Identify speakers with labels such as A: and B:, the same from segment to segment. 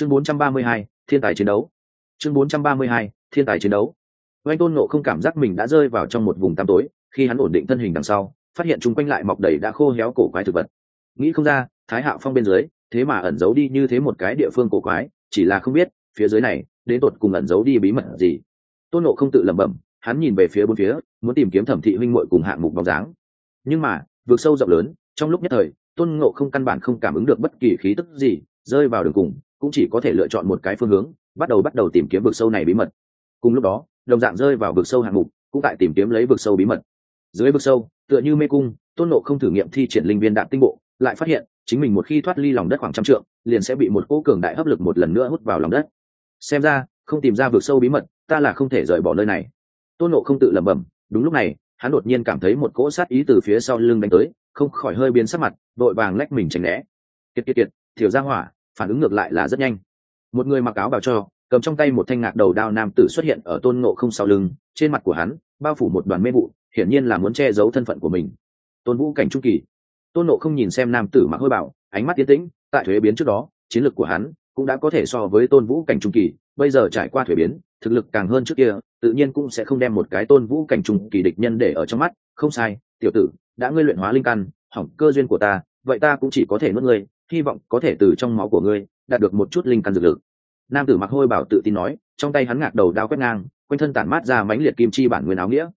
A: chương 432, thiên tài chiến đấu. Chương 432, thiên tài chiến đấu. Oanh tôn nộ không cảm giác mình đã rơi vào trong một vùng tăm tối khi hắn ổn định thân hình đằng sau phát hiện chung quanh lại mọc đầy đã khô héo cổ quái thực vật. Nghĩ không ra thái hạo phong bên dưới thế mà ẩn giấu đi như thế một cái địa phương cổ quái chỉ là không biết phía dưới này đến tột cùng ẩn giấu đi bí mật gì. Tôn nộ không tự lẩm bẩm hắn nhìn về phía bốn phía muốn tìm kiếm thẩm thị huynh muội cùng hạng mục bóng dáng. Nhưng mà vượt sâu rộng lớn trong lúc nhất thời tôn ngộ không căn bản không cảm ứng được bất kỳ khí tức gì rơi vào đường cùng cũng chỉ có thể lựa chọn một cái phương hướng, bắt đầu bắt đầu tìm kiếm vực sâu này bí mật. Cùng lúc đó, đồng dạng rơi vào vực sâu hạng mục, cũng tại tìm kiếm lấy vực sâu bí mật. Dưới vực sâu, tựa như mê cung, tôn nộ không thử nghiệm thi triển linh viên đạn tinh bộ, lại phát hiện, chính mình một khi thoát ly lòng đất khoảng trăm trượng, liền sẽ bị một cỗ cường đại hấp lực một lần nữa hút vào lòng đất. Xem ra, không tìm ra vực sâu bí mật, ta là không thể rời bỏ nơi này. Tôn nộ không tự lẩm bẩm, đúng lúc này, hắn đột nhiên cảm thấy một cỗ sát ý từ phía sau lưng đánh tới, không khỏi hơi biến sắc mặt, vội vàng lách mình tránh né. Kiệt kiệt kiệt thiểu ra hỏa phản ứng ngược lại là rất nhanh. Một người mặc áo bào cho, cầm trong tay một thanh ngạc đầu đao nam tử xuất hiện ở tôn ngộ không sau lưng, trên mặt của hắn, bao phủ một đoàn mê vụ, hiển nhiên là muốn che giấu thân phận của mình. Tôn vũ cảnh trung kỳ. Tôn nộ không nhìn xem nam tử mặc hôi bảo ánh mắt tiến tĩnh, tại thuế biến trước đó, chiến lược của hắn cũng đã có thể so với tôn vũ cảnh trung kỳ, bây giờ trải qua thuế biến, thực lực càng hơn trước kia, tự nhiên cũng sẽ không đem một cái tôn vũ cảnh trung kỳ địch nhân để ở trong mắt. Không sai, tiểu tử, đã ngươi luyện hóa linh căn, hỏng cơ duyên của ta, vậy ta cũng chỉ có thể nuốt ngươi hy vọng có thể từ trong máu của ngươi đạt được một chút linh căn dược lực. Nam tử mặc hôi bảo tự tin nói, trong tay hắn ngạc đầu đao quét ngang, quanh thân tản mát ra mãnh liệt kim chi bản nguyên áo nghĩa.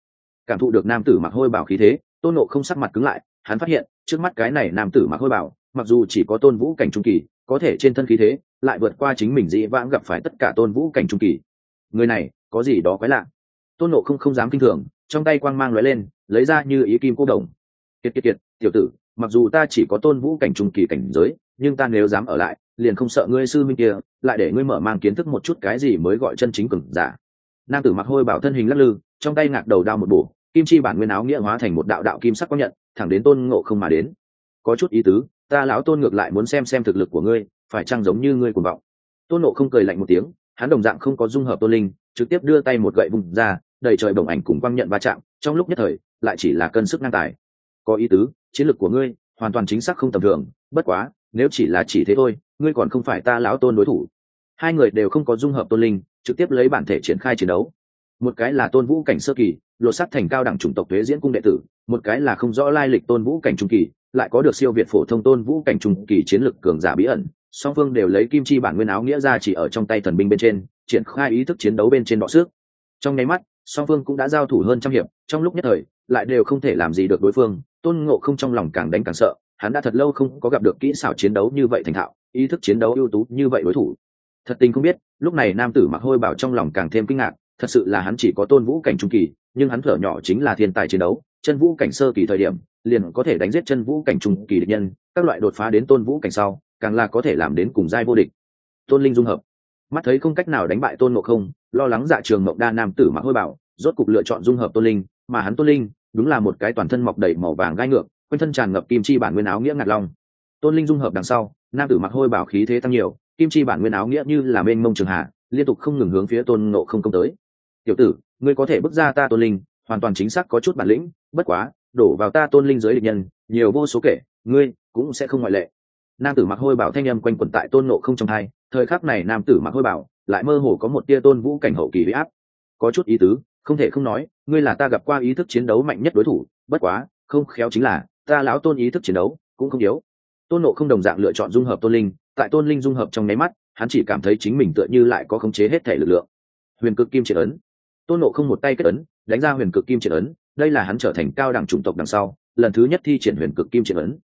A: Cảm thụ được nam tử mặc hôi bảo khí thế, tôn nộ không sắc mặt cứng lại, hắn phát hiện, trước mắt cái này nam tử mặc hôi bảo, mặc dù chỉ có tôn vũ cảnh trung kỳ, có thể trên thân khí thế lại vượt qua chính mình dĩ vãng gặp phải tất cả tôn vũ cảnh trung kỳ. Người này, có gì đó quái lạ? Tôn nộ không không dám kinh thường, trong tay quang mang lóe lên, lấy ra như ý kim cô đồng. Kiệt kiệt kiệt, tiểu tử mặc dù ta chỉ có tôn vũ cảnh trung kỳ cảnh giới, nhưng ta nếu dám ở lại, liền không sợ ngươi sư minh kia, lại để ngươi mở mang kiến thức một chút cái gì mới gọi chân chính cừng giả. Nam tử mặc hôi bảo thân hình lắc lư, trong tay ngạc đầu đao một bổ, kim chi bản nguyên áo nghĩa hóa thành một đạo đạo kim sắc có nhận, thẳng đến tôn ngộ không mà đến. Có chút ý tứ, ta lão tôn ngược lại muốn xem xem thực lực của ngươi, phải chăng giống như ngươi cuồng vọng. Tôn ngộ không cười lạnh một tiếng, hắn đồng dạng không có dung hợp tôn linh, trực tiếp đưa tay một gậy vùng ra, đầy trời bổng ảnh cùng quang nhận va chạm, trong lúc nhất thời, lại chỉ là cân sức ngang tài. Có ý tứ chiến lược của ngươi hoàn toàn chính xác không tầm thường, bất quá, nếu chỉ là chỉ thế thôi, ngươi còn không phải ta lão tôn đối thủ. Hai người đều không có dung hợp tôn linh, trực tiếp lấy bản thể triển khai chiến đấu. Một cái là tôn vũ cảnh sơ kỳ, lột sắc thành cao đẳng chủng tộc thuế diễn cung đệ tử, một cái là không rõ lai lịch tôn vũ cảnh trung kỳ, lại có được siêu việt phổ thông tôn vũ cảnh trung kỳ chiến lực cường giả bí ẩn. Song phương đều lấy kim chi bản nguyên áo nghĩa ra chỉ ở trong tay thần binh bên trên, triển khai ý thức chiến đấu bên trên bọ xước trong nháy mắt, song phương cũng đã giao thủ hơn trăm hiệp, trong lúc nhất thời, lại đều không thể làm gì được đối phương tôn ngộ không trong lòng càng đánh càng sợ, hắn đã thật lâu không có gặp được kỹ xảo chiến đấu như vậy thành thạo, ý thức chiến đấu ưu tú như vậy đối thủ. Thật tình không biết, lúc này nam tử mặc hôi bảo trong lòng càng thêm kinh ngạc, thật sự là hắn chỉ có tôn vũ cảnh trung kỳ, nhưng hắn thở nhỏ chính là thiên tài chiến đấu, chân vũ cảnh sơ kỳ thời điểm, liền có thể đánh giết chân vũ cảnh trung kỳ địch nhân, các loại đột phá đến tôn vũ cảnh sau, càng là có thể làm đến cùng giai vô địch. Tôn linh dung hợp. Mắt thấy không cách nào đánh bại tôn ngộ không, lo lắng dạ trường mộng đa nam tử mặc hôi bảo, rốt cục lựa chọn dung hợp tôn linh, mà hắn tôn linh đúng là một cái toàn thân mọc đầy màu vàng gai ngược, quanh thân tràn ngập kim chi bản nguyên áo nghĩa ngạt long. Tôn linh dung hợp đằng sau, nam tử mặc hôi bảo khí thế tăng nhiều, kim chi bản nguyên áo nghĩa như là mênh mông trường hạ, liên tục không ngừng hướng phía tôn nộ không công tới. Tiểu tử, ngươi có thể bước ra ta tôn linh, hoàn toàn chính xác có chút bản lĩnh, bất quá, đổ vào ta tôn linh giới địch nhân, nhiều vô số kể, ngươi cũng sẽ không ngoại lệ. Nam tử mặc hôi bảo thanh âm quanh quẩn tại tôn nộ không trong hai, thời khắc này nam tử mặc hôi bảo lại mơ hồ có một tia tôn vũ cảnh hậu kỳ huy áp. Có chút ý tứ không thể không nói, ngươi là ta gặp qua ý thức chiến đấu mạnh nhất đối thủ, bất quá, không khéo chính là, ta lão tôn ý thức chiến đấu cũng không yếu. Tôn nộ không đồng dạng lựa chọn dung hợp tôn linh, tại tôn linh dung hợp trong nháy mắt, hắn chỉ cảm thấy chính mình tựa như lại có khống chế hết thể lực lượng. Huyền cực kim triệt ấn. Tôn nộ không một tay kết ấn, đánh ra huyền cực kim triệt ấn, đây là hắn trở thành cao đẳng chủng tộc đằng sau, lần thứ nhất thi triển huyền cực kim triệt ấn.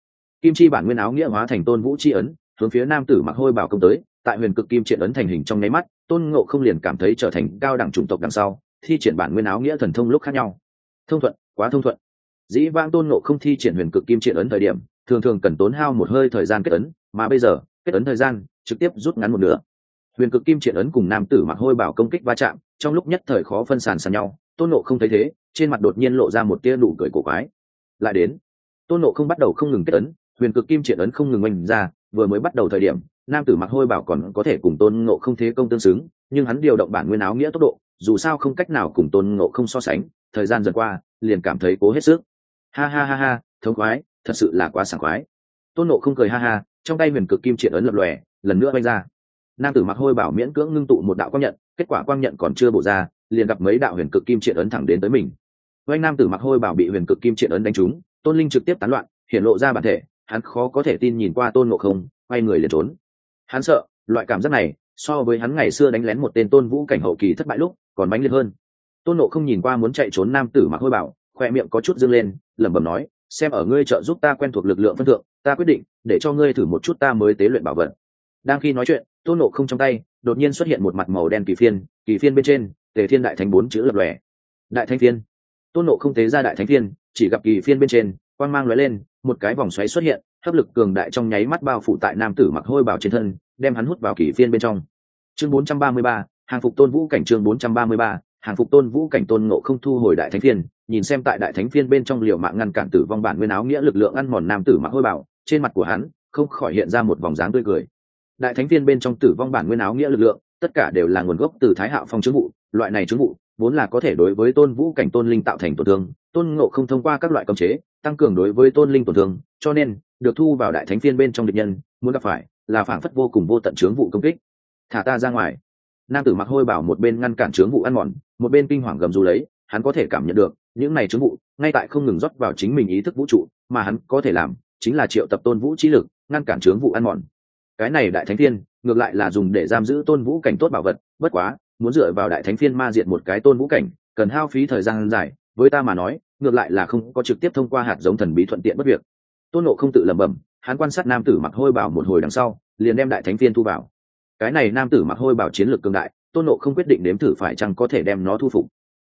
A: Kim chi bản nguyên áo nghĩa hóa thành tôn vũ chi ấn, hướng phía nam tử mặc hôi bảo công tới, tại huyền cực kim triệt ấn thành hình trong nháy mắt, tôn ngộ không liền cảm thấy trở thành cao đẳng chủng tộc đằng sau thi triển bản nguyên áo nghĩa thần thông lúc khác nhau. Thông thuận, quá thông thuận. Dĩ vãng tôn nộ không thi triển huyền cực kim triển ấn thời điểm, thường thường cần tốn hao một hơi thời gian kết ấn, mà bây giờ, kết ấn thời gian trực tiếp rút ngắn một nửa. Huyền cực kim triển ấn cùng nam tử mặc hôi bảo công kích va chạm, trong lúc nhất thời khó phân sàn sàn nhau, tôn nộ không thấy thế, trên mặt đột nhiên lộ ra một tia nụ cười cổ quái. Lại đến, tôn nộ không bắt đầu không ngừng kết ấn, huyền cực kim triển ấn không ngừng oanh ra, vừa mới bắt đầu thời điểm, nam tử mặc hôi bảo còn có thể cùng tôn nộ không thế công tương xứng, nhưng hắn điều động bản nguyên áo nghĩa tốc độ dù sao không cách nào cùng tôn ngộ không so sánh, thời gian dần qua, liền cảm thấy cố hết sức. Ha ha ha ha, thống khoái, thật sự là quá sảng khoái. Tôn ngộ không cười ha ha, trong tay huyền cực kim triện ấn lập lòe, lần nữa bay ra. Nam tử mặc hôi bảo miễn cưỡng ngưng tụ một đạo quang nhận, kết quả quang nhận còn chưa bổ ra, liền gặp mấy đạo huyền cực kim triện ấn thẳng đến tới mình. Oanh nam tử mặc hôi bảo bị huyền cực kim triện ấn đánh trúng, tôn linh trực tiếp tán loạn, hiện lộ ra bản thể, hắn khó có thể tin nhìn qua tôn ngộ không, quay người liền trốn. Hắn sợ, loại cảm giác này so với hắn ngày xưa đánh lén một tên tôn vũ cảnh hậu kỳ thất bại lúc, còn mãnh liệt hơn. Tôn nộ không nhìn qua muốn chạy trốn nam tử mặc hôi bảo, khoe miệng có chút dâng lên, lẩm bẩm nói, xem ở ngươi trợ giúp ta quen thuộc lực lượng phân thượng, ta quyết định để cho ngươi thử một chút ta mới tế luyện bảo vật. Đang khi nói chuyện, tôn nộ không trong tay, đột nhiên xuất hiện một mặt màu đen kỳ phiên kỳ phiên bên trên, tề thiên đại thánh bốn chữ lập lòe. Đại thánh phiên tôn nộ không tế ra đại thánh phiên chỉ gặp kỳ phiên bên trên, quang mang lóe lên, một cái vòng xoáy xuất hiện hấp lực cường đại trong nháy mắt bao phủ tại nam tử mặc hôi bảo trên thân đem hắn hút vào kỷ phiên bên trong. Chương 433, hàng phục tôn vũ cảnh chương 433, hàng phục tôn vũ cảnh tôn ngộ không thu hồi đại thánh phiên nhìn xem tại đại thánh phiên bên trong liều mạng ngăn cản tử vong bản nguyên áo nghĩa lực lượng ăn mòn nam tử mặc hôi bảo trên mặt của hắn không khỏi hiện ra một vòng dáng tươi cười. Đại thánh phiên bên trong tử vong bản nguyên áo nghĩa lực lượng tất cả đều là nguồn gốc từ thái hạo phong chứng vụ loại này chứng vụ vốn là có thể đối với tôn vũ cảnh tôn linh tạo thành tổn thương tôn ngộ không thông qua các loại cấm chế tăng cường đối với tôn linh tổn thương cho nên được thu vào đại thánh phiên bên trong địch nhân, muốn gặp phải, là phản phất vô cùng vô tận chướng vụ công kích. Thả ta ra ngoài. Nam tử mặc hôi bảo một bên ngăn cản chướng vụ ăn mòn, một bên kinh hoàng gầm rú lấy, hắn có thể cảm nhận được, những này chướng vụ, ngay tại không ngừng rót vào chính mình ý thức vũ trụ, mà hắn có thể làm, chính là triệu tập tôn vũ trí lực, ngăn cản chướng vụ ăn mòn. Cái này đại thánh thiên ngược lại là dùng để giam giữ tôn vũ cảnh tốt bảo vật, bất quá, muốn dựa vào đại thánh phiên ma diệt một cái tôn vũ cảnh, cần hao phí thời gian dài, với ta mà nói, ngược lại là không có trực tiếp thông qua hạt giống thần bí thuận tiện bất việc tôn nộ không tự lẩm bẩm, hắn quan sát nam tử mặc hôi bảo một hồi đằng sau, liền đem đại thánh phiên thu vào. Cái này nam tử mặc hôi bảo chiến lược cương đại, tôn nộ không quyết định nếm thử phải chăng có thể đem nó thu phục.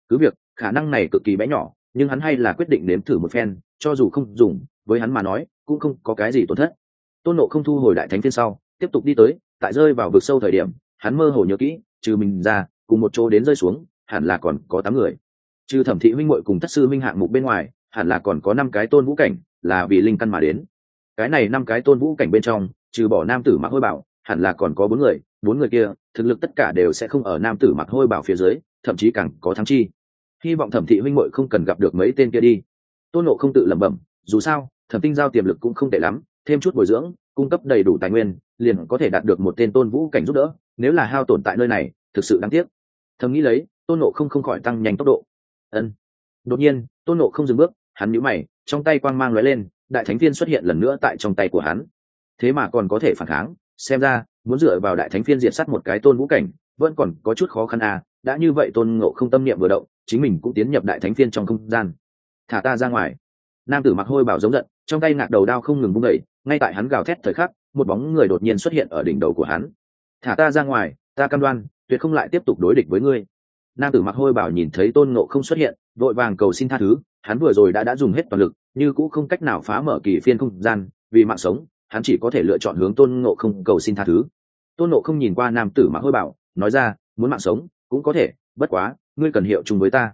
A: Cứ việc, khả năng này cực kỳ bé nhỏ, nhưng hắn hay là quyết định nếm thử một phen, cho dù không dùng, với hắn mà nói, cũng không có cái gì tổn thất. Tôn nộ không thu hồi đại thánh phiên sau, tiếp tục đi tới, tại rơi vào vực sâu thời điểm, hắn mơ hồ nhớ kỹ, trừ mình ra, cùng một chỗ đến rơi xuống, hẳn là còn có tám người. Trừ thẩm thị huynh muội cùng thất sư minh hạng mục bên ngoài, hẳn là còn có năm cái tôn vũ cảnh là vì linh căn mà đến. Cái này năm cái tôn vũ cảnh bên trong, trừ bỏ nam tử mặc hôi bảo, hẳn là còn có bốn người bốn người kia, thực lực tất cả đều sẽ không ở nam tử mặc hôi bảo phía dưới, thậm chí càng có thắng chi. Hy vọng thẩm thị huynh muội không cần gặp được mấy tên kia đi. Tôn nộ không tự lẩm bẩm, dù sao, thẩm tinh giao tiềm lực cũng không tệ lắm, thêm chút bồi dưỡng, cung cấp đầy đủ tài nguyên, liền có thể đạt được một tên tôn vũ cảnh giúp đỡ, nếu là hao tổn tại nơi này, thực sự đáng tiếc. Thầm nghĩ lấy, tôn nộ không không khỏi tăng nhanh tốc độ. Ân. Đột nhiên, tôn nộ không dừng bước hắn nhíu mày, trong tay quang mang lóe lên, đại thánh phiên xuất hiện lần nữa tại trong tay của hắn. Thế mà còn có thể phản kháng, xem ra, muốn dựa vào đại thánh phiên diệt sát một cái tôn vũ cảnh, vẫn còn có chút khó khăn à đã như vậy tôn ngộ không tâm niệm vừa động, chính mình cũng tiến nhập đại thánh phiên trong không gian. Thả ta ra ngoài. Nam tử mặc hôi bảo giống giận, trong tay ngạc đầu đao không ngừng vung đẩy, ngay tại hắn gào thét thời khắc, một bóng người đột nhiên xuất hiện ở đỉnh đầu của hắn. Thả ta ra ngoài, ta cam đoan, tuyệt không lại tiếp tục đối địch với ngươi. Nam tử mặc hôi bảo nhìn thấy tôn ngộ không xuất hiện, vội vàng cầu xin tha thứ hắn vừa rồi đã đã dùng hết toàn lực, như cũng không cách nào phá mở kỳ phiên không gian, vì mạng sống, hắn chỉ có thể lựa chọn hướng tôn ngộ không cầu xin tha thứ. Tôn ngộ không nhìn qua nam tử mặc hôi bảo nói ra, muốn mạng sống, cũng có thể, bất quá, ngươi cần hiệu chung với ta.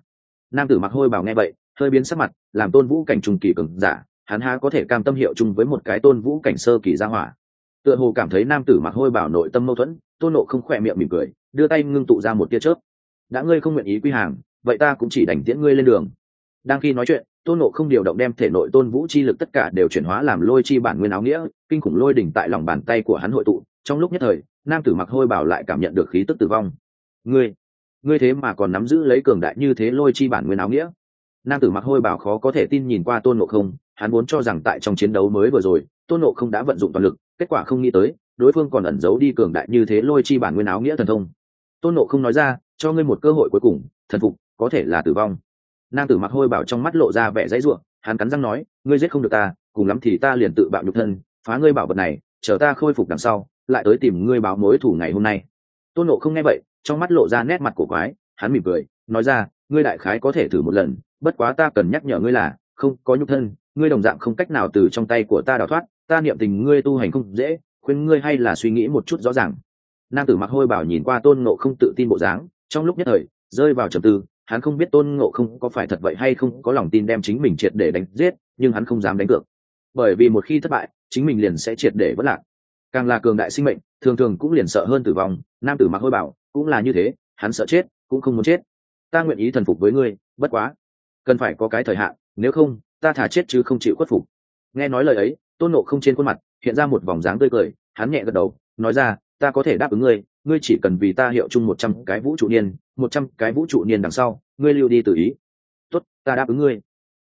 A: Nam tử mặc hôi bảo nghe vậy, hơi biến sắc mặt, làm tôn vũ cảnh trùng kỳ cường giả, hắn há có thể cam tâm hiệu chung với một cái tôn vũ cảnh sơ kỳ gia hỏa. Tựa hồ cảm thấy nam tử mặc hôi bảo nội tâm mâu thuẫn, tôn nộ không khỏe miệng mỉm cười, đưa tay ngưng tụ ra một tia chớp. Đã ngươi không nguyện ý quy hàng, vậy ta cũng chỉ đành tiễn ngươi lên đường đang khi nói chuyện, tôn nộ không điều động đem thể nội tôn vũ chi lực tất cả đều chuyển hóa làm lôi chi bản nguyên áo nghĩa, kinh khủng lôi đỉnh tại lòng bàn tay của hắn hội tụ. Trong lúc nhất thời, nam tử mặc hôi bảo lại cảm nhận được khí tức tử vong. Ngươi ngươi thế mà còn nắm giữ lấy cường đại như thế lôi chi bản nguyên áo nghĩa? Nam tử mặc hôi bảo khó có thể tin nhìn qua tôn nộ không, hắn vốn cho rằng tại trong chiến đấu mới vừa rồi, tôn nộ không đã vận dụng toàn lực, kết quả không nghĩ tới, đối phương còn ẩn giấu đi cường đại như thế lôi chi bản nguyên áo nghĩa thần thông. Tôn nộ không nói ra, cho ngươi một cơ hội cuối cùng, thần phục, có thể là tử vong nam tử mặc hôi bảo trong mắt lộ ra vẻ dãy ruộng, hắn cắn răng nói, ngươi giết không được ta, cùng lắm thì ta liền tự bạo nhục thân, phá ngươi bảo vật này, chờ ta khôi phục đằng sau, lại tới tìm ngươi báo mối thủ ngày hôm nay. Tôn nộ không nghe vậy, trong mắt lộ ra nét mặt cổ quái, hắn mỉm cười, nói ra, ngươi đại khái có thể thử một lần, bất quá ta cần nhắc nhở ngươi là, không có nhục thân, ngươi đồng dạng không cách nào từ trong tay của ta đào thoát, ta niệm tình ngươi tu hành không dễ, khuyên ngươi hay là suy nghĩ một chút rõ ràng. Nam tử mặc hôi bảo nhìn qua tôn Nộ không tự tin bộ dáng, trong lúc nhất thời, rơi vào trầm tư hắn không biết tôn ngộ không có phải thật vậy hay không có lòng tin đem chính mình triệt để đánh giết, nhưng hắn không dám đánh cược. Bởi vì một khi thất bại, chính mình liền sẽ triệt để vất lạc. Càng là cường đại sinh mệnh, thường thường cũng liền sợ hơn tử vong, nam tử mặc hôi bảo, cũng là như thế, hắn sợ chết, cũng không muốn chết. Ta nguyện ý thần phục với ngươi, bất quá. Cần phải có cái thời hạn, nếu không, ta thả chết chứ không chịu khuất phục. Nghe nói lời ấy, tôn nộ không trên khuôn mặt, hiện ra một vòng dáng tươi cười, hắn nhẹ gật đầu, nói ra ta có thể đáp ứng ngươi ngươi chỉ cần vì ta hiệu chung một trăm cái vũ trụ niên, một trăm cái vũ trụ niên đằng sau, ngươi lưu đi tự ý. Tốt, ta đáp ứng ngươi.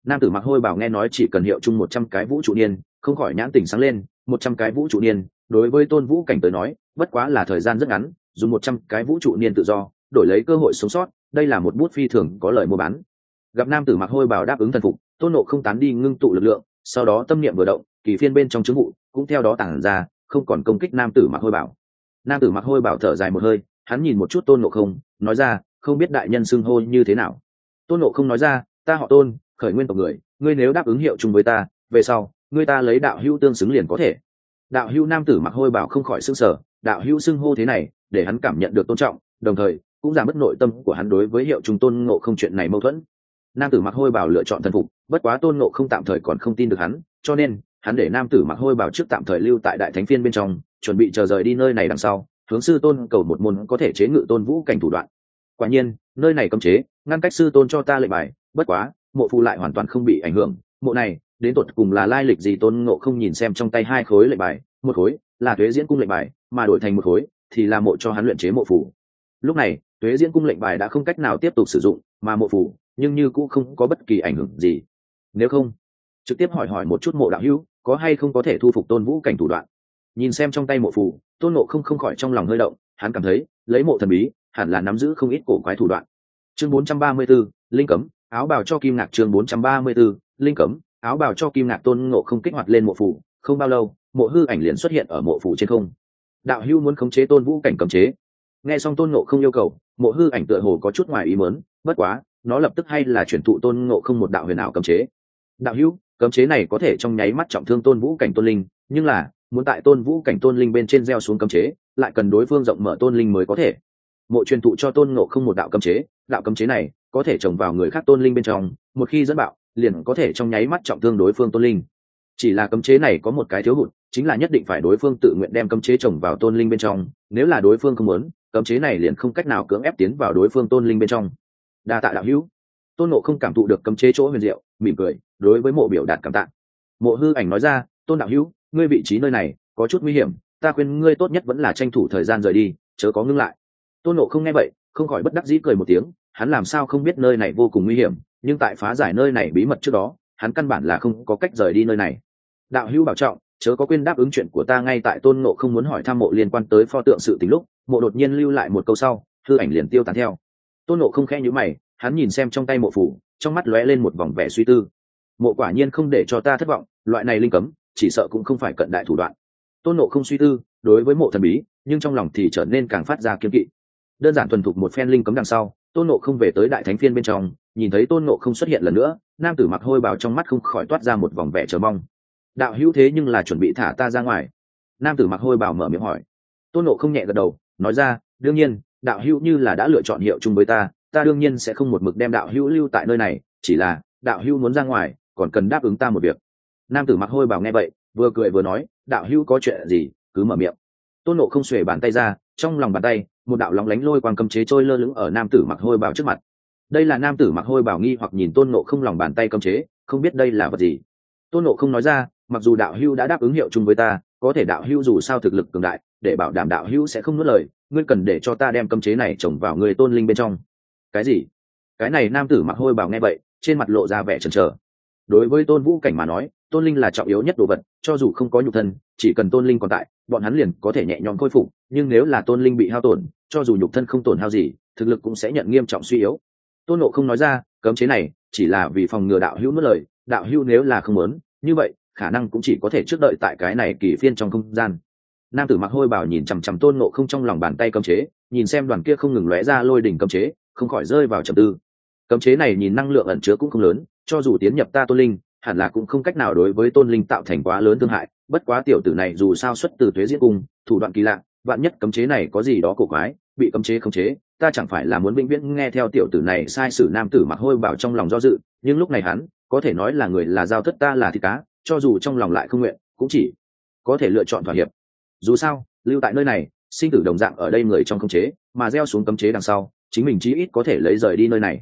A: Nam tử mặc hôi bảo nghe nói chỉ cần hiệu chung một trăm cái vũ trụ niên, không khỏi nhãn tình sáng lên, một trăm cái vũ trụ niên, đối với tôn vũ cảnh tới nói, bất quá là thời gian rất ngắn, dùng một trăm cái vũ trụ niên tự do, đổi lấy cơ hội sống sót, đây là một bút phi thường có lời mua bán. Gặp nam tử mặc hôi bảo đáp ứng thần phục, tôn nộ không tán đi ngưng tụ lực lượng, sau đó tâm niệm vừa động, kỳ phiên bên trong chứng vụ cũng theo đó tản ra, không còn công kích nam tử mặc hôi bảo nam tử mặc hôi bảo thở dài một hơi, hắn nhìn một chút tôn nộ không, nói ra, không biết đại nhân xưng hô như thế nào? Tôn nộ không nói ra, ta họ tôn, khởi nguyên tộc người, ngươi nếu đáp ứng hiệu chung với ta, về sau, ngươi ta lấy đạo hữu tương xứng liền có thể. Đạo hữu nam tử mặc hôi bảo không khỏi xưng sở đạo hữu xưng hô thế này, để hắn cảm nhận được tôn trọng, đồng thời, cũng giảm mất nội tâm của hắn đối với hiệu trung tôn ngộ không chuyện này mâu thuẫn. Nam tử mặc hôi bảo lựa chọn thần phục, bất quá tôn ngộ không tạm thời còn không tin được hắn, cho nên, hắn để nam tử mặc hôi bảo trước tạm thời lưu tại đại thánh phiên bên trong chuẩn bị chờ rời đi nơi này đằng sau, hướng sư tôn cầu một môn có thể chế ngự tôn vũ cảnh thủ đoạn. Quả nhiên, nơi này cấm chế, ngăn cách sư tôn cho ta lệnh bài, bất quá, mộ phù lại hoàn toàn không bị ảnh hưởng. Mộ này, đến tột cùng là lai lịch gì tôn ngộ không nhìn xem trong tay hai khối lệnh bài, một khối là thuế diễn cung lệnh bài, mà đổi thành một khối thì là mộ cho hắn luyện chế mộ phù. Lúc này thuế diễn cung lệnh bài đã không cách nào tiếp tục sử dụng, mà mộ phù nhưng như cũng không có bất kỳ ảnh hưởng gì. Nếu không, trực tiếp hỏi hỏi một chút mộ đạo hữu, có hay không có thể thu phục tôn vũ cảnh thủ đoạn? Nhìn xem trong tay mộ phù tôn nộ không không khỏi trong lòng hơi động hắn cảm thấy lấy mộ thần bí hẳn là nắm giữ không ít cổ quái thủ đoạn. Chương 434, linh cấm áo bào cho kim ngạc chương 434, linh cấm áo bào cho kim ngạc tôn ngộ không kích hoạt lên mộ phù không bao lâu mộ hư ảnh liền xuất hiện ở mộ phù trên không. Đạo hưu muốn khống chế tôn vũ cảnh cấm chế. Nghe xong tôn ngộ không yêu cầu mộ hư ảnh tựa hồ có chút ngoài ý mớn bất quá nó lập tức hay là chuyển thụ tôn ngộ không một đạo huyền ảo cấm chế. Đạo hưu cấm chế này có thể trong nháy mắt trọng thương tôn vũ cảnh tôn linh nhưng là muốn tại tôn vũ cảnh tôn linh bên trên gieo xuống cấm chế, lại cần đối phương rộng mở tôn linh mới có thể. Mộ truyền thụ cho tôn ngộ không một đạo cấm chế, đạo cấm chế này có thể trồng vào người khác tôn linh bên trong, một khi dẫn bạo, liền có thể trong nháy mắt trọng thương đối phương tôn linh. Chỉ là cấm chế này có một cái thiếu hụt, chính là nhất định phải đối phương tự nguyện đem cấm chế trồng vào tôn linh bên trong, nếu là đối phương không muốn, cấm chế này liền không cách nào cưỡng ép tiến vào đối phương tôn linh bên trong. Đa tạ đạo hữu. Tôn nộ không cảm thụ được cấm chế chỗ huyền diệu, mỉm cười, đối với mộ biểu đạt cảm tạ. Mộ hư ảnh nói ra, tôn đạo hữu ngươi vị trí nơi này, có chút nguy hiểm, ta khuyên ngươi tốt nhất vẫn là tranh thủ thời gian rời đi, chớ có ngưng lại. Tôn nộ không nghe vậy, không khỏi bất đắc dĩ cười một tiếng, hắn làm sao không biết nơi này vô cùng nguy hiểm, nhưng tại phá giải nơi này bí mật trước đó, hắn căn bản là không có cách rời đi nơi này. Đạo hữu bảo trọng, chớ có quên đáp ứng chuyện của ta ngay tại tôn nộ không muốn hỏi thăm mộ liên quan tới pho tượng sự t lúc, mộ đột nhiên lưu lại một câu sau, thư ảnh liền tiêu tán theo. Tôn nộ không khẽ nhữ mày, hắn nhìn xem trong tay mộ phủ, trong mắt lóe lên một vòng vẻ suy tư. Mộ quả nhiên không để cho ta thất vọng, loại này linh cấm chỉ sợ cũng không phải cận đại thủ đoạn. Tôn nộ không suy tư, đối với mộ thần bí, nhưng trong lòng thì trở nên càng phát ra kiếm kỵ. Đơn giản thuần thục một phen linh cấm đằng sau, tôn nộ không về tới đại thánh phiên bên trong, nhìn thấy tôn nộ không xuất hiện lần nữa, nam tử mặc hôi bào trong mắt không khỏi toát ra một vòng vẻ chờ mong. Đạo hữu thế nhưng là chuẩn bị thả ta ra ngoài. Nam tử mặc hôi bào mở miệng hỏi. Tôn nộ không nhẹ gật đầu, nói ra, đương nhiên, đạo hữu như là đã lựa chọn hiệu chung với ta ta đương nhiên sẽ không một mực đem đạo hữu lưu tại nơi này, chỉ là, đạo hữu muốn ra ngoài, còn cần đáp ứng ta một việc nam tử mặc hôi bảo nghe vậy, vừa cười vừa nói, đạo hữu có chuyện gì? Cứ mở miệng. Tôn nộ không xuể bàn tay ra, trong lòng bàn tay, một đạo lóng lánh lôi quang cầm chế trôi lơ lửng ở nam tử mặc hôi bảo trước mặt. Đây là nam tử mặc hôi bảo nghi hoặc nhìn tôn nộ không lòng bàn tay cầm chế, không biết đây là vật gì. Tôn nộ không nói ra, mặc dù đạo hưu đã đáp ứng hiệu chung với ta, có thể đạo hưu dù sao thực lực cường đại, để bảo đảm đạo hưu sẽ không nuốt lời, ngươi cần để cho ta đem cấm chế này trồng vào người tôn linh bên trong. Cái gì? Cái này nam tử mặc hôi bảo nghe vậy, trên mặt lộ ra vẻ chần chờ đối với tôn vũ cảnh mà nói, tôn linh là trọng yếu nhất đồ vật, cho dù không có nhục thân, chỉ cần tôn linh còn tại, bọn hắn liền có thể nhẹ nhõm khôi phục, nhưng nếu là tôn linh bị hao tổn, cho dù nhục thân không tổn hao gì, thực lực cũng sẽ nhận nghiêm trọng suy yếu. Tôn nộ không nói ra, cấm chế này chỉ là vì phòng ngừa đạo hữu mất lời, đạo hữu nếu là không muốn, như vậy, khả năng cũng chỉ có thể trước đợi tại cái này kỳ phiên trong không gian. Nam tử mặc hôi bảo nhìn chằm chằm tôn nộ không trong lòng bàn tay cấm chế, nhìn xem đoàn kia không ngừng lóe ra lôi đỉnh cấm chế, không khỏi rơi vào trầm tư. Cấm chế này nhìn năng lượng ẩn chứa cũng không lớn cho dù tiến nhập ta tôn linh, hẳn là cũng không cách nào đối với tôn linh tạo thành quá lớn thương hại, bất quá tiểu tử này dù sao xuất từ thuế diễn cung, thủ đoạn kỳ lạ, vạn nhất cấm chế này có gì đó cổ quái, bị cấm chế khống chế, ta chẳng phải là muốn vĩnh viễn nghe theo tiểu tử này sai sử nam tử mặc hôi bảo trong lòng do dự, nhưng lúc này hắn, có thể nói là người là giao thất ta là thịt cá, cho dù trong lòng lại không nguyện, cũng chỉ có thể lựa chọn thỏa hiệp. Dù sao, lưu tại nơi này, sinh tử đồng dạng ở đây người trong cấm chế, mà gieo xuống cấm chế đằng sau, chính mình chí ít có thể lấy rời đi nơi này.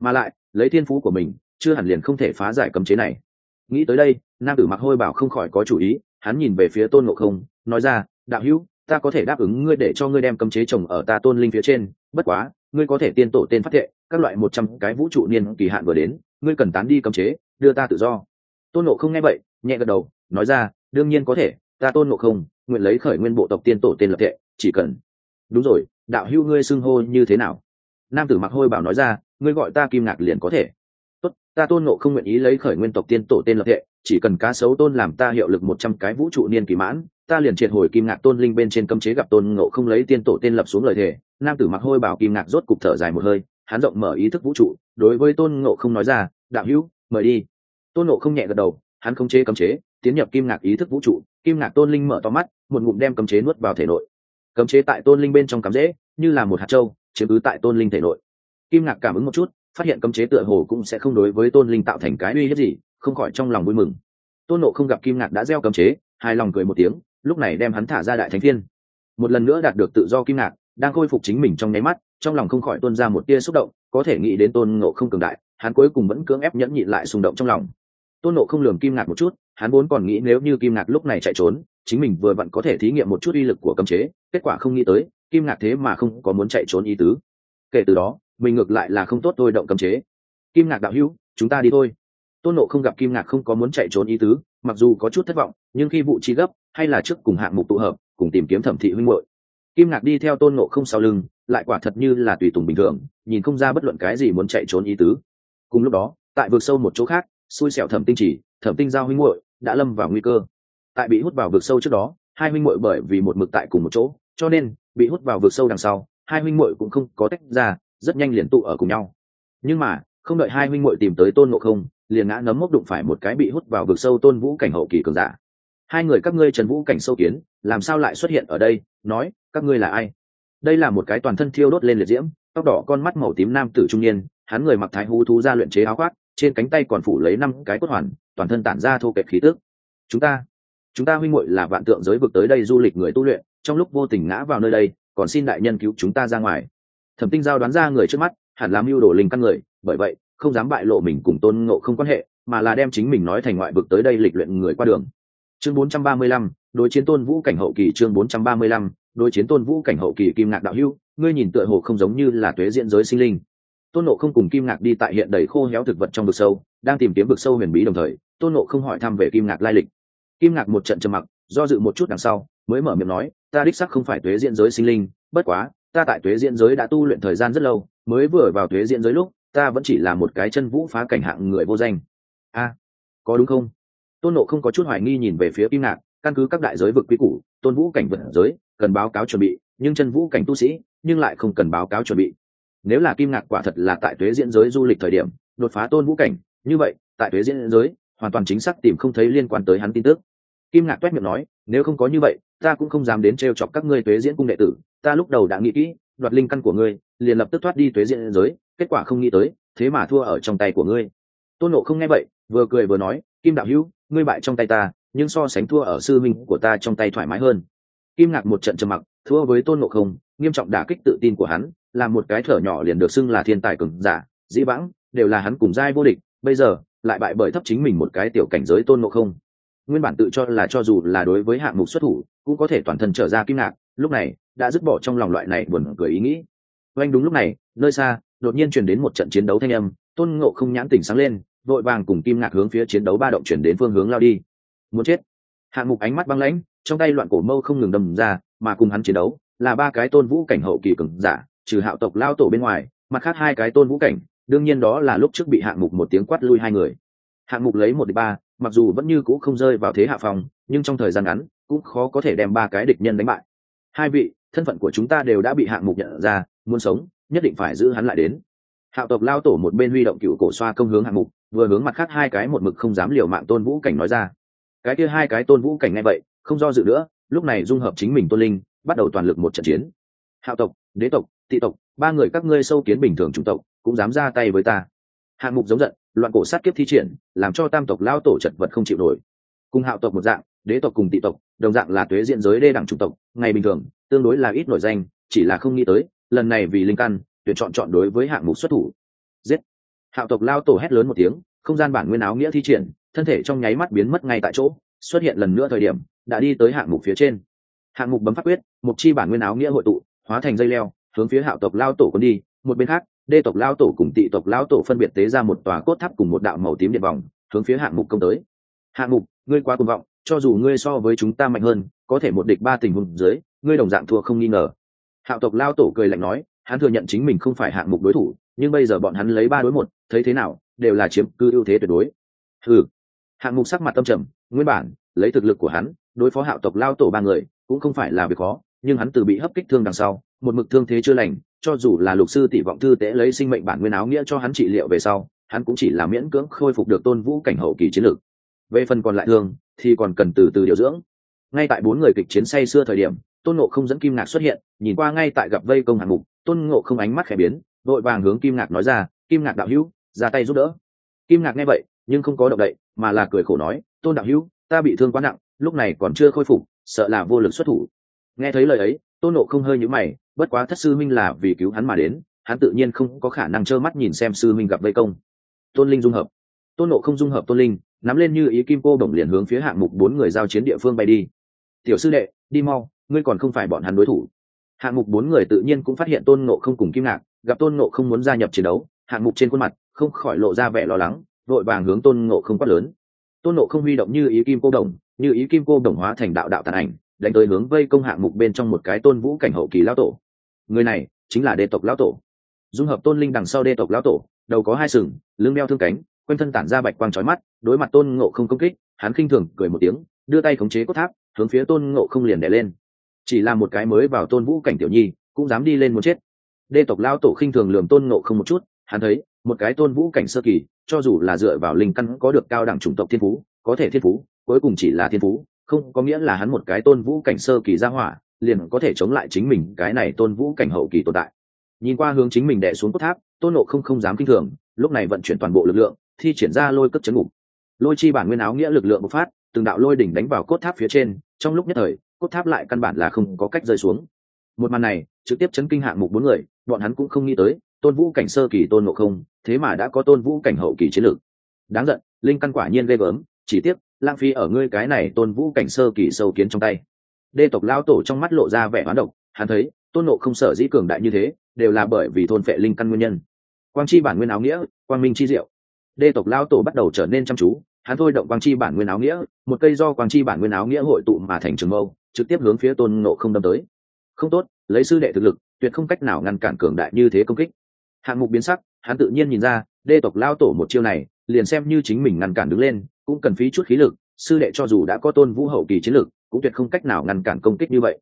A: Mà lại, lấy thiên phú của mình chưa hẳn liền không thể phá giải cấm chế này. Nghĩ tới đây, nam tử mặc hôi bảo không khỏi có chủ ý, hắn nhìn về phía tôn ngộ không, nói ra, đạo hữu, ta có thể đáp ứng ngươi để cho ngươi đem cấm chế trồng ở ta tôn linh phía trên, bất quá, ngươi có thể tiên tổ tên phát thệ, các loại một trăm cái vũ trụ niên kỳ hạn vừa đến, ngươi cần tán đi cấm chế, đưa ta tự do. Tôn nộ không nghe vậy, nhẹ gật đầu, nói ra, đương nhiên có thể, ta tôn nộ không, nguyện lấy khởi nguyên bộ tộc tiên tổ tên lập thệ, chỉ cần. Đúng rồi, đạo hữu ngươi xưng hô như thế nào? Nam tử mặc hôi bảo nói ra, ngươi gọi ta kim ngạc liền có thể tốt, ta tôn nộ không nguyện ý lấy khởi nguyên tộc tiên tổ tên lập thệ chỉ cần cá sấu tôn làm ta hiệu lực một trăm cái vũ trụ niên kỳ mãn, ta liền triệt hồi kim ngạc tôn linh bên trên cấm chế gặp tôn ngộ không lấy tiên tổ tên lập xuống lời thề. Nam tử mặc hôi bảo kim ngạc rốt cục thở dài một hơi, hắn rộng mở ý thức vũ trụ, đối với tôn ngộ không nói ra, đạo hữu, mời đi. Tôn ngộ không nhẹ gật đầu, hắn không chế cấm chế, tiến nhập kim ngạc ý thức vũ trụ. Kim ngạc tôn linh mở to mắt, một ngụm đem cấm chế nuốt vào thể nội. Cấm chế tại tôn linh bên trong cắm dễ như là một hạt trâu, chiếm cứ tại tôn linh thể nội. Kim ngạc cảm ứng một chút phát hiện cấm chế tựa hồ cũng sẽ không đối với tôn linh tạo thành cái uy hiếp gì, không khỏi trong lòng vui mừng. Tôn nộ không gặp kim ngạc đã gieo cấm chế, hài lòng cười một tiếng, lúc này đem hắn thả ra đại thánh thiên một lần nữa đạt được tự do kim ngạc, đang khôi phục chính mình trong nháy mắt, trong lòng không khỏi tuôn ra một tia xúc động, có thể nghĩ đến tôn nộ không cường đại, hắn cuối cùng vẫn cưỡng ép nhẫn nhịn lại xung động trong lòng. Tôn nộ không lường kim ngạc một chút, hắn vốn còn nghĩ nếu như kim ngạc lúc này chạy trốn, chính mình vừa vặn có thể thí nghiệm một chút uy lực của cấm chế, kết quả không nghĩ tới, kim ngạc thế mà không có muốn chạy trốn ý tứ. Kể từ đó mình ngược lại là không tốt thôi, động cấm chế. Kim ngạc đạo hữu, chúng ta đi thôi. Tôn nộ không gặp kim ngạc không có muốn chạy trốn ý tứ, mặc dù có chút thất vọng, nhưng khi vụ chi gấp, hay là trước cùng hạng mục tụ hợp, cùng tìm kiếm thẩm thị huynh hội kim ngạc đi theo tôn nộ không sau lưng, lại quả thật như là tùy tùng bình thường, nhìn không ra bất luận cái gì muốn chạy trốn ý tứ. Cùng lúc đó, tại vực sâu một chỗ khác, xui xẻo thẩm tinh chỉ, thẩm tinh giao huynh hội đã lâm vào nguy cơ. Tại bị hút vào vực sâu trước đó, hai huynh muội bởi vì một mực tại cùng một chỗ, cho nên, bị hút vào vực sâu đằng sau, hai huynh muội cũng không có tách ra rất nhanh liền tụ ở cùng nhau. Nhưng mà, không đợi hai huynh muội tìm tới tôn ngộ không, liền ngã nấm mốc đụng phải một cái bị hút vào vực sâu tôn vũ cảnh hậu kỳ cường giả. Hai người các ngươi trần vũ cảnh sâu kiến, làm sao lại xuất hiện ở đây? Nói, các ngươi là ai? Đây là một cái toàn thân thiêu đốt lên liệt diễm, tóc đỏ con mắt màu tím nam tử trung niên, hắn người mặc thái hú thú ra luyện chế áo khoác, trên cánh tay còn phủ lấy năm cái cốt hoàn, toàn thân tản ra thô kệch khí tước chúng ta chúng ta huynh muội là vạn tượng giới vực tới đây du lịch người tu luyện, trong lúc vô tình ngã vào nơi đây, còn xin đại nhân cứu chúng ta ra ngoài thẩm tinh giao đoán ra người trước mắt hẳn làm mưu đồ linh căn người bởi vậy không dám bại lộ mình cùng tôn ngộ không quan hệ mà là đem chính mình nói thành ngoại vực tới đây lịch luyện người qua đường. Chương 435, đối chiến tôn vũ cảnh hậu kỳ chương 435, đối chiến tôn vũ cảnh hậu kỳ kim ngạc đạo hưu ngươi nhìn tựa hồ không giống như là tuế diễn giới sinh linh. Tôn nộ không cùng kim ngạc đi tại hiện đầy khô héo thực vật trong vực sâu đang tìm kiếm vực sâu huyền bí đồng thời tôn nộ không hỏi thăm về kim ngạc lai lịch. Kim ngạc một trận trầm mặc do dự một chút đằng sau mới mở miệng nói ta đích sắc không phải tuế diễn giới sinh linh bất quá ta tại tuế diễn giới đã tu luyện thời gian rất lâu, mới vừa vào tuế diễn giới lúc, ta vẫn chỉ là một cái chân vũ phá cảnh hạng người vô danh. A, có đúng không? Tôn nộ không có chút hoài nghi nhìn về phía kim ngạc, căn cứ các đại giới vực quý củ, tôn vũ cảnh vượt giới, cần báo cáo chuẩn bị, nhưng chân vũ cảnh tu sĩ, nhưng lại không cần báo cáo chuẩn bị. Nếu là kim ngạc quả thật là tại tuế diễn giới du lịch thời điểm, đột phá tôn vũ cảnh, như vậy, tại tuế diễn giới, hoàn toàn chính xác tìm không thấy liên quan tới hắn tin tức. Kim ngạc t miệng nói, nếu không có như vậy ta cũng không dám đến t r e o chọc các ngươi tuế diễn cung đệ tử, ta lúc đầu đã nghĩ kỹ, đoạt linh căn của ngươi, liền lập tức thoát đi tuế diễn giới, kết quả không nghĩ tới, thế mà thua ở trong tay của ngươi. Tôn nộ không nghe vậy, vừa cười vừa nói, kim đạo hữu, ngươi bại trong tay ta, nhưng so sánh thua ở sư minh của ta trong tay thoải mái hơn. Kim ngạc một trận trầm mặc, thua với tôn nộ không, nghiêm trọng đả kích tự tin của hắn là một cái thở nhỏ liền được xưng là thiên tài cường giả, dĩ vãng, đều là hắn cùng giai vô địch, bây giờ, lại bại bởi thấp chính mình một cái tiểu cảnh giới tôn nộ không. Nguyên bản tự cho là cho dù là đối với hạng mục xuất thủ cũng có thể toàn thân trở ra kim ngạc, lúc này, đã dứt bỏ trong lòng loại này buồn cười ý nghĩ. Oanh đúng lúc này, nơi xa, đột nhiên truyền đến một trận chiến đấu thanh âm, tôn ngộ không nhãn tỉnh sáng lên, vội vàng cùng kim ngạc hướng phía chiến đấu ba động chuyển đến phương hướng lao đi. Muốn chết. Hạng mục ánh mắt băng lãnh, trong tay loạn cổ mâu không ngừng đầm ra, mà cùng hắn chiến đấu, là ba cái tôn vũ cảnh hậu kỳ cường giả, trừ hạo tộc lao tổ bên ngoài, mặt khác hai cái tôn vũ cảnh, đương nhiên đó là lúc trước bị hạng mục một tiếng quát lui hai người. Hạng mục lấy một đ ba, mặc dù vẫn như c ũ không rơi vào thế hạ phòng nhưng trong thời gian ngắn cũng khó có thể đem ba cái địch nhân đánh bại. Hai vị, thân phận của chúng ta đều đã bị hạng mục nhận ra, muốn sống, nhất định phải giữ hắn lại đến. Hạo tộc lao tổ một bên huy động cựu cổ xoa công hướng hạng mục, vừa hướng mặt khác hai cái một mực không dám liều mạng tôn vũ cảnh nói ra. Cái kia hai cái tôn vũ cảnh ngay vậy, không do dự nữa, lúc này dung hợp chính mình tôn linh, bắt đầu toàn lực một trận chiến. Hạo tộc, đế tộc, tị tộc, ba người các ngươi sâu kiến bình thường chủng tộc, cũng dám ra tay với ta. Hạng mục giống giận, loạn cổ sát kiếp thi triển, làm cho tam tộc lao tổ chật vật không chịu nổi. Cùng hạo tộc một dạng, đế tộc cùng tị tộc đồng dạng là tuế diện giới đê đẳng chủng tộc, ngày bình thường, tương đối là ít nổi danh, chỉ là không nghĩ tới, lần này vì linh căn, tuyển chọn chọn đối với hạng mục xuất thủ. Giết! Hạo tộc lao tổ hét lớn một tiếng, không gian bản nguyên áo nghĩa thi triển, thân thể trong nháy mắt biến mất ngay tại chỗ, xuất hiện lần nữa thời điểm, đã đi tới hạng mục phía trên. Hạng mục bấm phát quyết một chi bản nguyên áo nghĩa hội tụ, hóa thành dây leo, hướng phía hạo tộc lao tổ còn đi, một bên khác, đê tộc lao tổ cùng tị tộc lao tổ phân biệt tế ra một tòa cốt tháp cùng một đạo màu tím điện vòng, hướng phía hạng mục công tới. Hạng mục, ngươi quá cuồng vọng cho dù ngươi so với chúng ta mạnh hơn, có thể một địch ba tình huống dưới, ngươi đồng dạng thua không nghi ngờ. Hạo tộc lao tổ cười lạnh nói, hắn thừa nhận chính mình không phải hạng mục đối thủ, nhưng bây giờ bọn hắn lấy ba đối một, thấy thế nào, đều là chiếm cư ưu thế tuyệt đối. Ừ hạng mục sắc mặt tâm trầm, nguyên bản, lấy thực lực của hắn, đối phó hạo tộc lao tổ ba người, cũng không phải là việc khó, nhưng hắn từ bị hấp kích thương đằng sau, một mực thương thế chưa lành, cho dù là lục sư tỷ vọng thư tế lấy sinh mệnh bản nguyên áo nghĩa cho hắn trị liệu về sau, hắn cũng chỉ là miễn cưỡng khôi phục được tôn vũ cảnh hậu kỳ chiến lược. Về phần còn lại thương thì còn cần từ từ điều dưỡng. Ngay tại bốn người kịch chiến say xưa thời điểm, tôn ngộ không dẫn kim ngạc xuất hiện, nhìn qua ngay tại gặp vây công hạng mục, tôn ngộ không ánh mắt khẽ biến vội vàng hướng kim ngạc nói ra, kim ngạc đạo hữu, ra tay giúp đỡ. Kim ngạc nghe vậy, nhưng không có động đậy, mà là cười khổ nói, tôn đạo hữu, ta bị thương quá nặng, lúc này còn chưa khôi phục, sợ là vô lực xuất thủ. Nghe thấy lời ấy, tôn nộ không hơi nhữ mày, bất quá thất sư minh là vì cứu hắn mà đến, hắn tự nhiên không có khả năng trơ mắt nhìn xem sư minh gặp vây công. Tôn linh dung hợp. Tôn nộ không dung hợp tôn linh nắm lên như ý kim cô đồng liền hướng phía hạng mục bốn người giao chiến địa phương bay đi. Tiểu sư đệ, đi mau, ngươi còn không phải bọn hắn đối thủ. Hạng mục bốn người tự nhiên cũng phát hiện tôn nộ không cùng kim ngạc, gặp tôn nộ không muốn gia nhập chiến đấu, hạng mục trên khuôn mặt không khỏi lộ ra vẻ lo lắng, vội vàng hướng tôn nộ không quát lớn. Tôn nộ không huy động như ý kim cô đồng như ý kim cô đồng hóa thành đạo đạo tàn ảnh, đánh tới hướng vây công hạng mục bên trong một cái tôn vũ cảnh hậu kỳ lao tổ. Người này chính là đê tộc lao tổ. Dung hợp tôn linh đằng sau đê tộc lao tổ, đầu có hai sừng, lưng đeo thương cánh quanh thân tản ra bạch quang trói mắt, đối mặt tôn ngộ không công kích, hắn khinh thường cười một tiếng, đưa tay khống chế cốt tháp, hướng phía tôn ngộ không liền đè lên. Chỉ là một cái mới vào tôn vũ cảnh tiểu nhi, cũng dám đi lên muốn chết. Đê tộc lao tổ khinh thường lường tôn ngộ không một chút, hắn thấy, một cái tôn vũ cảnh sơ kỳ, cho dù là dựa vào linh căn có được cao đẳng chủng tộc thiên phú, có thể thiên phú, cuối cùng chỉ là thiên phú, không có nghĩa là hắn một cái tôn vũ cảnh sơ kỳ ra hỏa, liền có thể chống lại chính mình, cái này tôn vũ cảnh hậu kỳ tồn tại. Nhìn qua hướng chính mình đẻ xuống cốt tháp, tôn nộ không không dám kinh thường, lúc này vận chuyển toàn bộ lực lượng thi triển ra lôi cất chấn ngục. Lôi chi bản nguyên áo nghĩa lực lượng bộc phát, từng đạo lôi đỉnh đánh vào cốt tháp phía trên, trong lúc nhất thời, cốt tháp lại căn bản là không có cách rơi xuống. Một màn này, trực tiếp chấn kinh hạng mục bốn người, bọn hắn cũng không nghĩ tới, tôn vũ cảnh sơ kỳ tôn ngộ không, thế mà đã có tôn vũ cảnh hậu kỳ chiến lược. Đáng giận, linh căn quả nhiên ghê gớm, chỉ tiếc lãng phí ở ngươi cái này tôn vũ cảnh sơ kỳ sâu kiến trong tay. Đê tộc lao tổ trong mắt lộ ra vẻ hoán độc, hắn thấy, tôn nộ không sở dĩ cường đại như thế, đều là bởi vì thôn phệ linh căn nguyên nhân. Quang chi bản nguyên áo nghĩa, quang minh chi diệu đê tộc lao tổ bắt đầu trở nên chăm chú. Hắn thôi động quang chi bản nguyên áo nghĩa, một cây do quang chi bản nguyên áo nghĩa hội tụ mà thành trường mâu, trực tiếp hướng phía tôn nộ không đâm tới. Không tốt, lấy sư đệ thực lực, tuyệt không cách nào ngăn cản cường đại như thế công kích. Hạng mục biến sắc, hắn tự nhiên nhìn ra, đê tộc lao tổ một chiêu này, liền xem như chính mình ngăn cản đứng lên, cũng cần phí chút khí lực, sư đệ cho dù đã có tôn vũ hậu kỳ chiến lực, cũng tuyệt không cách nào ngăn cản công kích như vậy.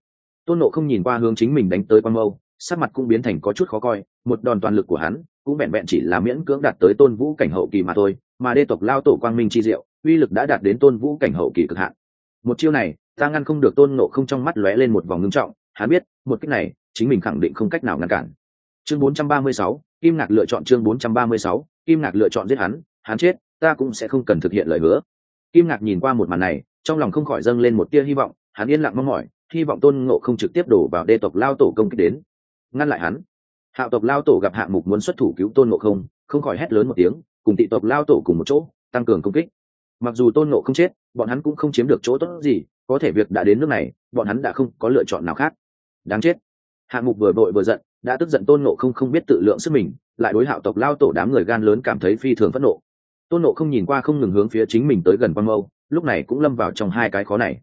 A: Tôn nộ không nhìn qua hướng chính mình đánh tới quan mâu, sắc mặt cũng biến thành có chút khó coi một đòn toàn lực của hắn cũng vẹn vẹn chỉ là miễn cưỡng đạt tới tôn vũ cảnh hậu kỳ mà thôi mà đê tộc lao tổ quang minh chi diệu uy lực đã đạt đến tôn vũ cảnh hậu kỳ cực hạn. Một chiêu này ta ngăn không được tôn nộ không trong mắt lóe lên một vòng ngưng trọng hắn biết một cách này chính mình khẳng định không cách nào ngăn cản. Chương 436, kim ngạc lựa chọn chương 436, kim ngạc lựa chọn giết hắn hắn chết ta cũng sẽ không cần thực hiện lời hứa. Kim ngạc nhìn qua một màn này trong lòng không khỏi dâng lên một tia hy vọng hắn yên lặng mong mỏi hy vọng tôn ngộ không trực tiếp đổ vào đê tộc lao tổ công kích đến. Ngăn lại hắn hạo tộc lao tổ gặp hạng mục muốn xuất thủ cứu tôn ngộ không không khỏi hét lớn một tiếng, cùng tị tộc lao tổ cùng một chỗ, tăng cường công kích. Mặc dù tôn ngộ không chết, bọn hắn cũng không chiếm được chỗ tốt gì, có thể việc đã đến nước này, bọn hắn đã không có lựa chọn nào khác. Đáng chết. Hạng mục vừa vội vừa giận, đã tức giận tôn nộ không không biết tự lượng sức mình, lại đối hạo tộc lao tổ đám người gan lớn cảm thấy phi thường phẫn nộ. Tôn nộ không nhìn qua không ngừng hướng phía chính mình tới gần quan mâu, lúc này cũng lâm vào trong hai cái khó này.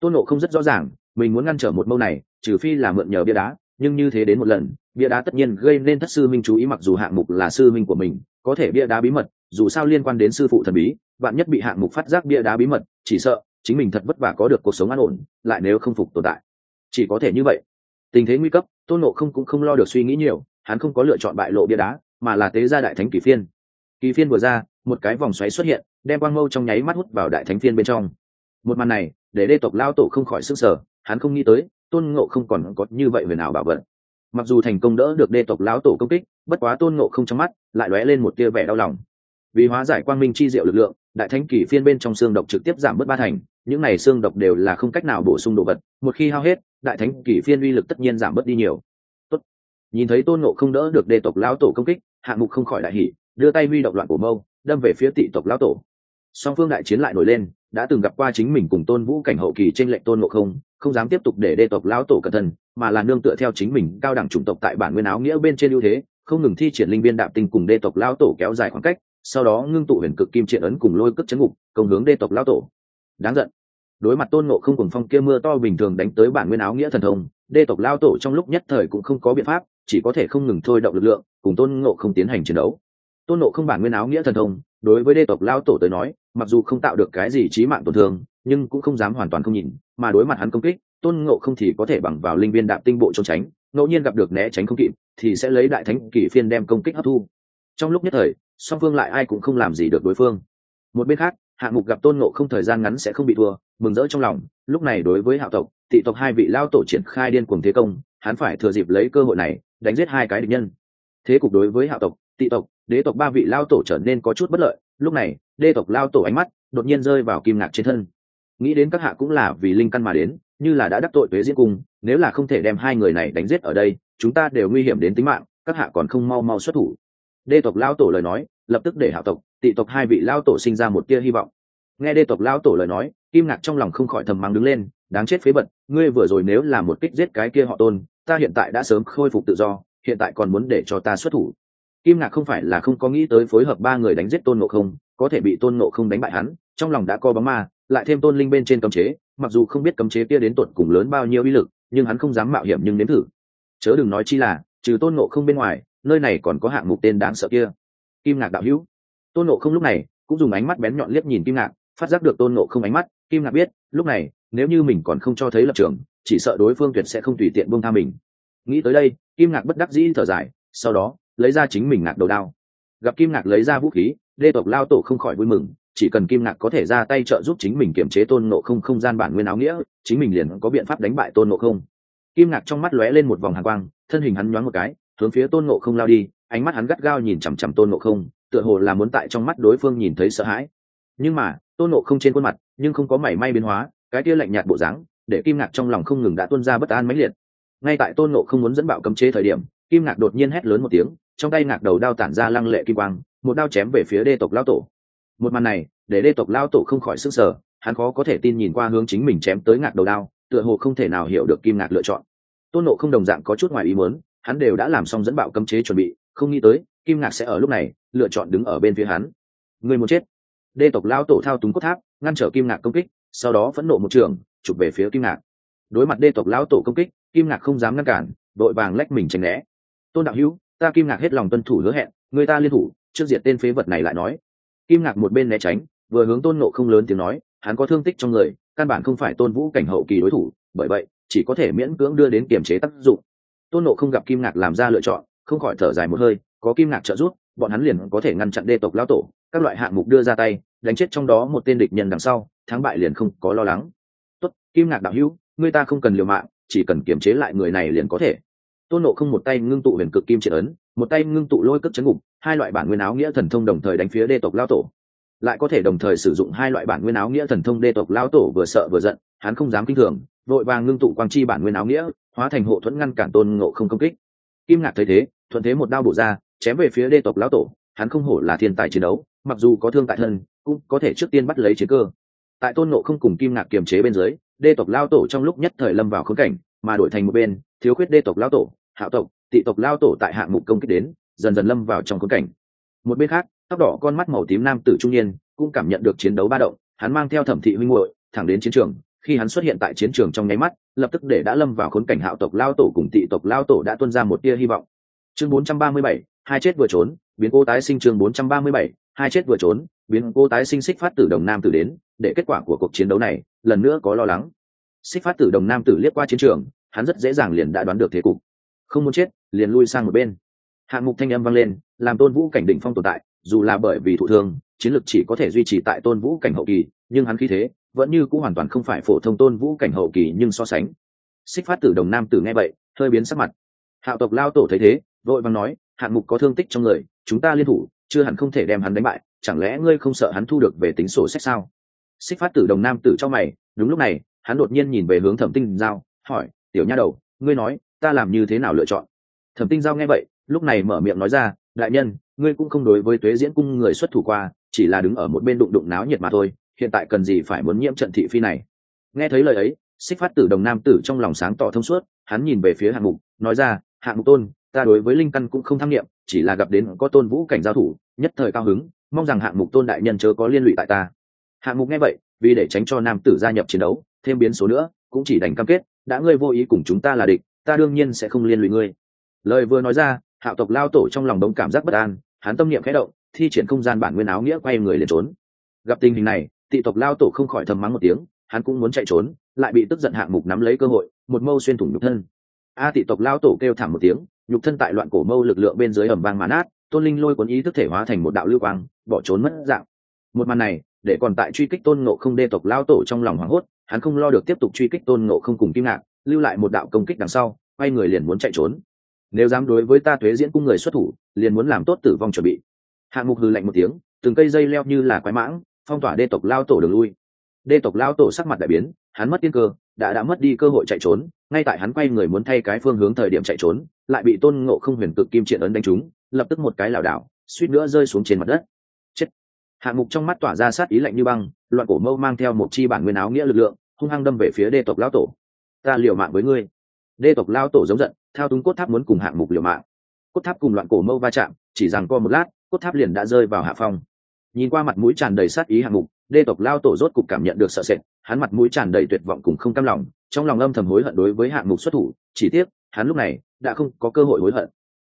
A: Tôn nộ không rất rõ ràng, mình muốn ngăn trở một mâu này, trừ phi là mượn nhờ bia đá nhưng như thế đến một lần, bia đá tất nhiên gây nên thất sư minh chú ý mặc dù hạng mục là sư minh của mình, có thể bia đá bí mật, dù sao liên quan đến sư phụ thần bí, bạn nhất bị hạng mục phát giác bia đá bí mật, chỉ sợ, chính mình thật vất vả có được cuộc sống an ổn, lại nếu không phục tồn tại. Chỉ có thể như vậy. Tình thế nguy cấp, tôn nộ không cũng không lo được suy nghĩ nhiều, hắn không có lựa chọn bại lộ bia đá, mà là tế ra đại thánh kỳ phiên. Kỳ phiên vừa ra, một cái vòng xoáy xuất hiện, đem quang mâu trong nháy mắt hút vào đại thánh phiên bên trong. Một màn này, để đê tộc lao tổ không khỏi sức sở hắn không nghĩ tới tôn ngộ không còn có như vậy về nào bảo vật. Mặc dù thành công đỡ được đê tộc lão tổ công kích, bất quá tôn ngộ không trong mắt lại lóe lên một tia vẻ đau lòng. Vì hóa giải quang minh chi diệu lực lượng, đại thánh kỷ phiên bên trong xương độc trực tiếp giảm bớt ba thành, những này xương độc đều là không cách nào bổ sung đồ vật, một khi hao hết, đại thánh kỷ phiên uy lực tất nhiên giảm bớt đi nhiều. Tốt. nhìn thấy tôn ngộ không đỡ được đê tộc lão tổ công kích, hạng mục không khỏi đại hỉ, đưa tay huy động loạn của mâu, đâm về phía tị tộc lão tổ. Song phương đại chiến lại nổi lên, đã từng gặp qua chính mình cùng tôn vũ cảnh hậu kỳ trên lệnh tôn ngộ không không dám tiếp tục để đê tộc lão tổ cẩn thân mà là nương tựa theo chính mình cao đẳng chủng tộc tại bản nguyên áo nghĩa bên trên ưu thế, không ngừng thi triển linh viên đạm tinh cùng đê tộc lão tổ kéo dài khoảng cách, sau đó ngưng tụ huyền cực kim triện ấn cùng lôi cất chấn ngục, công hướng đê tộc lão tổ. Đáng giận. Đối mặt tôn ngộ không cùng phong kia mưa to bình thường đánh tới bản nguyên áo nghĩa thần thông, đê tộc lao tổ trong lúc nhất thời cũng không có biện pháp, chỉ có thể không ngừng thôi động lực lượng, cùng tôn ngộ không tiến hành chiến đấu. Tôn ngộ không bản nguyên áo nghĩa thần thông, đối với đê tộc lao tổ tới nói, mặc dù không tạo được cái gì trí mạng tổn thương nhưng cũng không dám hoàn toàn không nhìn, mà đối mặt hắn công kích, tôn ngộ không thì có thể bằng vào linh viên đạm tinh bộ trốn tránh, ngẫu nhiên gặp được né tránh không kịp, thì sẽ lấy đại thánh kỷ phiên đem công kích hấp thu. Trong lúc nhất thời, song phương lại ai cũng không làm gì được đối phương. Một bên khác hạng mục gặp tôn ngộ không thời gian ngắn sẽ không bị thua, mừng rỡ trong lòng, lúc này đối với hạo tộc tị tộc hai vị lao tổ triển khai điên cuồng thế công, hắn phải thừa dịp lấy cơ hội này, đánh giết hai cái địch nhân. Thế cục đối với hạo tộc tị tộc, đế tộc ba vị lao tổ trở nên có chút bất lợi, lúc này đê tộc lao tổ ánh mắt đột nhiên rơi vào kim ngạc trên thân nghĩ đến các hạ cũng là vì linh căn mà đến, như là đã đắc tội tuế diễn cung, nếu là không thể đem hai người này đánh giết ở đây, chúng ta đều nguy hiểm đến tính mạng, các hạ còn không mau mau xuất thủ. Đê tộc lao tổ lời nói, lập tức để hạo tộc, tị tộc hai vị lao tổ sinh ra một tia hy vọng. Nghe đê tộc lao tổ lời nói, kim ngạc trong lòng không khỏi thầm mắng đứng lên, đáng chết phế bật ngươi vừa rồi nếu là một kích giết cái kia họ tôn, ta hiện tại đã sớm khôi phục tự do, hiện tại còn muốn để cho ta xuất thủ. Kim ngạc không phải là không có nghĩ tới phối hợp ba người đánh giết tôn nộ không, có thể bị tôn nộ không đánh bại hắn, trong lòng đã co bóng ma lại thêm tôn linh bên trên cấm chế, mặc dù không biết cấm chế kia đến tột cùng lớn bao nhiêu uy lực, nhưng hắn không dám mạo hiểm nhưng nếm thử. Chớ đừng nói chi là, trừ tôn nộ không bên ngoài, nơi này còn có hạng mục tên đáng sợ kia. Kim ngạc đạo hữu. Tôn nộ không lúc này, cũng dùng ánh mắt bén nhọn liếc nhìn kim ngạc, phát giác được tôn nộ không ánh mắt, kim ngạc biết, lúc này, nếu như mình còn không cho thấy lập trường, chỉ sợ đối phương tuyệt sẽ không tùy tiện buông tha mình. Nghĩ tới đây, kim ngạc bất đắc dĩ thở dài, sau đó, lấy ra chính mình ngạc đầu đao. Gặp kim ngạc lấy ra vũ khí lê tộc lao tổ không khỏi vui mừng chỉ cần kim ngạc có thể ra tay trợ giúp chính mình kiểm chế tôn nộ không không gian bản nguyên áo nghĩa, chính mình liền có biện pháp đánh bại tôn nộ không. Kim ngạc trong mắt lóe lên một vòng hàng quang, thân hình hắn nhoáng một cái, hướng phía tôn nộ không lao đi, ánh mắt hắn gắt gao nhìn chằm chằm tôn nộ không, tựa hồ là muốn tại trong mắt đối phương nhìn thấy sợ hãi. Nhưng mà, tôn nộ không trên khuôn mặt, nhưng không có mảy may biến hóa, cái kia lạnh nhạt bộ dáng, để kim ngạc trong lòng không ngừng đã tuôn ra bất an mãnh liệt. Ngay tại tôn nộ không muốn dẫn bạo cấm chế thời điểm, kim ngạc đột nhiên hét lớn một tiếng, trong tay ngạc đầu đao tản ra lăng lệ kim quang, một đao chém về phía đê tộc lao tổ một màn này, để đê tộc lao tổ không khỏi sức sở hắn khó có thể tin nhìn qua hướng chính mình chém tới ngạc đầu đao, tựa hồ không thể nào hiểu được kim ngạc lựa chọn. Tôn nộ không đồng dạng có chút ngoài ý muốn, hắn đều đã làm xong dẫn bạo cấm chế chuẩn bị, không nghĩ tới, kim ngạc sẽ ở lúc này, lựa chọn đứng ở bên phía hắn. Người muốn chết. Đê tộc lao tổ thao túng cốt tháp, ngăn trở kim ngạc công kích, sau đó phẫn nộ một trường, chụp về phía kim ngạc. Đối mặt đê tộc lao tổ công kích, kim ngạc không dám ngăn cản, đội vàng lách mình tránh né. Tôn đạo hữu, ta kim ngạc hết lòng tuân thủ hứa hẹn, người ta liên thủ, trước diệt tên phế vật này lại nói kim ngạc một bên né tránh, vừa hướng tôn nộ không lớn tiếng nói, hắn có thương tích trong người, căn bản không phải tôn vũ cảnh hậu kỳ đối thủ, bởi vậy, chỉ có thể miễn cưỡng đưa đến kiềm chế tác dụng. Tôn nộ không gặp kim ngạc làm ra lựa chọn, không khỏi thở dài một hơi, có kim ngạc trợ giúp, bọn hắn liền có thể ngăn chặn đê tộc lão tổ, các loại hạng mục đưa ra tay, đánh chết trong đó một tên địch nhân đằng sau, thắng bại liền không có lo lắng. Tốt, kim ngạc đạo hữu, người ta không cần liều mạng, chỉ cần kiềm chế lại người này liền có thể tôn nộ không một tay ngưng tụ huyền cực kim triệt ấn, một tay ngưng tụ lôi cất chấn ngục, hai loại bản nguyên áo nghĩa thần thông đồng thời đánh phía đê tộc lao tổ. Lại có thể đồng thời sử dụng hai loại bản nguyên áo nghĩa thần thông đê tộc lao tổ vừa sợ vừa giận, hắn không dám kinh thường, vội vàng ngưng tụ quang chi bản nguyên áo nghĩa, hóa thành hộ thuẫn ngăn cản tôn ngộ không công kích. Kim ngạc thấy thế, thuận thế một đao bổ ra, chém về phía đê tộc lao tổ, hắn không hổ là thiên tài chiến đấu, mặc dù có thương tại thân, cũng có thể trước tiên bắt lấy chiến cơ. Tại tôn ngộ không cùng kim ngạc kiềm chế bên dưới, đê tộc lao tổ trong lúc nhất thời lâm vào khống cảnh, mà đổi thành một bên thiếu khuyết đê tộc lao tổ hạo tộc tị tộc lao tổ tại hạng mục công kích đến dần dần lâm vào trong khốn cảnh. Một bên khác tóc đỏ con mắt màu tím nam tử trung niên cũng cảm nhận được chiến đấu ba động hắn mang theo thẩm thị huynh hội thẳng đến chiến trường. Khi hắn xuất hiện tại chiến trường trong nháy mắt lập tức để đã lâm vào khốn cảnh hạo tộc lao tổ cùng tị tộc lao tổ đã tuân ra một tia hy vọng. Chương 437, hai chết vừa trốn biến cô tái sinh chương 437, hai chết vừa trốn biến cô tái sinh xích phát tử đồng nam tử đến để kết quả của cuộc chiến đấu này lần nữa có lo lắng. Xích phát tử đồng nam tử liếc qua chiến trường hắn rất dễ dàng liền đã đoán được thế cục. Không muốn chết, liền lui sang một bên. Hạng mục thanh âm vang lên, làm tôn vũ cảnh đỉnh phong tồn tại, dù là bởi vì thụ thương, chiến lược chỉ có thể duy trì tại tôn vũ cảnh hậu kỳ, nhưng hắn khí thế vẫn như cũng hoàn toàn không phải phổ thông tôn vũ cảnh hậu kỳ nhưng so sánh. Xích phát tử đồng nam tử nghe vậy, hơi biến sắc mặt. Hạo tộc lao tổ thấy thế, vội vàng nói, hạng mục có thương tích trong người, chúng ta liên thủ, chưa hẳn không thể đem hắn đánh bại, chẳng lẽ ngươi không sợ hắn thu được về tính sổ sách sao? Xích phát tử đồng nam tử cho mày, đúng lúc này, hắn đột nhiên nhìn về hướng thẩm tinh giao, hỏi tiểu nha đầu, ngươi nói, ta làm như thế nào lựa chọn? Thẩm tinh giao nghe vậy, lúc này mở miệng nói ra, đại nhân, ngươi cũng không đối với tuế diễn cung người xuất thủ qua, chỉ là đứng ở một bên đụng đụng náo nhiệt mà thôi, hiện tại cần gì phải muốn nhiễm trận thị phi này? Nghe thấy lời ấy, xích phát tử đồng nam tử trong lòng sáng tỏ thông suốt, hắn nhìn về phía hạng mục, nói ra, hạng mục tôn, ta đối với linh căn cũng không tham nghiệm, chỉ là gặp đến có tôn vũ cảnh giao thủ, nhất thời cao hứng, mong rằng hạng mục tôn đại nhân chớ có liên lụy tại ta. Hạng mục nghe vậy, vì để tránh cho nam tử gia nhập chiến đấu, thêm biến số nữa, cũng chỉ đành cam kết đã ngươi vô ý cùng chúng ta là địch, ta đương nhiên sẽ không liên lụy ngươi. Lời vừa nói ra hạo tộc lao tổ trong lòng đống cảm giác bất an, hắn tâm niệm khẽ động, thi triển không gian bản nguyên áo nghĩa quay người liền trốn. Gặp tình hình này, tị tộc lao tổ không khỏi thầm mắng một tiếng, hắn cũng muốn chạy trốn, lại bị tức giận hạng mục nắm lấy cơ hội, một mâu xuyên thủng nhục thân. A tị tộc lao tổ kêu thảm một tiếng, nhục thân tại loạn cổ mâu lực lượng bên dưới ẩm vang mán át tôn linh lôi cuốn ý thức thể hóa thành một đạo lưu quang, bỏ trốn mất dạng. Một màn này, để còn tại truy kích tôn ngộ không đê tộc lao tổ trong lòng hoảng hốt hắn không lo được tiếp tục truy kích tôn ngộ không cùng kim ngạc, lưu lại một đạo công kích đằng sau, quay người liền muốn chạy trốn. Nếu dám đối với ta thuế diễn cung người xuất thủ, liền muốn làm tốt tử vong chuẩn bị. Hạng mục hư lạnh một tiếng, từng cây dây leo như là quái mãng, phong tỏa đê tộc lao tổ đường lui. Đê tộc lao tổ sắc mặt đại biến, hắn mất tiên cơ, đã đã mất đi cơ hội chạy trốn, ngay tại hắn quay người muốn thay cái phương hướng thời điểm chạy trốn, lại bị tôn ngộ không huyền cực kim triện ấn đánh trúng, lập tức một cái lảo đảo, suýt nữa rơi xuống trên mặt đất hạng mục trong mắt tỏa ra sát ý lạnh như băng, loạn cổ mâu mang theo một chi bản nguyên áo nghĩa lực lượng, hung hăng đâm về phía đê tộc lao tổ. Ta liều mạng với ngươi. Đê tộc lao tổ giống giận, thao túng cốt tháp muốn cùng hạng mục liều mạng. Cốt tháp cùng loạn cổ mâu va chạm, chỉ rằng co một lát, cốt tháp liền đã rơi vào hạ phong. Nhìn qua mặt mũi tràn đầy sát ý hạng mục, đê tộc lao tổ rốt cục cảm nhận được sợ sệt, hắn mặt mũi tràn đầy tuyệt vọng cùng không cam lòng, trong lòng âm thầm hối hận đối với hạng mục xuất thủ, chỉ tiếc, hắn lúc này đã không có cơ hội hối hận.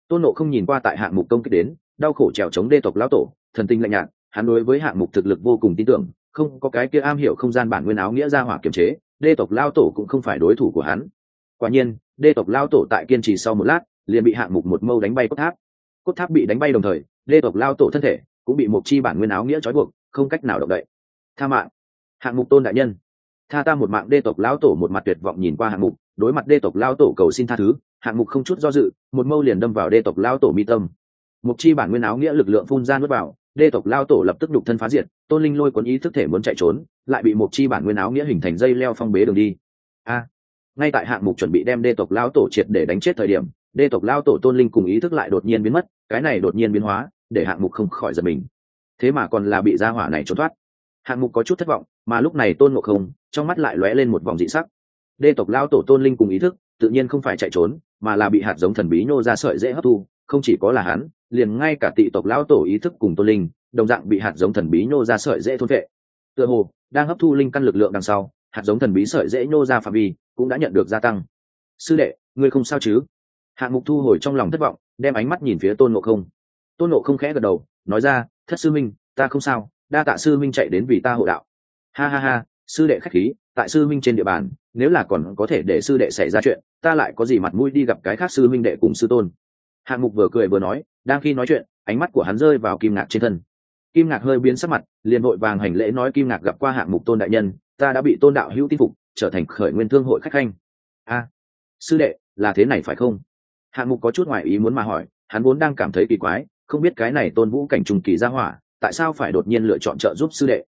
A: Tôn nộ không nhìn qua tại hạng mục công kích đến, đau khổ trèo chống đê tộc lao tổ, thần tinh lạnh nhạt hắn đối với hạng mục thực lực vô cùng tin tưởng, không có cái kia am hiểu không gian bản nguyên áo nghĩa ra hỏa kiềm chế, đê tộc lao tổ cũng không phải đối thủ của hắn. Quả nhiên, đê tộc lao tổ tại kiên trì sau một lát, liền bị hạng mục một mâu đánh bay cốt tháp. Cốt tháp bị đánh bay đồng thời, đê tộc lao tổ thân thể cũng bị một chi bản nguyên áo nghĩa trói buộc, không cách nào động đậy. Tha mạng. Hạng mục tôn đại nhân. Tha ta một mạng đê tộc lao tổ một mặt tuyệt vọng nhìn qua hạng mục, đối mặt đê tộc lao tổ cầu xin tha thứ, hạng mục không chút do dự, một mâu liền đâm vào đê tộc lao tổ mi tâm. Một chi bản nguyên áo nghĩa lực lượng phun ra nuốt vào đê tộc lao tổ lập tức đục thân phá diệt, tôn linh lôi cuốn ý thức thể muốn chạy trốn, lại bị một chi bản nguyên áo nghĩa hình thành dây leo phong bế đường đi. A! Ngay tại hạng mục chuẩn bị đem đê tộc lao tổ triệt để đánh chết thời điểm, đê tộc lao tổ tôn linh cùng ý thức lại đột nhiên biến mất, cái này đột nhiên biến hóa, để hạng mục không khỏi giật mình. Thế mà còn là bị gia hỏa này trốn thoát. Hạng mục có chút thất vọng, mà lúc này tôn ngộ không, trong mắt lại lóe lên một vòng dị sắc. Đê tộc lao tổ tôn linh cùng ý thức, tự nhiên không phải chạy trốn, mà là bị hạt giống thần bí nhô ra sợi dễ hấp thu không chỉ có là hắn, liền ngay cả tị tộc lão tổ ý thức cùng tôn linh, đồng dạng bị hạt giống thần bí nhô ra sợi dễ thôn vệ. Tựa hồ, đang hấp thu linh căn lực lượng đằng sau, hạt giống thần bí sợi dễ nhô ra phạm vi cũng đã nhận được gia tăng. Sư đệ, ngươi không sao chứ? Hạng mục thu hồi trong lòng thất vọng, đem ánh mắt nhìn phía tôn ngộ không. Tôn ngộ không khẽ gật đầu, nói ra, thất sư minh, ta không sao, đa tạ sư minh chạy đến vì ta hộ đạo. Ha ha ha, sư đệ khách khí, tại sư minh trên địa bàn, nếu là còn có thể để sư đệ xảy ra chuyện, ta lại có gì mặt mũi đi gặp cái khác sư minh đệ cùng sư tôn? Hạng mục vừa cười vừa nói, đang khi nói chuyện, ánh mắt của hắn rơi vào kim ngạc trên thân. Kim ngạc hơi biến sắc mặt, liền vội vàng hành lễ nói kim ngạc gặp qua hạng mục tôn đại nhân, ta đã bị tôn đạo hữu tin phục, trở thành khởi nguyên thương hội khách khanh. A, sư đệ, là thế này phải không? Hạng mục có chút ngoại ý muốn mà hỏi, hắn vốn đang cảm thấy kỳ quái, không biết cái này tôn vũ cảnh trùng kỳ gia hỏa, tại sao phải đột nhiên lựa chọn trợ giúp sư đệ?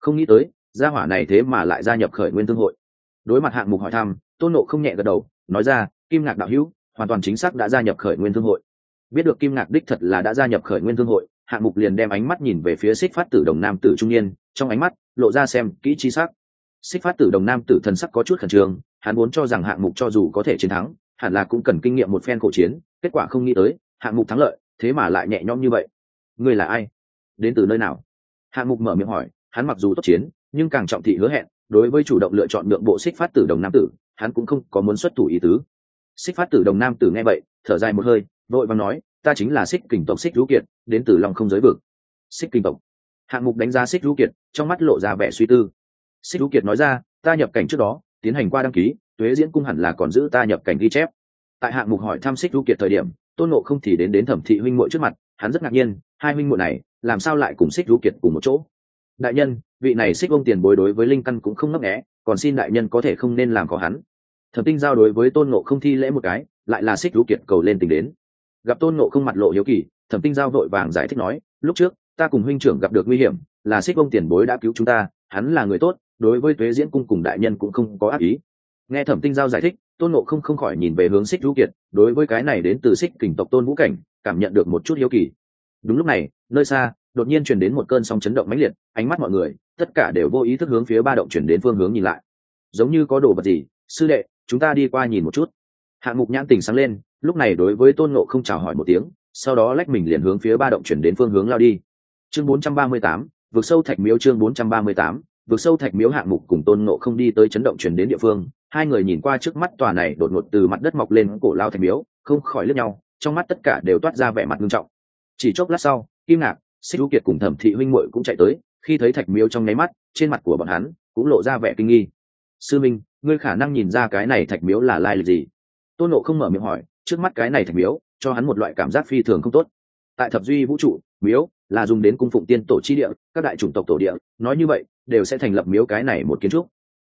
A: Không nghĩ tới, gia hỏa này thế mà lại gia nhập khởi nguyên thương hội. Đối mặt hạng mục hỏi thăm, tôn nộ không nhẹ gật đầu, nói ra, kim ngạc đạo hữu hoàn toàn chính xác đã gia nhập khởi nguyên thương hội. Biết được kim ngạc đích thật là đã gia nhập khởi nguyên thương hội, hạng mục liền đem ánh mắt nhìn về phía xích phát tử đồng nam tử trung niên, trong ánh mắt lộ ra xem kỹ chi sắc. Xích phát tử đồng nam tử thần sắc có chút khẩn trương, hắn muốn cho rằng hạng mục cho dù có thể chiến thắng, hẳn là cũng cần kinh nghiệm một phen khổ chiến, kết quả không nghĩ tới, hạng mục thắng lợi, thế mà lại nhẹ nhõm như vậy. Ngươi là ai? Đến từ nơi nào? Hạng mục mở miệng hỏi, hắn mặc dù tốt chiến, nhưng càng trọng thị hứa hẹn, đối với chủ động lựa chọn lượng bộ xích phát tử đồng nam tử, hắn cũng không có muốn xuất thủ ý tứ xích phát tử đồng nam tử nghe vậy, thở dài một hơi, vội vàng nói, ta chính là xích kình tộc xích rú kiệt, đến từ lòng không giới vực. Xích kình tộc? Hạng mục đánh giá xích rú kiệt, trong mắt lộ ra vẻ suy tư. Xích rú kiệt nói ra, ta nhập cảnh trước đó, tiến hành qua đăng ký, tuế diễn cung hẳn là còn giữ ta nhập cảnh ghi chép. Tại hạng mục hỏi thăm xích rú kiệt thời điểm, tôn nộ không thì đến đến thẩm thị huynh muội trước mặt, hắn rất ngạc nhiên, hai huynh muội này, làm sao lại cùng xích rú kiệt cùng một chỗ? Đại nhân, vị này xích ông tiền bối đối với linh căn cũng không ngấp nghẽ còn xin đại nhân có thể không nên làm có hắn thẩm tinh giao đối với tôn nộ không thi lễ một cái, lại là xích Lũ kiệt cầu lên tình đến. Gặp tôn nộ không mặt lộ hiếu kỳ, thẩm tinh giao vội vàng giải thích nói, lúc trước, ta cùng huynh trưởng gặp được nguy hiểm, là xích ông tiền bối đã cứu chúng ta, hắn là người tốt, đối với tuế diễn cung cùng đại nhân cũng không có ác ý. Nghe thẩm tinh giao giải thích, tôn nộ không không khỏi nhìn về hướng xích Lũ kiệt, đối với cái này đến từ xích kình tộc tôn vũ cảnh, cảm nhận được một chút hiếu kỳ. Đúng lúc này, nơi xa, đột nhiên truyền đến một cơn sóng chấn động mãnh liệt, ánh mắt mọi người, tất cả đều vô ý thức hướng phía ba động chuyển đến phương hướng nhìn lại. Giống như có đồ vật gì, sư đệ chúng ta đi qua nhìn một chút. Hạng mục nhãn tình sáng lên lúc này đối với tôn nộ không chào hỏi một tiếng sau đó lách mình liền hướng phía ba động chuyển đến phương hướng lao đi. Chương 438, vượt sâu thạch miếu chương 438, vượt sâu thạch miếu hạng mục cùng tôn nộ không đi tới chấn động chuyển đến địa phương hai người nhìn qua trước mắt tòa này đột ngột từ mặt đất mọc lên cổ lao thạch miếu không khỏi lướt nhau trong mắt tất cả đều toát ra vẻ mặt nghiêm trọng. Chỉ chốc lát sau kim ngạc xích lũ kiệt cùng thẩm thị huynh muội cũng chạy tới khi thấy thạch miếu trong nháy mắt trên mặt của bọn hắn cũng lộ ra vẻ kinh nghi sư minh, ngươi khả năng nhìn ra cái này thạch miếu là lai lịch gì? Tôn nộ không mở miệng hỏi, trước mắt cái này thạch miếu, cho hắn một loại cảm giác phi thường không tốt. Tại thập duy vũ trụ, miếu là dùng đến cung phụng tiên tổ chi địa, các đại chủng tộc tổ địa, nói như vậy, đều sẽ thành lập miếu cái này một kiến trúc.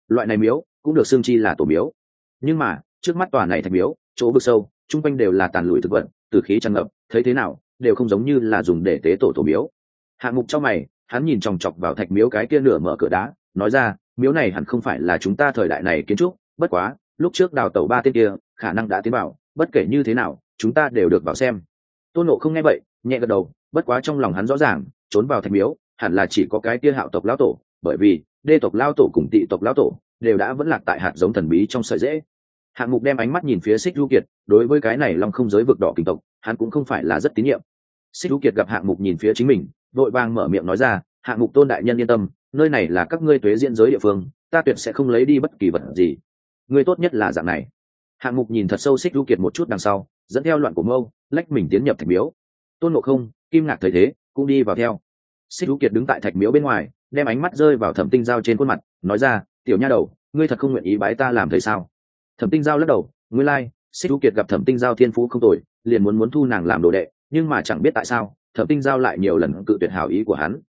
A: Loại này miếu cũng được xương chi là tổ miếu. Nhưng mà, trước mắt tòa này thạch miếu, chỗ vực sâu, chung quanh đều là tàn lụi thực vật, từ khí tràn ngập, thấy thế nào, đều không giống như là dùng để tế tổ tổ miếu. Hạng mục trong mày, hắn nhìn chòng chọc vào thạch miếu cái kia nửa mở cửa đá, nói ra miếu này hẳn không phải là chúng ta thời đại này kiến trúc, bất quá, lúc trước đào tẩu ba tên kia, khả năng đã tiến vào, bất kể như thế nào, chúng ta đều được vào xem. Tôn nộ không nghe vậy, nhẹ gật đầu, bất quá trong lòng hắn rõ ràng, trốn vào thạch miếu, hẳn là chỉ có cái kia hạo tộc lão tổ, bởi vì, đê tộc lao tổ cùng tị tộc lão tổ, đều đã vẫn lạc tại hạt giống thần bí trong sợi dễ. Hạng mục đem ánh mắt nhìn phía xích du kiệt, đối với cái này long không giới vực đỏ kinh tộc, hắn cũng không phải là rất tín nhiệm. Xích du kiệt gặp hạng mục nhìn phía chính mình, vội vàng mở miệng nói ra, hạng mục tôn đại nhân yên tâm nơi này là các ngươi tuế diễn giới địa phương ta tuyệt sẽ không lấy đi bất kỳ vật gì. Ngươi tốt nhất là dạng này. Hạng mục nhìn thật sâu xích du kiệt một chút đằng sau dẫn theo loạn của mâu lách mình tiến nhập thạch miếu. Tôn ngộ không kim ngạc thấy thế cũng đi vào theo. Xích du kiệt đứng tại thạch miếu bên ngoài đem ánh mắt rơi vào thẩm tinh giao trên khuôn mặt nói ra tiểu nha đầu ngươi thật không nguyện ý bái ta làm thầy sao? Thẩm tinh giao lắc đầu ngươi lai、like, xích du kiệt gặp thẩm tinh giao thiên phú không tồi liền muốn muốn thu nàng làm đồ đệ nhưng mà chẳng biết tại sao thẩm tinh giao lại nhiều lần cự tuyệt hảo ý của hắn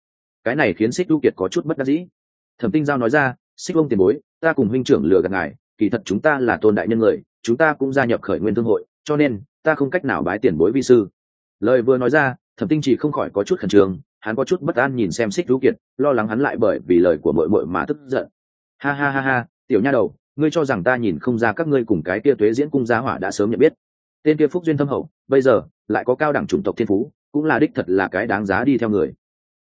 A: cái này khiến xích lưu kiệt có chút bất đắc dĩ. Thẩm tinh giao nói ra xích ông tiền bối, ta cùng huynh trưởng lừa gạt ngài, kỳ thật chúng ta là tôn đại nhân người, chúng ta cũng gia nhập khởi nguyên thương hội, cho nên, ta không cách nào bái tiền bối vi sư. Lời vừa nói ra, thẩm tinh chỉ không khỏi có chút khẩn trương, hắn có chút bất an nhìn xem xích du kiệt, lo lắng hắn lại bởi vì lời của mội mội mà tức giận. Ha ha ha ha, tiểu nha đầu, ngươi cho rằng ta nhìn không ra các ngươi cùng cái kia tuế diễn cung gia hỏa đã sớm nhận biết. Tên kia phúc duyên thâm hậu, bây giờ, lại có cao đẳng chủng tộc thiên phú, cũng là đích thật là cái đáng giá đi theo người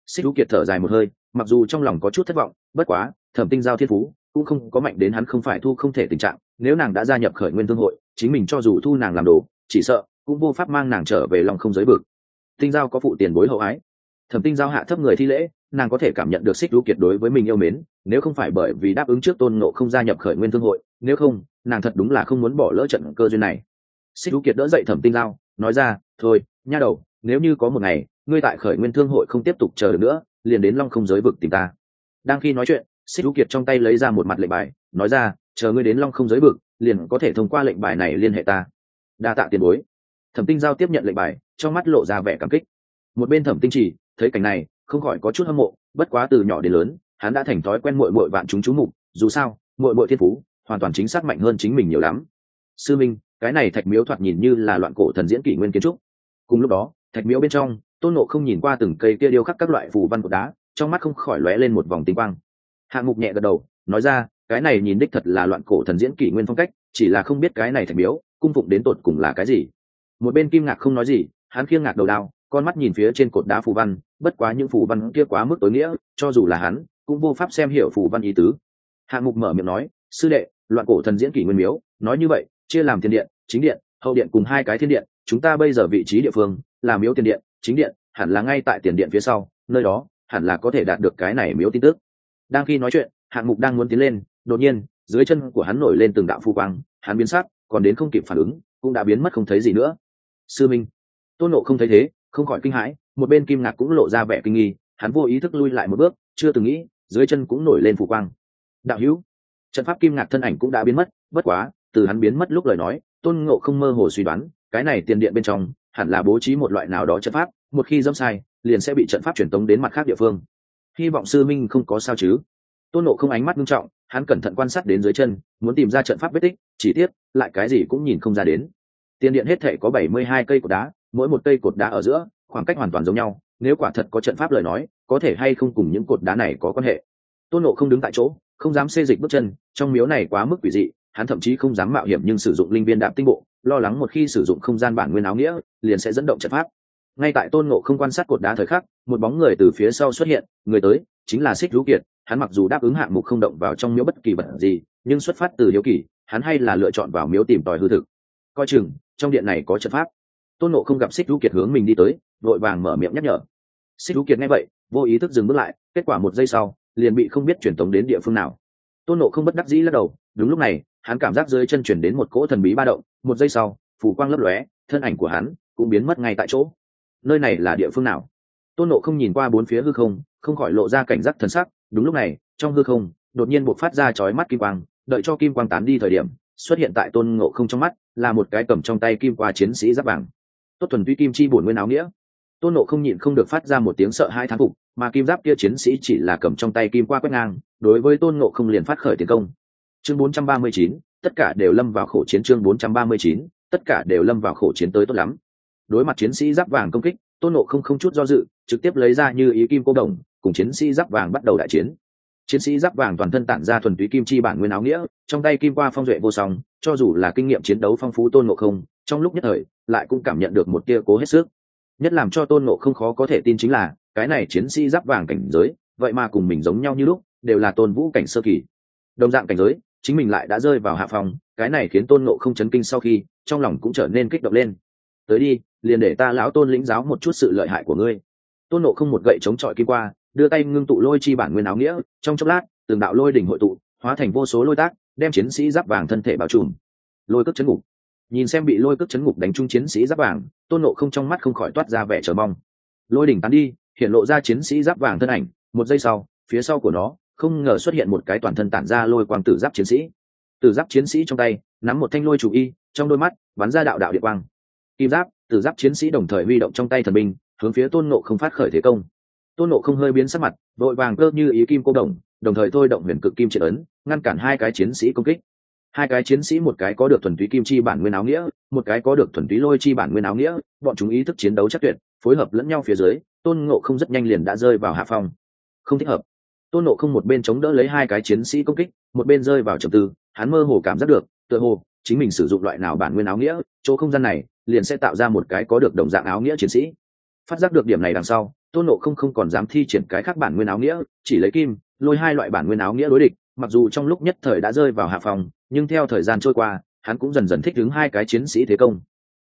A: xích lũ kiệt thở dài một hơi, mặc dù trong lòng có chút thất vọng, bất quá, thẩm tinh giao thiên phú, cũng không có mạnh đến hắn không phải thu không thể tình trạng, nếu nàng đã gia nhập khởi nguyên thương hội, chính mình cho dù thu nàng làm đồ, chỉ sợ, cũng vô pháp mang nàng trở về lòng không giới vực. Tinh giao có phụ tiền bối hậu ái. Thẩm tinh giao hạ thấp người thi lễ, nàng có thể cảm nhận được xích lũ kiệt đối với mình yêu mến, nếu không phải bởi vì đáp ứng trước tôn nộ không gia nhập khởi nguyên thương hội, nếu không, nàng thật đúng là không muốn bỏ lỡ trận cơ duyên này. Xích lũ kiệt đỡ dậy thẩm tinh giao, nói ra, thôi, nha đầu, nếu như có một ngày ngươi tại khởi nguyên thương hội không tiếp tục chờ được nữa, liền đến long không giới vực tìm ta. Đang khi nói chuyện, xích hữu kiệt trong tay lấy ra một mặt lệnh bài, nói ra, chờ ngươi đến long không giới vực, liền có thể thông qua lệnh bài này liên hệ ta. Đa tạ tiền bối. Thẩm tinh giao tiếp nhận lệnh bài, trong mắt lộ ra vẻ cảm kích. Một bên thẩm tinh chỉ, thấy cảnh này, không khỏi có chút hâm mộ, bất quá từ nhỏ đến lớn, hắn đã thành thói quen mội mội vạn chúng chú mục, dù sao mội mội thiên phú, hoàn toàn chính xác mạnh hơn chính mình nhiều lắm. Sư minh, cái này thạch miếu thoạt nhìn như là loạn cổ thần diễn kỷ nguyên kiến trúc. Cùng lúc đó, thạch miếu bên trong tôn nộ không nhìn qua từng cây kia điêu khắc các loại phù văn của đá, trong mắt không khỏi lóe lên một vòng tinh quang. Hạng mục nhẹ gật đầu, nói ra, cái này nhìn đích thật là loạn cổ thần diễn kỷ nguyên phong cách, chỉ là không biết cái này thành miếu, cung phụng đến tột cùng là cái gì. Một bên kim ngạc không nói gì, hắn khiêng ngạc đầu đao, con mắt nhìn phía trên cột đá phù văn, bất quá những phù văn kia quá mức tối nghĩa, cho dù là hắn, cũng vô pháp xem hiểu phù văn ý tứ. Hạng mục mở miệng nói, sư đệ, loạn cổ thần diễn kỷ nguyên miếu, nói như vậy, chia làm thiên điện, chính điện, hậu điện cùng hai cái thiên điện, chúng ta bây giờ vị trí địa phương là miếu tiền điện chính điện, hẳn là ngay tại tiền điện phía sau, nơi đó, hẳn là có thể đạt được cái này miếu tin tức. Đang khi nói chuyện, hạng mục đang muốn tiến lên, đột nhiên, dưới chân của hắn nổi lên từng đạo phu quang, hắn biến sắc, còn đến không kịp phản ứng, cũng đã biến mất không thấy gì nữa. Sư minh, tôn nộ không thấy thế, không khỏi kinh hãi, một bên kim ngạc cũng lộ ra vẻ kinh nghi, hắn vô ý thức lui lại một bước, chưa từng nghĩ, dưới chân cũng nổi lên phù quang. Đạo hữu, trận pháp kim ngạc thân ảnh cũng đã biến mất, bất quá, từ hắn biến mất lúc lời nói, tôn ngộ không mơ hồ suy đoán, cái này tiền điện bên trong hẳn là bố trí một loại nào đó trận pháp, một khi dẫm sai, liền sẽ bị trận pháp truyền tống đến mặt khác địa phương. Hy vọng sư minh không có sao chứ. Tôn nộ không ánh mắt nghiêm trọng, hắn cẩn thận quan sát đến dưới chân, muốn tìm ra trận pháp vết tích, chỉ tiếc, lại cái gì cũng nhìn không ra đến. Tiền điện hết thể có bảy mươi hai cây cột đá, mỗi một cây cột đá ở giữa, khoảng cách hoàn toàn giống nhau, nếu quả thật có trận pháp lời nói, có thể hay không cùng những cột đá này có quan hệ. Tôn nộ không đứng tại chỗ, không dám xê dịch bước chân, trong miếu này quá mức quỷ dị, hắn thậm chí không dám mạo hiểm nhưng sử dụng linh viên đạm tinh bộ lo lắng một khi sử dụng không gian bản nguyên áo nghĩa, liền sẽ dẫn động trận pháp. Ngay tại tôn ngộ không quan sát cột đá thời khắc, một bóng người từ phía sau xuất hiện, người tới, chính là xích lũ kiệt. Hắn mặc dù đáp ứng hạng mục không động vào trong miếu bất kỳ vật gì, nhưng xuất phát từ hiếu kỳ, hắn hay là lựa chọn vào miếu tìm tòi hư thực. Coi chừng, trong điện này có trận pháp. Tôn nộ không gặp xích lũ kiệt hướng mình đi tới, vội vàng mở miệng nhắc nhở. Xích lũ kiệt nghe vậy, vô ý thức dừng bước lại, kết quả một giây sau, liền bị không biết truyền tống đến địa phương nào. Tôn nộ không bất đắc dĩ lắc đầu, đúng lúc này hắn cảm giác dưới chân chuyển đến một cỗ thần bí ba động, một giây sau, phủ quang lấp lóe, thân ảnh của hắn cũng biến mất ngay tại chỗ. Nơi này là địa phương nào? Tôn nộ không nhìn qua bốn phía hư không không khỏi lộ ra cảnh giác thần sắc. Đúng lúc này, trong hư không, đột nhiên buộc phát ra chói mắt kim quang, đợi cho kim quang tán đi thời điểm, xuất hiện tại tôn ngộ không trong mắt, là một cái cầm trong tay kim qua chiến sĩ giáp vàng tốt thuần tuy kim chi bổn nguyên áo nghĩa. Tôn nộ không nhịn không được phát ra một tiếng sợ hai thán phục, mà kim giáp kia chiến sĩ chỉ là cầm trong tay kim qua quét ngang, đối với tôn nộ không liền phát khởi tiến công chương 439, tất cả đều lâm vào khổ chiến chương 439, tất cả đều lâm vào khổ chiến tới tốt lắm. Đối mặt chiến sĩ giáp vàng công kích tôn nộ không không chút do dự trực tiếp lấy ra như ý kim cô đồng cùng chiến sĩ giáp vàng bắt đầu đại chiến. Chiến sĩ giáp vàng toàn thân tản ra thuần túy kim chi bản nguyên áo nghĩa trong tay kim qua phong duệ vô song cho dù là kinh nghiệm chiến đấu phong phú tôn nộ không trong lúc nhất thời lại cũng cảm nhận được một tia cố hết sức. Nhất làm cho tôn nộ không khó có thể tin chính là cái này chiến sĩ giáp vàng cảnh giới vậy mà cùng mình giống nhau như lúc đều là tôn vũ cảnh sơ kỳ. Đồng dạng cảnh giới chính mình lại đã rơi vào hạ phòng, cái này khiến tôn nộ không chấn kinh sau khi, trong lòng cũng trở nên kích động lên. Tới đi, liền để ta lão tôn lĩnh giáo một chút sự lợi hại của ngươi. Tôn nộ không một gậy chống chọi kim qua, đưa tay ngưng tụ lôi chi bản nguyên áo nghĩa, trong chốc lát, từng đạo lôi đỉnh hội tụ, hóa thành vô số lôi tác, đem chiến sĩ giáp vàng thân thể bao trùm. Lôi cất chấn ngục. Nhìn xem bị lôi cất chấn ngục đánh trúng chiến sĩ giáp vàng, tôn nộ không trong mắt không khỏi toát ra vẻ chờ mong. Lôi đỉnh tán đi, hiện lộ ra chiến sĩ giáp vàng thân ảnh, một giây sau, phía sau của nó không ngờ xuất hiện một cái toàn thân tản ra lôi quang tử giáp chiến sĩ. Tử giáp chiến sĩ trong tay, nắm một thanh lôi chủ y, trong đôi mắt, bắn ra đạo đạo địa quang. Kim giáp, tử giáp chiến sĩ đồng thời huy động trong tay thần binh, hướng phía tôn nộ không phát khởi thế công. Tôn nộ không hơi biến sắc mặt vội vàng cơ như ý kim cô đồng đồng thời thôi động huyền cực kim triệt ấn, ngăn cản hai cái chiến sĩ công kích. Hai cái chiến sĩ một cái có được thuần túy kim chi bản nguyên áo nghĩa, một cái có được thuần túy lôi chi bản nguyên áo nghĩa, bọn chúng ý thức chiến đấu chắc tuyệt, phối hợp lẫn nhau phía dưới, tôn ngộ không rất nhanh liền đã rơi vào hạ phong. Không thích hợp tôn Nộ không một bên chống đỡ lấy hai cái chiến sĩ công kích, một bên rơi vào trầm tư, hắn mơ hồ cảm giác được, tựa hồ, chính mình sử dụng loại nào bản nguyên áo nghĩa, chỗ không gian này, liền sẽ tạo ra một cái có được đồng dạng áo nghĩa chiến sĩ. Phát giác được điểm này đằng sau, tôn nộ không không còn dám thi triển cái khác bản nguyên áo nghĩa, chỉ lấy kim, lôi hai loại bản nguyên áo nghĩa đối địch, mặc dù trong lúc nhất thời đã rơi vào hạ phòng, nhưng theo thời gian trôi qua, hắn cũng dần dần thích ứng hai cái chiến sĩ thế công.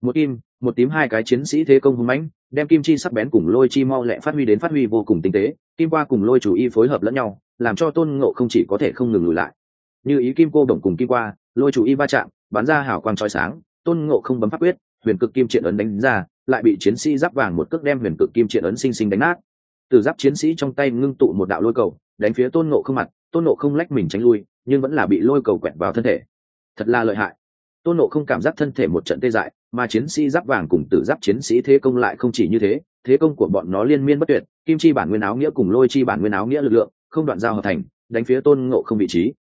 A: Một kim, một tím hai cái chiến sĩ thế công hung mãnh đem kim chi sắc bén cùng lôi chi mau lẹ phát huy đến phát huy vô cùng tinh tế, kim qua cùng lôi chủ y phối hợp lẫn nhau, làm cho tôn ngộ không chỉ có thể không ngừng lùi lại. Như ý kim cô đồng cùng kim qua, lôi chủ y va chạm, bắn ra hào quang trói sáng, tôn ngộ không bấm pháp quyết, huyền cực kim triện ấn đánh ra, lại bị chiến sĩ giáp vàng một cước đem huyền cực kim triện ấn xinh xinh đánh nát. Từ giáp chiến sĩ trong tay ngưng tụ một đạo lôi cầu, đánh phía tôn ngộ không mặt, tôn ngộ không lách mình tránh lui, nhưng vẫn là bị lôi cầu quẹt vào thân thể. Thật là lợi hại tôn ngộ không cảm giác thân thể một trận tê dại, mà chiến sĩ giáp vàng cùng tử giáp chiến sĩ thế công lại không chỉ như thế thế công của bọn nó liên miên bất tuyệt, kim chi bản nguyên áo nghĩa cùng lôi chi bản nguyên áo nghĩa lực lượng, không đoạn giao hợp thành, đánh phía tôn ngộ không vị trí.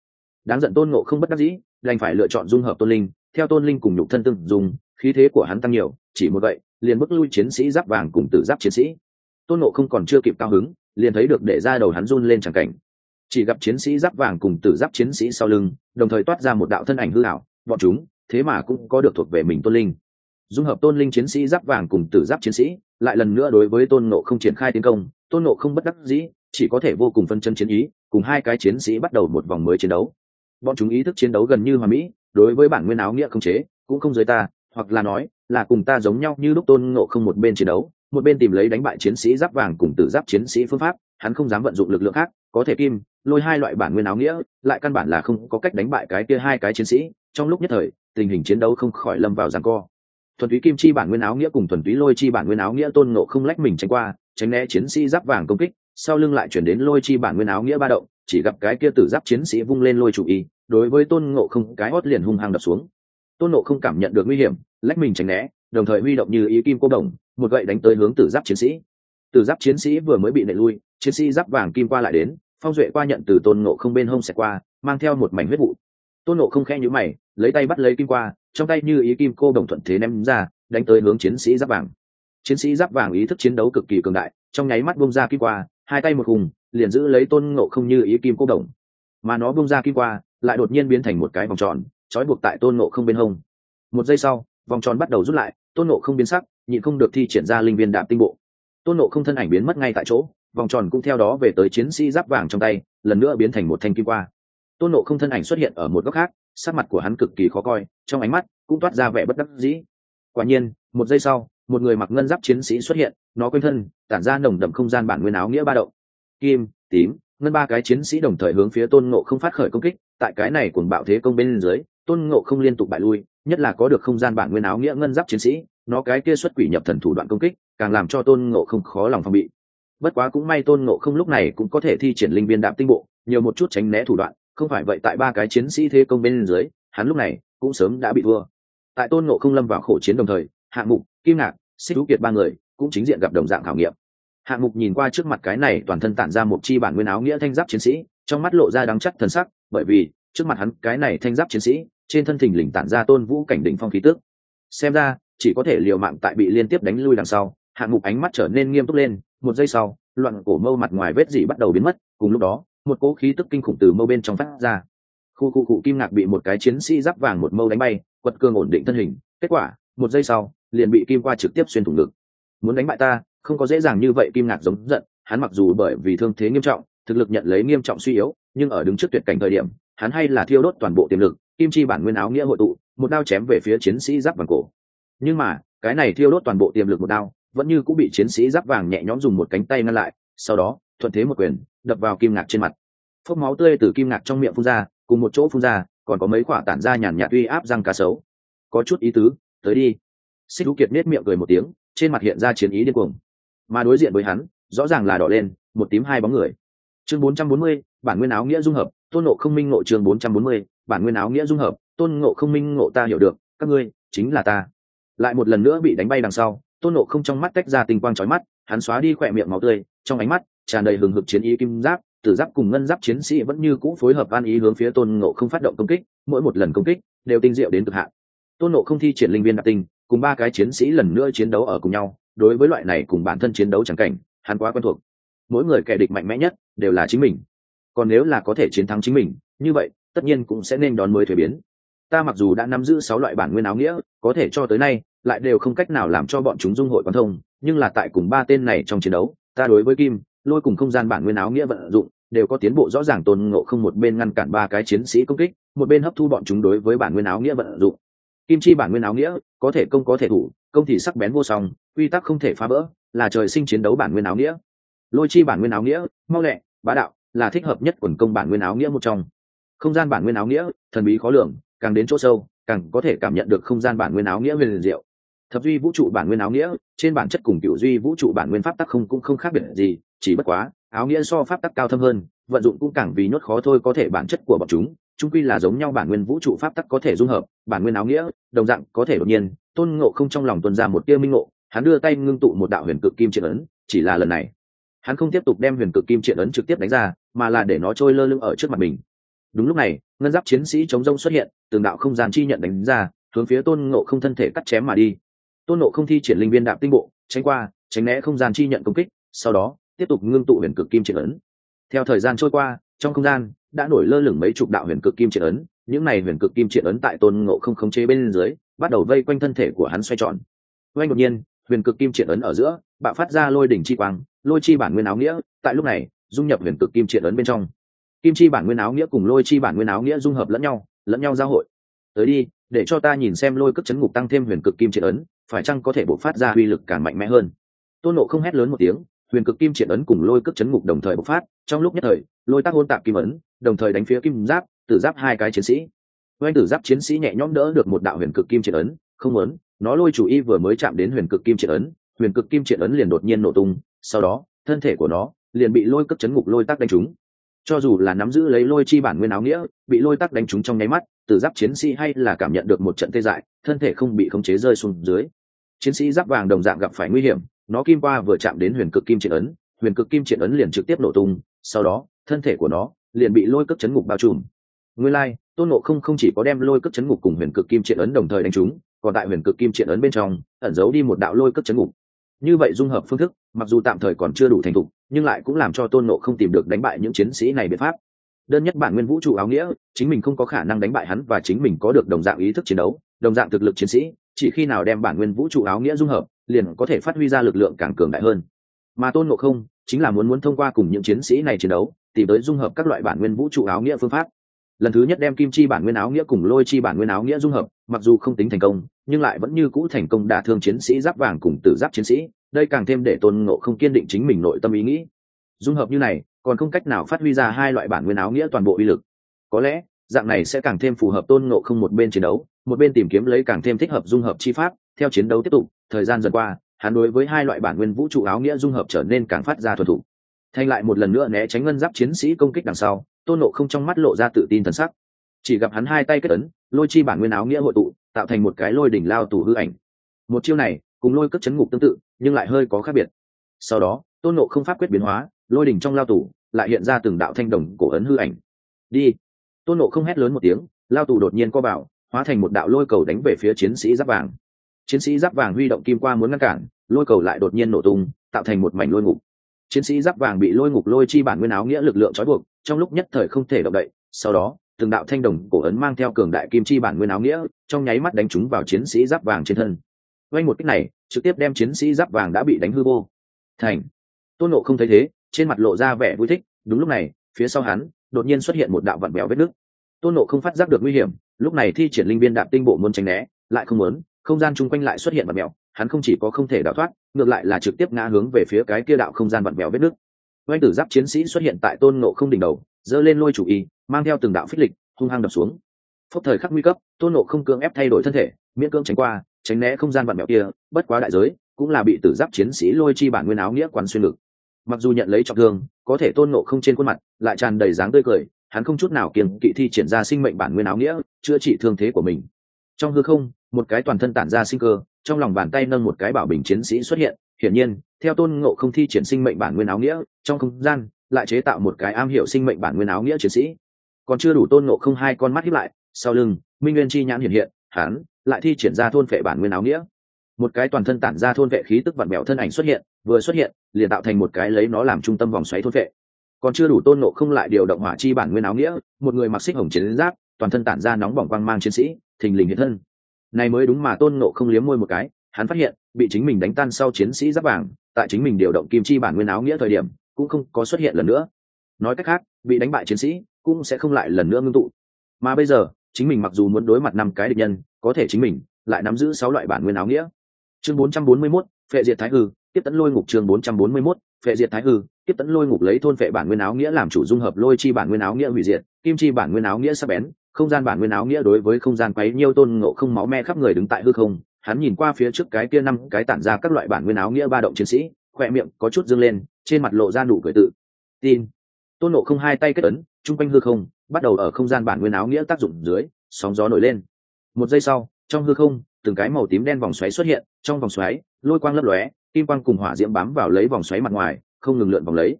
A: Đáng giận tôn ngộ không bất đắc dĩ, đành phải lựa chọn dung hợp tôn linh, theo tôn linh cùng nhục thân tương dùng khí thế của hắn tăng nhiều, chỉ một vậy, liền bức lui chiến sĩ giáp vàng cùng tử giáp chiến sĩ. Tôn nộ không còn chưa kịp cao hứng, liền thấy được để ra đầu hắn run lên tràng cảnh. Chỉ gặp chiến sĩ giáp vàng cùng tử giáp chiến sĩ sau lưng, đồng thời toát ra một đạo thân ảnh hư hảo bọn chúng thế mà cũng có được thuộc về mình tôn linh. Dung hợp tôn linh chiến sĩ giáp vàng cùng tử giáp chiến sĩ, lại lần nữa đối với tôn nộ không triển khai tiến công, tôn nộ không bất đắc dĩ, chỉ có thể vô cùng phân chân chiến ý, cùng hai cái chiến sĩ bắt đầu một vòng mới chiến đấu. Bọn chúng ý thức chiến đấu gần như hòa mỹ, đối với bản nguyên áo nghĩa không chế, cũng không giới ta, hoặc là nói, là cùng ta giống nhau như lúc tôn nộ không một bên chiến đấu, một bên tìm lấy đánh bại chiến sĩ giáp vàng cùng tử giáp chiến sĩ phương pháp, hắn không dám vận dụng lực lượng khác, có thể kim, lôi hai loại bản nguyên áo nghĩa, lại căn bản là không có cách đánh bại cái kia hai cái chiến sĩ trong lúc nhất thời, tình hình chiến đấu không khỏi lâm vào giằng co. Thuần túy kim chi bản nguyên áo nghĩa cùng thuần túy lôi chi bản nguyên áo nghĩa tôn ngộ không lách mình tránh qua, tránh né chiến sĩ giáp vàng công kích, sau lưng lại chuyển đến lôi chi bản nguyên áo nghĩa ba động, chỉ gặp cái kia tử giáp chiến sĩ vung lên lôi chủ y, đối với tôn ngộ không cái hót liền hung hăng đập xuống. Tôn ngộ không cảm nhận được nguy hiểm, lách mình tránh né, đồng thời huy động như ý kim cô đồng, một gậy đánh tới hướng tử giáp chiến sĩ. Tử giáp chiến sĩ vừa mới bị nệ lui, chiến sĩ giáp vàng kim qua lại đến, phong duệ qua nhận từ tôn nộ không bên hông xẹt qua, mang theo một mảnh huyết vụ tôn nộ không khe nhữ mày, lấy tay bắt lấy kim qua, trong tay như ý kim cô đồng thuận thế ném ra, đánh tới hướng chiến sĩ giáp vàng. Chiến sĩ giáp vàng ý thức chiến đấu cực kỳ cường đại, trong nháy mắt bông ra kim qua, hai tay một hùng, liền giữ lấy tôn nộ không như ý kim cô đồng. Mà nó bông ra kim qua, lại đột nhiên biến thành một cái vòng tròn, trói buộc tại tôn nộ không bên hông. Một giây sau, vòng tròn bắt đầu rút lại, tôn nộ không biến sắc, nhịn không được thi triển ra linh viên đạm tinh bộ. Tôn nộ không thân ảnh biến mất ngay tại chỗ, vòng tròn cũng theo đó về tới chiến sĩ giáp vàng trong tay, lần nữa biến thành một thanh kim qua tôn nộ không thân ảnh xuất hiện ở một góc khác, sắc mặt của hắn cực kỳ khó coi, trong ánh mắt cũng toát ra vẻ bất đắc dĩ. Quả nhiên, một giây sau, một người mặc ngân giáp chiến sĩ xuất hiện, nó quanh thân, tản ra nồng đậm không gian bản nguyên áo nghĩa ba động. Kim, tím, ngân ba cái chiến sĩ đồng thời hướng phía tôn ngộ không phát khởi công kích, tại cái này cuồng bạo thế công bên dưới, tôn ngộ không liên tục bại lui, nhất là có được không gian bản nguyên áo nghĩa ngân giáp chiến sĩ, nó cái kia xuất quỷ nhập thần thủ đoạn công kích, càng làm cho tôn ngộ không khó lòng phòng bị. Bất quá cũng may tôn ngộ không lúc này cũng có thể thi triển linh viên đạm tinh bộ, nhiều một chút tránh né thủ đoạn không phải vậy tại ba cái chiến sĩ thế công bên dưới, hắn lúc này cũng sớm đã bị thua. Tại tôn ngộ không lâm vào khổ chiến đồng thời, hạng mục, kim ngạc, xích hữu kiệt ba người cũng chính diện gặp đồng dạng khảo nghiệm. Hạng mục nhìn qua trước mặt cái này toàn thân tản ra một chi bản nguyên áo nghĩa thanh giáp chiến sĩ, trong mắt lộ ra đắng chắc thần sắc, bởi vì trước mặt hắn cái này thanh giáp chiến sĩ, trên thân thình lình tản ra tôn vũ cảnh đỉnh phong khí tước xem ra, chỉ có thể liều mạng tại bị liên tiếp đánh lui đằng sau, hạng mục ánh mắt trở nên nghiêm túc lên, một giây sau, loạn cổ mâu mặt ngoài vết dị bắt đầu biến mất, cùng lúc đó một cỗ khí tức kinh khủng từ mâu bên trong phát ra. Khu khu cụ kim ngạc bị một cái chiến sĩ giáp vàng một mâu đánh bay, quật cường ổn định thân hình, kết quả, một giây sau, liền bị kim qua trực tiếp xuyên thủng ngực. Muốn đánh bại ta, không có dễ dàng như vậy, kim ngạc giống giận, hắn mặc dù bởi vì thương thế nghiêm trọng, thực lực nhận lấy nghiêm trọng suy yếu, nhưng ở đứng trước tuyệt cảnh thời điểm, hắn hay là thiêu đốt toàn bộ tiềm lực, kim chi bản nguyên áo nghĩa hội tụ, một đao chém về phía chiến sĩ giáp vàng cổ. Nhưng mà, cái này thiêu đốt toàn bộ tiềm lực một đao, vẫn như cũng bị chiến sĩ giáp vàng nhẹ nhõm dùng một cánh tay ngăn lại, sau đó, thuận thế một quyền đập vào kim ngạc trên mặt. Phốc máu tươi từ kim ngạc trong miệng phun ra cùng một chỗ phun ra còn có mấy quả tản ra nhàn nhạt uy áp răng cá sấu. Có chút ý tứ tới đi. Xích thú kiệt nết miệng cười một tiếng trên mặt hiện ra chiến ý điên cuồng. Mà đối diện với hắn rõ ràng là đỏ lên một tím hai bóng người. Chương 440, bản nguyên áo nghĩa dung hợp tôn nộ không minh ngộ chương 440, bản nguyên áo nghĩa dung hợp tôn ngộ không minh ngộ ta hiểu được các ngươi chính là ta. Lại một lần nữa bị đánh bay đằng sau tôn nộ không trong mắt tách ra tinh quang trói mắt hắn xóa đi khỏe miệng máu tươi trong ánh mắt tràn đầy hừng hực chiến ý kim giáp, tử giáp cùng ngân giáp chiến sĩ vẫn như cũ phối hợp an ý hướng phía tôn ngộ không phát động công kích, mỗi một lần công kích đều tinh diệu đến cực hạn. Tôn ngộ không thi triển linh viên đặc tinh, cùng ba cái chiến sĩ lần nữa chiến đấu ở cùng nhau, đối với loại này cùng bản thân chiến đấu chẳng cảnh, hắn quá quen thuộc. Mỗi người kẻ địch mạnh mẽ nhất đều là chính mình. Còn nếu là có thể chiến thắng chính mình, như vậy, tất nhiên cũng sẽ nên đón mới thuế biến. Ta mặc dù đã nắm giữ sáu loại bản nguyên áo nghĩa, có thể cho tới nay, lại đều không cách nào làm cho bọn chúng dung hội quan thông, nhưng là tại cùng ba tên này trong chiến đấu, ta đối với kim lôi cùng không gian bản nguyên áo nghĩa vận dụng, đều có tiến bộ rõ ràng tôn ngộ không một bên ngăn cản ba cái chiến sĩ công kích, một bên hấp thu bọn chúng đối với bản nguyên áo nghĩa vận dụng. Kim chi bản nguyên áo nghĩa, có thể công có thể thủ, công thì sắc bén vô song, quy tắc không thể phá vỡ, là trời sinh chiến đấu bản nguyên áo nghĩa. Lôi chi bản nguyên áo nghĩa, mau lẹ, bá đạo, là thích hợp nhất quần công bản nguyên áo nghĩa một trong. Không gian bản nguyên áo nghĩa, thần bí khó lường, càng đến chỗ sâu, càng có thể cảm nhận được không gian bản nguyên áo nghĩa huyền diệu thập duy vũ trụ bản nguyên áo nghĩa, trên bản chất cùng cựu duy vũ trụ bản nguyên pháp tắc không cũng không khác biệt gì, chỉ bất quá, áo nghĩa so pháp tắc cao thâm hơn, vận dụng cũng càng vì nhốt khó thôi có thể bản chất của bọn chúng chúng quy là giống nhau bản nguyên vũ trụ pháp tắc có thể dung hợp, bản nguyên áo nghĩa, đồng dạng có thể đột nhiên, tôn ngộ không trong lòng tuân ra một tia minh ngộ, hắn đưa tay ngưng tụ một đạo huyền cực kim triện ấn, chỉ là lần này, hắn không tiếp tục đem huyền cực kim triện ấn trực tiếp đánh ra, mà là để nó trôi lơ lưng ở trước mặt mình. Đúng lúc này, ngân giáp chiến sĩ chống rông xuất hiện, từng đạo không gian chi nhận đánh ra, hướng phía tôn ngộ không thân thể cắt chém mà đi tôn ngộ không thi triển linh viên đạm tinh bộ, tránh qua, tránh né không gian chi nhận công kích, sau đó, tiếp tục ngưng tụ huyền cực kim triển ấn. Theo thời gian trôi qua, trong không gian, đã nổi lơ lửng mấy chục đạo huyền cực kim triển ấn, những này huyền cực kim triển ấn tại tôn ngộ không khống chế bên dưới, bắt đầu vây quanh thân thể của hắn xoay tròn. Oanh đột nhiên, huyền cực kim triển ấn ở giữa, bạo phát ra lôi đỉnh chi quang, lôi chi bản nguyên áo nghĩa, tại lúc này, dung nhập huyền cực kim triển ấn bên trong. Kim chi bản nguyên áo nghĩa cùng lôi chi bản nguyên áo nghĩa dung hợp lẫn nhau lẫn nhau giao hội. Tới đi, để cho ta nhìn xem lôi cất chấn ngục tăng thêm huyền cực kim triển ấn phải chăng có thể bộc phát ra uy lực càng mạnh mẽ hơn? Tôn nộ không hét lớn một tiếng, huyền cực kim triển ấn cùng lôi cước chấn ngục đồng thời bộc phát, trong lúc nhất thời, lôi tác hôn tạp kim ấn, đồng thời đánh phía kim giáp, tử giáp hai cái chiến sĩ. Oanh tử giáp chiến sĩ nhẹ nhõm đỡ được một đạo huyền cực kim triển ấn, không muốn, nó lôi chủ y vừa mới chạm đến huyền cực kim triển ấn, huyền cực kim triển ấn liền đột nhiên nổ tung, sau đó, thân thể của nó liền bị lôi cất chấn ngục lôi tác đánh trúng. Cho dù là nắm giữ lấy lôi chi bản nguyên áo nghĩa, bị lôi tác đánh trúng trong nháy mắt, tử giáp chiến sĩ hay là cảm nhận được một trận tê dại, thân thể không bị khống chế rơi xuống dưới chiến sĩ giáp vàng đồng dạng gặp phải nguy hiểm nó kim qua vừa chạm đến huyền cực kim triện ấn huyền cực kim triện ấn liền trực tiếp nổ tung sau đó thân thể của nó liền bị lôi cất chấn ngục bao trùm. Nguyên lai、like, tôn nộ không không chỉ có đem lôi cất chấn ngục cùng huyền cực kim triện ấn đồng thời đánh trúng còn tại huyền cực kim triện ấn bên trong ẩn giấu đi một đạo lôi cất chấn ngục. Như vậy dung hợp phương thức mặc dù tạm thời còn chưa đủ thành thục nhưng lại cũng làm cho tôn nộ không tìm được đánh bại những chiến sĩ này biện pháp. Đơn nhất bản nguyên vũ trụ áo nghĩa chính mình không có khả năng đánh bại hắn và chính mình có được đồng dạng ý thức chiến đấu đồng dạng thực lực chiến sĩ chỉ khi nào đem bản nguyên vũ trụ áo nghĩa dung hợp, liền có thể phát huy ra lực lượng càng cường đại hơn. Mà tôn ngộ không chính là muốn muốn thông qua cùng những chiến sĩ này chiến đấu, tìm tới dung hợp các loại bản nguyên vũ trụ áo nghĩa phương pháp. Lần thứ nhất đem kim chi bản nguyên áo nghĩa cùng lôi chi bản nguyên áo nghĩa dung hợp, mặc dù không tính thành công, nhưng lại vẫn như cũ thành công đả thương chiến sĩ giáp vàng cùng tử giáp chiến sĩ, đây càng thêm để tôn ngộ không kiên định chính mình nội tâm ý nghĩ. Dung hợp như này, còn không cách nào phát huy ra hai loại bản nguyên áo nghĩa toàn bộ uy lực. Có lẽ, dạng này sẽ càng thêm phù hợp tôn ngộ không một bên chiến đấu một bên tìm kiếm lấy càng thêm thích hợp dung hợp chi pháp, theo chiến đấu tiếp tục, thời gian dần qua, hắn đối với hai loại bản nguyên vũ trụ áo nghĩa dung hợp trở nên càng phát ra thuần thủ. Thành lại một lần nữa né tránh ngân giáp chiến sĩ công kích đằng sau, tôn nộ không trong mắt lộ ra tự tin thần sắc. Chỉ gặp hắn hai tay kết ấn, lôi chi bản nguyên áo nghĩa hội tụ, tạo thành một cái lôi đỉnh lao tù hư ảnh. Một chiêu này, cùng lôi cất chấn ngục tương tự, nhưng lại hơi có khác biệt. Sau đó, tôn nộ không pháp quyết biến hóa, lôi đỉnh trong lao tù, lại hiện ra từng đạo thanh đồng cổ ấn hư ảnh. Đi! Tôn nộ không hét lớn một tiếng, lao tù đột nhiên co vào hóa thành một đạo lôi cầu đánh về phía chiến sĩ giáp vàng. Chiến sĩ giáp vàng huy động kim qua muốn ngăn cản, lôi cầu lại đột nhiên nổ tung, tạo thành một mảnh lôi ngục. Chiến sĩ giáp vàng bị lôi ngục lôi chi bản nguyên áo nghĩa lực lượng trói buộc, trong lúc nhất thời không thể động đậy, sau đó, từng đạo thanh đồng cổ ấn mang theo cường đại kim chi bản nguyên áo nghĩa, trong nháy mắt đánh trúng vào chiến sĩ giáp vàng trên thân. Quanh một cách này, trực tiếp đem chiến sĩ giáp vàng đã bị đánh hư vô. Thành. Tôn nộ không thấy thế, trên mặt lộ ra vẻ vui thích, đúng lúc này, phía sau hắn, đột nhiên xuất hiện một đạo vặn béo vết nứt. Tôn nộ không phát giác được nguy hiểm lúc này thi triển linh viên đạp tinh bộ muốn tránh né, lại không muốn, không gian chung quanh lại xuất hiện vặn mèo, hắn không chỉ có không thể đào thoát, ngược lại là trực tiếp ngã hướng về phía cái kia đạo không gian vặn mèo vết nước. Oanh tử giáp chiến sĩ xuất hiện tại tôn nộ không đỉnh đầu, giơ lên lôi chủ y, mang theo từng đạo phích lịch, hung hăng đập xuống. Phốc thời khắc nguy cấp, tôn nộ không cưỡng ép thay đổi thân thể, miễn cưỡng tránh qua, tránh né không gian vặn mẹo kia, bất quá đại giới cũng là bị tử giáp chiến sĩ lôi chi bản nguyên áo nghĩa quán xuyên ngực. Mặc dù nhận lấy trọng thương, có thể tôn nộ không trên khuôn mặt lại tràn đầy dáng tươi cười hắn không chút nào kiềm kỵ thi triển ra sinh mệnh bản nguyên áo nghĩa, chữa trị thương thế của mình. Trong hư không, một cái toàn thân tản ra sinh cơ, trong lòng bàn tay nâng một cái bảo bình chiến sĩ xuất hiện. Hiển nhiên, theo tôn ngộ không thi triển sinh mệnh bản nguyên áo nghĩa, trong không gian lại chế tạo một cái am hiểu sinh mệnh bản nguyên áo nghĩa chiến sĩ. Còn chưa đủ tôn ngộ không hai con mắt hiếp lại, sau lưng, minh nguyên chi nhãn hiện hiện, hắn lại thi triển ra thôn vệ bản nguyên áo nghĩa. Một cái toàn thân tản ra thôn vệ khí tức vặn mẹo thân ảnh xuất hiện, vừa xuất hiện, liền tạo thành một cái lấy nó làm trung tâm vòng xoáy thôn vệ còn chưa đủ tôn nộ không lại điều động hỏa chi bản nguyên áo nghĩa một người mặc xích hồng chiến giáp toàn thân tản ra nóng bỏng quang mang chiến sĩ thình lình hiện thân. Này mới đúng mà tôn nộ không liếm môi một cái hắn phát hiện bị chính mình đánh tan sau chiến sĩ giáp vàng tại chính mình điều động kim chi bản nguyên áo nghĩa thời điểm cũng không có xuất hiện lần nữa. Nói cách khác bị đánh bại chiến sĩ cũng sẽ không lại lần nữa ngưng tụ. Mà bây giờ chính mình mặc dù muốn đối mặt năm cái địch nhân có thể chính mình lại nắm giữ sáu loại bản nguyên áo nghĩa. Chương 441, phệ diệt thái hư tiếp tấn lôi ngục chương 441, phệ diệt thái hư, tiếp tấn lôi ngục lấy thôn phệ bản nguyên áo nghĩa làm chủ dung hợp lôi chi bản nguyên áo nghĩa hủy diệt, kim chi bản nguyên áo nghĩa sắp bén, không gian bản nguyên áo nghĩa đối với không gian quấy nhiêu tôn ngộ không máu me khắp người đứng tại hư không. Hắn nhìn qua phía trước cái kia năm cái tản ra các loại bản nguyên áo nghĩa ba động chiến sĩ, khỏe miệng có chút dương lên, trên mặt lộ ra nụ cười tự tin. Tôn ngộ không hai tay kết ấn, chung quanh hư không, bắt đầu ở không gian bản nguyên áo nghĩa tác dụng dưới, sóng gió nổi lên. Một giây sau, trong hư không, từng cái màu tím đen vòng xoáy xuất hiện, trong vòng xoáy, lôi quang lấp lóe kim quang cùng hỏa diễm bám vào lấy vòng xoáy mặt ngoài, không ngừng lượn vòng lấy.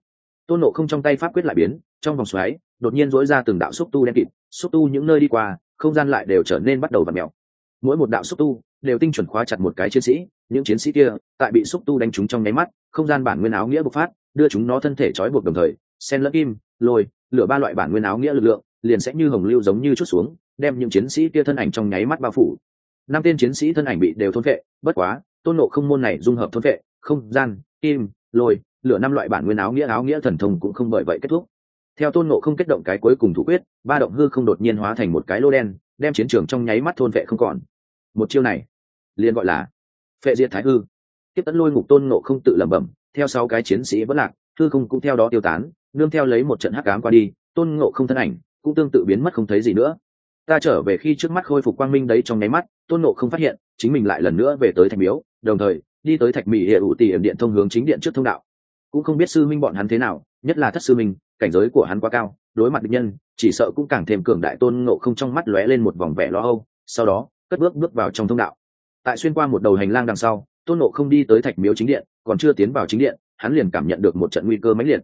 A: Tôn nộ không trong tay pháp quyết lại biến, trong vòng xoáy, đột nhiên dỗi ra từng đạo xúc tu đen kịt, xúc tu những nơi đi qua, không gian lại đều trở nên bắt đầu và mèo. Mỗi một đạo xúc tu đều tinh chuẩn khóa chặt một cái chiến sĩ, những chiến sĩ kia tại bị xúc tu đánh trúng trong nháy mắt, không gian bản nguyên áo nghĩa bộc phát, đưa chúng nó thân thể trói buộc đồng thời, sen lẫn kim, lôi, lửa ba loại bản nguyên áo nghĩa lực lượng, liền sẽ như hồng lưu giống như chút xuống, đem những chiến sĩ kia thân ảnh trong nháy mắt bao phủ. Năm tên chiến sĩ thân ảnh bị đều thôn vệ bất quá tôn nộ không môn này dung hợp thôn vệ, không, gian, kim, lôi, lửa năm loại bản nguyên áo nghĩa áo nghĩa thần thông cũng không bởi vậy kết thúc. Theo tôn nộ không kết động cái cuối cùng thủ quyết, ba động hư không đột nhiên hóa thành một cái lô đen, đem chiến trường trong nháy mắt thôn vệ không còn. Một chiêu này, liền gọi là phệ diệt thái hư. Tiếp tấn lôi ngục tôn nộ không tự lẩm bẩm, theo sau cái chiến sĩ vẫn lạc, hư không cũng theo đó tiêu tán, nương theo lấy một trận hắc cám qua đi, tôn nộ không thân ảnh cũng tương tự biến mất không thấy gì nữa. Ta trở về khi trước mắt khôi phục quang minh đấy trong nháy mắt, tôn nộ không phát hiện, chính mình lại lần nữa về tới thành miếu đồng thời, đi tới thạch mỹ hệ ủ tỷ điện thông hướng chính điện trước thông đạo. Cũng không biết sư minh bọn hắn thế nào, nhất là thất sư minh, cảnh giới của hắn quá cao, đối mặt địch nhân, chỉ sợ cũng càng thêm cường đại tôn ngộ không trong mắt lóe lên một vòng vẻ lo âu, sau đó, cất bước bước vào trong thông đạo. Tại xuyên qua một đầu hành lang đằng sau, tôn ngộ không đi tới thạch miếu chính điện, còn chưa tiến vào chính điện, hắn liền cảm nhận được một trận nguy cơ mãnh liệt.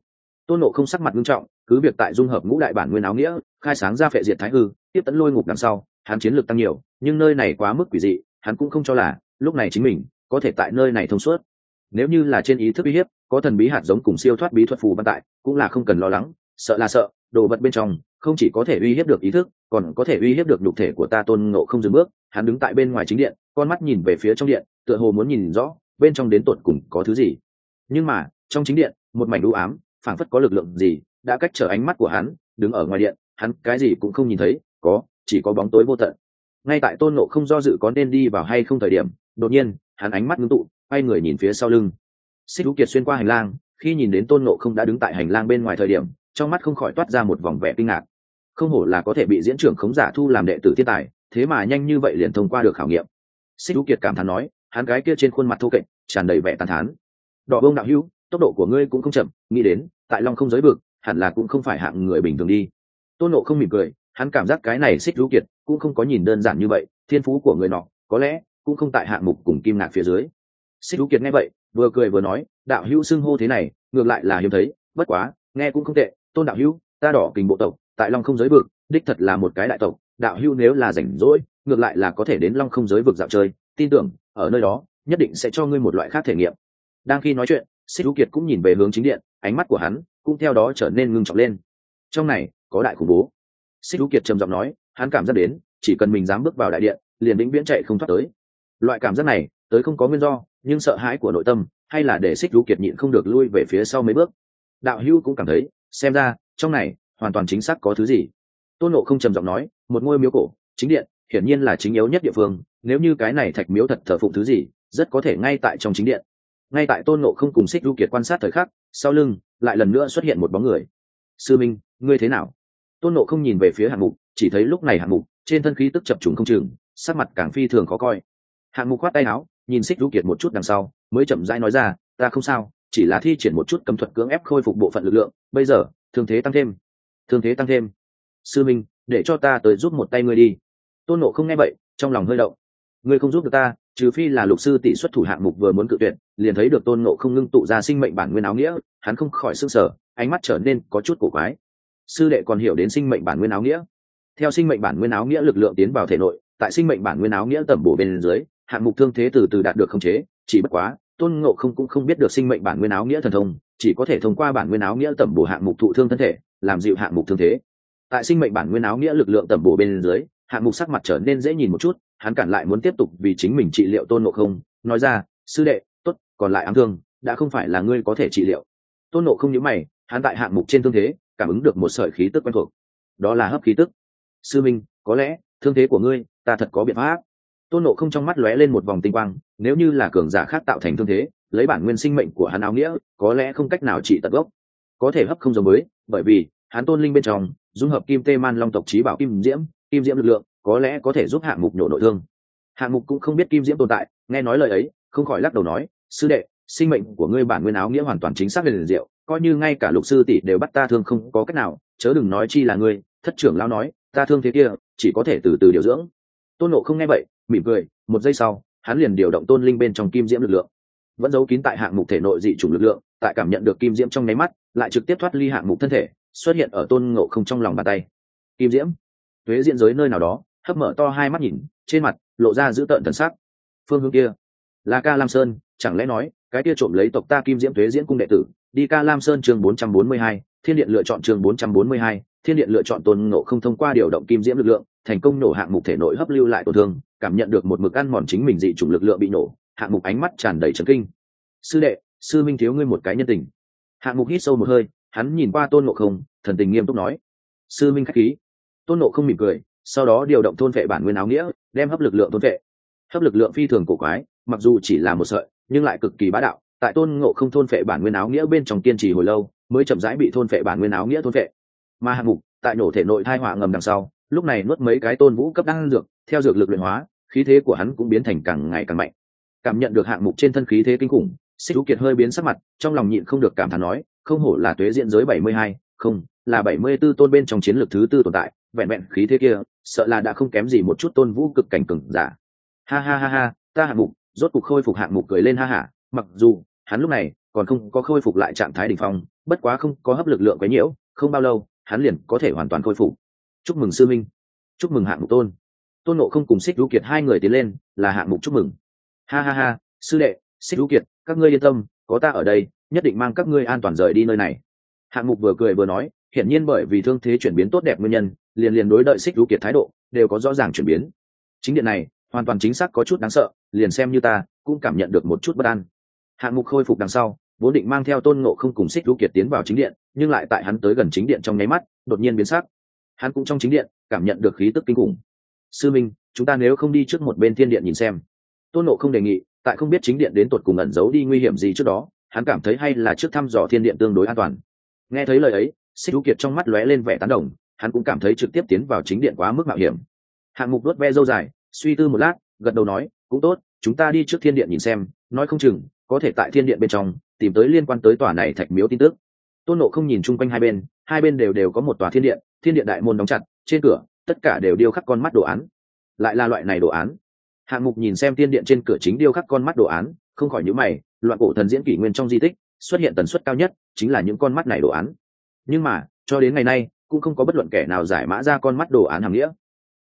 A: Tôn ngộ không sắc mặt nghiêm trọng, cứ việc tại dung hợp ngũ đại bản nguyên áo nghĩa, khai sáng ra phệ diệt thái hư, tiếp tấn lôi ngục đằng sau, hắn chiến lược tăng nhiều, nhưng nơi này quá mức quỷ dị, hắn cũng không cho là, lúc này chính mình có thể tại nơi này thông suốt. Nếu như là trên ý thức uy hiếp, có thần bí hạt giống cùng siêu thoát bí thuật phù văn tại, cũng là không cần lo lắng, sợ là sợ, đồ vật bên trong, không chỉ có thể uy hiếp được ý thức, còn có thể uy hiếp được nhục thể của ta tôn ngộ không dừng bước. Hắn đứng tại bên ngoài chính điện, con mắt nhìn về phía trong điện, tựa hồ muốn nhìn rõ, bên trong đến tột cùng có thứ gì. Nhưng mà, trong chính điện, một mảnh đũ ám, phảng phất có lực lượng gì, đã cách trở ánh mắt của hắn, đứng ở ngoài điện, hắn cái gì cũng không nhìn thấy, có, chỉ có bóng tối vô tận. Ngay tại tôn nộ không do dự có nên đi vào hay không thời điểm đột nhiên, hắn ánh mắt ngưng tụ, quay người nhìn phía sau lưng. Xích lũ kiệt xuyên qua hành lang, khi nhìn đến tôn nộ không đã đứng tại hành lang bên ngoài thời điểm, trong mắt không khỏi toát ra một vòng vẻ kinh ngạc. Không hổ là có thể bị diễn trưởng khống giả thu làm đệ tử thiên tài, thế mà nhanh như vậy liền thông qua được khảo nghiệm. Xích lũ kiệt cảm thán nói, hắn gái kia trên khuôn mặt thô kệch, tràn đầy vẻ tàn thán. Đỏ bông đạo hữu, tốc độ của ngươi cũng không chậm, nghĩ đến, tại long không giới vực, hẳn là cũng không phải hạng người bình thường đi. Tôn nộ không mỉm cười, hắn cảm giác cái này xích lũ kiệt cũng không có nhìn đơn giản như vậy, thiên phú của người nọ, có lẽ cũng không tại hạng mục cùng kim ngạc phía dưới. Xích lũ kiệt nghe vậy, vừa cười vừa nói, đạo hữu xưng hô thế này, ngược lại là hiếm thấy, bất quá, nghe cũng không tệ, tôn đạo hữu, ta đỏ kình bộ tộc, tại long không giới vực, đích thật là một cái đại tộc, đạo hữu nếu là rảnh rỗi, ngược lại là có thể đến long không giới vực dạo chơi, tin tưởng, ở nơi đó, nhất định sẽ cho ngươi một loại khác thể nghiệm. Đang khi nói chuyện, xích lũ kiệt cũng nhìn về hướng chính điện, ánh mắt của hắn cũng theo đó trở nên ngưng trọng lên. Trong này, có đại khủng bố. Xích lũ kiệt trầm giọng nói, hắn cảm giác đến, chỉ cần mình dám bước vào đại điện, liền vĩnh viễn chạy không thoát tới loại cảm giác này, tới không có nguyên do, nhưng sợ hãi của nội tâm, hay là để xích lũ kiệt nhịn không được lui về phía sau mấy bước. Đạo hữu cũng cảm thấy, xem ra, trong này, hoàn toàn chính xác có thứ gì. Tôn nộ không trầm giọng nói, một ngôi miếu cổ, chính điện, hiển nhiên là chính yếu nhất địa phương, nếu như cái này thạch miếu thật thờ phụng thứ gì, rất có thể ngay tại trong chính điện. Ngay tại tôn nộ không cùng xích du kiệt quan sát thời khắc, sau lưng, lại lần nữa xuất hiện một bóng người. Sư minh, ngươi thế nào? Tôn nộ không nhìn về phía hạng mục, chỉ thấy lúc này hạng mục, trên thân khí tức chập trùng không chừng, sắc mặt càng phi thường khó coi hạng mục khoát tay áo, nhìn xích lũ kiệt một chút đằng sau, mới chậm rãi nói ra, ta không sao, chỉ là thi triển một chút cấm thuật cưỡng ép khôi phục bộ phận lực lượng, bây giờ, thương thế tăng thêm, thương thế tăng thêm. Sư minh, để cho ta tới giúp một tay ngươi đi. Tôn nộ không nghe vậy, trong lòng hơi động. Ngươi không giúp được ta, trừ phi là lục sư tỷ xuất thủ hạng mục vừa muốn cự tuyệt, liền thấy được tôn nộ không ngưng tụ ra sinh mệnh bản nguyên áo nghĩa, hắn không khỏi s ư n g sở ánh mắt trở nên có chút cổ quái. Sư đệ còn hiểu đến sinh mệnh bản nguyên áo nghĩa. Theo sinh mệnh bản nguyên áo nghĩa lực lượng tiến vào thể nội, tại sinh mệnh bản nguyên áo nghĩa tẩm bổ bên dưới hạng mục thương thế từ từ đạt được khống chế, chỉ bất quá, tôn ngộ không cũng không biết được sinh mệnh bản nguyên áo nghĩa thần thông, chỉ có thể thông qua bản nguyên áo nghĩa tẩm bổ hạng mục thụ thương thân thể, làm dịu hạng mục thương thế. Tại sinh mệnh bản nguyên áo nghĩa lực lượng tẩm bổ bên dưới, hạng mục sắc mặt trở nên dễ nhìn một chút, hắn cản lại muốn tiếp tục vì chính mình trị liệu tôn ngộ không, nói ra, sư đệ t ố t còn lại ám thương, đã không phải là ngươi có thể trị liệu. Tôn ngộ không nhớ mày, hắn tại hạng mục trên thương thế, cảm ứng được một sợi khí tức quen thuộc. Đó là hấp khí tức. Sư minh, có lẽ, thương thế của ngươi, ta thật có biện pháp tôn nộ không trong mắt lóe lên một vòng tinh quang, nếu như là cường giả khác tạo thành thương thế, lấy bản nguyên sinh mệnh của hắn áo nghĩa, có lẽ không cách nào trị tận gốc. Có thể hấp không giống mới bởi vì, hắn tôn linh bên trong, dung hợp kim tê man long tộc trí bảo kim diễm kim diễm lực lượng, có lẽ có thể giúp hạng mục nhổ nội thương. Hạng mục cũng không biết kim diễm tồn tại, nghe nói lời ấy, không khỏi lắc đầu nói, sư đệ, sinh mệnh của ngươi bản nguyên áo nghĩa hoàn toàn chính xác về liền diệu, coi như ngay cả lục sư tỷ đều bắt ta thương không có cách nào, chớ đừng nói chi là ngươi. Thất trưởng lao nói, ta thương thế kia, chỉ có thể từ từ điều dưỡng. Tôn nộ không nghe vậy mỉm cười, một giây sau, hắn liền điều động tôn linh bên trong kim diễm lực lượng. Vẫn giấu kín tại hạng mục thể nội dị chủng lực lượng, tại cảm nhận được kim diễm trong nháy mắt, lại trực tiếp thoát ly hạng mục thân thể, xuất hiện ở tôn ngộ không trong lòng bàn tay. Kim diễm? Thuế diễn giới nơi nào đó, hấp mở to hai mắt nhìn, trên mặt, lộ ra giữ tợn thần sắc. Phương hướng kia. Là ca lam sơn, chẳng lẽ nói, cái kia trộm lấy tộc ta kim diễm thuế diễn cung đệ tử, đi ca lam sơn chương bốn trăm bốn mươi hai, thiên điện lựa chọn chương bốn trăm bốn mươi hai thiên điện lựa chọn tôn ngộ không thông qua điều động kim diễm lực lượng, thành công nổ hạng mục thể nội hấp lưu lại tổn thương, cảm nhận được một mực ăn mòn chính mình dị chủng lực lượng bị nổ, hạng mục ánh mắt tràn đầy trấn kinh. Sư đệ, sư minh thiếu ngươi một cái nhân tình. Hạng mục hít sâu một hơi, hắn nhìn qua tôn ngộ không, thần tình nghiêm túc nói. Sư minh k h á c h khí. Tôn ngộ không mỉm cười, sau đó điều động thôn vệ bản nguyên áo nghĩa, đem hấp lực lượng thôn vệ. Hấp lực lượng phi thường cổ quái, mặc dù chỉ là một sợi, nhưng lại cực kỳ bá đạo. Tại tôn ngộ không thôn vệ bản nguyên áo nghĩa bên trong kiên trì hồi lâu, mới chậm rãi bị thôn vệ bản nguyên áo nghĩa thôn vệ mà hạng mục, tại nổ thể nội thai họa ngầm đằng sau, lúc này nuốt mấy cái tôn vũ cấp đan dược, theo dược lực luyện hóa, khí thế của hắn cũng biến thành càng ngày càng mạnh. Cảm nhận được hạng mục trên thân khí thế kinh khủng, xích chú kiệt hơi biến sắc mặt, trong lòng nhịn không được cảm thán nói, không hổ là tuế diện giới bảy mươi hai, không, là bảy mươi tư tôn bên trong chiến lược thứ tư tồn tại, vẹn vẹn khí thế kia, sợ là đã không kém gì một chút tôn vũ cực cảnh cừng giả. Ha ha ha ha, ta hạng mục, rốt cuộc khôi phục hạng mục cười lên ha hả mặc dù, hắn lúc này còn không có khôi phục lại trạng thái đỉnh phong, bất quá không có hấp lực lượng quấy nhiễu, không bao lâu hắn liền có thể hoàn toàn khôi phục. Chúc mừng sư minh chúc mừng hạng mục tôn. Tôn nộ không cùng xích lũ kiệt hai người tiến lên, là hạng mục chúc mừng. Ha ha ha, sư đệ xích lũ kiệt, các ngươi yên tâm, có ta ở đây, nhất định mang các ngươi an toàn rời đi nơi này. Hạng mục vừa cười vừa nói, hiển nhiên bởi vì thương thế chuyển biến tốt đẹp nguyên nhân, liền liền đối đợi xích lũ kiệt thái độ, đều có rõ ràng chuyển biến. Chính điện này, hoàn toàn chính xác có chút đáng sợ, liền xem như ta, cũng cảm nhận được một chút bất an. Hạng mục khôi phục đằng sau, vốn định mang theo tôn ngộ không cùng xích lũ kiệt tiến vào chính điện nhưng lại tại hắn tới gần chính điện trong nháy mắt, đột nhiên biến sắc. Hắn cũng trong chính điện, cảm nhận được khí tức kinh khủng. Sư minh, chúng ta nếu không đi trước một bên thiên điện nhìn xem. Tôn nộ không đề nghị, tại không biết chính điện đến tột cùng ẩn giấu đi nguy hiểm gì trước đó, hắn cảm thấy hay là trước thăm dò thiên điện tương đối an toàn. Nghe thấy lời ấy, xích hữu kiệt trong mắt lóe lên vẻ tán đồng, hắn cũng cảm thấy trực tiếp tiến vào chính điện quá mức mạo hiểm. Hạng mục đốt ve dâu dài, suy tư một lát, gật đầu nói, cũng tốt, chúng ta đi trước thiên điện nhìn xem, nói không chừng, có thể tại thiên điện bên trong, tìm tới liên quan tới tòa này thạch miếu tin tức tôn nộ không nhìn chung quanh hai bên hai bên đều đều có một tòa thiên điện thiên điện đại môn đóng chặt, trên cửa, tất cả đều điêu khắc con mắt đồ án. Lại là loại này đồ án. Hạng mục nhìn xem thiên điện trên cửa chính điêu khắc con mắt đồ án, không khỏi nhữ mày, loạn cổ thần diễn kỷ nguyên trong di tích, xuất hiện tần suất cao nhất chính là những con mắt này đồ án. Nhưng mà, cho đến ngày nay, cũng không có bất luận kẻ nào giải mã ra con mắt đồ án hàm nghĩa.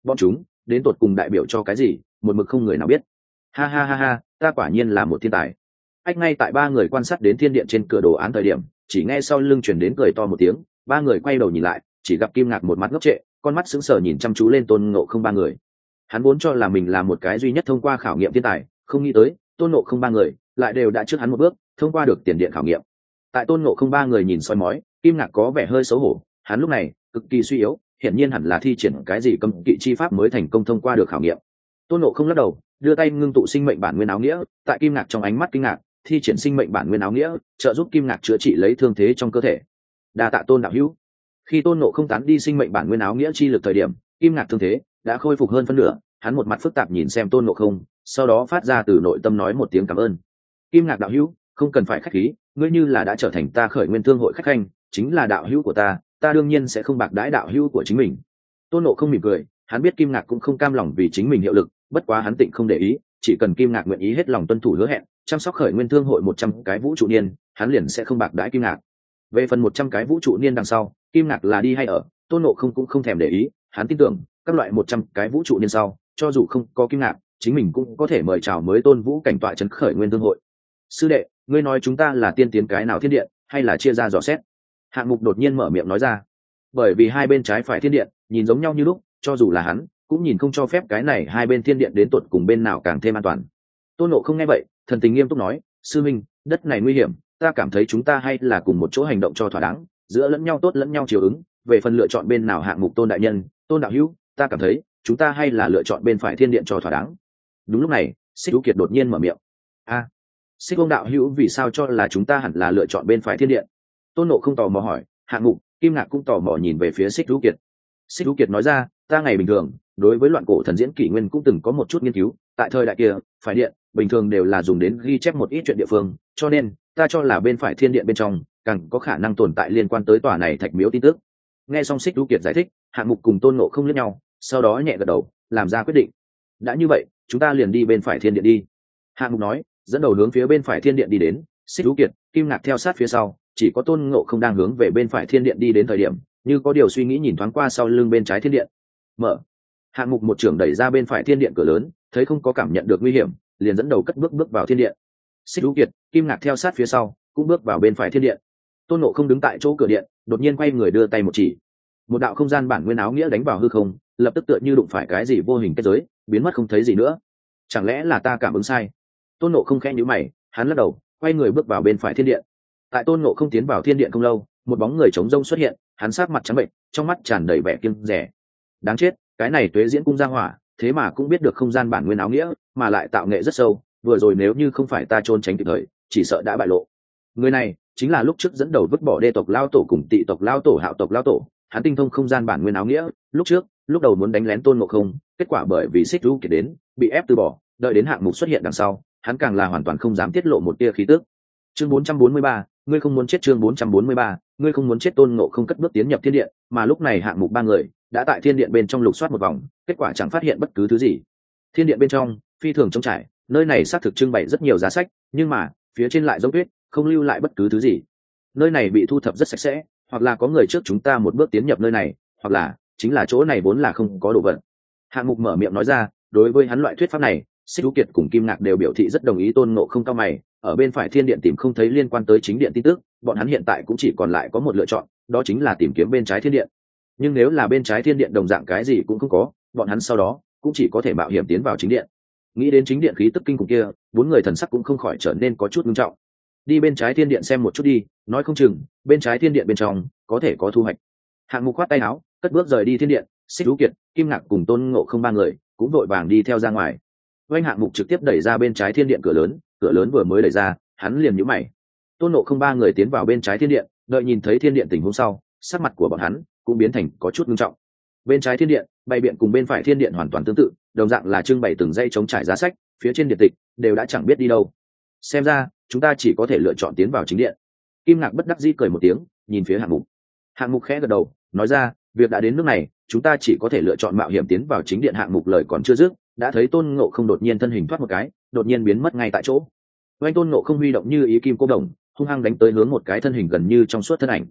A: Bọn chúng, đến tột cùng đại biểu cho cái gì, một mực không người nào biết. Ha ha ha ha, ta quả nhiên là một thiên tài. Ách, ngay tại ba người quan sát đến thiên điện trên cửa đồ án thời điểm chỉ nghe sau lưng chuyển đến cười to một tiếng, ba người quay đầu nhìn lại, chỉ gặp kim ngạc một mặt ngốc trệ, con mắt sững sờ nhìn chăm chú lên tôn ngộ không ba người. Hắn vốn cho là mình là một cái duy nhất thông qua khảo nghiệm thiên tài, không nghĩ tới, tôn ngộ không ba người lại đều đã trước hắn một bước, thông qua được tiền điện khảo nghiệm. Tại tôn ngộ không ba người nhìn soi mói, kim ngạc có vẻ hơi xấu hổ, hắn lúc này cực kỳ suy yếu, hiển nhiên hẳn là thi triển cái gì cầm kỵ chi pháp mới thành công thông qua được khảo nghiệm. Tôn ngộ không lắc đầu, đưa tay ngưng tụ sinh mệnh bản nguyên áo nghĩa, tại kim ngạc trong ánh mắt kinh ngạc thi triển sinh mệnh bản nguyên áo nghĩa, trợ giúp kim ngạc chữa trị lấy thương thế trong cơ thể. Đa tạ tôn đạo hữu. Khi tôn nộ không tán đi sinh mệnh bản nguyên áo nghĩa chi lực thời điểm, kim ngạc thương thế đã khôi phục hơn phân nửa, hắn một mặt phức tạp nhìn xem tôn nộ không, sau đó phát ra từ nội tâm nói một tiếng cảm ơn. Kim ngạc đạo hữu, không cần phải khách khí, ngươi như là đã trở thành ta khởi nguyên thương hội khách khanh, chính là đạo hữu của ta ta đương nhiên sẽ không bạc đãi đạo hữu của chính mình. Tôn nộ không mỉm cười, hắn biết kim ngạc cũng không cam lòng vì chính mình hiệu lực, bất quá hắn tịnh không để ý, chỉ cần kim ngạc nguyện ý hết lòng tuân thủ hứa hẹn chăm sóc khởi nguyên thương hội một trăm cái vũ trụ niên, hắn liền sẽ không bạc đãi kim ngạc. Về phần một trăm cái vũ trụ niên đằng sau, kim ngạc là đi hay ở, tôn nộ không cũng không thèm để ý, hắn tin tưởng, các loại một trăm cái vũ trụ niên sau, cho dù không có kim ngạc, chính mình cũng có thể mời chào mới tôn vũ cảnh tọa trấn khởi nguyên thương hội. Sư đệ, ngươi nói chúng ta là tiên tiến cái nào thiên điện, hay là chia ra dò xét? Hạng mục đột nhiên mở miệng nói ra. Bởi vì hai bên trái phải thiên điện, nhìn giống nhau như lúc, cho dù là hắn, cũng nhìn không cho phép cái này hai bên thiên điện đến tột cùng bên nào càng thêm an toàn. Tôn nộ không nghe vậy thần tình nghiêm túc nói sư minh đất này nguy hiểm ta cảm thấy chúng ta hay là cùng một chỗ hành động cho thỏa đáng giữa lẫn nhau tốt lẫn nhau chiều ứng về phần lựa chọn bên nào hạng mục tôn đại nhân tôn đạo hữu ta cảm thấy chúng ta hay là lựa chọn bên phải thiên điện cho thỏa đáng. Đúng lúc này xích hữu kiệt đột nhiên mở miệng a à, xích ông đạo hữu vì sao cho là chúng ta hẳn là lựa chọn bên phải thiên điện? Tôn nộ không tò mò hỏi hạng mục? Kim ngạc cũng tò mò nhìn về phía xích hữu kiệt. Xích hữu kiệt nói ra ta ngày bình thường đối với loạn cổ thần diễn kỷ nguyên cũng từng có một chút nghiên cứu tại thời đại kia, phải điện, bình thường đều là dùng đến ghi chép một ít chuyện địa phương, cho nên, ta cho là bên phải thiên điện bên trong, càng có khả năng tồn tại liên quan tới tòa này thạch miếu tin tức. Nghe xong xích lưu kiệt giải thích, hạng mục cùng tôn nộ không lẫn nhau, sau đó nhẹ gật đầu, làm ra quyết định. Đã như vậy, chúng ta liền đi bên phải thiên điện đi. Hạng mục nói, dẫn đầu hướng phía bên phải thiên điện đi đến xích lưu kiệt, kim ngạc theo sát phía sau, chỉ có tôn ngộ không đang hướng về bên phải thiên điện đi đến thời điểm, như có điều suy nghĩ nhìn thoáng qua sau lưng bên trái thiên điện. Mở. Hạng mục một trưởng đẩy ra bên phải thiên điện cửa lớn thấy không có cảm nhận được nguy hiểm, liền dẫn đầu cất bước bước vào thiên điện. Xích hữu kiệt, kim ngạc theo sát phía sau, cũng bước vào bên phải thiên điện. Tôn nộ không đứng tại chỗ cửa điện, đột nhiên quay người đưa tay một chỉ. Một đạo không gian bản nguyên áo nghĩa đánh vào hư không, lập tức tựa như đụng phải cái gì vô hình kết giới, biến mất không thấy gì nữa. Chẳng lẽ là ta cảm ứng sai? Tôn nộ không khẽ nhữ mày, hắn lắc đầu, quay người bước vào bên phải thiên điện. Tại tôn nộ không tiến vào thiên điện không lâu, một bóng người chống rông xuất hiện, hắn sát mặt trắng bệnh trong mắt tràn đầy vẻ kiêng rẻ đáng chết, cái này tuế diễn cung ra hỏa thế mà cũng biết được không gian bản nguyên áo nghĩa mà lại tạo nghệ rất sâu vừa rồi nếu như không phải ta trôn tránh kịp thời chỉ sợ đã bại lộ. Người này chính là lúc trước dẫn đầu vứt bỏ đê tộc lao tổ cùng tị tộc lao tổ hạo tộc lao tổ. Hắn tinh thông không gian bản nguyên áo nghĩa lúc trước lúc đầu muốn đánh lén tôn ngộ không kết quả bởi vì xích lũ kiệt đến bị ép từ bỏ đợi đến hạng mục xuất hiện đằng sau hắn càng là hoàn toàn không dám tiết lộ một tia khí tước chương 443, ngươi không muốn chết chương 443, ngươi không muốn chết tôn ngộ không cất bước tiến nhập thiên điện mà lúc này hạng mục ba người đã tại thiên điện bên trong lục soát một vòng, kết quả chẳng phát hiện bất cứ thứ gì. Thiên điện bên trong, phi thường trống trải, nơi này xác thực trưng bày rất nhiều giá sách, nhưng mà, phía trên lại giống tuyết, không lưu lại bất cứ thứ gì. Nơi này bị thu thập rất sạch sẽ, hoặc là có người trước chúng ta một bước tiến nhập nơi này, hoặc là, chính là chỗ này vốn là không có đồ vật. Hạng mục mở miệng nói ra, đối với hắn loại thuyết pháp này, xích thú kiệt cùng kim ngạc đều biểu thị rất đồng ý tôn nộ không cao mày, ở bên phải thiên điện tìm không thấy liên quan tới chính điện tin tức, bọn hắn hiện tại cũng chỉ còn lại có một lựa chọn, đó chính là tìm kiếm bên trái thiên điện nhưng nếu là bên trái thiên điện đồng dạng cái gì cũng không có, bọn hắn sau đó cũng chỉ có thể mạo hiểm tiến vào chính điện. Nghĩ đến chính điện khí tức kinh khủng kia, bốn người thần sắc cũng không khỏi trở nên có chút nghiêm trọng. Đi bên trái thiên điện xem một chút đi, nói không chừng, bên trái thiên điện bên trong có thể có thu hoạch. Hạng mục khoát tay áo, cất bước rời đi thiên điện, xích lũ kiệt, kim ngạc cùng tôn ngộ không ba người cũng vội vàng đi theo ra ngoài. Oanh hạng mục trực tiếp đẩy ra bên trái thiên điện cửa lớn cửa lớn vừa mới đẩy ra, hắn liền nhũ mày. Tôn ngộ không ba người tiến vào bên trái thiên điện, đợi nhìn thấy thiên điện tình huống sau, sắc mặt của bọn hắn cũng biến thành có chút nghiêm trọng. Bên trái thiên điện, bày biện cùng bên phải thiên điện hoàn toàn tương tự, đồng dạng là trưng bày từng dây chống trải giá sách, phía trên điện tịch đều đã chẳng biết đi đâu. Xem ra, chúng ta chỉ có thể lựa chọn tiến vào chính điện. Kim ngạc bất đắc dĩ cười một tiếng, nhìn phía hạng mục. Hạng mục khẽ gật đầu, nói ra, việc đã đến nước này, chúng ta chỉ có thể lựa chọn mạo hiểm tiến vào chính điện hạng mục lời còn chưa dứt, đã thấy tôn ngộ không đột nhiên thân hình thoát một cái, đột nhiên biến mất ngay tại chỗ. Oanh tôn ngộ không huy động như ý kim cô đồng, hung hăng đánh tới hướng một cái thân hình gần như trong suốt thân ảnh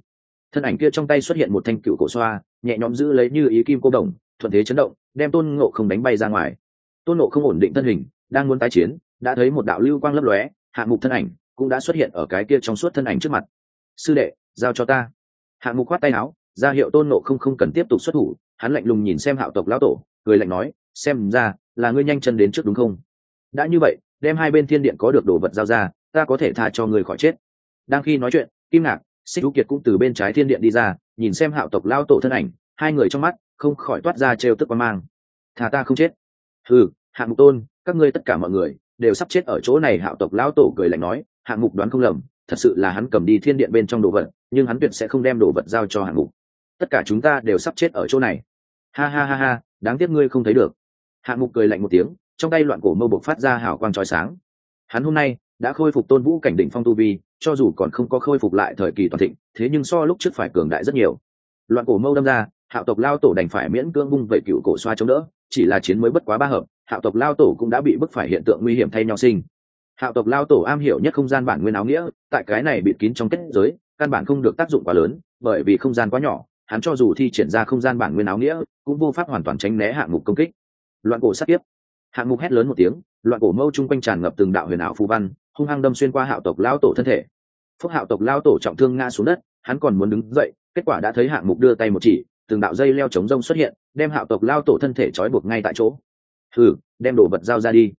A: thân ảnh kia trong tay xuất hiện một thanh cựu cổ xoa, nhẹ nhõm giữ lấy như ý kim cô đồng, thuận thế chấn động, đem tôn ngộ không đánh bay ra ngoài. Tôn ngộ không ổn định thân hình, đang muốn tái chiến, đã thấy một đạo lưu quang lấp lóe hạng mục thân ảnh cũng đã xuất hiện ở cái kia trong suốt thân ảnh trước mặt. Sư đệ, giao cho ta. Hạng mục khoát tay áo, ra hiệu tôn ngộ không không cần tiếp tục xuất thủ, hắn lạnh lùng nhìn xem hạo tộc lão tổ, cười lạnh nói, xem ra là ngươi nhanh chân đến trước đúng không? Đã như vậy, đem hai bên thiên điện có được đồ vật giao ra, ta có thể tha cho người khỏi chết. Đang khi nói chuyện, kim ngạc xích thú kiệt cũng từ bên trái thiên điện đi ra, nhìn xem hạo tộc lao tổ thân ảnh, hai người trong mắt không khỏi toát ra trêu tức quan mang. Thà ta không chết. Ừ hạng mục tôn, các ngươi tất cả mọi người đều sắp chết ở chỗ này, hạo tộc lao tổ cười lạnh nói, hạng mục đoán không lầm, thật sự là hắn cầm đi thiên điện bên trong đồ vật, nhưng hắn tuyệt sẽ không đem đồ vật giao cho hạng mục. Tất cả chúng ta đều sắp chết ở chỗ này. Ha ha ha ha, đáng tiếc ngươi không thấy được. Hạng mục cười lạnh một tiếng, trong tay loạn cổ mâu bộc phát ra hào quang trói sáng. Hắn hôm nay đã khôi phục tôn vũ cảnh đỉnh phong tu vi cho dù còn không có khôi phục lại thời kỳ toàn thịnh, thế nhưng so lúc trước phải cường đại rất nhiều. Loạn cổ mâu đâm ra, hạo tộc lao tổ đành phải miễn cưỡng bung vậy cựu cổ xoa chống đỡ, chỉ là chiến mới bất quá ba hợp, hạo tộc lao tổ cũng đã bị bức phải hiện tượng nguy hiểm thay nhau sinh. Hạo tộc lao tổ am hiểu nhất không gian bản nguyên áo nghĩa, tại cái này bịt kín trong kết giới, căn bản không được tác dụng quá lớn, bởi vì không gian quá nhỏ, hắn cho dù thi triển ra không gian bản nguyên áo nghĩa, cũng vô pháp hoàn toàn tránh né hạng mục công kích. Loạn cổ sát tiếp hạng mục hét lớn một tiếng, loạn cổ mâu chung quanh tràn ngập từng đạo huyền ảo phù văn, hung hăng đâm xuyên qua hạo tộc lao tổ thân thể phúc hạo tộc lao tổ trọng thương ngã xuống đất, hắn còn muốn đứng dậy, kết quả đã thấy hạng mục đưa tay một chỉ, từng đạo dây leo chống rông xuất hiện, đem hạo tộc lao tổ thân thể trói buộc ngay tại chỗ. Thử đem đồ vật giao ra đi.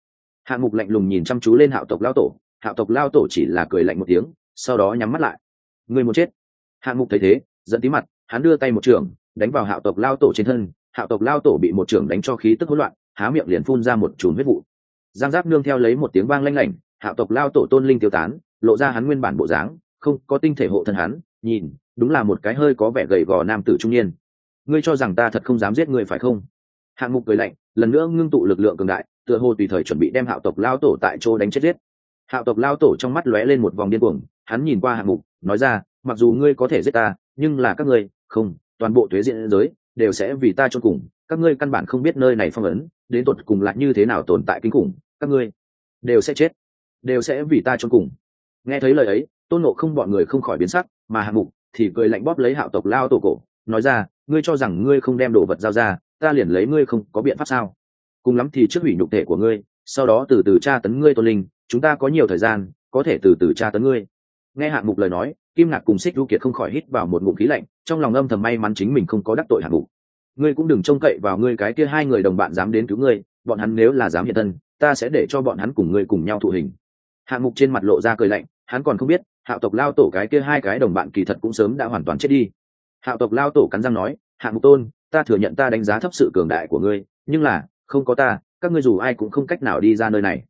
A: Hạng mục lạnh lùng nhìn chăm chú lên hạo tộc lao tổ, hạo tộc lao tổ chỉ là cười lạnh một tiếng, sau đó nhắm mắt lại. Người muốn chết? Hạng mục thấy thế dẫn tí mặt, hắn đưa tay một trường, đánh vào hạo tộc lao tổ trên thân, hạo tộc lao tổ bị một trường đánh cho khí tức hỗn loạn, há miệng liền phun ra một chùm huyết vụ. Giang giáp nương theo lấy một tiếng vang lanh lảnh, hạo tộc lao tổ tôn linh tiêu tán lộ ra hắn nguyên bản bộ dáng, không, có tinh thể hộ thân hắn, nhìn, đúng là một cái hơi có vẻ gầy gò nam tử trung niên. Ngươi cho rằng ta thật không dám giết ngươi phải không? Hạng mục cười lạnh, lần nữa ngưng tụ lực lượng cường đại, tựa hồ tùy thời chuẩn bị đem hạo tộc lao tổ tại chỗ đánh chết giết. Hạo tộc lao tổ trong mắt lóe lên một vòng điên cuồng, hắn nhìn qua hạng mục, nói ra, mặc dù ngươi có thể giết ta, nhưng là các ngươi, không, toàn bộ thuế diện giới đều sẽ vì ta cho cùng, các ngươi căn bản không biết nơi này phong ấn, đến tột cùng lại như thế nào tồn tại kinh khủng, các ngươi đều sẽ chết, đều sẽ vì ta cho cùng nghe thấy lời ấy, tôn nộ không bọn người không khỏi biến sắc, mà hạng mục thì cười lạnh bóp lấy hạo tộc lao tổ cổ, nói ra, ngươi cho rằng ngươi không đem đồ vật giao ra, ta liền lấy ngươi không có biện pháp sao? Cùng lắm thì trước hủy nhục thể của ngươi, sau đó từ từ tra tấn ngươi tôn linh, chúng ta có nhiều thời gian, có thể từ từ tra tấn ngươi. Nghe hạng mục lời nói, kim ngạc cùng xích du kiệt không khỏi hít vào một ngụm khí lạnh, trong lòng âm thầm may mắn chính mình không có đắc tội hạng mục. Ngươi cũng đừng trông cậy vào ngươi cái kia hai người đồng bạn dám đến cứu ngươi, bọn hắn nếu là dám hiện thân, ta sẽ để cho bọn hắn cùng ngươi cùng nhau thụ hình. Hạng mục trên mặt lộ ra cười lạnh hắn còn không biết, hạo tộc lao tổ cái kia hai cái đồng bạn kỳ thật cũng sớm đã hoàn toàn chết đi. Hạo tộc lao tổ cắn răng nói hạng mục tôn, ta thừa nhận ta đánh giá thấp sự cường đại của ngươi, nhưng là, không có ta, các ngươi dù ai cũng không cách nào đi ra nơi này.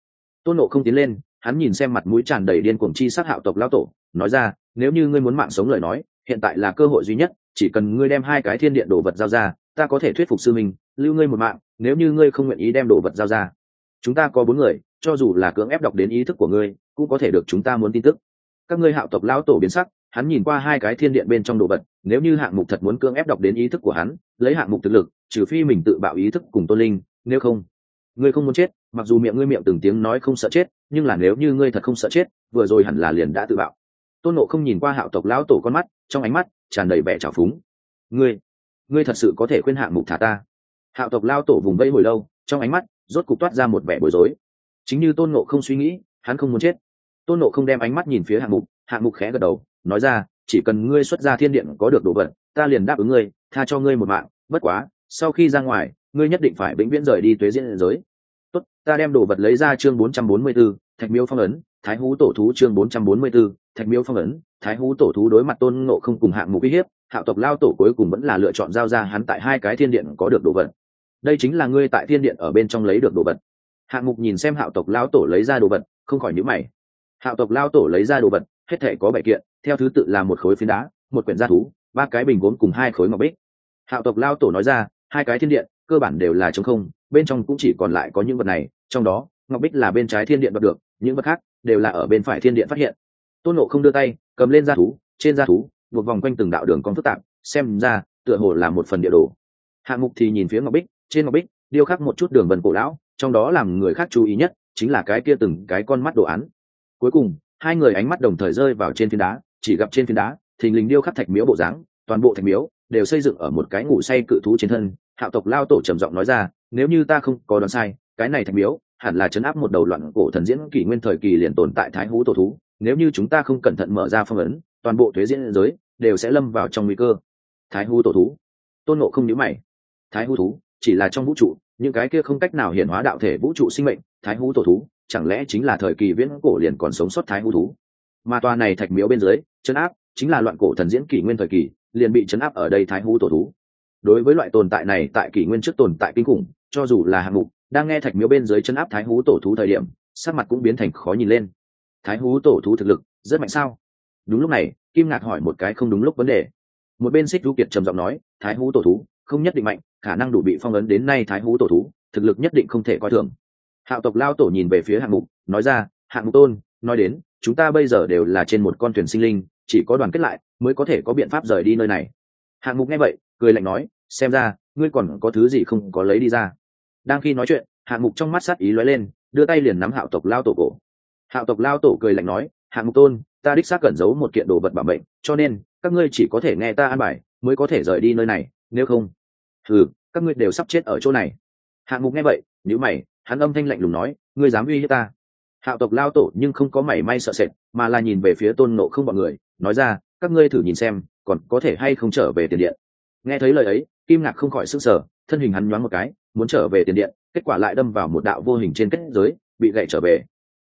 A: Tôn nộ không tiến lên, hắn nhìn xem mặt mũi tràn đầy điên cuồng chi sát hạo tộc lao tổ, nói ra, nếu như ngươi muốn mạng sống lời nói, hiện tại là cơ hội duy nhất, chỉ cần ngươi đem hai cái thiên điện đồ vật giao ra, ta có thể thuyết phục sư minh lưu ngươi một mạng, nếu như ngươi không nguyện ý đem đồ vật giao ra chúng ta có bốn người, cho dù là cưỡng ép đọc đến ý thức của ngươi, cũng có thể được chúng ta muốn tin tức. Các ngươi hạo tộc lão tổ biến sắc, hắn nhìn qua hai cái thiên điện bên trong đồ vật, nếu như hạng mục thật muốn cưỡng ép đọc đến ý thức của hắn, lấy hạng mục thực lực, trừ phi mình tự bạo ý thức cùng tôn linh, nếu không, ngươi không muốn chết, mặc dù miệng ngươi miệng từng tiếng nói không sợ chết, nhưng là nếu như ngươi thật không sợ chết, vừa rồi hẳn là liền đã tự bạo. Tôn nộ không nhìn qua hạo tộc lão tổ con mắt, trong ánh mắt tràn đầy vẻ trào phúng. Ngươi ngươi thật sự có thể khuyên hạng mục thả ta? Hạo tộc lao tổ vùng vây hồi lâu, trong ánh mắt, rốt cục toát ra một vẻ bối rối. Chính như tôn nộ không suy nghĩ, hắn không muốn chết. Tôn nộ không đem ánh mắt nhìn phía hạng mục hạng mục khẽ gật đầu, nói ra, chỉ cần ngươi xuất ra thiên điện có được đồ vật, ta liền đáp ứng ngươi, tha cho ngươi một mạng, bất quá, sau khi ra ngoài, ngươi nhất định phải vĩnh viễn rời đi tuế diễn giới. Tốt, ta đem đồ vật lấy ra chương bốn trăm bốn mươi b ố thạch miêu phong ấn, thái hú tổ thú chương bốn trăm bốn mươi b ố thạch miếu phong ấn, thái hú tổ thú đối mặt tôn ngộ không cùng hạng mục uy hiếp, hạo tộc lao tổ cuối cùng vẫn là lựa chọn giao ra hắn tại hai cái thiên điện có được đồ vật đây chính là ngươi tại thiên điện ở bên trong lấy được đồ vật. Hạng mục nhìn xem hạo tộc lao tổ lấy ra đồ vật, không khỏi nhữ mày. Hạo tộc lao tổ lấy ra đồ vật, hết thể có bảy kiện, theo thứ tự là một khối phiến đá, một quyển gia thú, ba cái bình gốm cùng hai khối ngọc bích. Hạo tộc lao tổ nói ra, hai cái thiên điện, cơ bản đều là trống không, bên trong cũng chỉ còn lại có những vật này, trong đó, ngọc bích là bên trái thiên điện đoạt được, những vật khác đều là ở bên phải thiên điện phát hiện. Tôn nộ không đưa tay, cầm lên gia thú, trên gia thú, buộc vòng quanh từng đạo đường con phức tạp, xem ra, tựa hồ là một phần địa đồ. Hạng mục thì nhìn phía ngọc bích trên ngọc bích, điêu khắc một chút đường vần cổ lão, trong đó làm người khác chú ý nhất chính là cái kia từng cái con mắt đồ án. Cuối cùng, hai người ánh mắt đồng thời rơi vào trên phiến đá, chỉ gặp trên phiến đá, thình lình điêu khắc thạch miếu bộ dáng, toàn bộ thạch miếu đều xây dựng ở một cái ngủ say cự thú trên thân, hạo tộc lao tổ trầm giọng nói ra, nếu như ta không có đoán sai, cái này thạch miếu hẳn là chấn áp một đầu loạn cổ thần diễn kỷ nguyên thời kỳ liền tồn tại thái hú tổ thú, nếu như chúng ta không cẩn thận mở ra phong ấn, toàn bộ thuế diễn giới đều sẽ lâm vào trong nguy cơ. Thái hú tổ thú. Tôn nộ không nhớ mày. Thái hú thú? Chỉ là trong vũ trụ, những cái kia không cách nào hiện hóa đạo thể vũ trụ sinh mệnh, thái hú tổ thú, chẳng lẽ chính là thời kỳ viễn cổ liền còn sống sót thái hú thú? Mà tòa này thạch miếu bên dưới, chấn áp chính là loạn cổ thần diễn kỷ nguyên thời kỳ, liền bị chấn áp ở đây thái hú tổ thú. Đối với loại tồn tại này, tại kỷ nguyên trước tồn tại kinh khủng, cho dù là hạng mục, đang nghe thạch miếu bên dưới chấn áp thái hú tổ thú thời điểm, sắc mặt cũng biến thành khó nhìn lên. Thái hú tổ thú thực lực rất mạnh sao? Đúng lúc này, kim ngạc hỏi một cái không đúng lúc vấn đề. Một bên xích du kiệt trầm giọng nói, thái hú tổ thú không nhất định mạnh, khả năng đủ bị phong ấn đến nay thái hú tổ thú, thực lực nhất định không thể coi thường. Hạo tộc lao tổ nhìn về phía hạng mục, nói ra, hạng mục tôn, nói đến, chúng ta bây giờ đều là trên một con thuyền sinh linh, chỉ có đoàn kết lại mới có thể có biện pháp rời đi nơi này. Hạng mục nghe vậy, cười lạnh nói, xem ra, ngươi còn có thứ gì không có lấy đi ra. Đang khi nói chuyện, hạng mục trong mắt sát ý lóe lên, đưa tay liền nắm hạo tộc lao tổ cổ. Hạo tộc lao tổ cười lạnh nói, hạng mục tôn, ta đích xác cẩn giấu một kiện đồ vật bảo mệnh, cho nên, các ngươi chỉ có thể nghe ta an bài, mới có thể rời đi nơi này nếu không ừ các ngươi đều sắp chết ở chỗ này. Hạng mục nghe vậy nếu mày, hắn âm thanh lạnh lùng nói, ngươi dám uy hiếp ta. Hạo tộc lao tổ nhưng không có mảy may sợ sệt, mà là nhìn về phía tôn nộ không bọn người, nói ra, các ngươi thử nhìn xem, còn có thể hay không trở về tiền điện. Nghe thấy lời ấy, kim ngạc không khỏi sức sở thân hình hắn nhoáng một cái, muốn trở về tiền điện, kết quả lại đâm vào một đạo vô hình trên kết giới, bị gậy trở về.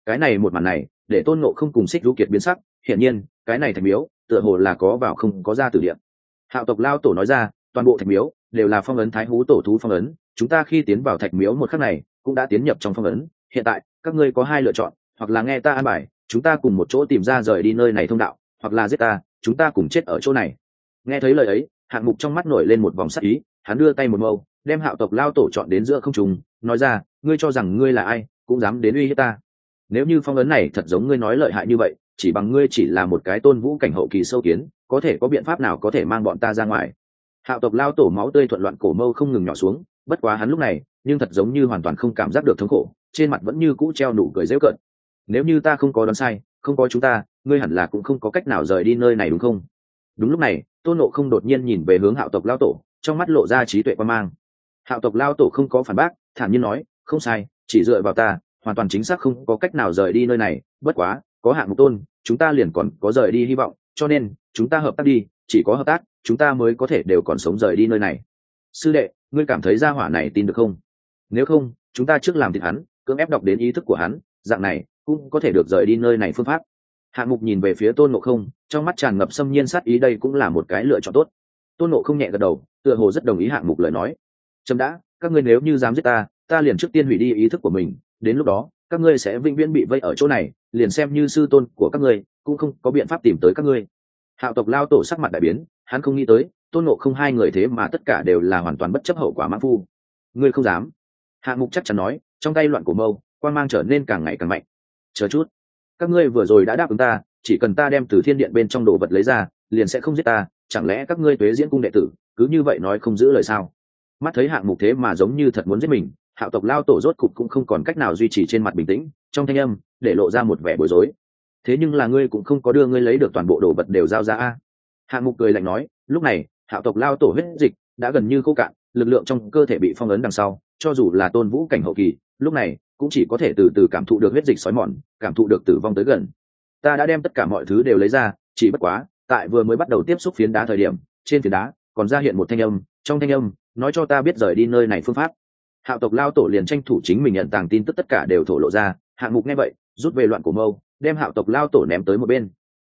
A: Cái này một màn này, để tôn nộ không cùng xích lũ kiệt biến sắc, hiển nhiên, cái này thành miếu, tựa hồ là có vào không có ra từ điện. Hạo tộc lao tổ nói ra toàn bộ thạch miếu đều là phong ấn thái hú tổ thú phong ấn. Chúng ta khi tiến vào thạch miếu một khắc này, cũng đã tiến nhập trong phong ấn. Hiện tại, các ngươi có hai lựa chọn, hoặc là nghe ta an bài, chúng ta cùng một chỗ tìm ra rời đi nơi này thông đạo, hoặc là giết ta, chúng ta cùng chết ở chỗ này. Nghe thấy lời ấy, hạng mục trong mắt nổi lên một vòng sắc ý, hắn đưa tay một mâu, đem hạo tộc lao tổ chọn đến giữa không trùng nói ra, ngươi cho rằng ngươi là ai, cũng dám đến uy hiếp ta. Nếu như phong ấn này thật giống ngươi nói lợi hại như vậy, chỉ bằng ngươi chỉ là một cái tôn vũ cảnh hậu kỳ sâu kiến, có thể có biện pháp nào có thể mang bọn ta ra ngoài? Hạo tộc lao tổ máu tươi thuận loạn, cổ mâu không ngừng nhỏ xuống. Bất quá hắn lúc này, nhưng thật giống như hoàn toàn không cảm giác được thống khổ, trên mặt vẫn như cũ treo nụ cười dễu cợt. Nếu như ta không có đoán sai, không có chúng ta, ngươi hẳn là cũng không có cách nào rời đi nơi này đúng không? Đúng lúc này, tôn nộ không đột nhiên nhìn về hướng hạo tộc lao tổ, trong mắt lộ ra trí tuệ quan mang. Hạo tộc lao tổ không có phản bác, thản nhiên nói, không sai, chỉ dựa vào ta, hoàn toàn chính xác không có cách nào rời đi nơi này. Bất quá, có hạng mục tôn, chúng ta liền còn có rời đi hy vọng, cho nên, chúng ta hợp tác đi chỉ có hợp tác, chúng ta mới có thể đều còn sống rời đi nơi này. Sư đệ, ngươi cảm thấy gia hỏa này tin được không? Nếu không, chúng ta trước làm thịt hắn, cưỡng ép đọc đến ý thức của hắn, dạng này, cũng có thể được rời đi nơi này phương pháp. Hạng mục nhìn về phía tôn ngộ không, trong mắt tràn ngập xâm nhiên sát ý đây cũng là một cái lựa chọn tốt. Tôn ngộ không nhẹ gật đầu, tựa hồ rất đồng ý hạng mục lời nói. Chấm đã, các ngươi nếu như dám giết ta ta liền trước tiên hủy đi ý thức của mình, đến lúc đó, các ngươi sẽ vĩnh viễn bị vây ở chỗ này, liền xem như sư tôn của các ngươi, cũng không có biện pháp tìm tới các ngươi hạo tộc lao tổ sắc mặt đại biến, hắn không nghĩ tới, tôn nộ không hai người thế mà tất cả đều là hoàn toàn bất chấp hậu quả mãn phu. Ngươi không dám. Hạng mục chắc chắn nói, trong tay loạn của mâu, quan mang trở nên càng ngày càng mạnh. Chờ chút. Các ngươi vừa rồi đã đáp ứng ta, chỉ cần ta đem từ thiên điện bên trong đồ vật lấy ra, liền sẽ không giết ta, chẳng lẽ các ngươi tuế diễn cung đệ tử, cứ như vậy nói không giữ lời sao? Mắt thấy hạng mục thế mà giống như thật muốn giết mình, hạo tộc lao tổ rốt cục cũng không còn cách nào duy trì trên mặt bình tĩnh, trong thanh âm, để lộ ra một vẻ bối rối thế nhưng là ngươi cũng không có đưa ngươi lấy được toàn bộ đồ vật đều giao ra a. Hạng mục cười lạnh nói, lúc này, hạo tộc lao tổ huyết dịch đã gần như khô cạn, lực lượng trong cơ thể bị phong ấn đằng sau, cho dù là tôn vũ cảnh hậu kỳ, lúc này cũng chỉ có thể từ từ cảm thụ được huyết dịch sói mòn, cảm thụ được tử vong tới gần. Ta đã đem tất cả mọi thứ đều lấy ra, chỉ bất quá, tại vừa mới bắt đầu tiếp xúc phiến đá thời điểm, trên phiến đá còn ra hiện một thanh âm, trong thanh âm, nói cho ta biết rời đi nơi này phương pháp. Hạo tộc lao tổ liền tranh thủ chính mình nhận tàng tin tức tất cả đều thổ lộ ra, hạng mục nghe vậy, rút về loạn của mâu đem hạo tộc lao tổ ném tới một bên.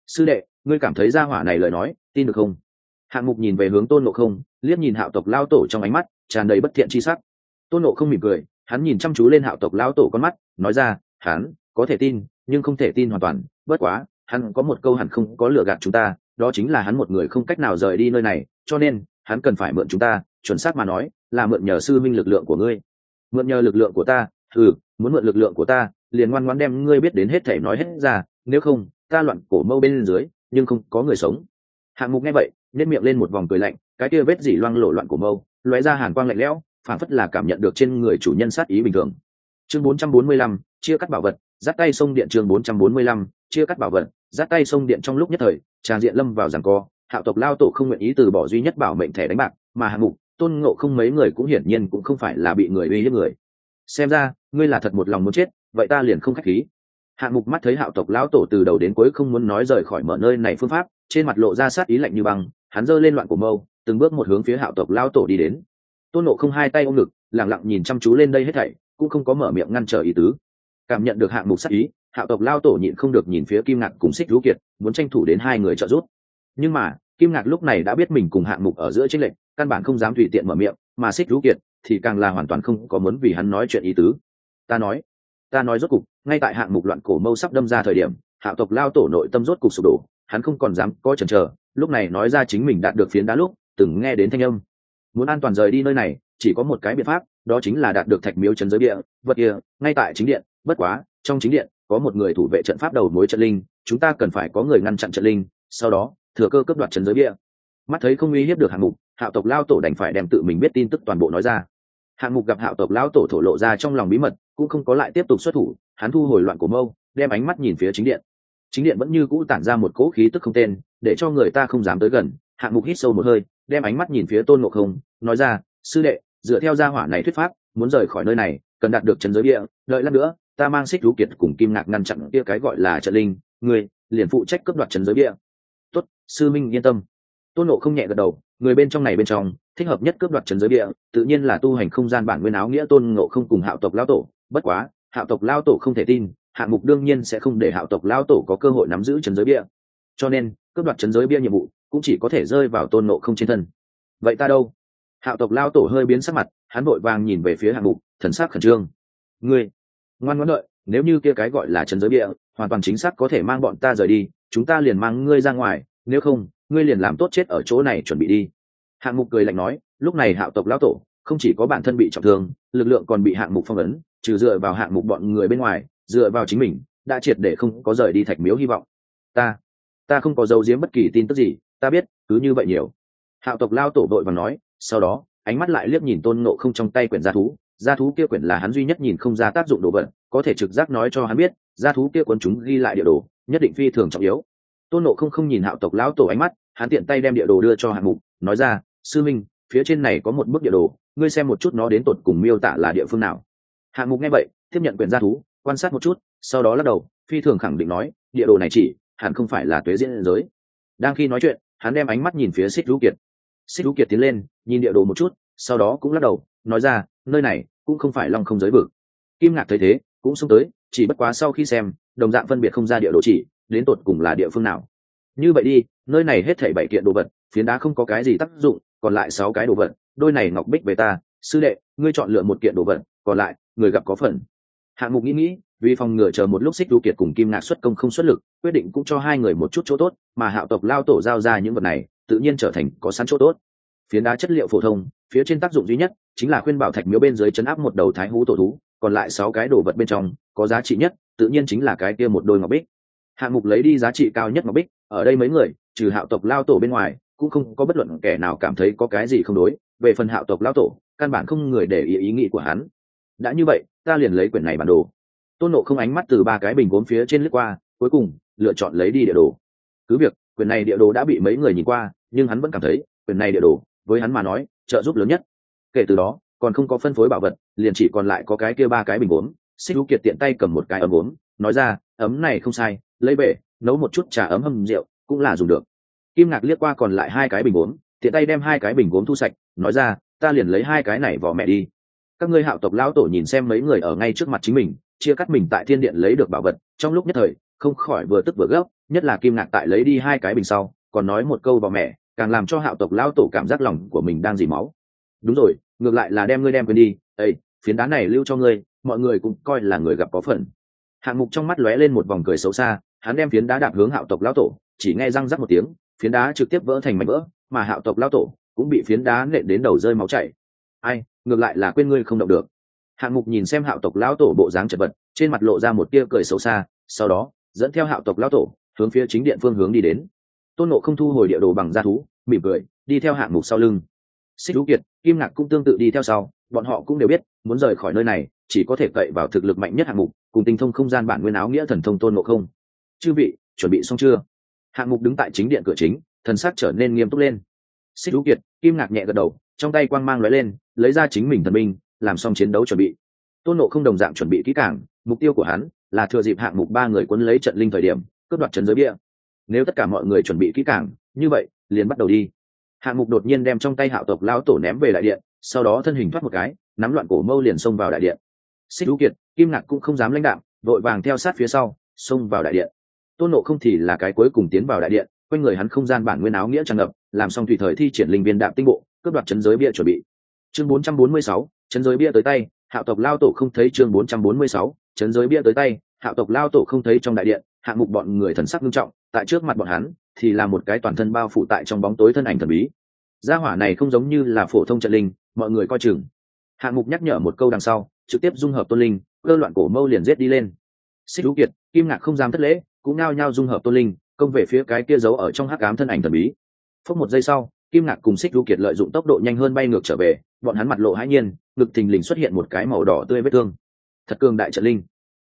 A: Sư đệ, ngươi cảm thấy ra hỏa này lời nói, tin được không? Hạng mục nhìn về hướng tôn nộ không, liếc nhìn hạo tộc lao tổ trong ánh mắt, tràn đầy bất thiện chi sắc. Tôn nộ không mỉm cười, hắn nhìn chăm chú lên hạo tộc lao tổ con mắt, nói ra, hắn có thể tin, nhưng không thể tin hoàn toàn. Bất quá, hắn có một câu hẳn không có lừa gạt chúng ta, đó chính là hắn một người không cách nào rời đi nơi này, cho nên, hắn cần phải mượn chúng ta, chuẩn xác mà nói, là mượn nhờ sư minh lực lượng của ngươi. Mượn nhờ lực lượng của ta? Ừ muốn mượn lực lượng của ta liền ngoan ngoãn đem ngươi biết đến hết thể nói hết ra nếu không ta loạn cổ mâu bên dưới nhưng không có người sống. Hạng mục nghe vậy nên miệng lên một vòng cười lạnh cái kia vết dỉ loang lộ loạn cổ mâu lóe ra hàn quang lạnh lẽo phản phất là cảm nhận được trên người chủ nhân sát ý bình thường. Chương 445, chia cắt bảo vật giắt tay sông điện chương 445, chia cắt bảo vật giắt tay sông điện trong lúc nhất thời tràng diện lâm vào rằng co hạo tộc lao tổ không nguyện ý từ bỏ duy nhất bảo mệnh thẻ đánh bạc mà hạng mục tôn ngộ không mấy người cũng hiển nhiên cũng không phải là bị người uy hiếp người. Xem ra ngươi là thật một lòng muốn chết vậy ta liền không khách khí. Hạng mục mắt thấy hạo tộc lão tổ từ đầu đến cuối không muốn nói rời khỏi mở nơi này phương pháp, trên mặt lộ ra sát ý lạnh như băng, hắn giơ lên loạn của mâu, từng bước một hướng phía hạo tộc lão tổ đi đến. Tôn nộ không hai tay ôm ngực lẳng lặng nhìn chăm chú lên đây hết thảy, cũng không có mở miệng ngăn trở ý tứ. Cảm nhận được hạng mục sát ý, hạo tộc lao tổ nhịn không được nhìn phía kim ngạc cùng xích lũ kiệt, muốn tranh thủ đến hai người trợ giúp. Nhưng mà, kim ngạc lúc này đã biết mình cùng hạng mục ở giữa tranh lệch, căn bản không dám tùy tiện mở miệng, mà xích lũ kiệt thì càng là hoàn toàn không có muốn vì hắn nói chuyện ý tứ. Ta nói ta nói rốt cục, ngay tại hạng mục loạn cổ mâu sắp đâm ra thời điểm hạo tộc lao tổ nội tâm rốt cục sụp đổ, hắn không còn dám có chần chờ, lúc này nói ra chính mình đạt được phiến đá lúc, từng nghe đến thanh âm. Muốn an toàn rời đi nơi này, chỉ có một cái biện pháp, đó chính là đạt được thạch miếu trấn giới địa, vật kia, ngay tại chính điện, bất quá, trong chính điện, có một người thủ vệ trận pháp đầu mối trận linh, chúng ta cần phải có người ngăn chặn trận linh, sau đó, thừa cơ cấp đoạt trấn giới địa. Mắt thấy không uy hiếp được hạng mục hạo tộc lao tổ đành phải đem tự mình biết tin tức toàn bộ nói ra. Hạng mục gặp hạo tộc lao tổ thổ lộ ra trong lòng bí mật cũng không có lại tiếp tục xuất thủ, hắn thu hồi loạn của mâu, đem ánh mắt nhìn phía chính điện. Chính điện vẫn như cũ tản ra một cỗ khí tức không tên, để cho người ta không dám tới gần, hạng mục hít sâu một hơi, đem ánh mắt nhìn phía tôn ngộ không, nói ra, sư đệ, dựa theo gia hỏa này thuyết pháp, muốn rời khỏi nơi này, cần đạt được trần giới địa đợi lát nữa, ta mang xích rú kiệt cùng kim ngạc ngăn chặn kia cái gọi là trận linh, người, liền phụ trách cấp đoạt trần giới địa tốt, sư minh yên tâm. Tôn ngộ không nhẹ gật đầu, người bên trong này bên trong, thích hợp nhất cướp đoạt trần giới địa tự nhiên là tu hành không gian bản nguyên áo nghĩa tôn ngộ không cùng hạo tộc lao tổ bất quá, hạo tộc lao tổ không thể tin, hạng mục đương nhiên sẽ không để hạo tộc lao tổ có cơ hội nắm giữ trần giới bia. Cho nên, cướp đoạt trần giới bia nhiệm vụ cũng chỉ có thể rơi vào tôn nộ không trên thân. Vậy ta đâu? Hạo tộc lao tổ hơi biến sắc mặt, hắn vội vàng nhìn về phía hạng mục, thần sắc khẩn trương. Ngươi, ngoan ngoãn đợi, nếu như kia cái gọi là trần giới bia, hoàn toàn chính xác có thể mang bọn ta rời đi, chúng ta liền mang ngươi ra ngoài, nếu không, ngươi liền làm tốt chết ở chỗ này chuẩn bị đi. Hạng mục cười lạnh nói, lúc này hạo tộc lão tổ không chỉ có bản thân bị trọng thương, lực lượng còn bị hạng mục phong ấn trừ dựa vào hạng mục bọn người bên ngoài, dựa vào chính mình, đã triệt để không có rời đi thạch miếu hy vọng. Ta ta không có dấu giếm bất kỳ tin tức gì, ta biết, cứ như vậy nhiều. Hạo tộc lao tổ đội và nói, sau đó, ánh mắt lại liếc nhìn tôn nộ không trong tay quyển gia thú. Gia thú kia quyển là hắn duy nhất nhìn không ra tác dụng đồ vật, có thể trực giác nói cho hắn biết, gia thú kia quân chúng ghi lại địa đồ, nhất định phi thường trọng yếu. Tôn nộ không không nhìn hạo tộc lão tổ ánh mắt, hắn tiện tay đem địa đồ đưa cho hạng mục, nói ra, sư minh, phía trên này có một bức địa đồ, ngươi xem một chút nó đến tột cùng miêu tả là địa phương nào hạng mục nghe vậy, tiếp nhận quyền gia thú, quan sát một chút, sau đó lắc đầu, phi thường khẳng định nói, địa đồ này chỉ, hẳn không phải là tuế diễn giới. Đang khi nói chuyện, hắn đem ánh mắt nhìn phía xích lũ kiệt. Xích lũ kiệt tiến lên, nhìn địa đồ một chút, sau đó cũng lắc đầu, nói ra, nơi này cũng không phải long không giới vực. Kim ngạc thấy thế, cũng xông tới, chỉ bất quá sau khi xem, đồng dạng phân biệt không ra địa đồ chỉ, đến tột cùng là địa phương nào. Như vậy đi, nơi này hết thảy bảy kiện đồ vật, phiến đá không có cái gì tác dụng, còn lại sáu cái đồ vật, đôi này ngọc bích về ta, sư đệ, ngươi chọn lựa một kiện đồ vật, còn lại người gặp có phần. Hạng mục nghĩ nghĩ, vì phòng ngừa chờ một lúc xích đu kiệt cùng kim ngạc xuất công không xuất lực, quyết định cũng cho hai người một chút chỗ tốt, mà hạo tộc lao tổ giao ra những vật này, tự nhiên trở thành có sẵn chỗ tốt. Phiến đá chất liệu phổ thông, phía trên tác dụng duy nhất chính là khuyên bảo thạch miếu bên dưới chấn áp một đầu thái hú tổ thú, còn lại sáu cái đồ vật bên trong, có giá trị nhất, tự nhiên chính là cái kia một đôi ngọc bích. Hạng mục lấy đi giá trị cao nhất ngọc bích, ở đây mấy người, trừ hạo tộc lao tổ bên ngoài, cũng không có bất luận kẻ nào cảm thấy có cái gì không đối. Về phần hạo tộc lao tổ, căn bản không người để ý ý nghĩ của hắn đã như vậy, ta liền lấy quyển này bản đồ. Tôn nộ không ánh mắt từ ba cái bình gốm phía trên lướt qua, cuối cùng, lựa chọn lấy đi địa đồ. Cứ việc, quyển này địa đồ đã bị mấy người nhìn qua, nhưng hắn vẫn cảm thấy, quyển này địa đồ, với hắn mà nói, trợ giúp lớn nhất. Kể từ đó, còn không có phân phối bảo vật, liền chỉ còn lại có cái kia ba cái bình gốm. Xích lũ kiệt tiện tay cầm một cái ấm gốm, nói ra, ấm này không sai, lấy bể nấu một chút trà ấm hầm rượu, cũng là dùng được. Kim ngạc liếc qua còn lại hai cái bình gốm, tiện tay đem hai cái bình gốm thu sạch, nói ra, ta liền lấy hai cái này vỏ mẹ đi các ngươi hạo tộc lão tổ nhìn xem mấy người ở ngay trước mặt chính mình, chia cắt mình tại thiên điện lấy được bảo vật, trong lúc nhất thời, không khỏi vừa tức vừa gấp, nhất là kim ngạc tại lấy đi hai cái bình sau, còn nói một câu vào mẹ, càng làm cho hạo tộc lao tổ cảm giác lòng của mình đang dì máu. Đúng rồi, ngược lại là đem ngươi đem quên đi ây phiến đá này lưu cho ngươi, mọi người cũng coi là người gặp có phần. Hạng mục trong mắt lóe lên một vòng cười xấu xa, hắn đem phiến đá đạp hướng hạo tộc lao tổ, chỉ nghe răng rắc một tiếng, phiến đá trực tiếp vỡ thành mảnh vỡ, mà hạo tộc lao tổ cũng bị phiến đá nện đến đầu rơi máu chảy. Ai ngược lại là quên ngươi không động được. Hạng mục nhìn xem hạo tộc Lão tổ bộ dáng chật vật, trên mặt lộ ra một tia cười xấu xa, sau đó, dẫn theo hạo tộc Lão tổ, hướng phía chính điện phương hướng đi đến. Tôn nộ không thu hồi địa đồ bằng da thú, mỉm cười, đi theo hạng mục sau lưng. Xích thú kiệt, kim ngạc cũng tương tự đi theo sau, bọn họ cũng đều biết, muốn rời khỏi nơi này, chỉ có thể cậy vào thực lực mạnh nhất hạng mục, cùng tinh thông không gian bản nguyên áo nghĩa thần thông tôn nộ không. Chư vị, chuẩn bị xong chưa? Hạng mục đứng tại chính điện cửa chính, thần sắc trở nên nghiêm túc lên. Xích thú kiệt, kim ngạc nhẹ gật đầu, trong tay quang mang lóe lên lấy ra chính mình thần minh, làm xong chiến đấu chuẩn bị. Tôn nộ không đồng dạng chuẩn bị kỹ càng mục tiêu của hắn là thừa dịp hạng mục ba người quân lấy trận linh thời điểm cướp đoạt trấn giới bia. Nếu tất cả mọi người chuẩn bị kỹ càng như vậy liền bắt đầu đi. Hạng mục đột nhiên đem trong tay hạo tộc lão tổ ném về đại điện sau đó thân hình thoát một cái nắm loạn cổ mâu liền xông vào đại điện. Xích lũ kiệt kim ngạc cũng không dám lãnh đạo vội vàng theo sát phía sau xông vào đại điện. Tôn nộ không thì là cái cuối cùng tiến vào đại điện quanh người hắn không gian bản nguyên áo nghĩa tràn ngập làm xong tùy thời thi triển linh viên đạm tinh bộ cướp đoạt chấn giới bia chuẩn bị chương 446, chấn giới bia tới tay hạo tộc lao tổ không thấy chương 446, chấn giới bia tới tay hạo tộc lao tổ không thấy trong đại điện hạng mục bọn người thần sắc nghiêm trọng tại trước mặt bọn hắn thì là một cái toàn thân bao phủ tại trong bóng tối thân ảnh thần bí. Gia hỏa này không giống như là phổ thông trận linh mọi người coi chừng. Hạng mục nhắc nhở một câu đằng sau trực tiếp dung hợp tôn linh cơ loạn cổ mâu liền giết đi lên. Xích thú kiệt kim ngạc không dám thất lễ cũng nao nhao dung hợp tôn linh công về phía cái kia giấu ở trong hắc ám thân ảnh thần bí. Phút một giây sau kim ngạc cùng xích Du kiệt lợi dụng tốc độ nhanh hơn bay ngược trở về, bọn hắn mặt lộ hãi nhiên, ngực thình lình xuất hiện một cái màu đỏ tươi vết thương. Thật cường đại trận linh.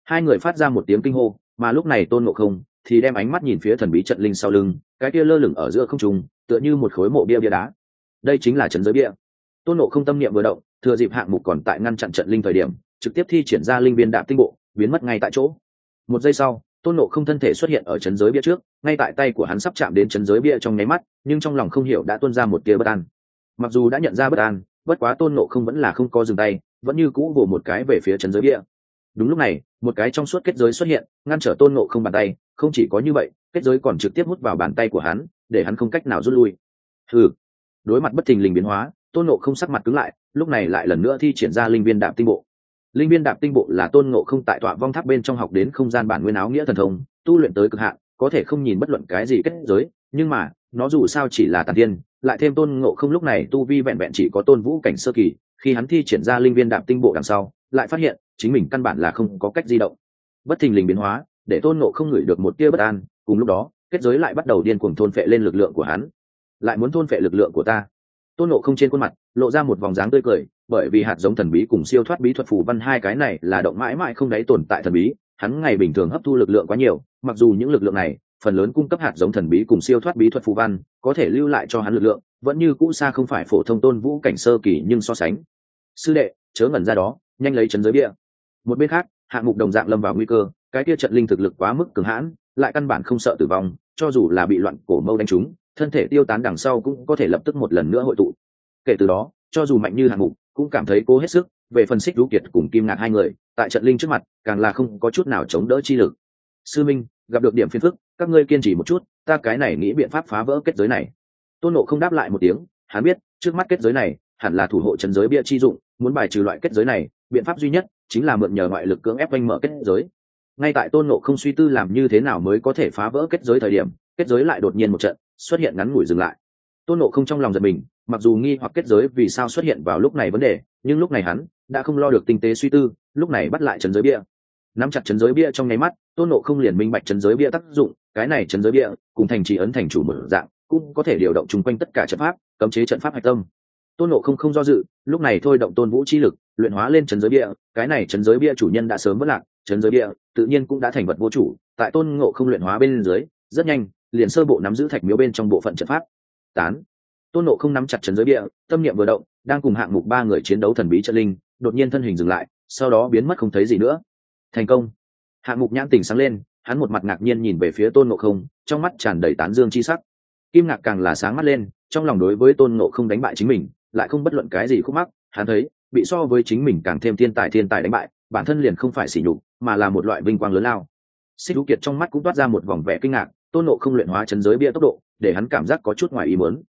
A: Hai người phát ra một tiếng kinh hô, mà lúc này tôn ngộ không thì đem ánh mắt nhìn phía thần bí trận linh sau lưng, cái kia lơ lửng ở giữa không trung, tựa như một khối mộ bia bia đá. Đây chính là trận giới bia. Tôn ngộ không tâm niệm vừa động, thừa dịp hạng mục còn tại ngăn chặn trận linh thời điểm, trực tiếp thi triển ra linh viên đạm tinh bộ, biến mất ngay tại chỗ. Một giây sau tôn nộ không thân thể xuất hiện ở chấn giới bia trước, ngay tại tay của hắn sắp chạm đến chấn giới bia trong nháy mắt, nhưng trong lòng không hiểu đã tuôn ra một tia bất an. Mặc dù đã nhận ra bất an, bất quá tôn nộ không vẫn là không có dừng tay, vẫn như cũ vỗ một cái về phía chấn giới bia. Đúng lúc này, một cái trong suốt kết giới xuất hiện, ngăn trở tôn nộ không bàn tay, không chỉ có như vậy, kết giới còn trực tiếp hút vào bàn tay của hắn, để hắn không cách nào rút lui. Ừ đối mặt bất thình lình biến hóa, tôn nộ không sắc mặt cứng lại, lúc này lại lần nữa thi triển ra linh viên đạm tinh bộ linh viên đạp tinh bộ là tôn ngộ không tại tọa vong tháp bên trong học đến không gian bản nguyên áo nghĩa thần thông, tu luyện tới cực hạn, có thể không nhìn bất luận cái gì kết giới, nhưng mà, nó dù sao chỉ là tàn tiên, lại thêm tôn ngộ không lúc này tu vi vẹn vẹn chỉ có tôn vũ cảnh sơ kỳ, khi hắn thi triển ra linh viên đạp tinh bộ đằng sau, lại phát hiện, chính mình căn bản là không có cách di động. Bất thình lình biến hóa, để tôn ngộ không ngửi được một tia bất an, cùng lúc đó, kết giới lại bắt đầu điên cuồng thôn phệ lên lực lượng của hắn. Lại muốn thôn phệ lực lượng của ta tôn nộ không trên khuôn mặt lộ ra một vòng dáng tươi cười, bởi vì hạt giống thần bí cùng siêu thoát bí thuật phù văn hai cái này là động mãi mãi không đáy tồn tại thần bí, hắn ngày bình thường hấp thu lực lượng quá nhiều, mặc dù những lực lượng này, phần lớn cung cấp hạt giống thần bí cùng siêu thoát bí thuật phù văn, có thể lưu lại cho hắn lực lượng, vẫn như cũ xa không phải phổ thông tôn vũ cảnh sơ kỳ nhưng so sánh. Sư đệ, chớ ngẩn ra đó, nhanh lấy chấn giới bia. Một bên khác, hạng mục đồng dạng lâm vào nguy cơ, cái kia trận linh thực lực quá mức cường hãn, lại căn bản không sợ tử vong, cho dù là bị loạn cổ mâu đánh trúng thân thể tiêu tán đằng sau cũng có thể lập tức một lần nữa hội tụ. Kể từ đó, cho dù mạnh như hạng mục, cũng cảm thấy cố hết sức. Về phần xích lũ kiệt cùng kim ngạc hai người, tại trận linh trước mặt, càng là không có chút nào chống đỡ chi lực. Sư minh, gặp được điểm phiền phức, các ngươi kiên trì một chút, ta cái này nghĩ biện pháp phá vỡ kết giới này. Tôn nộ không đáp lại một tiếng, hắn biết, trước mắt kết giới này, hẳn là thủ hộ trấn giới bia chi dụng, muốn bài trừ loại kết giới này, biện pháp duy nhất chính là mượn nhờ ngoại lực cưỡng ép oanh mở kết giới. Ngay tại tôn nộ không suy tư làm như thế nào mới có thể phá vỡ kết giới thời điểm, kết giới lại đột nhiên một trận xuất hiện ngắn ngủi dừng lại. Tôn nộ không trong lòng giật mình, mặc dù nghi hoặc kết giới vì sao xuất hiện vào lúc này vấn đề, nhưng lúc này hắn đã không lo được tinh tế suy tư, lúc này bắt lại trấn giới bia. Nắm chặt trấn giới bia trong nháy mắt, tôn nộ không liền minh bạch trấn giới bia tác dụng, cái này trấn giới bia cùng thành trì ấn thành chủ một dạng, cũng có thể điều động chung quanh tất cả trận pháp, cấm chế trận pháp hạch tâm. Tôn nộ không không do dự, lúc này thôi động tôn vũ chi lực, luyện hóa lên trấn giới bia, cái này trấn giới bia chủ nhân đã sớm vất lạc, trấn giới bia tự nhiên cũng đã thành vật vô chủ, tại tôn ngộ không luyện hóa bên dưới, rất nhanh liền sơ bộ nắm giữ thạch miếu bên trong bộ phận trận pháp. Tán. Tôn nộ không nắm chặt trấn giới địa, tâm niệm vừa động, đang cùng hạng mục ba người chiến đấu thần bí trận linh, đột nhiên thân hình dừng lại, sau đó biến mất không thấy gì nữa. Thành công. Hạng mục nhãn tỉnh sáng lên, hắn một mặt ngạc nhiên nhìn về phía tôn nộ không, trong mắt tràn đầy tán dương chi sắc. Kim ngạc càng là sáng mắt lên, trong lòng đối với tôn nộ không đánh bại chính mình, lại không bất luận cái gì khúc mắc, hắn thấy, bị so với chính mình càng thêm thiên tài thiên tài đánh bại, bản thân liền không phải sỉ nhục, mà là một loại vinh quang lớn lao. Xích lũ kiệt trong mắt cũng toát ra một vòng vẻ kinh ngạc tôn nộ không luyện hóa chấn giới bia tốc độ, để hắn cảm giác có chút ngoài ý muốn.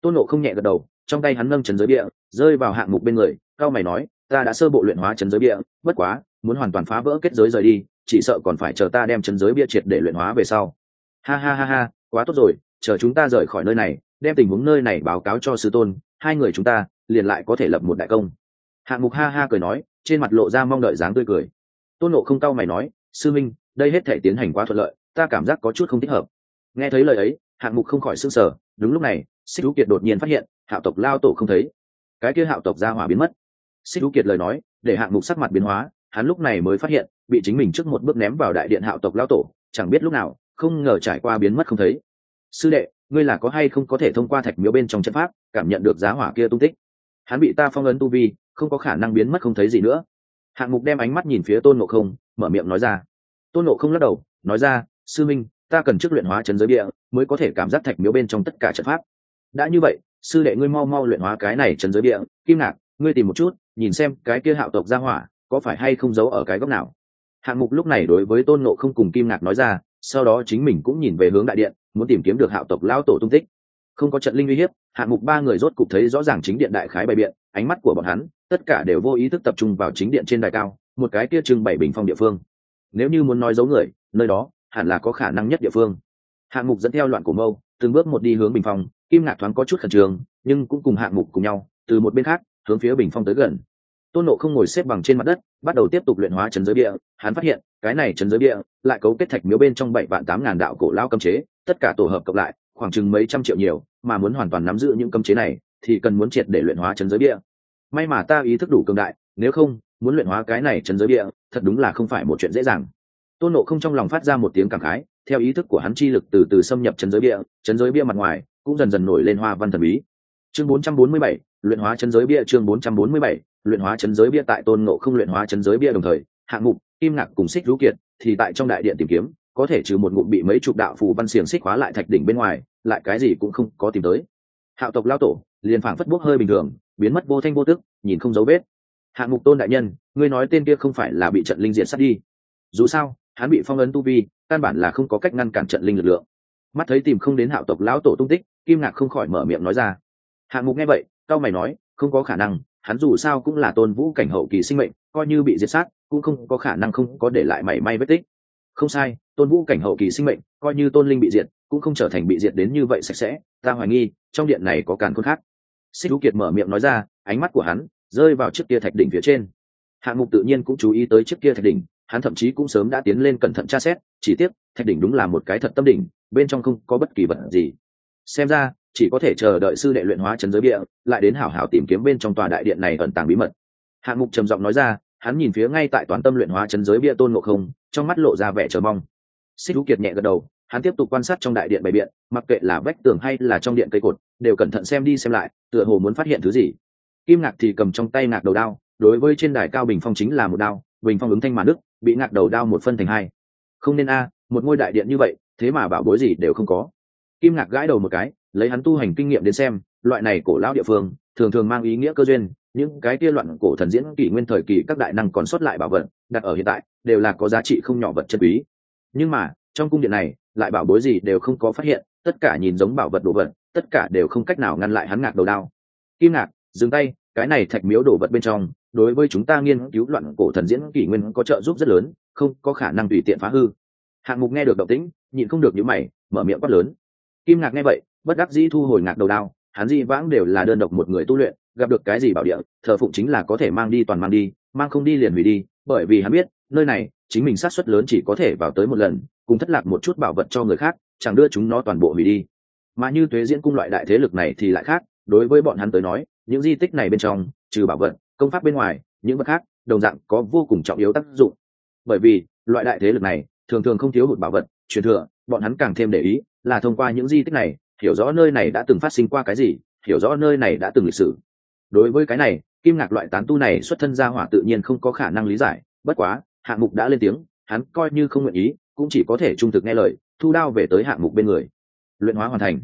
A: Tôn nộ không nhẹ gật đầu, trong tay hắn nâng chấn giới bia, rơi vào hạng mục bên người, cao mày nói, ta đã sơ bộ luyện hóa chấn giới bia, bất quá, muốn hoàn toàn phá vỡ kết giới rời đi, chỉ sợ còn phải chờ ta đem chấn giới bia triệt để luyện hóa về sau. Ha ha ha ha, quá tốt rồi, chờ chúng ta rời khỏi nơi này, đem tình huống nơi này báo cáo cho sư tôn, hai người chúng ta liền lại có thể lập một đại công. Hạng mục ha ha cười nói, trên mặt lộ ra mong đợi dáng tươi cười. Tôn nộ không cau mày nói, sư minh, đây hết thể tiến hành quá thuận lợi ta cảm giác có chút không thích hợp. Nghe thấy lời ấy, hạng mục không khỏi s ư n g sở đúng lúc này, xích thú kiệt đột nhiên phát hiện, hạo tộc lao tổ không thấy. Cái kia hạo tộc ra hỏa biến mất. Xích thú kiệt lời nói, để hạng mục sắc mặt biến hóa, hắn lúc này mới phát hiện, bị chính mình trước một bước ném vào đại điện hạo tộc lao tổ, chẳng biết lúc nào, không ngờ trải qua biến mất không thấy. Sư đệ, ngươi là có hay không có thể thông qua thạch miếu bên trong trận pháp, cảm nhận được giá hỏa kia tung tích? Hắn bị ta phong ấn tu vi, không có khả năng biến mất không thấy gì nữa. Hạng mục đem ánh mắt nhìn phía tôn ngộ không, mở miệng nói ra. Tôn ngộ không lắc đầu, nói ra sư minh, ta cần trước luyện hóa trấn giới địa mới có thể cảm giác thạch miếu bên trong tất cả trận pháp. Đã như vậy, sư đệ ngươi mau mau luyện hóa cái này trấn giới địa kim ngạc, ngươi tìm một chút, nhìn xem cái kia hạo tộc ra hỏa, có phải hay không giấu ở cái góc nào? Hạng mục lúc này đối với tôn nộ không cùng kim ngạc nói ra, sau đó chính mình cũng nhìn về hướng đại điện, muốn tìm kiếm được hạo tộc lao tổ tung tích. Không có trận linh uy hiếp, hạng mục ba người rốt cục thấy rõ ràng chính điện đại khái bày biện, ánh mắt của bọn hắn, tất cả đều vô ý thức tập trung vào chính điện trên đài cao, một cái kia trưng bày bình phong địa phương. Nếu như muốn nói giấu người, nơi đó hẳn là có khả năng nhất địa phương. Hạng mục dẫn theo loạn cổ mâu, từng bước một đi hướng bình phong, kim ngạc thoáng có chút khẩn trương, nhưng cũng cùng hạng mục cùng nhau, từ một bên khác, hướng phía bình phong tới gần. Tôn nộ không ngồi xếp bằng trên mặt đất, bắt đầu tiếp tục luyện hóa trấn giới địa hắn phát hiện, cái này trấn giới địa lại cấu kết thạch miếu bên trong bảy vạn tám ngàn đạo cổ lao cấm chế, tất cả tổ hợp cộng lại, khoảng chừng mấy trăm triệu nhiều, mà muốn hoàn toàn nắm giữ những cấm chế này, thì cần muốn triệt để luyện hóa trấn giới địa may mà ta ý thức đủ cường đại, nếu không, muốn luyện hóa cái này trấn giới địa thật đúng là không phải một chuyện dễ dàng tôn nộ không trong lòng phát ra một tiếng cảm khái theo ý thức của hắn chi lực từ từ xâm nhập chân giới bia chân giới bia mặt ngoài cũng dần dần nổi lên hoa văn thần bí. Chương 447, luyện hóa chân giới bia chương 447, luyện hóa chân giới bia tại tôn nộ không luyện hóa chân giới bia đồng thời hạng mục kim ngạc cùng xích lũ kiệt thì tại trong đại điện tìm kiếm có thể trừ một ngụm bị mấy chục đạo phù văn xiềng xích hóa lại thạch đỉnh bên ngoài lại cái gì cũng không có tìm tới. Hạo tộc lao tổ liền phảng phất bốc hơi bình thường biến mất vô thanh vô tức nhìn không dấu vết. Hạng mục tôn đại nhân ngươi nói tên kia không phải là bị trận linh diện sát đi. Dù sao hắn bị phong ấn tu vi, căn bản là không có cách ngăn cản trận linh lực lượng. Mắt thấy tìm không đến hạo tộc lão tổ tung tích, kim ngạc không khỏi mở miệng nói ra. Hạng mục nghe vậy cao mày nói, không có khả năng, hắn dù sao cũng là tôn vũ cảnh hậu kỳ sinh mệnh, coi như bị diệt sát, cũng không có khả năng không có để lại mảy may vết tích. Không sai, tôn vũ cảnh hậu kỳ sinh mệnh, coi như tôn linh bị diệt, cũng không trở thành bị diệt đến như vậy sạch sẽ, ta hoài nghi, trong điện này có càn khôn khác. Xích thú kiệt mở miệng nói ra, ánh mắt của hắn rơi vào chiếc kia thạch đỉnh phía trên. Hạng mục tự nhiên cũng chú ý tới chiếc kia thạch đỉnh hắn thậm chí cũng sớm đã tiến lên cẩn thận tra xét, chỉ tiếc, thạch đỉnh đúng là một cái thật tâm đỉnh, bên trong không có bất kỳ vật gì. Xem ra, chỉ có thể chờ đợi sư đệ luyện hóa trấn giới địa lại đến hảo hảo tìm kiếm bên trong tòa đại điện này ẩn tàng bí mật. Hạng mục trầm giọng nói ra, hắn nhìn phía ngay tại toàn tâm luyện hóa trấn giới bia tôn ngộ không, trong mắt lộ ra vẻ chờ mong. Xích thú kiệt nhẹ gật đầu, hắn tiếp tục quan sát trong đại điện bày biện, mặc kệ là vách tường hay là trong điện cây cột, đều cẩn thận xem đi xem lại, tựa hồ muốn phát hiện thứ gì. Kim ngạc thì cầm trong tay ngạc đầu đao, đối với trên đài cao bình phong chính là một đao, bình phong ứng thanh mà đức bị ngạc đầu đao một phân thành hai. Không nên a à, một ngôi đại điện như vậy, thế mà bảo bối gì đều không có. Kim ngạc gãi đầu một cái, lấy hắn tu hành kinh nghiệm đến xem, loại này cổ lão địa phương, thường thường mang ý nghĩa cơ duyên, những cái kia loạn cổ thần diễn kỷ nguyên thời kỳ các đại năng còn sót lại bảo vật, đặt ở hiện tại, đều là có giá trị không nhỏ vật chân quý. Nhưng mà, trong cung điện này, lại bảo bối gì đều không có phát hiện, tất cả nhìn giống bảo vật đồ vật, tất cả đều không cách nào ngăn lại hắn ngạc đầu đao. Kim ngạc, dừng tay, cái này thạch miếu đồ vật bên trong đối với chúng ta nghiên cứu loạn cổ thần diễn kỷ nguyên có trợ giúp rất lớn, không có khả năng tùy tiện phá hư. Hạng mục nghe được động tĩnh, nhịn không được những mày, mở miệng quát lớn. Kim ngạc nghe vậy, bất đắc dĩ thu hồi ngạc đầu đao, hắn di vãng đều là đơn độc một người tu luyện, gặp được cái gì bảo địa, thờ phụng chính là có thể mang đi toàn mang đi, mang không đi liền hủy đi, bởi vì hắn biết, nơi này, chính mình sát xuất lớn chỉ có thể vào tới một lần, cùng thất lạc một chút bảo vật cho người khác, chẳng đưa chúng nó toàn bộ hủy đi. Mà như thuế diễn cung loại đại thế lực này thì lại khác, đối với bọn hắn tới nói, những di tích này bên trong, trừ bảo vật công pháp bên ngoài, những vật khác, đồng dạng có vô cùng trọng yếu tác dụng. Bởi vì, loại đại thế lực này, thường thường không thiếu hụt bảo vật, truyền thừa, bọn hắn càng thêm để ý là thông qua những di tích này, hiểu rõ nơi này đã từng phát sinh qua cái gì, hiểu rõ nơi này đã từng lịch sử. Đối với cái này, kim ngạc loại tán tu này xuất thân ra hỏa tự nhiên không có khả năng lý giải, bất quá, hạng mục đã lên tiếng, hắn coi như không nguyện ý, cũng chỉ có thể trung thực nghe lời, thu đao về tới hạng mục bên người. Luyện hóa hoàn thành.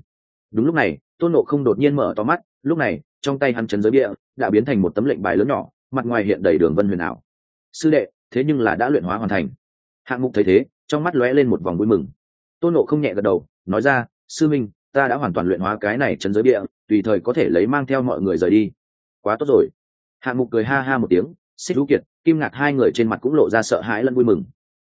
A: Đúng lúc này, tôn nộ không đột nhiên mở to mắt, lúc này trong tay hắn chấn giới bia đã biến thành một tấm lệnh bài lớn nhỏ, mặt ngoài hiện đầy đường vân huyền ảo. Sư đệ, thế nhưng là đã luyện hóa hoàn thành. Hạng mục thấy thế, trong mắt lóe lên một vòng vui mừng. Tôn nộ không nhẹ gật đầu, nói ra, sư minh, ta đã hoàn toàn luyện hóa cái này chấn giới bia, tùy thời có thể lấy mang theo mọi người rời đi. Quá tốt rồi. Hạng mục cười ha ha một tiếng, xích lũ kiệt, kim ngạc hai người trên mặt cũng lộ ra sợ hãi lẫn vui mừng.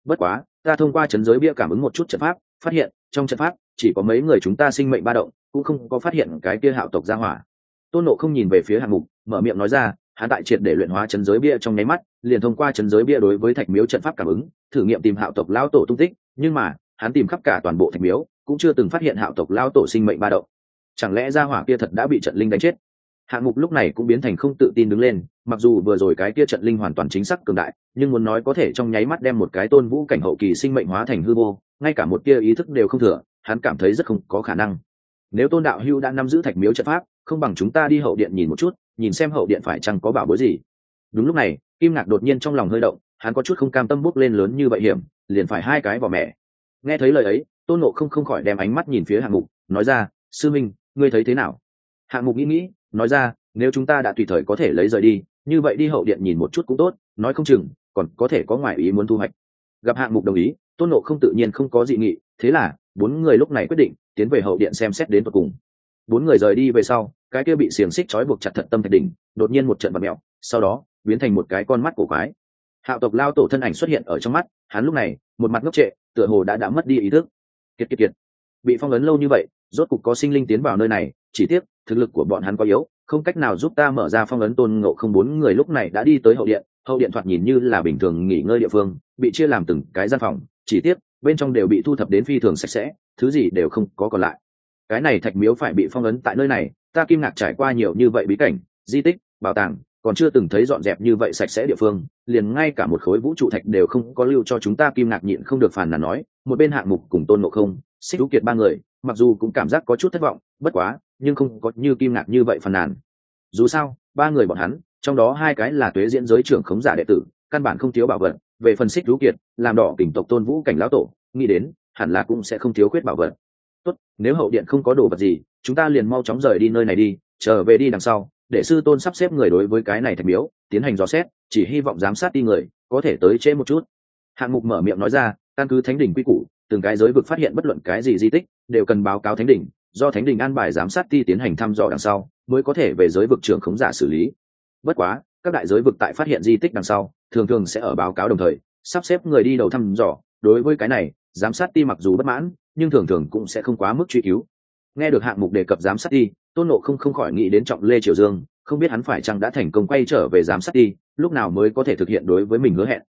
A: Bất quá, ta thông qua chấn giới bia cảm ứng một chút trận pháp, phát hiện, trong trận pháp chỉ có mấy người chúng ta sinh mệnh ba động, cũng không có phát hiện cái kia hạo tộc gia hỏa tôn nộ không nhìn về phía hạng mục, mở miệng nói ra hắn tại triệt để luyện hóa chấn giới bia trong nháy mắt, liền thông qua chấn giới bia đối với thạch miếu trận pháp cảm ứng, thử nghiệm tìm hạo tộc lao tổ tung tích, nhưng mà, hắn tìm khắp cả toàn bộ thạch miếu, cũng chưa từng phát hiện hạo tộc lao tổ sinh mệnh ba động. Chẳng lẽ gia hỏa kia thật đã bị trận linh đánh chết? Hạng mục lúc này cũng biến thành không tự tin đứng lên, mặc dù vừa rồi cái kia trận linh hoàn toàn chính xác cường đại, nhưng muốn nói có thể trong nháy mắt đem một cái tôn vũ cảnh hậu kỳ sinh mệnh hóa thành hư vô, ngay cả một kia ý thức đều không thừa, hắn cảm thấy rất không có khả năng. Nếu tôn đạo hưu đã nắm giữ thạch miếu trận pháp không bằng chúng ta đi hậu điện nhìn một chút, nhìn xem hậu điện phải chăng có bảo bối gì. Đúng lúc này, kim ngạc đột nhiên trong lòng hơi động, hắn có chút không cam tâm bốc lên lớn như vậy hiểm, liền phải hai cái vào mẹ. Nghe thấy lời ấy, tôn nộ không không khỏi đem ánh mắt nhìn phía hạng mục, nói ra, sư minh, ngươi thấy thế nào? Hạng mục nghĩ nghĩ, nói ra, nếu chúng ta đã tùy thời có thể lấy rời đi, như vậy đi hậu điện nhìn một chút cũng tốt, nói không chừng, còn có thể có ngoại ý muốn thu hoạch. Gặp hạng mục đồng ý, tôn nộ không tự nhiên không có dị nghị, thế là, bốn người lúc này quyết định, tiến về hậu điện xem xét đến tận cùng. Bốn người rời đi về sau cái kia bị xiềng xích trói buộc chặt thật tâm thạch đỉnh, đột nhiên một trận bật mèo, sau đó, biến thành một cái con mắt cổ quái. Hạo tộc lao tổ thân ảnh xuất hiện ở trong mắt, hắn lúc này, một mặt ngốc trệ, tựa hồ đã đã mất đi ý thức. Kiệt kiệt kiệt. Bị phong ấn lâu như vậy, rốt cục có sinh linh tiến vào nơi này, chỉ tiếc, thực lực của bọn hắn quá yếu, không cách nào giúp ta mở ra phong ấn tôn ngộ không bốn người lúc này đã đi tới hậu điện hậu điện thoạt nhìn như là bình thường nghỉ ngơi địa phương, bị chia làm từng cái gian phòng, chỉ tiếc, bên trong đều bị thu thập đến phi thường sạch sẽ, thứ gì đều không có còn lại cái này thạch miếu phải bị phong ấn tại nơi này, ta kim ngạc trải qua nhiều như vậy bí cảnh, di tích, bảo tàng, còn chưa từng thấy dọn dẹp như vậy sạch sẽ địa phương, liền ngay cả một khối vũ trụ thạch đều không có lưu cho chúng ta kim ngạc nhịn không được phàn nàn nói, một bên hạng mục cùng tôn ngộ không, xích hữu kiệt ba người, mặc dù cũng cảm giác có chút thất vọng, bất quá, nhưng không có như kim ngạc như vậy phàn nàn. Dù sao, ba người bọn hắn, trong đó hai cái là tuế diễn giới trưởng khống giả đệ tử, căn bản không thiếu bảo vật, về phần xích hữu kiệt, làm đỏ kình tộc tôn vũ cảnh lão tổ, nghĩ đến, hẳn là cũng sẽ không thiếu khuyết bảo vật tốt, nếu hậu điện không có đồ vật gì, chúng ta liền mau chóng rời đi nơi này đi, trở về đi đằng sau, để sư tôn sắp xếp người đối với cái này thạch miếu, tiến hành dò xét, chỉ hy vọng giám sát đi người, có thể tới trễ một chút. Hạng mục mở miệng nói ra, căn cứ thánh đỉnh quy củ, từng cái giới vực phát hiện bất luận cái gì di tích, đều cần báo cáo thánh đỉnh do thánh đỉnh an bài giám sát ti tiến hành thăm dò đằng sau, mới có thể về giới vực trưởng khống giả xử lý. Bất quá, các đại giới vực tại phát hiện di tích đằng sau, thường thường sẽ ở báo cáo đồng thời, sắp xếp người đi đầu thăm dò. Đối với cái này, giám sát ti mặc dù bất mãn nhưng thường thường cũng sẽ không quá mức truy cứu. Nghe được hạng mục đề cập giám sát đi, tôn nộ không không khỏi nghĩ đến trọng lê triều dương không biết hắn phải chăng đã thành công quay trở về giám sát đi, lúc nào mới có thể thực hiện đối với mình hứa hẹn.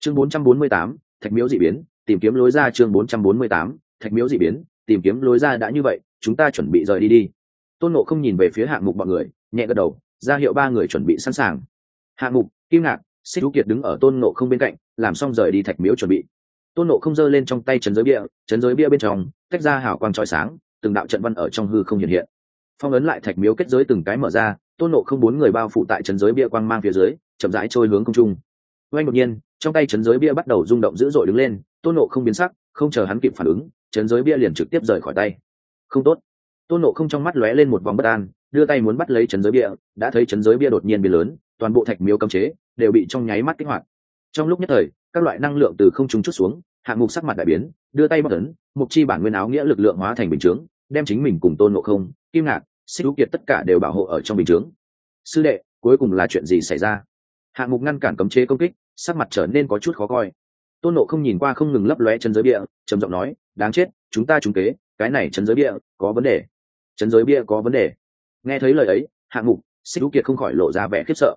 A: Chương 448, thạch miếu dị biến tìm kiếm lối ra chương 448, thạch miếu dị biến tìm kiếm lối ra đã như vậy chúng ta chuẩn bị rời đi đi. Tôn nộ không nhìn về phía hạng mục bọn người nhẹ gật đầu ra hiệu ba người chuẩn bị sẵn sàng. Hạng mục kim ngạc xích thú kiệt đứng ở tôn nộ không bên cạnh làm xong rời đi thạch miếu chuẩn bị tôn nộ không giơ lên trong tay chấn giới bia chấn giới bia bên trong, tách ra hào quang trói sáng, từng đạo trận văn ở trong hư không hiện hiện. Phong ấn lại thạch miếu kết giới từng cái mở ra, tôn nộ không bốn người bao phủ tại chấn giới bia quang mang phía dưới, chậm rãi trôi hướng không trung. Oanh đột nhiên, trong tay chấn giới bia bắt đầu rung động dữ dội đứng lên, tôn nộ không biến sắc, không chờ hắn kịp phản ứng chấn giới bia liền trực tiếp rời khỏi tay. Không tốt. Tôn nộ không trong mắt lóe lên một vòng bất an, đưa tay muốn bắt lấy chấn giới bia, đã thấy chấn giới bia đột nhiên biến lớn, toàn bộ thạch miếu cấm chế đều bị trong nháy mắt kích hoạt. Trong lúc nhất thời các loại năng lượng từ không trung chút xuống, hạng mục sắc mặt đại biến, đưa tay bóc tấn mục chi bản nguyên áo nghĩa lực lượng hóa thành bình chướng, đem chính mình cùng tôn nộ không, kim ngạc, xích kiệt tất cả đều bảo hộ ở trong bình chướng. Sư đệ, cuối cùng là chuyện gì xảy ra? Hạng mục ngăn cản cấm chế công kích, sắc mặt trở nên có chút khó coi. Tôn nộ không nhìn qua không ngừng lấp lóe chân giới bia, trầm giọng nói, đáng chết, chúng ta trúng kế, cái này chân giới bia có vấn đề. Chân giới bia có vấn đề. Nghe thấy lời ấy, hạng mục, xích kiệt không khỏi lộ ra vẻ khiếp sợ.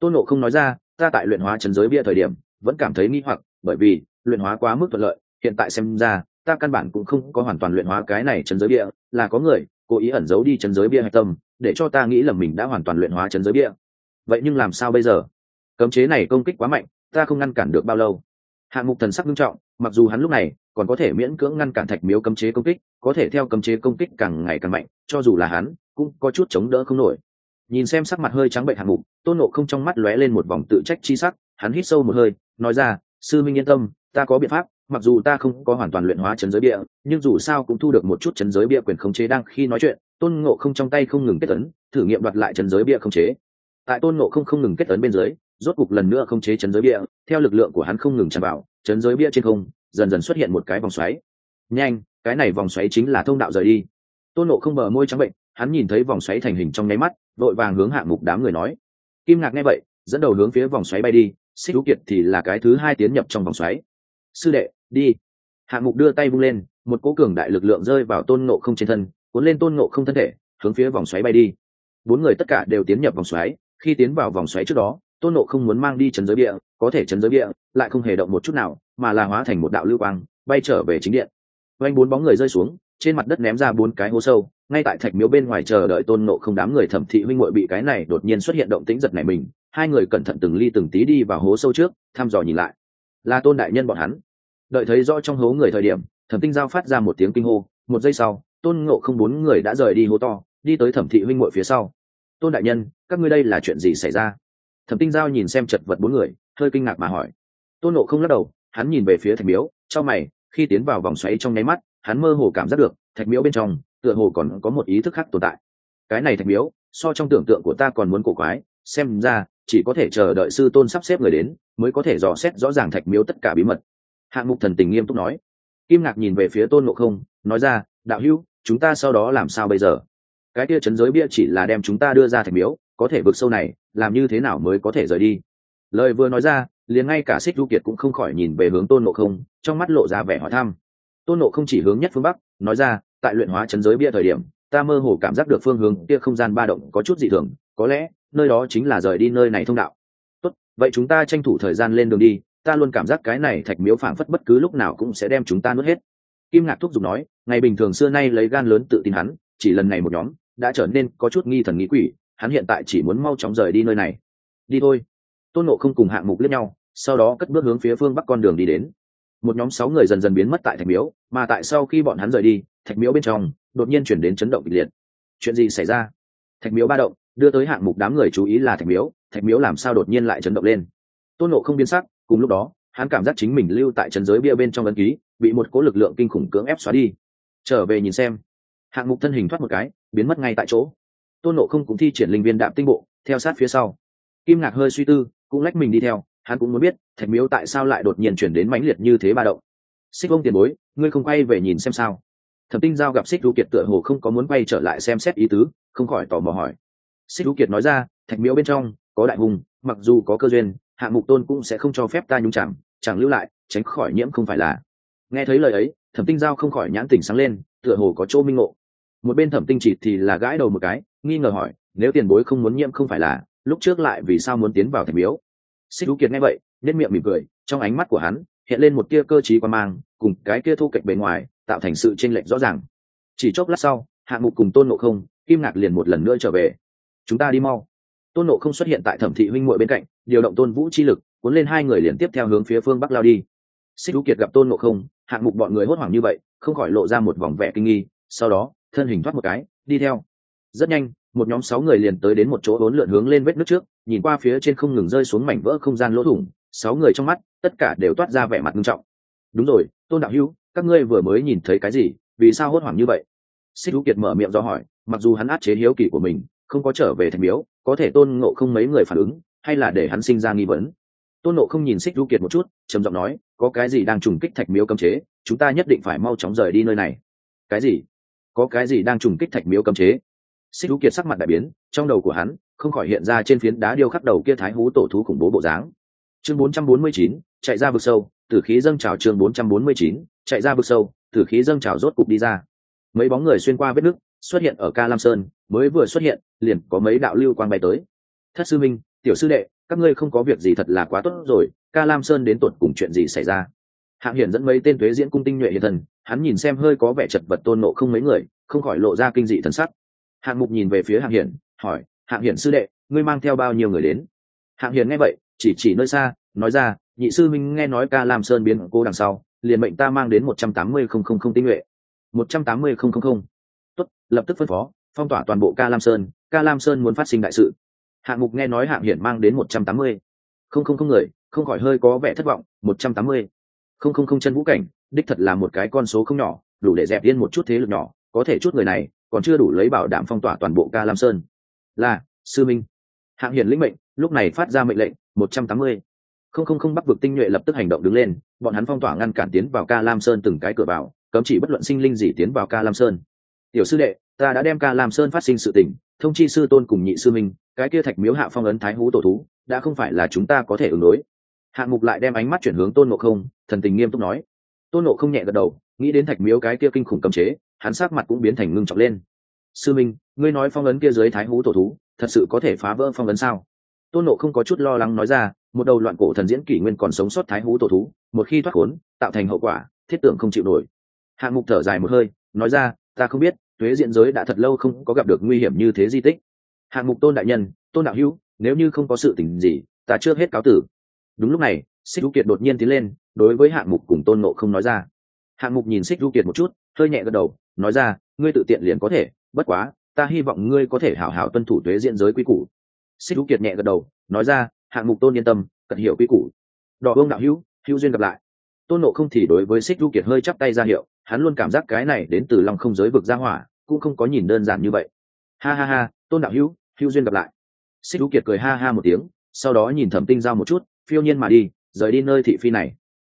A: Tôn nộ không nói ra, ta tại luyện hóa chân giới bia thời điểm vẫn cảm thấy nghi hoặc, bởi vì, luyện hóa quá mức thuận lợi, hiện tại xem ra, ta căn bản cũng không có hoàn toàn luyện hóa cái này chân giới bia, là có người, cố ý ẩn giấu đi chân giới bia hạch tâm, để cho ta nghĩ là mình đã hoàn toàn luyện hóa chân giới bia. Vậy nhưng làm sao bây giờ? Cấm chế này công kích quá mạnh, ta không ngăn cản được bao lâu. Hạng mục thần sắc nghiêm trọng, mặc dù hắn lúc này, còn có thể miễn cưỡng ngăn cản thạch miếu cấm chế công kích, có thể theo cấm chế công kích càng ngày càng mạnh, cho dù là hắn, cũng có chút chống đỡ không nổi. Nhìn xem sắc mặt hơi trắng bệnh hạng mục, tôn nộ không trong mắt lóe lên một vòng tự trách chi sắc hắn hít sâu một hơi, nói ra, sư minh yên tâm, ta có biện pháp, mặc dù ta không có hoàn toàn luyện hóa chấn giới bia nhưng dù sao cũng thu được một chút chấn giới bia quyền khống chế đang khi nói chuyện, tôn ngộ không trong tay không ngừng kết ấn, thử nghiệm đoạt lại chấn giới bia khống chế. Tại tôn ngộ không không ngừng kết ấn bên dưới, rốt cục lần nữa khống chế chấn giới bia theo lực lượng của hắn không ngừng tràn vào, chấn giới bia trên không, dần dần xuất hiện một cái vòng xoáy. Nhanh, cái này vòng xoáy chính là thông đạo rời đi. Tôn ngộ không bờ môi trắng bệnh, hắn nhìn thấy vòng xoáy thành hình trong nháy mắt, vội vàng hướng hạng mục đám người nói. Kim ngạc nghe vậy, dẫn đầu hướng phía vòng xoáy bay đi xích thú kiệt thì là cái thứ hai tiến nhập trong vòng xoáy. Sư đệ, đi. Hạng mục đưa tay vung lên, một cố cường đại lực lượng rơi vào tôn nộ không trên thân, cuốn lên tôn nộ không thân thể, hướng phía vòng xoáy bay đi. Bốn người tất cả đều tiến nhập vòng xoáy. Khi tiến vào vòng xoáy trước đó, tôn nộ không muốn mang đi trấn giới địa, có thể trấn giới địa, lại không hề động một chút nào, mà là hóa thành một đạo lưu quang, bay trở về chính điện. Oanh bốn bóng người rơi xuống, trên mặt đất ném ra bốn cái hố sâu, ngay tại thạch miếu bên ngoài chờ đợi tôn nộ không đám người thẩm thị huynh muội bị cái này đột nhiên xuất hiện động tĩnh giật này mình hai người cẩn thận từng ly từng tí đi vào hố sâu trước, thăm dò nhìn lại. Là tôn đại nhân bọn hắn. Đợi thấy rõ trong hố người thời điểm, thẩm tinh giao phát ra một tiếng kinh hô. Một giây sau, tôn ngộ không bốn người đã rời đi hố to, đi tới thẩm thị huynh muội phía sau. Tôn đại nhân, các ngươi đây là chuyện gì xảy ra? Thẩm tinh giao nhìn xem chật vật bốn người, hơi kinh ngạc mà hỏi. Tôn ngộ không lắc đầu, hắn nhìn về phía thạch miếu trong mày, khi tiến vào vòng xoáy trong nháy mắt, hắn mơ hồ cảm giác được, thạch miếu bên trong, tựa hồ còn có một ý thức khác tồn tại. Cái này thạch miếu, so trong tưởng tượng của ta còn muốn cổ quái, xem ra chỉ có thể chờ đợi sư tôn sắp xếp người đến, mới có thể dò xét rõ ràng thạch miếu tất cả bí mật. Hạng mục thần tình nghiêm túc nói. Kim ngạc nhìn về phía tôn ngộ không, nói ra, đạo hữu, chúng ta sau đó làm sao bây giờ? Cái kia chấn giới bia chỉ là đem chúng ta đưa ra thạch miếu, có thể vượt sâu này, làm như thế nào mới có thể rời đi? Lời vừa nói ra, liền ngay cả xích du kiệt cũng không khỏi nhìn về hướng tôn ngộ không, trong mắt lộ ra vẻ hỏi thăm. Tôn ngộ không chỉ hướng nhất phương bắc, nói ra, tại luyện hóa chấn giới bia thời điểm, ta mơ hồ cảm giác được phương hướng kia không gian ba động có chút dị thường, có lẽ nơi đó chính là rời đi nơi này thông đạo. Tốt, vậy chúng ta tranh thủ thời gian lên đường đi, ta luôn cảm giác cái này thạch miếu phảng phất bất cứ lúc nào cũng sẽ đem chúng ta nuốt hết. Kim ngạc thúc giục nói, ngày bình thường xưa nay lấy gan lớn tự tin hắn, chỉ lần này một nhóm, đã trở nên có chút nghi thần nghĩ quỷ, hắn hiện tại chỉ muốn mau chóng rời đi nơi này. Đi thôi. Tôn nộ không cùng hạng mục liếc nhau, sau đó cất bước hướng phía phương bắc con đường đi đến. Một nhóm sáu người dần dần biến mất tại thạch miếu, mà tại sau khi bọn hắn rời đi, thạch miếu bên trong đột nhiên chuyển đến chấn động kịch liệt. Chuyện gì xảy ra? Thạch miếu ba động đưa tới hạng mục đám người chú ý là thạch miếu thạch miếu làm sao đột nhiên lại chấn động lên? Tôn nộ không biến sắc, cùng lúc đó, hắn cảm giác chính mình lưu tại trần giới bia bên trong ấn ký, bị một cố lực lượng kinh khủng cưỡng ép xóa đi. Trở về nhìn xem. Hạng mục thân hình thoát một cái, biến mất ngay tại chỗ. Tôn nộ không cũng thi triển linh viên đạm tinh bộ, theo sát phía sau. Kim ngạc hơi suy tư, cũng lách mình đi theo, hắn cũng muốn biết, thạch miếu tại sao lại đột nhiên chuyển đến mãnh liệt như thế ba động. Xích ông tiền bối, ngươi không quay về nhìn xem sao. Thẩm tinh giao gặp xích đu kiệt tựa hồ không có muốn quay trở lại xem xét ý tứ, không khỏi tò mò hỏi xích đu kiệt nói ra, thạch miếu bên trong có đại hùng, mặc dù có cơ duyên hạng mục tôn cũng sẽ không cho phép ta nhúng chẳng chẳng lưu lại, tránh khỏi nhiễm không phải là. Nghe thấy lời ấy, thẩm tinh giao không khỏi nhãn tỉnh sáng lên, tựa hồ có chỗ minh ngộ. Một bên thẩm tinh chỉ thì là gãi đầu một cái, nghi ngờ hỏi, nếu tiền bối không muốn nhiễm không phải là, lúc trước lại vì sao muốn tiến vào thạch miếu xích thú kiệt nghe vậy nhất miệng mỉm cười, trong ánh mắt của hắn hiện lên một tia cơ t r í quan mang, cùng cái kia thu cạnh bề ngoài, tạo thành sự tranh lệch rõ ràng. Chỉ chốc lát sau hạng mục cùng tôn nộ không kim ngạc liền một lần nữa trở về chúng ta đi mau. Tôn nộ không xuất hiện tại thẩm thị huynh muội bên cạnh, điều động tôn vũ chi lực, cuốn lên hai người liền tiếp theo hướng phía phương bắc lao đi. Xích thú kiệt gặp tôn nộ không, hạng mục bọn người hốt hoảng như vậy, không khỏi lộ ra một vòng vẻ kinh nghi, sau đó, thân hình thoát một cái, đi theo. Rất nhanh, một nhóm sáu người liền tới đến một chỗ bốn lượn hướng lên vết nước trước, nhìn qua phía trên không ngừng rơi xuống mảnh vỡ không gian lỗ thủng, sáu người trong mắt, tất cả đều toát ra vẻ mặt nghiêm trọng. Đúng rồi, tôn đạo hữu, các ngươi vừa mới nhìn thấy cái gì? Vì sao hốt hoảng như vậy? Xích hữu kiệt mở miệng do hỏi, mặc dù hắn át chế hiếu kỳ của mình không có trở về thành miếu có thể tôn ngộ không mấy người phản ứng hay là để hắn sinh ra nghi vấn. Tôn ngộ không nhìn xích du kiệt một chút trầm giọng nói có cái gì đang trùng kích thạch miếu cấm chế chúng ta nhất định phải mau chóng rời đi nơi này. Cái gì? Có cái gì đang trùng kích thạch miếu cấm chế? Xích du kiệt sắc mặt đại biến trong đầu của hắn không khỏi hiện ra trên phiến đá điêu khắc đầu kia thái hú tổ thú khủng bố bộ dáng. Chương 449, chạy ra vực sâu tử khí dâng trào chương 449, chạy ra vực sâu tử khí dâng trào rốt cục đi ra. Mấy bóng người xuyên qua vết nước xuất hiện ở ca lam sơn, mới vừa xuất hiện, liền có mấy đạo lưu quang bay tới. Thất sư minh, tiểu sư đệ, các ngươi không có việc gì thật là quá tốt rồi, ca lam sơn đến tột cùng chuyện gì xảy ra? Hạng hiển dẫn mấy tên thuế diễn cung tinh nhuệ hiện thần, hắn nhìn xem hơi có vẻ chật vật tôn nộ không mấy người, không khỏi lộ ra kinh dị thần sắc. Hạng mục nhìn về phía hạng hiển, hỏi, hạng hiển sư đệ, ngươi mang theo bao nhiêu người đến? Hạng hiển nghe vậy, chỉ chỉ nơi xa, nói ra, nhị sư minh nghe nói ca lam sơn biến cô đằng sau, liền mệnh ta mang đến một trăm tám mươi không không không tinh nhuệ. Một trăm tám mươi không không không tốt, lập tức phân phó, phong tỏa toàn bộ ca lam sơn, ca lam sơn muốn phát sinh đại sự. Hạng mục nghe nói hạng hiển mang đến một trăm tám mươi. Không không không người, không khỏi hơi có vẻ thất vọng, một trăm tám mươi. Không không không, chân vũ cảnh, đích thật là một cái con số không nhỏ, đủ để dẹp yên một chút thế lực nhỏ, có thể chút người này, còn chưa đủ lấy bảo đảm phong tỏa toàn bộ ca lam sơn. Là, sư minh. Hạng hiển lĩnh mệnh, lúc này phát ra mệnh lệnh, một trăm tám mươi. Không không không, bắc vực tinh nhuệ lập tức hành động đứng lên, bọn hắn phong tỏa ngăn cản tiến vào ca lam sơn từng cái cửa vào, cấm chỉ bất luận sinh linh gì tiến vào ca lam sơn tiểu sư đệ, ta đã đem ca làm sơn phát sinh sự tình, thông chi sư tôn cùng nhị sư minh, cái kia thạch miếu hạ phong ấn thái hú tổ thú, đã không phải là chúng ta có thể ứng đối. Hạng mục lại đem ánh mắt chuyển hướng tôn ngộ không, thần tình nghiêm túc nói. Tôn ngộ không nhẹ gật đầu, nghĩ đến thạch miếu cái kia kinh khủng cầm chế, hắn sát mặt cũng biến thành ngưng trọng lên. Sư minh, ngươi nói phong ấn kia dưới thái hú tổ thú, thật sự có thể phá vỡ phong ấn sao? Tôn nộ không có chút lo lắng nói ra, một đầu loạn cổ thần diễn kỷ nguyên còn sống sót thái hú tổ thú, một khi thoát khốn, tạo thành hậu quả, thiết tưởng không chịu nổi. Hạng mục thở dài một hơi, nói ra ta không biết thuế diện giới đã thật lâu không có gặp được nguy hiểm như thế di tích. Hạng mục tôn đại nhân, tôn đạo hữu, nếu như không có sự tình gì, ta trước hết cáo tử. Đúng lúc này xích du kiệt đột nhiên tiến lên, đối với hạng mục cùng tôn nộ không nói ra. Hạng mục nhìn xích du kiệt một chút, hơi nhẹ gật đầu, nói ra, ngươi tự tiện liền có thể, bất quá, ta hy vọng ngươi có thể hảo hảo tuân thủ thuế diện giới quy củ. Xích du kiệt nhẹ gật đầu, nói ra, hạng mục tôn yên tâm, cận hiểu quy củ. Đỏ vương đạo hữu hữu duyên gặp lại. Tôn nộ không thì đối với xích du kiệt hơi chắp tay ra hiệu hắn luôn cảm giác cái này đến từ lòng không giới vực ra hỏa, cũng không có nhìn đơn giản như vậy. Ha ha ha, tôn đạo hữu hữu duyên gặp lại. Xích du kiệt cười ha ha một tiếng, sau đó nhìn thẩm tinh giao một chút, phiêu nhiên mà đi, rời đi nơi thị phi này.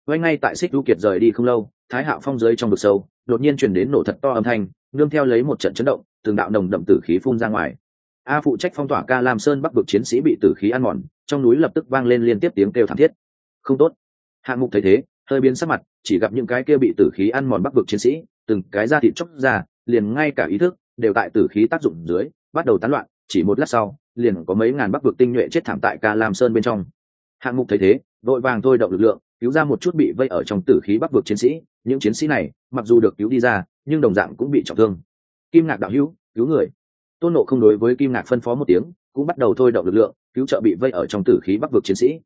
A: Quay ngay tại xích du kiệt rời đi không lâu, thái hạo phong giới trong vực sâu, đột nhiên chuyển đến nổ thật to âm thanh, nương theo lấy một trận chấn động, từng đạo nồng đậm tử khí phun ra ngoài. A phụ trách phong tỏa ca lam sơn bắc vực chiến sĩ bị tử khí ăn mòn, trong núi lập tức vang lên liên tiếp tiếng kêu thảm thiết. Không tốt. Hạng mục thấy thế hơi biến sắc mặt, chỉ gặp những cái kia bị tử khí ăn mòn bắc vực chiến sĩ, từng cái da thịt chóc ra, liền ngay cả ý thức đều tại tử khí tác dụng dưới, bắt đầu tán loạn, chỉ một lát sau, liền có mấy ngàn bắc vực tinh nhuệ chết thảm tại ca lam sơn bên trong. Hạng mục thấy thế, đội vàng thôi động lực lượng, cứu ra một chút bị vây ở trong tử khí bắc vực chiến sĩ, những chiến sĩ này, mặc dù được cứu đi ra, nhưng đồng dạng cũng bị trọng thương. Kim ngạc đạo hữu, cứu người. Tôn nộ không đối với kim ngạc phân phó một tiếng, cũng bắt đầu thôi động lực lượng, cứu trợ bị vây ở trong tử khí bắc vực chiến sĩ.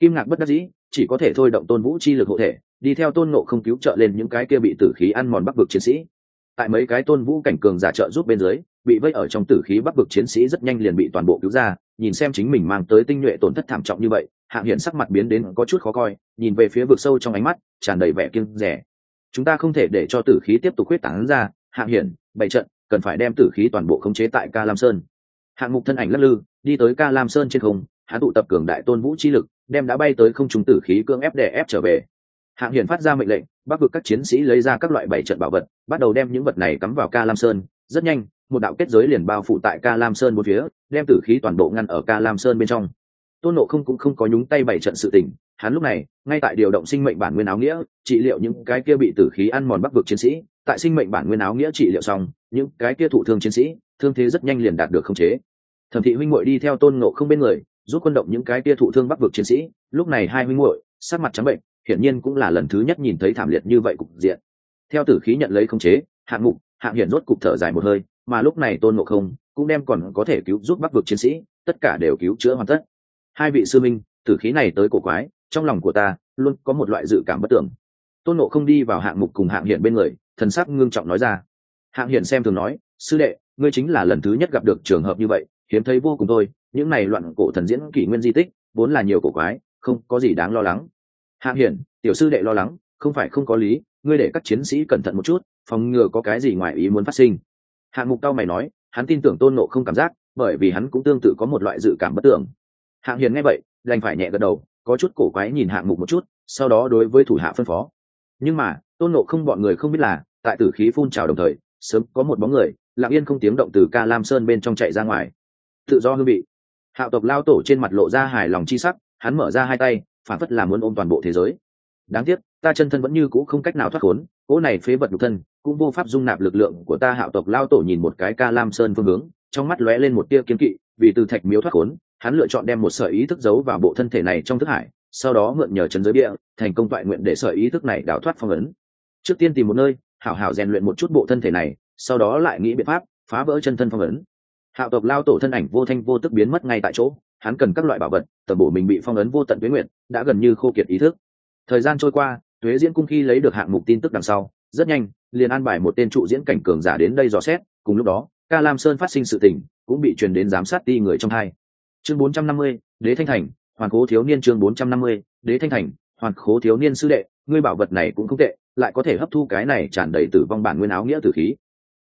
A: Kim ngạc bất đắc dĩ chỉ có thể thôi động tôn vũ chi lực hộ thể, đi theo tôn nộ không cứu trợ lên những cái kia bị tử khí ăn mòn bắc vực chiến sĩ. Tại mấy cái tôn vũ cảnh cường giả trợ giúp bên dưới, bị vây ở trong tử khí bắc vực chiến sĩ rất nhanh liền bị toàn bộ cứu ra, nhìn xem chính mình mang tới tinh nhuệ tổn thất thảm trọng như vậy hạng hiển sắc mặt biến đến có chút khó coi, nhìn về phía vực sâu trong ánh mắt, tràn đầy vẻ kiêng rẻ chúng ta không thể để cho tử khí tiếp tục huyết tán ra hạng hiển, bày trận, cần phải đem tử khí toàn bộ khống chế tại ca lam sơn. Hạng mục thân ảnh lắc lư, đi tới ca lam sơn trên không hắn tụ tập cường đại tôn vũ chi lực đem đã bay tới không trung tử khí cương ép đè ép trở về. Hạng hiển phát ra mệnh lệnh bắc vực các chiến sĩ lấy ra các loại bảy trận bảo vật, bắt đầu đem những vật này cắm vào ca lam sơn. Rất nhanh, một đạo kết giới liền bao phủ tại ca lam sơn một phía, đem tử khí toàn bộ ngăn ở ca lam sơn bên trong. Tôn nộ không cũng không có nhúng tay bảy trận sự tình, hắn lúc này, ngay tại điều động sinh mệnh bản nguyên áo nghĩa, trị liệu những cái kia bị tử khí ăn mòn bắc vực chiến sĩ. Tại sinh mệnh bản nguyên áo nghĩa trị liệu xong, những cái kia thụ thương chiến sĩ, thương thế rất nhanh liền đạt được khống chế. Thẩm thị huynh muội đi theo tôn nộ không bên người giúp quân động những cái kia thụ thương bắc vực chiến sĩ, lúc này hai huynh muội, sắc mặt trắng bệnh, hiển nhiên cũng là lần thứ nhất nhìn thấy thảm liệt như vậy cục diện. Theo tử khí nhận lấy khống chế, hạng mục, hạng hiển rốt cục thở dài một hơi, mà lúc này tôn ngộ không cũng đem còn có thể cứu giúp bắc vực chiến sĩ, tất cả đều cứu chữa hoàn tất. Hai vị sư minh tử khí này tới cổ quái, trong lòng của ta luôn có một loại dự cảm bất tưởng. Tôn ngộ không đi vào hạng mục cùng hạng hiển bên người, thần sắc ngưng trọng nói ra. Hạng hiển xem thường nói, sư đệ, ngươi chính là lần thứ nhất gặp được trường hợp như vậy, hiếm thấy vô cùng thôi những này loạn cổ thần diễn kỷ nguyên di tích, vốn là nhiều cổ quái, không có gì đáng lo lắng. Hạng hiển, tiểu sư đệ lo lắng, không phải không có lý, ngươi để các chiến sĩ cẩn thận một chút, phòng ngừa có cái gì ngoài ý muốn phát sinh. Hạng mục cao mày nói, hắn tin tưởng tôn nộ không cảm giác, bởi vì hắn cũng tương tự có một loại dự cảm bất tưởng hạng hiền nghe vậy, đành phải nhẹ gật đầu, có chút cổ quái nhìn hạng mục một chút, sau đó đối với thủ hạ phân phó. Nhưng mà, tôn nộ không bọn người không biết là, tại tử khí phun trào đồng thời, sớm có một bóng người, lặng yên không tiếng động từ ca lam sơn bên trong chạy ra ngoài. Tự do hương vị hạo tộc lao tổ trên mặt lộ ra hài lòng chi sắc, hắn mở ra hai tay, phản phất là muốn ôm toàn bộ thế giới. Đáng tiếc, ta chân thân vẫn như cũ không cách nào thoát khốn, cỗ này phế vật nhục thân cũng vô pháp dung nạp lực lượng của ta. Hạo tộc lao tổ nhìn một cái ca lam sơn phương hướng, trong mắt lóe lên một tia kiếm kỵ, vì từ thạch miếu thoát khốn, hắn lựa chọn đem một sợi ý thức giấu vào bộ thân thể này trong thức hải, sau đó mượn nhờ trấn giới địa thành công toại nguyện để sợi ý thức này đào thoát phong ấn. Trước tiên tìm một nơi, hảo hảo rèn luyện một chút bộ thân thể này, sau đó lại nghĩ biện pháp phá vỡ chân thân phong ấn hạo tộc lao tổ thân ảnh vô thanh vô tức biến mất ngay tại chỗ, hắn cần các loại bảo vật, tầm bổ mình bị phong ấn vô tận tuyến nguyện đã gần như khô kiệt ý thức. Thời gian trôi qua thuế diễn cung khi lấy được hạng mục tin tức đằng sau, rất nhanh, liền an bài một tên trụ diễn cảnh cường giả đến đây dò xét, cùng lúc đó, ca lam sơn phát sinh sự tình, cũng bị truyền đến giám sát ti người trong hai. Chương bốn trăm năm mươi, đế thanh thành, hoàn cố thiếu niên chương bốn trăm năm mươi, đế thanh thành, hoàn cố thiếu niên sư đệ, ngươi bảo vật này cũng không tệ, lại có thể hấp thu cái này tràn đầy tử vong bản nguyên áo nghĩa tử khí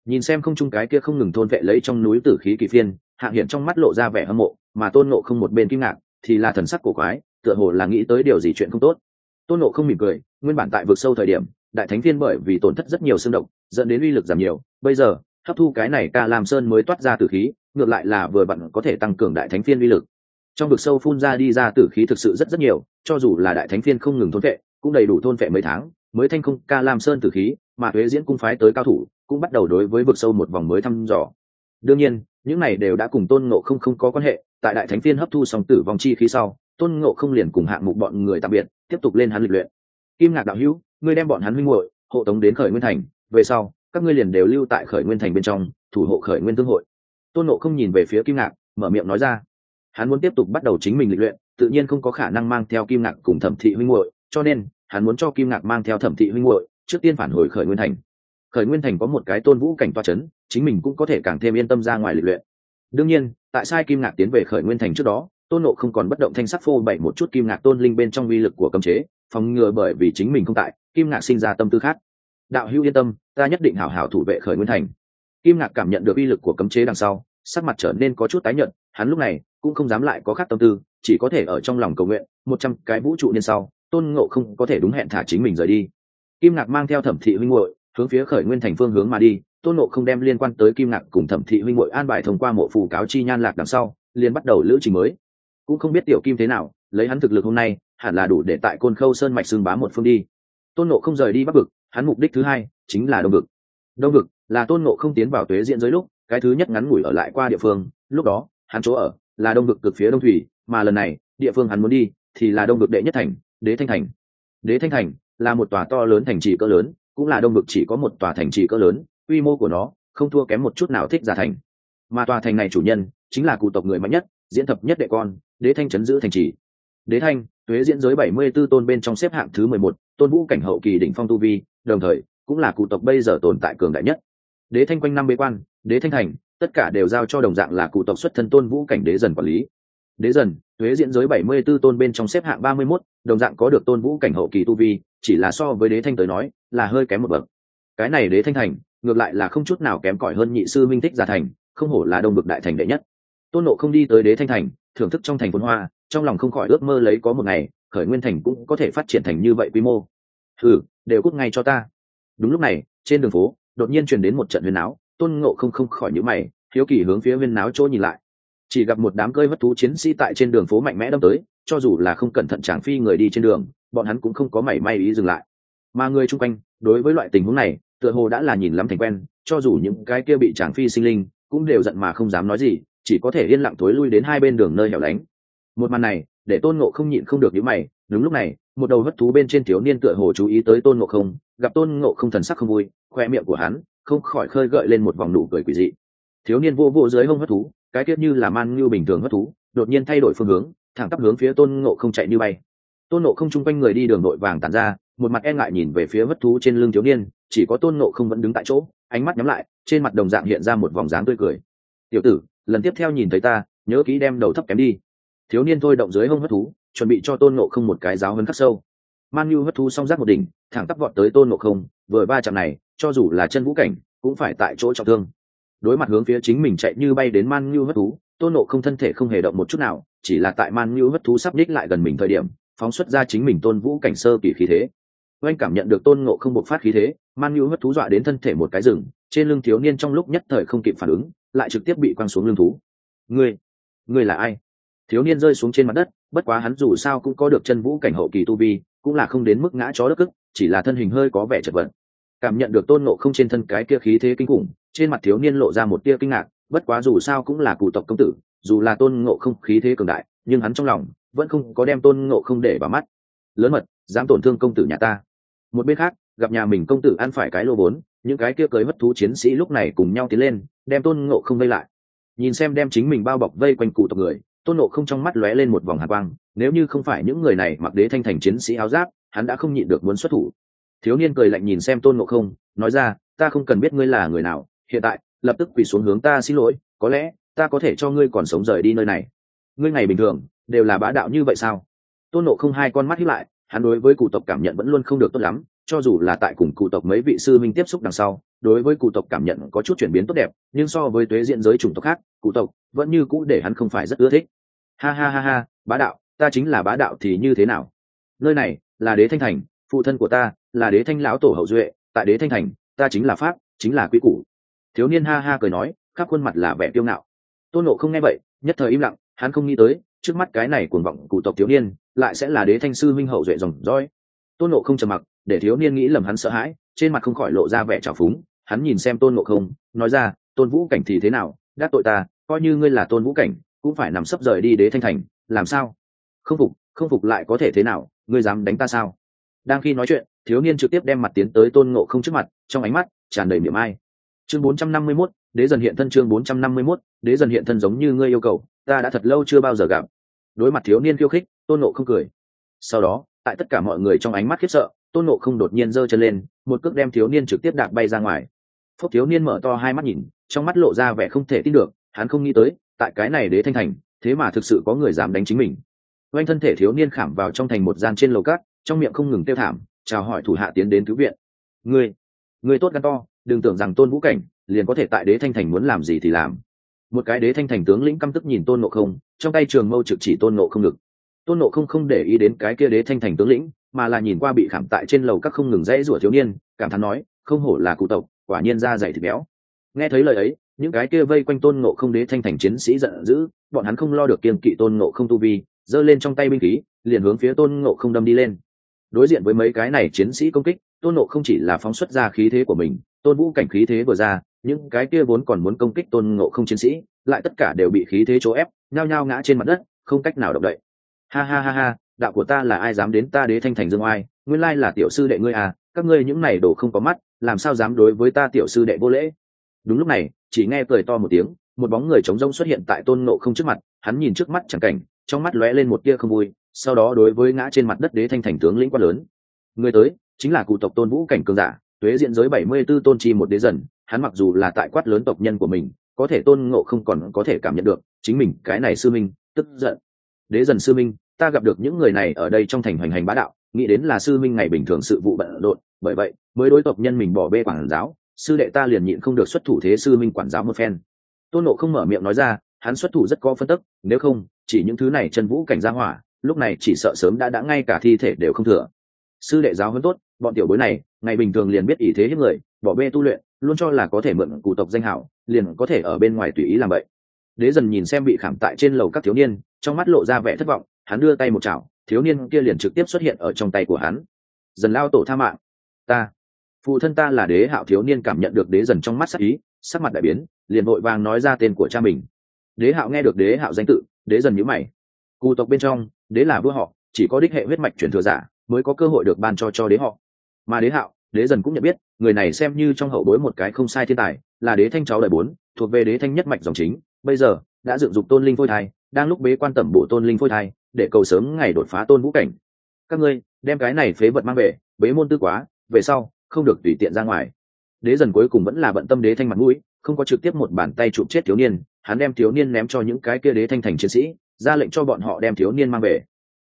A: nhìn xem không chung cái kia không ngừng thôn vệ lấy trong núi tử khí kỳ phiên hạng hiện trong mắt lộ ra vẻ hâm mộ, mà tôn nộ không một bên kinh ngạc, thì là thần sắc cổ quái, tựa hồ là nghĩ tới điều gì chuyện không tốt. Tôn nộ không mỉm cười, nguyên bản tại vực sâu thời điểm, đại thánh phiên bởi vì tổn thất rất nhiều xương độc, dẫn đến uy lực giảm nhiều, bây giờ, hấp thu cái này ca làm sơn mới toát ra tử khí, ngược lại là vừa bận có thể tăng cường đại thánh phiên uy lực. Trong vực sâu phun ra đi ra tử khí thực sự rất rất nhiều, cho dù là đại thánh phiên không ngừng thôn vệ, cũng đầy đủ thôn vệ mấy tháng, mới thanh không ca lam sơn tử khí, mà thuế diễn cung phái tới cao thủ cũng bắt đầu đối với vực sâu một vòng mới thăm dò. Đương nhiên, những này đều đã cùng tôn ngộ không không có quan hệ, tại đại thánh phiên hấp thu xong tử vong chi khí sau, tôn ngộ không liền cùng hạng mục bọn người tạm biệt, tiếp tục lên hắn lịch luyện. Kim ngạc đạo hữu, ngươi đem bọn hắn huynh muội, hộ tống đến khởi nguyên thành, về sau, các ngươi liền đều lưu tại khởi nguyên thành bên trong, thủ hộ khởi nguyên tương hội. Tôn ngộ không nhìn về phía kim ngạc, mở miệng nói ra. Hắn muốn tiếp tục bắt đầu chính mình lịch luyện, tự nhiên không có khả năng mang theo kim ngạc cùng thẩm thị huynh muội, cho nên, hắn muốn cho kim ngạc mang theo thẩm thị huynh muội, trước tiên phản hồi khởi nguyên thành khởi nguyên thành có một cái tôn vũ cảnh toa c h ấ n chính mình cũng có thể càng thêm yên tâm ra ngoài lịch luyện. Đương nhiên, tại sai kim ngạc tiến về khởi nguyên thành trước đó, tôn nộ không còn bất động thanh sắc phô bậy một chút kim ngạc tôn linh bên trong uy lực của cấm chế, phòng ngừa bởi vì chính mình không tại, kim ngạc sinh ra tâm tư khác. Đạo hữu yên tâm, ta nhất định hảo hảo thủ vệ khởi nguyên thành. Kim ngạc cảm nhận được uy lực của cấm chế đằng sau, sắc mặt trở nên có chút tái nhận hắn lúc này cũng không dám lại có khác tâm tư, chỉ có thể ở trong lòng cầu nguyện, một trăm cái vũ trụ niên sau, tôn ngộ không có thể đúng hẹn thả chính mình rời đi. Kim ngạc mang theo thẩm thị huynh hội hướng phía khởi nguyên thành phương hướng mà đi, tôn ngộ không đem liên quan tới kim ngạc cùng thẩm thị huynh hội an bài thông qua mộ phù cáo chi nhan lạc đằng sau, liền bắt đầu lữ trình mới. Cũng không biết tiểu kim thế nào, lấy hắn thực lực hôm nay, hẳn là đủ để tại côn khâu sơn mạch xương bá một phương đi. Tôn ngộ không rời đi bắc vực, hắn mục đích thứ hai chính là đông vực. Đông vực là tôn ngộ không tiến vào tuế diễn dưới lúc, cái thứ nhất ngắn ngủi ở lại qua địa phương, lúc đó, hắn chỗ ở là đông vực cực phía đông thủy, mà lần này, địa phương hắn muốn đi thì là đông vực đệ nhất thành, đế thanh thành. Đế thanh thành là một tòa to lớn thành trì cỡ lớn cũng là đông vực chỉ có một tòa thành trì cỡ lớn, quy mô của nó không thua kém một chút nào thích giả thành. Mà tòa thành này chủ nhân chính là cụ tộc người mạnh nhất, diễn thập nhất đệ con, đế thanh chấn giữ thành trì. Đế thanh, tuế diễn giới bảy mươi 74 tôn bên trong xếp hạng thứ mười một, tôn vũ cảnh hậu kỳ đỉnh phong tu vi, đồng thời cũng là cụ tộc bây giờ tồn tại cường đại nhất. Đế thanh quanh năm bế quan, đế thanh thành, tất cả đều giao cho đồng dạng là cụ tộc xuất thân tôn vũ cảnh đế dần quản lý. Đế dần thuế diễn giới bảy mươi 74 tôn bên trong xếp hạng ba mươi mốt, đồng dạng có được tôn vũ cảnh hậu kỳ tu vi chỉ là so với đế thanh tới nói, là hơi kém một bậc. Cái này đế thanh thành, ngược lại là không chút nào kém cỏi hơn nhị sư minh thích gia thành, không hổ là đông bực đại thành đệ nhất. Tôn nộ không đi tới đế thanh thành, thưởng thức trong thành phồn hoa, trong lòng không khỏi ước mơ lấy có một ngày, khởi nguyên thành cũng có thể phát triển thành như vậy quy mô. Ừ đều cút ngay cho ta. Đúng lúc này, trên đường phố, đột nhiên truyền đến một trận huyền áo tôn ngộ không không khỏi nhíu mày, hiếu kỳ hướng phía huyền áo chỗ nhìn lại. Chỉ gặp một đám cơi vất thú chiến sĩ tại trên đường phố mạnh mẽ đâm tới, cho dù là không cẩn thận chàng phi người đi trên đường bọn hắn cũng không có mảy may ý dừng lại. Mà người chung quanh, đối với loại tình huống này, tựa hồ đã là nhìn lắm thành quen, cho dù những cái kia bị chàng phi sinh linh cũng đều giận mà không dám nói gì, chỉ có thể yên lặng thối lui đến hai bên đường nơi hẻo lánh. Một màn này, để tôn ngộ không nhịn không được nhíu mày, đúng lúc này, một đầu hất thú bên trên thiếu niên tựa hồ chú ý tới tôn ngộ không, gặp tôn ngộ không thần sắc không vui, khoe miệng của hắn không khỏi khơi gợi lên một vòng nụ cười quỷ dị. Thiếu niên vô vô dưới hông hất thú, cái tiết như là man như bình thường hất thú, đột nhiên thay đổi phương hướng, thẳng tắp hướng phía tôn ngộ không chạy như bay tôn Nộ không chung quanh người đi đường nội vàng tàn ra, một mặt e ngại nhìn về phía vất thú trên lưng thiếu niên, chỉ có tôn Nộ không vẫn đứng tại chỗ, ánh mắt nhắm lại, trên mặt đồng dạng hiện ra một vòng dáng tươi cười. Tiểu tử, lần tiếp theo nhìn thấy ta, nhớ kỹ đem đầu thấp kém đi. Thiếu niên thôi động dưới hông hất thú, chuẩn bị cho tôn Nộ không một cái giáo hơn khắc sâu. Man nhu hất thú song rác một đỉnh, thẳng tắp vọt tới tôn Nộ không, vừa ba chạm này, cho dù là chân vũ cảnh, cũng phải tại chỗ trọng thương. Đối mặt hướng phía chính mình chạy như bay đến man nhu hất thú, tôn Nộ không thân thể không hề động một chút nào, chỉ là tại man nhu hất thú sắp ních lại gần mình thời điểm phóng xuất ra chính mình tôn vũ cảnh sơ kỳ khí thế. Oanh cảm nhận được tôn ngộ không bộc phát khí thế, man nhu hất thú dọa đến thân thể một cái rừng, trên lưng thiếu niên trong lúc nhất thời không kịp phản ứng, lại trực tiếp bị quăng xuống lưng thú. Ngươi ngươi là ai? Thiếu niên rơi xuống trên mặt đất, bất quá hắn dù sao cũng có được chân vũ cảnh hậu kỳ tu vi, cũng là không đến mức ngã chó đất cức, chỉ là thân hình hơi có vẻ chật vật. Cảm nhận được tôn ngộ không trên thân cái kia khí thế kinh khủng, trên mặt thiếu niên lộ ra một tia kinh ngạc, bất quá dù sao cũng là cụ tộc công tử, dù là tôn ngộ không khí thế cường đại, nhưng hắn trong lòng vẫn không có đem tôn ngộ không để vào mắt. Lớn mật, dám tổn thương công tử nhà ta. Một bên khác, gặp nhà mình công tử ăn phải cái lô vốn, những cái kia cưới hất thú chiến sĩ lúc này cùng nhau tiến lên, đem tôn ngộ không vây lại. Nhìn xem đem chính mình bao bọc vây quanh cụ tộc người, tôn nộ không trong mắt lóe lên một vòng hạ quang, nếu như không phải những người này mặc đế thanh thành chiến sĩ áo giáp, hắn đã không nhịn được muốn xuất thủ. Thiếu niên cười lạnh nhìn xem tôn nộ không, nói ra, ta không cần biết ngươi là người nào, hiện tại, lập tức quỳ xuống hướng ta xin lỗi, có lẽ, ta có thể cho ngươi còn sống rời đi nơi này. Ngươi ngày bình thường đều là bá đạo như vậy sao? Tôn nộ không hai con mắt hiếp lại, hắn đối với cụ tộc cảm nhận vẫn luôn không được tốt lắm, cho dù là tại cùng cụ tộc mấy vị sư minh tiếp xúc đằng sau, đối với cụ tộc cảm nhận có chút chuyển biến tốt đẹp, nhưng so với tuế diện giới chủng tộc khác, cụ tộc vẫn như cũ để hắn không phải rất ưa thích. Ha ha ha ha, bá đạo, ta chính là bá đạo thì như thế nào? Nơi này là đế thanh thành, phụ thân của ta là đế thanh lão tổ hậu duệ, tại đế thanh thành, ta chính là pháp, chính là quý củ. Thiếu niên ha ha cười nói, khắp khuôn mặt là vẻ tiêu ngạo. Tôn nộ không nghe vậy, nhất thời im lặng, hắn không nghĩ tới trước mắt cái này cuồng vọng cụ tộc thiếu niên lại sẽ là đế thanh sư minh hậu duệ dòng dõi. Tôn nộ không trầm mặc để thiếu niên nghĩ lầm hắn sợ hãi trên mặt không khỏi lộ ra vẻ trào phúng. Hắn nhìn xem tôn nộ không nói ra tôn vũ cảnh thì thế nào? Đắc tội ta coi như ngươi là tôn vũ cảnh cũng phải nằm sấp rời đi đế thanh thành làm sao? Không phục không phục lại có thể thế nào? Ngươi dám đánh ta sao? Đang khi nói chuyện thiếu niên trực tiếp đem mặt tiến tới tôn ngộ không trước mặt trong ánh mắt tràn đầy miệng ai. Chương 451, đế dần hiện thân chương 451, đế dần hiện thân giống như ngươi yêu cầu ta đã thật lâu chưa bao giờ gặp đối mặt thiếu niên khiêu khích tôn ngộ không cười. Sau đó tại tất cả mọi người trong ánh mắt khiếp sợ tôn ngộ không đột nhiên giơ chân lên một cước đem thiếu niên trực tiếp đạp bay ra ngoài. Phúc thiếu niên mở to hai mắt nhìn trong mắt lộ ra vẻ không thể tin được hắn không nghĩ tới tại cái này đế thanh thành thế mà thực sự có người dám đánh chính mình. Oanh thân thể thiếu niên khảm vào trong thành một gian trên lầu cát trong miệng không ngừng tiêu thảm chào hỏi thủ hạ tiến đến cứu viện. Người, người tốt gan to đừng tưởng rằng tôn vũ cảnh liền có thể tại đế thanh thành muốn làm gì thì làm. Một cái đế thanh thành tướng lĩnh căm tức nhìn tôn nộ không trong tay trường mâu trực chỉ tôn nộ không ngực. Tôn nộ không không để ý đến cái kia đế thanh thành tướng lĩnh, mà là nhìn qua bị khảm tại trên lầu các không ngừng rẽ rủa thiếu niên, cảm thán nói, không hổ là cụ tộc, quả nhiên da dày thịt béo. Nghe thấy lời ấy, những cái kia vây quanh tôn nộ không đế thanh thành chiến sĩ giận dữ, bọn hắn không lo được kiên kỵ tôn nộ không tu vi, giơ lên trong tay binh khí, liền hướng phía tôn nộ không đâm đi lên. Đối diện với mấy cái này chiến sĩ công kích, tôn nộ không chỉ là phóng xuất ra khí thế của mình tôn vũ cảnh khí thế vừa ra, những cái kia vốn còn muốn công kích tôn ngộ không chiến sĩ, lại tất cả đều bị khí thế chỗ ép, nhao nhao ngã trên mặt đất, không cách nào động đậy. Ha ha ha ha, đạo của ta là ai dám đến ta đế thanh thành dương oai, nguyên lai là tiểu sư đệ ngươi à các ngươi những này đổ không có mắt, làm sao dám đối với ta tiểu sư đệ vô lễ? Đúng lúc này, chỉ nghe cười to một tiếng, một bóng người trống rông xuất hiện tại tôn ngộ không trước mặt, hắn nhìn trước mắt chẳng cảnh, trong mắt lóe lên một tia không vui, sau đó đối với ngã trên mặt đất đế thanh thành tướng lĩnh quát lớn. Người tới, chính là cụ tộc tôn vũ cảnh cường giả tuế diện giới bảy mươi b ố tôn chi một đế dần, hắn mặc dù là tại quát lớn tộc nhân của mình, có thể tôn ngộ không còn có thể cảm nhận được, chính mình, cái này sư minh, tức giận. Đế dần sư minh, ta gặp được những người này ở đây trong thành hoành hành bá đạo, nghĩ đến là sư minh ngày bình thường sự vụ bận rộn, bởi vậy, mới đối tộc nhân mình bỏ bê quản giáo, sư đệ ta liền nhịn không được xuất thủ thế sư minh quản giáo một phen. Tôn nộ không mở miệng nói ra, hắn xuất thủ rất có phân tức, nếu không, chỉ những thứ này chân vũ cảnh gia hỏa, lúc này chỉ sợ sớm đã đã ngay cả thi thể đều không thừa. Sư đệ giáo hơn tốt, bọn tiểu bối này ngày bình thường liền biết ý thế hiếp người, bỏ bê tu luyện, luôn cho là có thể mượn cụ tộc danh hảo, liền có thể ở bên ngoài tùy ý làm vậy. Đế dần nhìn xem bị khảm tại trên lầu các thiếu niên, trong mắt lộ ra vẻ thất vọng, hắn đưa tay một chảo, thiếu niên kia liền trực tiếp xuất hiện ở trong tay của hắn. Dần lao tổ tha mạng. Ta, phụ thân ta là đế hạo thiếu niên cảm nhận được đế dần trong mắt sắc ý, sắc mặt đại biến, liền vội vàng nói ra tên của cha mình. Đế hạo nghe được đế hạo danh tự, đế dần nhữ mày. Cụ tộc bên trong, đế là vua họ, chỉ có đích hệ huyết mạch truyền thừa giả, mới có cơ hội được ban cho cho đế họ. Mà đế hạo đế dần cũng nhận biết, người này xem như trong hậu bối một cái không sai thiên tài, là đế thanh cháu đời bốn, thuộc về đế thanh nhất mạch dòng chính, bây giờ đã dựng dục tôn linh phôi thai, đang lúc bế quan tẩm bổ tôn linh phôi thai, để cầu sớm ngày đột phá tôn vũ cảnh. Các ngươi, đem cái này phế vật mang về, bế môn tư quá, về sau, không được tùy tiện ra ngoài. Đế dần cuối cùng vẫn là bận tâm đế thanh mặt mũi, không có trực tiếp một bàn tay chụp chết thiếu niên, hắn đem thiếu niên ném cho những cái kia đế thanh thành chiến sĩ, ra lệnh cho bọn họ đem thiếu niên mang về.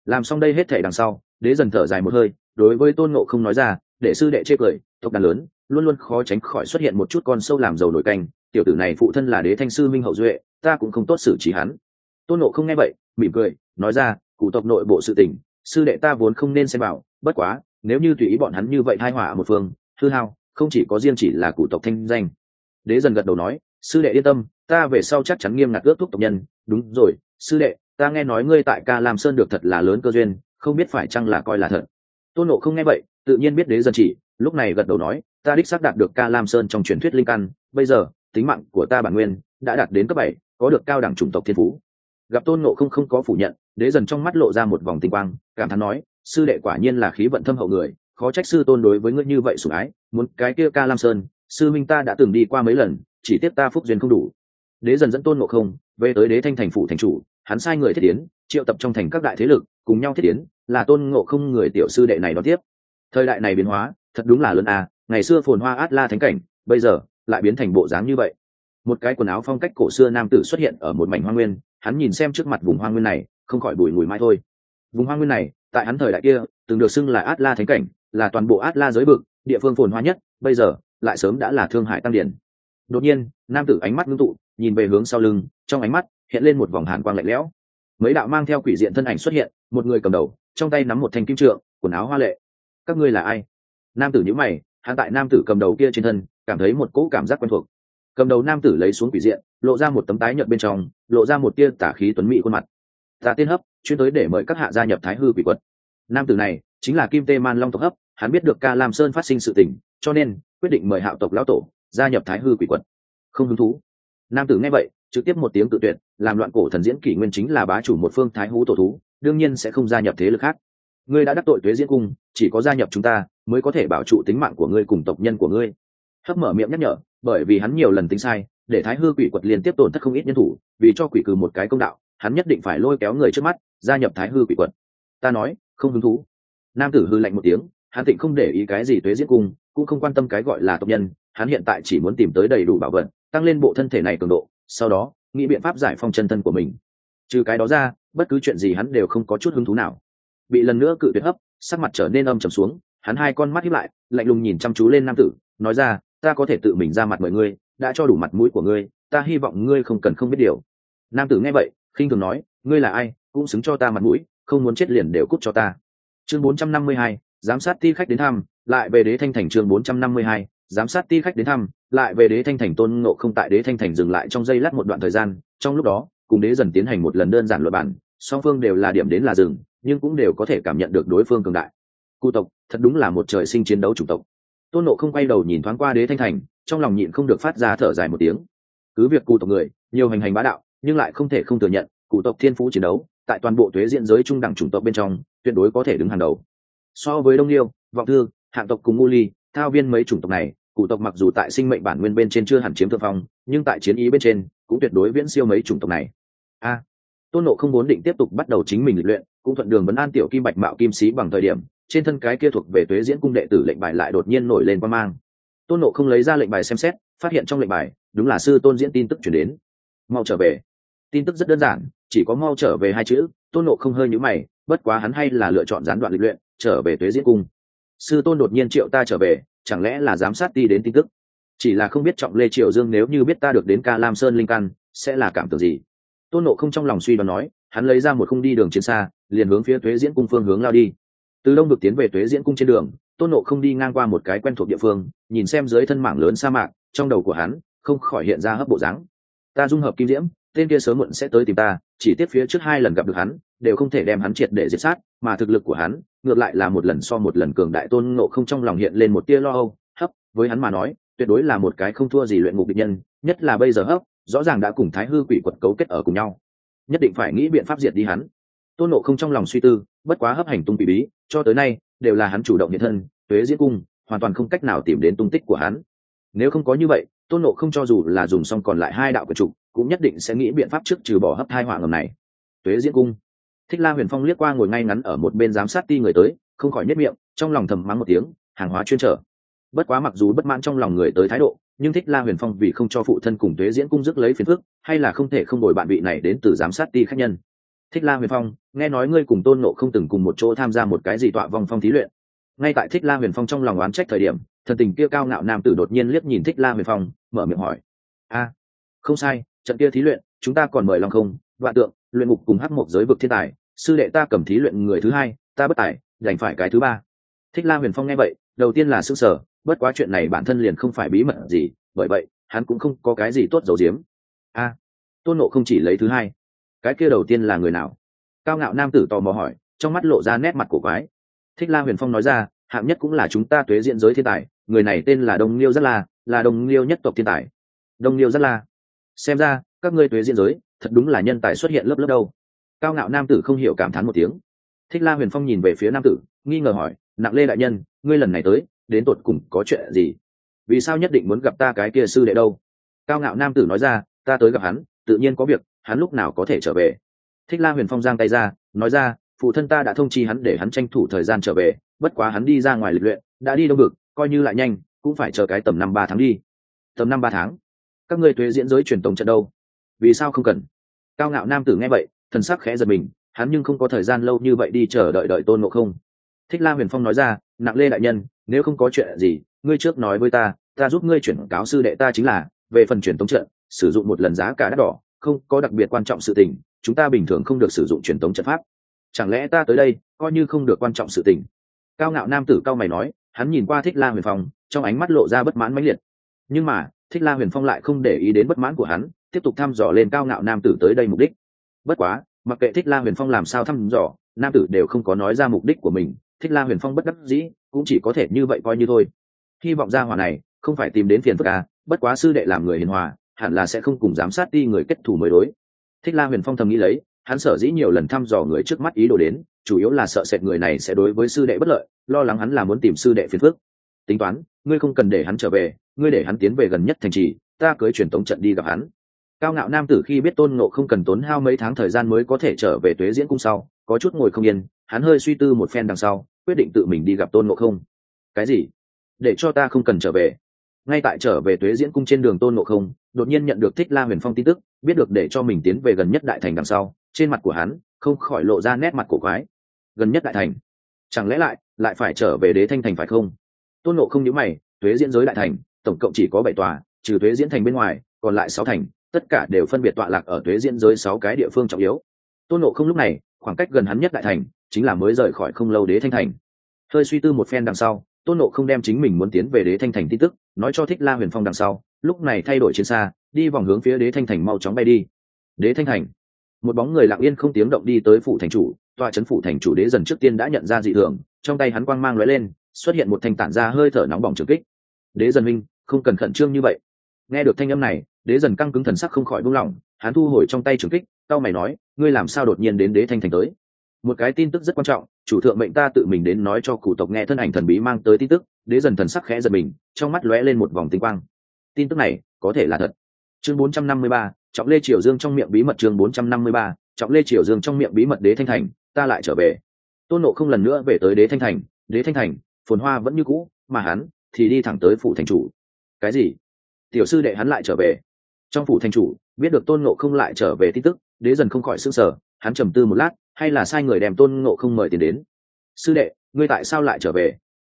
A: Làm xong đây hết thể đằng sau, đế dần thở dài một hơi, đối với tôn nộ không nói ra để sư đệ chê cười, tộc đàn lớn, luôn luôn khó tránh khỏi xuất hiện một chút con sâu làm dầu nổi canh, tiểu tử này phụ thân là đế thanh sư minh hậu duệ, ta cũng không tốt xử trí hắn. Tôn nộ không nghe vậy, mỉm cười, nói ra, cụ tộc nội bộ sự tình, sư đệ ta vốn không nên xem vào, bất quá, nếu như tùy ý bọn hắn như vậy hai hỏa một phương, hư hao, không chỉ có riêng chỉ là cụ tộc thanh danh. Đế dần gật đầu nói, sư đệ yên tâm, ta về sau chắc chắn nghiêm ngặt ước thúc tộc nhân. Đúng rồi, sư đệ, ta nghe nói ngươi tại ca lam sơn được thật là lớn cơ duyên, không biết phải chăng là coi là thật tôn nộ không nghe vậy, tự nhiên biết đế dần chỉ, lúc này gật đầu nói, ta đích xác đạt được ca lam sơn trong truyền thuyết linh căn, bây giờ, tính mạng của ta bản nguyên đã đạt đến cấp bảy, có được cao đẳng chủng tộc thiên phú. Gặp tôn nộ không không có phủ nhận, đế dần trong mắt lộ ra một vòng tinh quang, cảm thán nói, sư đệ quả nhiên là khí vận thâm hậu người, khó trách sư tôn đối với ngươi như vậy sủng ái, muốn cái kia ca lam sơn, sư minh ta đã từng đi qua mấy lần, chỉ tiếp ta phúc duyên không đủ. Đế dần dẫn tôn nộ không, về tới đế thanh thành phủ thành chủ, hắn sai người thiết tiến triệu tập trong thành các đại thế lực cùng nhau thiết tiến, là tôn ngộ không người tiểu sư đệ này đón tiếp. Thời đại này biến hóa, thật đúng là lớn à ngày xưa phồn hoa át la thánh cảnh, bây giờ, lại biến thành bộ dáng như vậy. Một cái quần áo phong cách cổ xưa nam tử xuất hiện ở một mảnh hoa nguyên, hắn nhìn xem trước mặt vùng hoa nguyên này, không khỏi bùi ngùi mai thôi. Vùng hoa nguyên này, tại hắn thời đại kia, từng được xưng là át la thánh cảnh, là toàn bộ át la giới bực địa phương phồn hoa nhất, bây giờ, lại sớm đã là thương Hải tăng điển. Đột nhiên, nam tử ánh mắt ngưng tụ, nhìn về hướng sau lưng, trong ánh mắt, hiện lên một vòng hàn quang lạnh lẽo mấy đạo mang theo quỷ diện thân ảnh xuất hiện, một người cầm đầu, trong tay nắm một thanh kim trượng, quần áo hoa lệ. Các ngươi là ai? Nam tử nhữ mày, hắn tại nam tử cầm đầu kia trên thân, cảm thấy một cỗ cảm giác quen thuộc. Cầm đầu nam tử lấy xuống quỷ diện, lộ ra một tấm tái nhợt bên trong, lộ ra một tia tả khí tuấn mỹ khuôn mặt. Ta tiên hấp, chuyên tới để mời các hạ gia nhập thái hư quỷ quật. Nam tử này, chính là kim tê man long tộc hấp, hắn biết được ca lam sơn phát sinh sự tình, cho nên quyết định mời hạo tộc lão tổ gia nhập thái hư quỷ quật. Không hứng thú. Nam tử nghe vậy trực tiếp một tiếng tự tuyệt, làm loạn cổ thần diễn kỷ nguyên chính là bá chủ một phương thái hú tổ thú, đương nhiên sẽ không gia nhập thế lực khác. Ngươi đã đắc tội tuế diễn cung, chỉ có gia nhập chúng ta mới có thể bảo trụ tính mạng của ngươi cùng tộc nhân của ngươi. Hấp mở miệng nhắc nhở, bởi vì hắn nhiều lần tính sai, để thái hư quỷ quật liên tiếp tổn thất không ít nhân thủ, vì cho quỷ cừ một cái công đạo, hắn nhất định phải lôi kéo người trước mắt, gia nhập thái hư quỷ quật. Ta nói, không hứng thú. Nam tử hư lạnh một tiếng, hắn tịnh không để ý cái gì tuế diễn cung, cũng không quan tâm cái gọi là tộc nhân, hắn hiện tại chỉ muốn tìm tới đầy đủ bảo vật, tăng lên bộ thân thể này cường độ sau đó nghĩ biện pháp giải phong chân thân của mình. Trừ cái đó ra bất cứ chuyện gì hắn đều không có chút hứng thú nào. Bị lần nữa cự tuyệt hấp sắc mặt trở nên âm trầm xuống hắn hai con mắt hiếp lại lạnh lùng nhìn chăm chú lên nam tử nói ra ta có thể tự mình ra mặt mọi ngươi đã cho đủ mặt mũi của ngươi ta hy vọng ngươi không cần không biết điều. Nam tử nghe vậy khinh thường nói ngươi là ai cũng xứng cho ta mặt mũi không muốn chết liền đều cút cho ta. Chương 452, giám sát ti khách đến thăm lại về đế thanh thành chương 452, giám sát ti khách đến thăm, lại về đế thanh thành tôn ngộ không tại đế thanh thành dừng lại trong giây lát một đoạn thời gian, trong lúc đó, cùng đế dần tiến hành một lần đơn giản luật bản song phương đều là điểm đến là rừng nhưng cũng đều có thể cảm nhận được đối phương cường đại. Cụ tộc, thật đúng là một trời sinh chiến đấu chủng tộc. Tôn nộ không quay đầu nhìn thoáng qua đế thanh thành, trong lòng nhịn không được phát ra thở dài một tiếng. Cứ việc cụ tộc người, nhiều hành hành bá đạo, nhưng lại không thể không thừa nhận, cụ tộc thiên phú chiến đấu, tại toàn bộ thuế diện giới trung đẳng chủng tộc bên trong, tuyệt đối có thể đứng hàng đầu. So với đông liêu, vọng thư hạng tộc cùng ngu ly thao viên mấy chủng tộc này cụ tộc mặc dù tại sinh mệnh bản nguyên bên trên chưa hẳn chiếm thượng phong, nhưng tại chiến ý bên trên cũng tuyệt đối viễn siêu mấy chủng tộc này. A, tôn nộ không vốn định tiếp tục bắt đầu chính mình luyện, cũng thuận đường vấn an tiểu kim bạch mạo kim sĩ bằng thời điểm, trên thân cái kia thuộc về tuế diễn cung đệ tử lệnh bài lại đột nhiên nổi lên qua mang. Tôn nộ không lấy ra lệnh bài xem xét, phát hiện trong lệnh bài, đúng là sư tôn diễn tin tức chuyển đến. Mau trở về. Tin tức rất đơn giản, chỉ có mau trở về hai chữ, tôn nộ không hơi nhữ mày, bất quá hắn hay là lựa chọn gián đoạn lịch luyện, trở về tuế diễn cung sư tôn đột nhiên triệu ta trở về, chẳng lẽ là giám sát đi đến tin tức? Chỉ là không biết trọng lê triệu dương nếu như biết ta được đến ca lam sơn linh căn, sẽ là cảm tưởng gì? Tôn nộ không trong lòng suy đoán nói, hắn lấy ra một khung đi đường chiến xa, liền hướng phía tuế diễn cung phương hướng lao đi. Từ đông được tiến về tuế diễn cung trên đường, tôn nộ không đi ngang qua một cái quen thuộc địa phương, nhìn xem dưới thân mảng lớn sa mạc, trong đầu của hắn không khỏi hiện ra hấp bộ dáng. Ta dung hợp kim diễm tên kia sớm muộn sẽ tới tìm ta, chỉ tiếp phía trước hai lần gặp được hắn, đều không thể đem hắn triệt để diệt sát, mà thực lực của hắn, ngược lại là một lần so một lần cường đại tôn nộ không trong lòng hiện lên một tia lo âu. Hấp, với hắn mà nói, tuyệt đối là một cái không thua gì luyện ngục địch nhân, nhất là bây giờ hấp, rõ ràng đã cùng thái hư quỷ quật cấu kết ở cùng nhau. Nhất định phải nghĩ biện pháp diệt đi hắn. Tôn nộ không trong lòng suy tư, bất quá hấp hành tung kỳ bí, cho tới nay, đều là hắn chủ động hiện thân, tuế diễn cung, hoàn toàn không cách nào tìm đến tung tích của hắn. Nếu không có như vậy, tôn nộ không cho dù là dùng xong còn lại hai đạo của trục cũng nhất định sẽ nghĩ biện pháp trước trừ bỏ hấp thai họa ngầm này. Tuế diễn cung. Thích la huyền phong liếc qua ngồi ngay ngắn ở một bên giám sát ti người tới, không khỏi nhất miệng, trong lòng thầm mắng một tiếng, hàng hóa chuyên trở. Bất quá mặc dù bất mãn trong lòng người tới thái độ, nhưng thích la huyền phong vì không cho phụ thân cùng tuế diễn cung dứt lấy phiền phức, hay là không thể không đổi bạn vị này đến từ giám sát ti khách nhân. Thích la huyền phong, nghe nói ngươi cùng tôn nộ không từng cùng một chỗ tham gia một cái gì tọa vong phong thí luyện. Ngay tại thích la huyền phong trong lòng oán trách thời điểm, thần tình kia cao ngạo nam tử đột nhiên liếc nhìn thích la huyền phong, mở miệng hỏi. A, không sai trận kia thí luyện, chúng ta còn mời lòng không, vạn tượng, luyện ngục cùng hắc một giới vực thiên tài. Sư đệ ta cầm thí luyện người thứ hai, ta bất tài, đành phải cái thứ ba. Thích la huyền phong nghe vậy, đầu tiên là s ư sở bất quá chuyện này bản thân liền không phải bí mật gì, bởi vậy, hắn cũng không có cái gì tốt giấu giếm. A, tôn nộ không chỉ lấy thứ hai. Cái kia đầu tiên là người nào? Cao ngạo nam tử tò mò hỏi, trong mắt lộ ra nét mặt của quái. Thích la huyền phong nói ra, hạng nhất cũng là chúng ta tuế diện giới thiên tài, người này tên là đông liêu rất la, là đông liêu nhất tộc thiên tài. Đông liêu rất la xem ra, các ngươi tuế diễn giới, thật đúng là nhân tài xuất hiện lớp lớp đâu. Cao ngạo nam tử không hiểu cảm thán một tiếng. Thích la huyền phong nhìn về phía nam tử, nghi ngờ hỏi, nặng lê đại nhân, ngươi lần này tới, đến tột cùng có chuyện gì? Vì sao nhất định muốn gặp ta cái kia sư đệ đâu? Cao ngạo nam tử nói ra, ta tới gặp hắn, tự nhiên có việc, hắn lúc nào có thể trở về? Thích la huyền phong giang tay ra, nói ra, phụ thân ta đã thông chi hắn để hắn tranh thủ thời gian trở về, bất quá hắn đi ra ngoài lịch luyện, đã đi đông vực, coi như lại nhanh, cũng phải chờ cái tầm năm ba tháng đi. Tầm năm ba tháng? Các ngươi thuế diễn giới truyền tống trận đâu? Vì sao không cần? Cao ngạo nam tử nghe vậy, thần sắc khẽ giật mình, hắn nhưng không có thời gian lâu như vậy đi chờ đợi đợi tôn ngộ không. Thích la huyền phong nói ra, nặng lê đại nhân, nếu không có chuyện gì, ngươi trước nói với ta ta giúp ngươi chuyển cáo sư đệ ta chính là, về phần truyền tống trận, sử dụng một lần giá cả đắt đỏ, không có đặc biệt quan trọng sự tình, chúng ta bình thường không được sử dụng truyền tống trận pháp. Chẳng lẽ ta tới đây, coi như không được quan trọng sự tình? Cao ngạo nam tử cao mày nói, hắn nhìn qua thích la huyền phong, trong ánh mắt lộ ra bất mãn mãnh liệt. Nhưng mà thích la huyền phong lại không để ý đến bất mãn của hắn, tiếp tục thăm dò lên cao ngạo nam tử tới đây mục đích. Bất quá, mặc kệ thích la huyền phong làm sao thăm dò, nam tử đều không có nói ra mục đích của mình. Thích la huyền phong bất đắc dĩ, cũng chỉ có thể như vậy coi như thôi. Hy vọng ra hòa này không phải tìm đến phiền phức à bất quá sư đệ làm người hiền hòa, hẳn là sẽ không cùng giám sát đi người kết thù mới đối. Thích la huyền phong thầm nghĩ lấy, hắn sở dĩ nhiều lần thăm dò người trước mắt ý đồ đến, chủ yếu là sợ sệt người này sẽ đối với sư đệ bất lợi, lo lắng hắn là muốn tìm sư đệ phiền phức. Tính toán, ngươi không cần để hắn trở về ngươi để hắn tiến về gần nhất thành trì, ta cưới truyền tống trận đi gặp hắn. Cao ngạo nam tử khi biết tôn ngộ không cần tốn hao mấy tháng thời gian mới có thể trở về tuế diễn cung sau, có chút ngồi không yên, hắn hơi suy tư một phen đằng sau, quyết định tự mình đi gặp tôn ngộ không. Cái gì? Để cho ta không cần trở về. Ngay tại trở về tuế diễn cung trên đường tôn ngộ không, đột nhiên nhận được thích la huyền phong tin tức, biết được để cho mình tiến về gần nhất đại thành đằng sau, trên mặt của hắn không khỏi lộ ra nét mặt cổ quái. Gần nhất đại thành? Chẳng lẽ lại lại phải trở về đế thanh thành phải không? Tôn ngộ không nhớ mày, tuế diễn giới đại thành tổng cộng chỉ có bảy tòa, trừ thuế diễn thành bên ngoài, còn lại sáu thành, tất cả đều phân biệt tọa lạc ở thuế diễn giới sáu cái địa phương trọng yếu. Tôn ngộ không lúc này, khoảng cách gần hắn nhất đại thành, chính là mới rời khỏi không lâu đế thanh thành. Hơi suy tư một phen đằng sau, tôn nộ không đem chính mình muốn tiến về đế thanh thành tin tức, nói cho thích la huyền phong đằng sau, lúc này thay đổi chiến xa, đi vòng hướng phía đế thanh thành mau chóng bay đi. Đế thanh thành. Một bóng người lặng yên không tiếng động đi tới phủ thành chủ tòa c phủ thành chủ đế dần trước tiên đã nhận ra dị thường, trong tay hắn quang mang lóe lên, xuất hiện một thanh tản ra hơi thở nóng bỏng trực kích. Đế dần minh không cần khẩn trương như vậy. Nghe được thanh âm này đế dần căng cứng thần sắc không khỏi buông lỏng hắn thu hồi trong tay trường kích tao mày nói ngươi làm sao đột nhiên đến đế thanh thành tới? Một cái tin tức rất quan trọng chủ thượng mệnh ta tự mình đến nói cho cụ tộc nghe thân ảnh thần bí mang tới tin tức đế dần thần sắc khẽ giật mình trong mắt lóe lên một vòng tinh quang. Tin tức này có thể là thật. Chương 453, trọng lê triều dương trong miệng bí mật chương 453, trọng lê triều dương trong miệng bí mật đế thanh thành ta lại trở về. Tôn nộ không lần nữa về tới đế thanh thành đế thanh thành phồn hoa vẫn như cũ mà hắn thì đi thẳng tới phủ thành chủ cái gì? Tiểu sư đệ hắn lại trở về. Trong phủ thành chủ, biết được tôn ngộ không lại trở về tin tức, đế dần không khỏi s ư n g sở hắn trầm tư một lát, hay là sai người đem tôn ngộ không mời tiền đến? Sư đệ, ngươi tại sao lại trở về?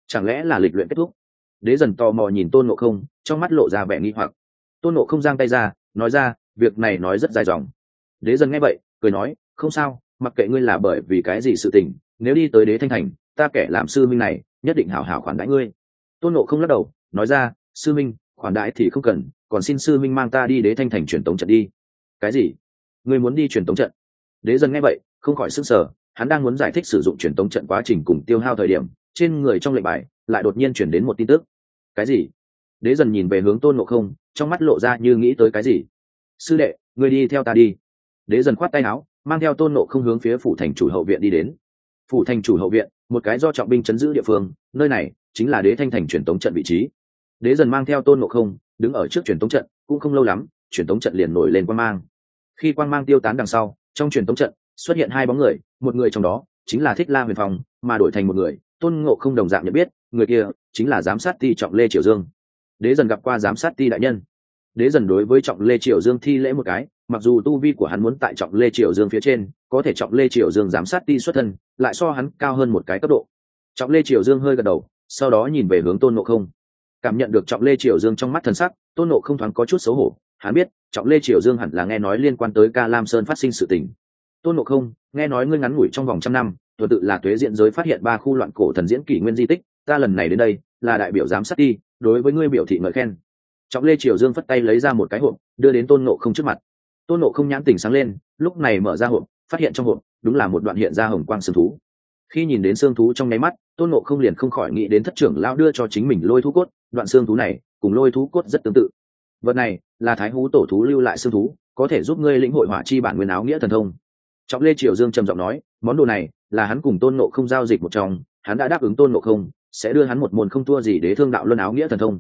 A: Chẳng lẽ là lịch luyện kết thúc? Đế dần tò mò nhìn tôn ngộ không, trong mắt lộ ra vẻ nghi hoặc. Tôn ngộ không giang tay ra, nói ra, việc này nói rất dài dòng. Đế dần nghe vậy, cười nói, không sao, mặc kệ ngươi là bởi vì cái gì sự tình, nếu đi tới đế thanh thành, ta kẻ làm sư minh này, nhất định hảo hảo khoản đãi ngươi. Tôn ngộ không lắc đầu, nói ra sư minh, khoản đãi thì không cần, còn xin sư minh mang ta đi đế thanh thành truyền tống trận đi. Cái gì? Ngươi muốn đi truyền tống trận? Đế dân nghe vậy, không khỏi sức sở hắn đang muốn giải thích sử dụng truyền tống trận quá trình cùng tiêu hao thời điểm, trên người trong lệnh bài lại đột nhiên chuyển đến một tin tức. Cái gì? Đế dần nhìn về hướng tôn ngộ không, trong mắt lộ ra như nghĩ tới cái gì? Sư đệ, ngươi đi theo ta đi. Đế dần khoát tay áo, mang theo tôn ngộ không hướng phía phủ thành chủ hậu viện đi đến. Phủ thành chủ hậu viện, một cái do trọng binh chấn giữ địa phương, nơi này chính là đế thanh thành truyền tống trận vị trí đế dần mang theo tôn ngộ không, đứng ở trước truyền tống trận, cũng không lâu lắm, truyền tống trận liền nổi lên quang mang. Khi quang mang tiêu tán đằng sau, trong truyền tống trận, xuất hiện hai bóng người, một người trong đó chính là thích la huyền phong, mà đổi thành một người, tôn ngộ không đồng dạng nhận biết, người kia chính là giám sát ti trọng lê triều dương. Đế dần gặp qua giám sát ti đại nhân. Đế dần đối với trọng lê triều dương thi lễ một cái, mặc dù tu vi của hắn muốn tại trọng lê triều dương phía trên, có thể trọng lê triều dương giám sát ti xuất thân, lại so hắn cao hơn một cái cấp độ. Trọng lê triều dương hơi gật đầu, sau đó nhìn về hướng tôn ngộ không cảm nhận được trọng lê triều dương trong mắt thần sắc, tôn nộ không thoáng có chút xấu hổ. Hắn biết, trọng lê triều dương hẳn là nghe nói liên quan tới ca lam sơn phát sinh sự tình. Tôn nộ không, nghe nói ngươi ngắn ngủi trong vòng trăm năm, tuần tự là tuế diện giới phát hiện ba khu loạn cổ thần diễn kỷ nguyên di tích, ta lần này đến đây, là đại biểu giám sát đi, đối với ngươi biểu thị ngợi khen. Trọng lê triều dương phất tay lấy ra một cái hộp, đưa đến tôn nộ không trước mặt. Tôn nộ không nhãn tình sáng lên, lúc này mở ra hộp, phát hiện trong hộp, đúng là một đoạn hiện ra hồng quang sừng thú khi nhìn đến xương thú trong nháy mắt, tôn nộ không liền không khỏi nghĩ đến thất trưởng lao đưa cho chính mình lôi thú cốt, đoạn xương thú này, cùng lôi thú cốt rất tương tự. Vật này là thái hú tổ thú lưu lại xương thú, có thể giúp ngươi lĩnh hội hỏa chi bản nguyên áo nghĩa thần thông. Trọng lê triều dương trầm giọng nói, món đồ này là hắn cùng tôn nộ không giao dịch một trong, hắn đã đáp ứng tôn nộ không, sẽ đưa hắn một môn không thua gì để thương đạo luân áo nghĩa thần thông.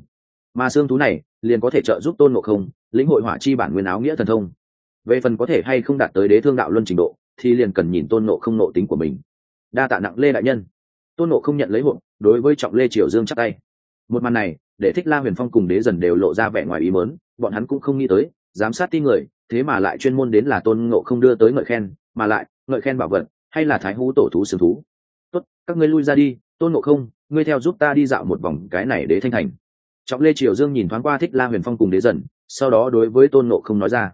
A: Mà xương thú này liền có thể trợ giúp tôn nộ không lĩnh hội hỏa chi bản nguyên áo nghĩa thần thông. Về phần có thể hay không đạt tới đế thương đạo luân trình độ, thì liền cần nhìn tôn nộ không nộ tính của mình đa tạ nặng lê đại nhân. Tôn nộ không nhận lấy hộp, đối với trọng lê triều dương chắc tay. Một màn này, để thích la huyền phong cùng đế dần đều lộ ra vẻ ngoài ý mớn bọn hắn cũng không nghĩ tới, giám sát ti người, thế mà lại chuyên môn đến là tôn ngộ không đưa tới ngợi khen, mà lại, ngợi khen bảo vật, hay là thái hú tổ thú sừng thú. Tốt, các ngươi lui ra đi, tôn ngộ không, ngươi theo giúp ta đi dạo một vòng cái này đế thanh thành. Trọng lê triều dương nhìn thoáng qua thích la huyền phong cùng đế dần, sau đó đối với tôn ngộ không nói ra.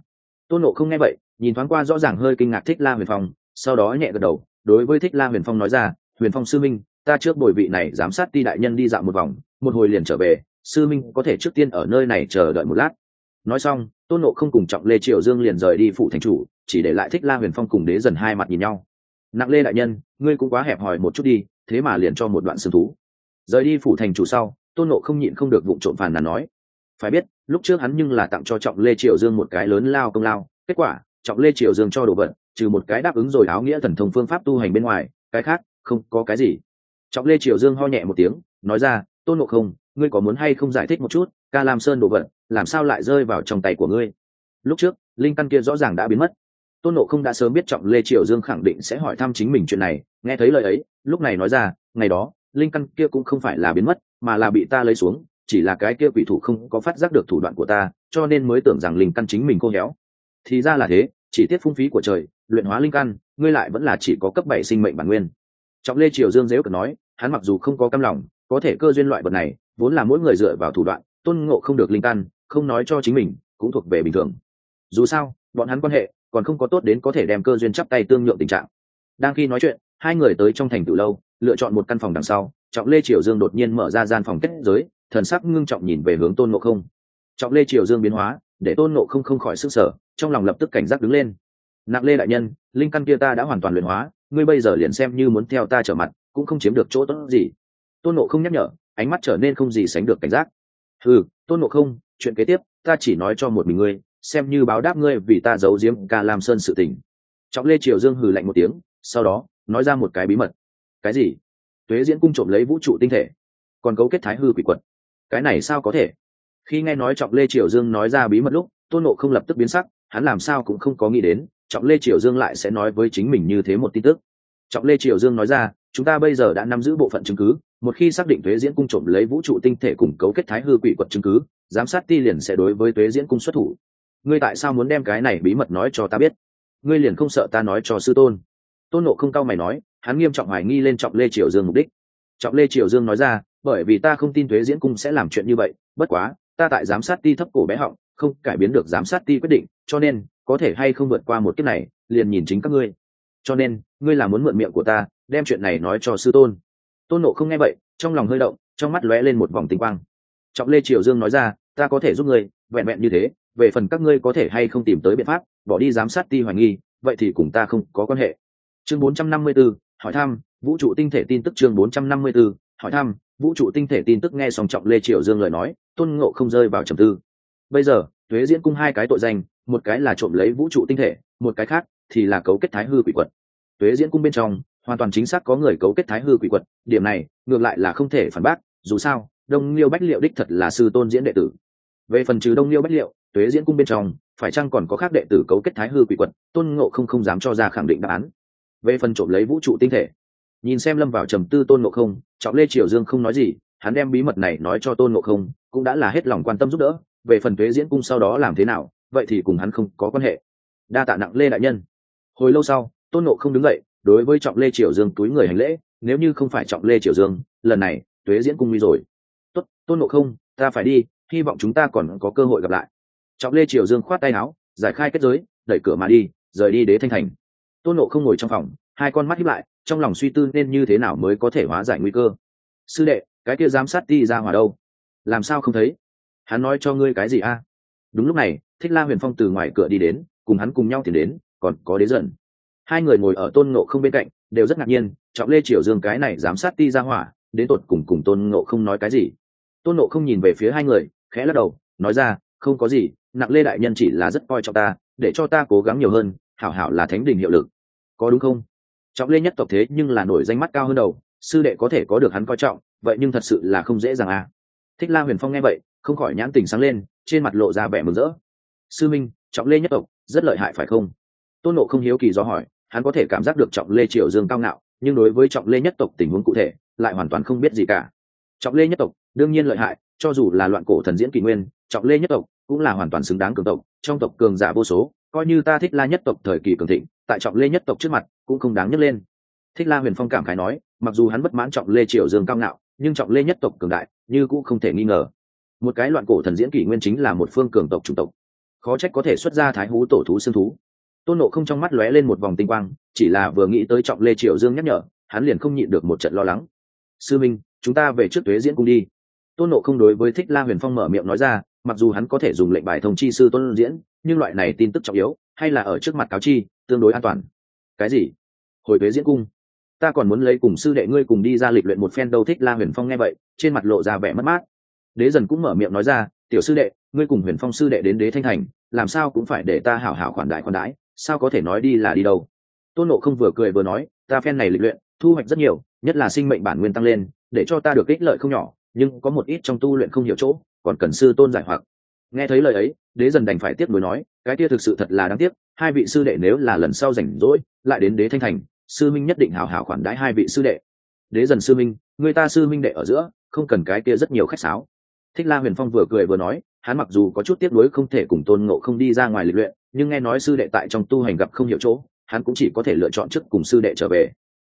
A: Tôn ngộ không nghe vậy, nhìn thoáng qua rõ ràng hơi kinh ngạc thích la huyền phong, sau đó nhẹ gật đầu đối với thích la huyền phong nói ra, huyền phong sư minh, ta trước bồi vị này giám sát ti đại nhân đi dạo một vòng, một hồi liền trở về, sư minh có thể trước tiên ở nơi này chờ đợi một lát. Nói xong, tôn nộ không cùng trọng lê triều dương liền rời đi phụ thành chủ, chỉ để lại thích la huyền phong cùng đế dần hai mặt nhìn nhau. Nặng lê đại nhân, ngươi cũng quá hẹp hòi một chút đi, thế mà liền cho một đoạn xương thú. Rời đi phủ thành chủ sau, tôn nộ không nhịn không được vụ trộm phàn nàn nói, phải biết, lúc trước hắn nhưng là tặng cho trọng lê triều dương một cái lớn lao công lao, kết quả, trọng lê triều dương cho đồ vật trừ một cái đáp ứng rồi áo nghĩa thần thông phương pháp tu hành bên ngoài, cái khác, không có cái gì. Trọng lê triều dương ho nhẹ một tiếng, nói ra, tôn ngộ không, ngươi có muốn hay không giải thích một chút, ca lam sơn đồ vật, làm sao lại rơi vào trong tay của ngươi? Lúc trước, linh căn kia rõ ràng đã biến mất. Tôn nộ không đã sớm biết trọng lê triều dương khẳng định sẽ hỏi thăm chính mình chuyện này, nghe thấy lời ấy, lúc này nói ra, ngày đó, linh căn kia cũng không phải là biến mất, mà là bị ta lấy xuống, chỉ là cái kia quỷ thủ không có phát giác được thủ đoạn của ta, cho nên mới tưởng rằng linh căn chính mình khô héo. Thì ra là thế, chỉ tiết phung phí của trời luyện hóa linh căn, ngươi lại vẫn là chỉ có cấp bảy sinh mệnh bản nguyên. Trọng lê triều dương dễ cờ nói, hắn mặc dù không có cam lòng, có thể cơ duyên loại vật này, vốn là mỗi người dựa vào thủ đoạn, tôn ngộ không được linh căn, không nói cho chính mình, cũng thuộc về bình thường. Dù sao, bọn hắn quan hệ, còn không có tốt đến có thể đem cơ duyên chắp tay tương nhượng tình trạng. Đang khi nói chuyện, hai người tới trong thành tự lâu, lựa chọn một căn phòng đằng sau, trọng lê triều dương đột nhiên mở ra gian phòng kết giới, thần sắc ngưng trọng nhìn về hướng tôn ngộ không. Trọng lê triều dương biến hóa, để tôn ngộ không không khỏi sức sở trong lòng lập tức cảnh giác đứng lên nặng lê đại nhân, linh căn kia ta đã hoàn toàn luyện hóa, ngươi bây giờ liền xem như muốn theo ta trở mặt, cũng không chiếm được chỗ tốt gì. Tôn nộ không nhắc nhở, ánh mắt trở nên không gì sánh được cảnh giác. Ừ tôn nộ không, chuyện kế tiếp, ta chỉ nói cho một mình ngươi, xem như báo đáp ngươi vì ta giấu giếm ca lam sơn sự tình. Trọng lê triều dương hừ lạnh một tiếng, sau đó, nói ra một cái bí mật. Cái gì? Tuế diễn cung trộm lấy vũ trụ tinh thể. Còn cấu kết thái hư quỷ quật. Cái này sao có thể? Khi nghe nói trọng lê triều dương nói ra bí mật lúc, tôn nộ không lập tức biến sắc, hắn làm sao cũng không có nghĩ đến trọng lê triều dương lại sẽ nói với chính mình như thế một tin tức. Trọng lê triều dương nói ra, chúng ta bây giờ đã nắm giữ bộ phận chứng cứ, một khi xác định thuế diễn cung trộm lấy vũ trụ tinh thể củng cấu kết thái hư quỷ quật chứng cứ, giám sát ti liền sẽ đối với thuế diễn cung xuất thủ. Ngươi tại sao muốn đem cái này bí mật nói cho ta biết? Ngươi liền không sợ ta nói cho sư tôn? Tôn nộ không cao mày nói, hắn nghiêm trọng hoài nghi lên trọng lê triều dương mục đích. Trọng lê triều dương nói ra, bởi vì ta không tin thuế diễn cung sẽ làm chuyện như vậy, bất quá, ta tại giám sát ti thấp cổ bé họng, không cải biến được giám sát ti quyết định, cho nên có thể hay không vượt qua một kiếp này liền nhìn chính các ngươi. Cho nên ngươi là muốn mượn miệng của ta đem chuyện này nói cho sư tôn. Tôn nộ không nghe vậy trong lòng hơi động trong mắt lóe lên một vòng tinh quang. Trọng lê triều dương nói ra ta có thể giúp ngươi vẹn vẹn như thế về phần các ngươi có thể hay không tìm tới biện pháp bỏ đi giám sát ti hoài nghi vậy thì cùng ta không có quan hệ. Chương 454, hỏi thăm vũ trụ tinh thể tin tức chương 454, hỏi thăm vũ trụ tinh thể tin tức nghe song trọng lê triều dương lời nói tôn ngộ không rơi vào trầm tư. Bây giờ thuế diễn cung hai cái tội danh một cái là trộm lấy vũ trụ tinh thể, một cái khác thì là cấu kết thái hư quỷ quật. Tuế diễn cung bên trong, hoàn toàn chính xác có người cấu kết thái hư quỷ quật, điểm này, ngược lại là không thể phản bác, dù sao, đông liêu bách liệu đích thật là sư tôn diễn đệ tử. Về phần trừ đông liêu bách liệu, tuế diễn cung bên trong, phải chăng còn có khác đệ tử cấu kết thái hư quỷ quật, tôn ngộ không không dám cho ra khẳng định đáp án. Về phần trộm lấy vũ trụ tinh thể, nhìn xem lâm vào trầm tư tôn ngộ không, trọng lê triều dương không nói gì, hắn đem bí mật này nói cho tôn ngộ không, cũng đã là hết lòng quan tâm giúp đỡ. Về phần tuế diễn cung sau đó làm thế nào vậy thì cùng hắn không có quan hệ. Đa tạ nặng lê đại nhân. Hồi lâu sau, tôn nộ không đứng dậy, đối với trọng lê triều dương túi người hành lễ, nếu như không phải trọng lê triều dương, lần này, tuế diễn cung mi rồi. Tốt, tôn nộ không, ta phải đi, hy vọng chúng ta còn có cơ hội gặp lại. Trọng lê triều dương khoát tay áo, giải khai kết giới, đẩy cửa mà đi, rời đi đế thanh thành. Tôn nộ không ngồi trong phòng, hai con mắt hiếp lại, trong lòng suy tư nên như thế nào mới có thể hóa giải nguy cơ. Sư đệ, cái kia giám sát đi ra hòa đâu? Làm sao không thấy? Hắn nói cho ngươi cái gì a? Đúng lúc này thích la huyền phong từ ngoài cửa đi đến, cùng hắn cùng nhau thì đến, còn có đế dần hai người ngồi ở tôn ngộ không bên cạnh, đều rất ngạc nhiên trọng lê triều dương cái này giám sát ti ra hỏa, đến tột cùng cùng tôn ngộ không nói cái gì. Tôn Ngộ không nhìn về phía hai người, khẽ lắc đầu, nói ra, không có gì, nặng lê đại nhân chỉ là rất coi trọng ta, để cho ta cố gắng nhiều hơn, hảo hảo là thánh đình hiệu lực. Có đúng không? Trọng lê nhất tộc thế nhưng là nổi danh mắt cao hơn đầu, sư đệ có thể có được hắn coi trọng, vậy nhưng thật sự là không dễ dàng à. Thích la huyền phong nghe vậy, không khỏi nhãn tình sáng lên, trên mặt lộ ra vẻ mừng rỡ sư minh, trọng lê nhất tộc, rất lợi hại phải không? Tôn nộ không hiếu kỳ do hỏi, hắn có thể cảm giác được trọng lê triều dương cao ngạo, nhưng đối với trọng lê nhất tộc tình huống cụ thể, lại hoàn toàn không biết gì cả. Trọng lê nhất tộc, đương nhiên lợi hại, cho dù là loạn cổ thần diễn kỷ nguyên, trọng lê nhất tộc cũng là hoàn toàn xứng đáng cường tộc, trong tộc cường giả vô số, coi như ta thích la nhất tộc thời kỳ cường thịnh, tại trọng lê nhất tộc trước mặt cũng không đáng nhấc lên. Thích la huyền phong cảm khái nói, mặc dù hắn bất mãn trọng lê triều dương cao ngạo, nhưng trọng lê nhất tộc cường đại như cũng không thể nghi ngờ. Một cái loạn cổ thần diễn kỷ nguyên chính là một phương cường tộc chủng tộc khó trách có thể xuất ra thái hú tổ thú xương thú. Tôn nộ không trong mắt lóe lên một vòng tinh quang, chỉ là vừa nghĩ tới trọng lê triệu dương nhắc nhở, hắn liền không nhịn được một trận lo lắng. Sư minh, chúng ta về trước tuế diễn cung đi. Tôn nộ không đối với thích la huyền phong mở miệng nói ra, mặc dù hắn có thể dùng lệnh bài thông chi sư tôn diễn, nhưng loại này tin tức trọng yếu, hay là ở trước mặt cáo chi, tương đối an toàn. Cái gì? Hồi tuế diễn cung? Ta còn muốn lấy cùng sư đệ ngươi cùng đi ra lịch luyện một phen đâu. Thích la huyền phong nghe vậy, trên mặt lộ ra vẻ mất mát. Đế dần cũng mở miệng nói ra tiểu sư đệ, ngươi cùng huyền phong sư đệ đến đế thanh thành, làm sao cũng phải để ta hảo hảo khoản đại khoản đãi, sao có thể nói đi là đi đâu? Tôn nộ không vừa cười vừa nói, ta phen này lịch luyện, thu hoạch rất nhiều, nhất là sinh mệnh bản nguyên tăng lên, để cho ta được ích lợi không nhỏ, nhưng có một ít trong tu luyện không hiểu chỗ, còn cần sư tôn giải hoặc. Nghe thấy lời ấy, đế dần đành phải tiếp nối nói, cái kia thực sự thật là đáng tiếc, hai vị sư đệ nếu là lần sau rảnh rỗi, lại đến đế thanh thành, sư minh nhất định hảo hảo khoản đãi hai vị sư đệ. Đế dần sư minh, người ta sư minh đệ ở giữa, không cần cái kia rất nhiều khách sáo thích la huyền phong vừa cười vừa nói hắn mặc dù có chút tiếc nuối không thể cùng tôn ngộ không đi ra ngoài lịch luyện nhưng nghe nói sư đệ tại trong tu hành gặp không hiểu chỗ hắn cũng chỉ có thể lựa chọn trước cùng sư đệ trở về.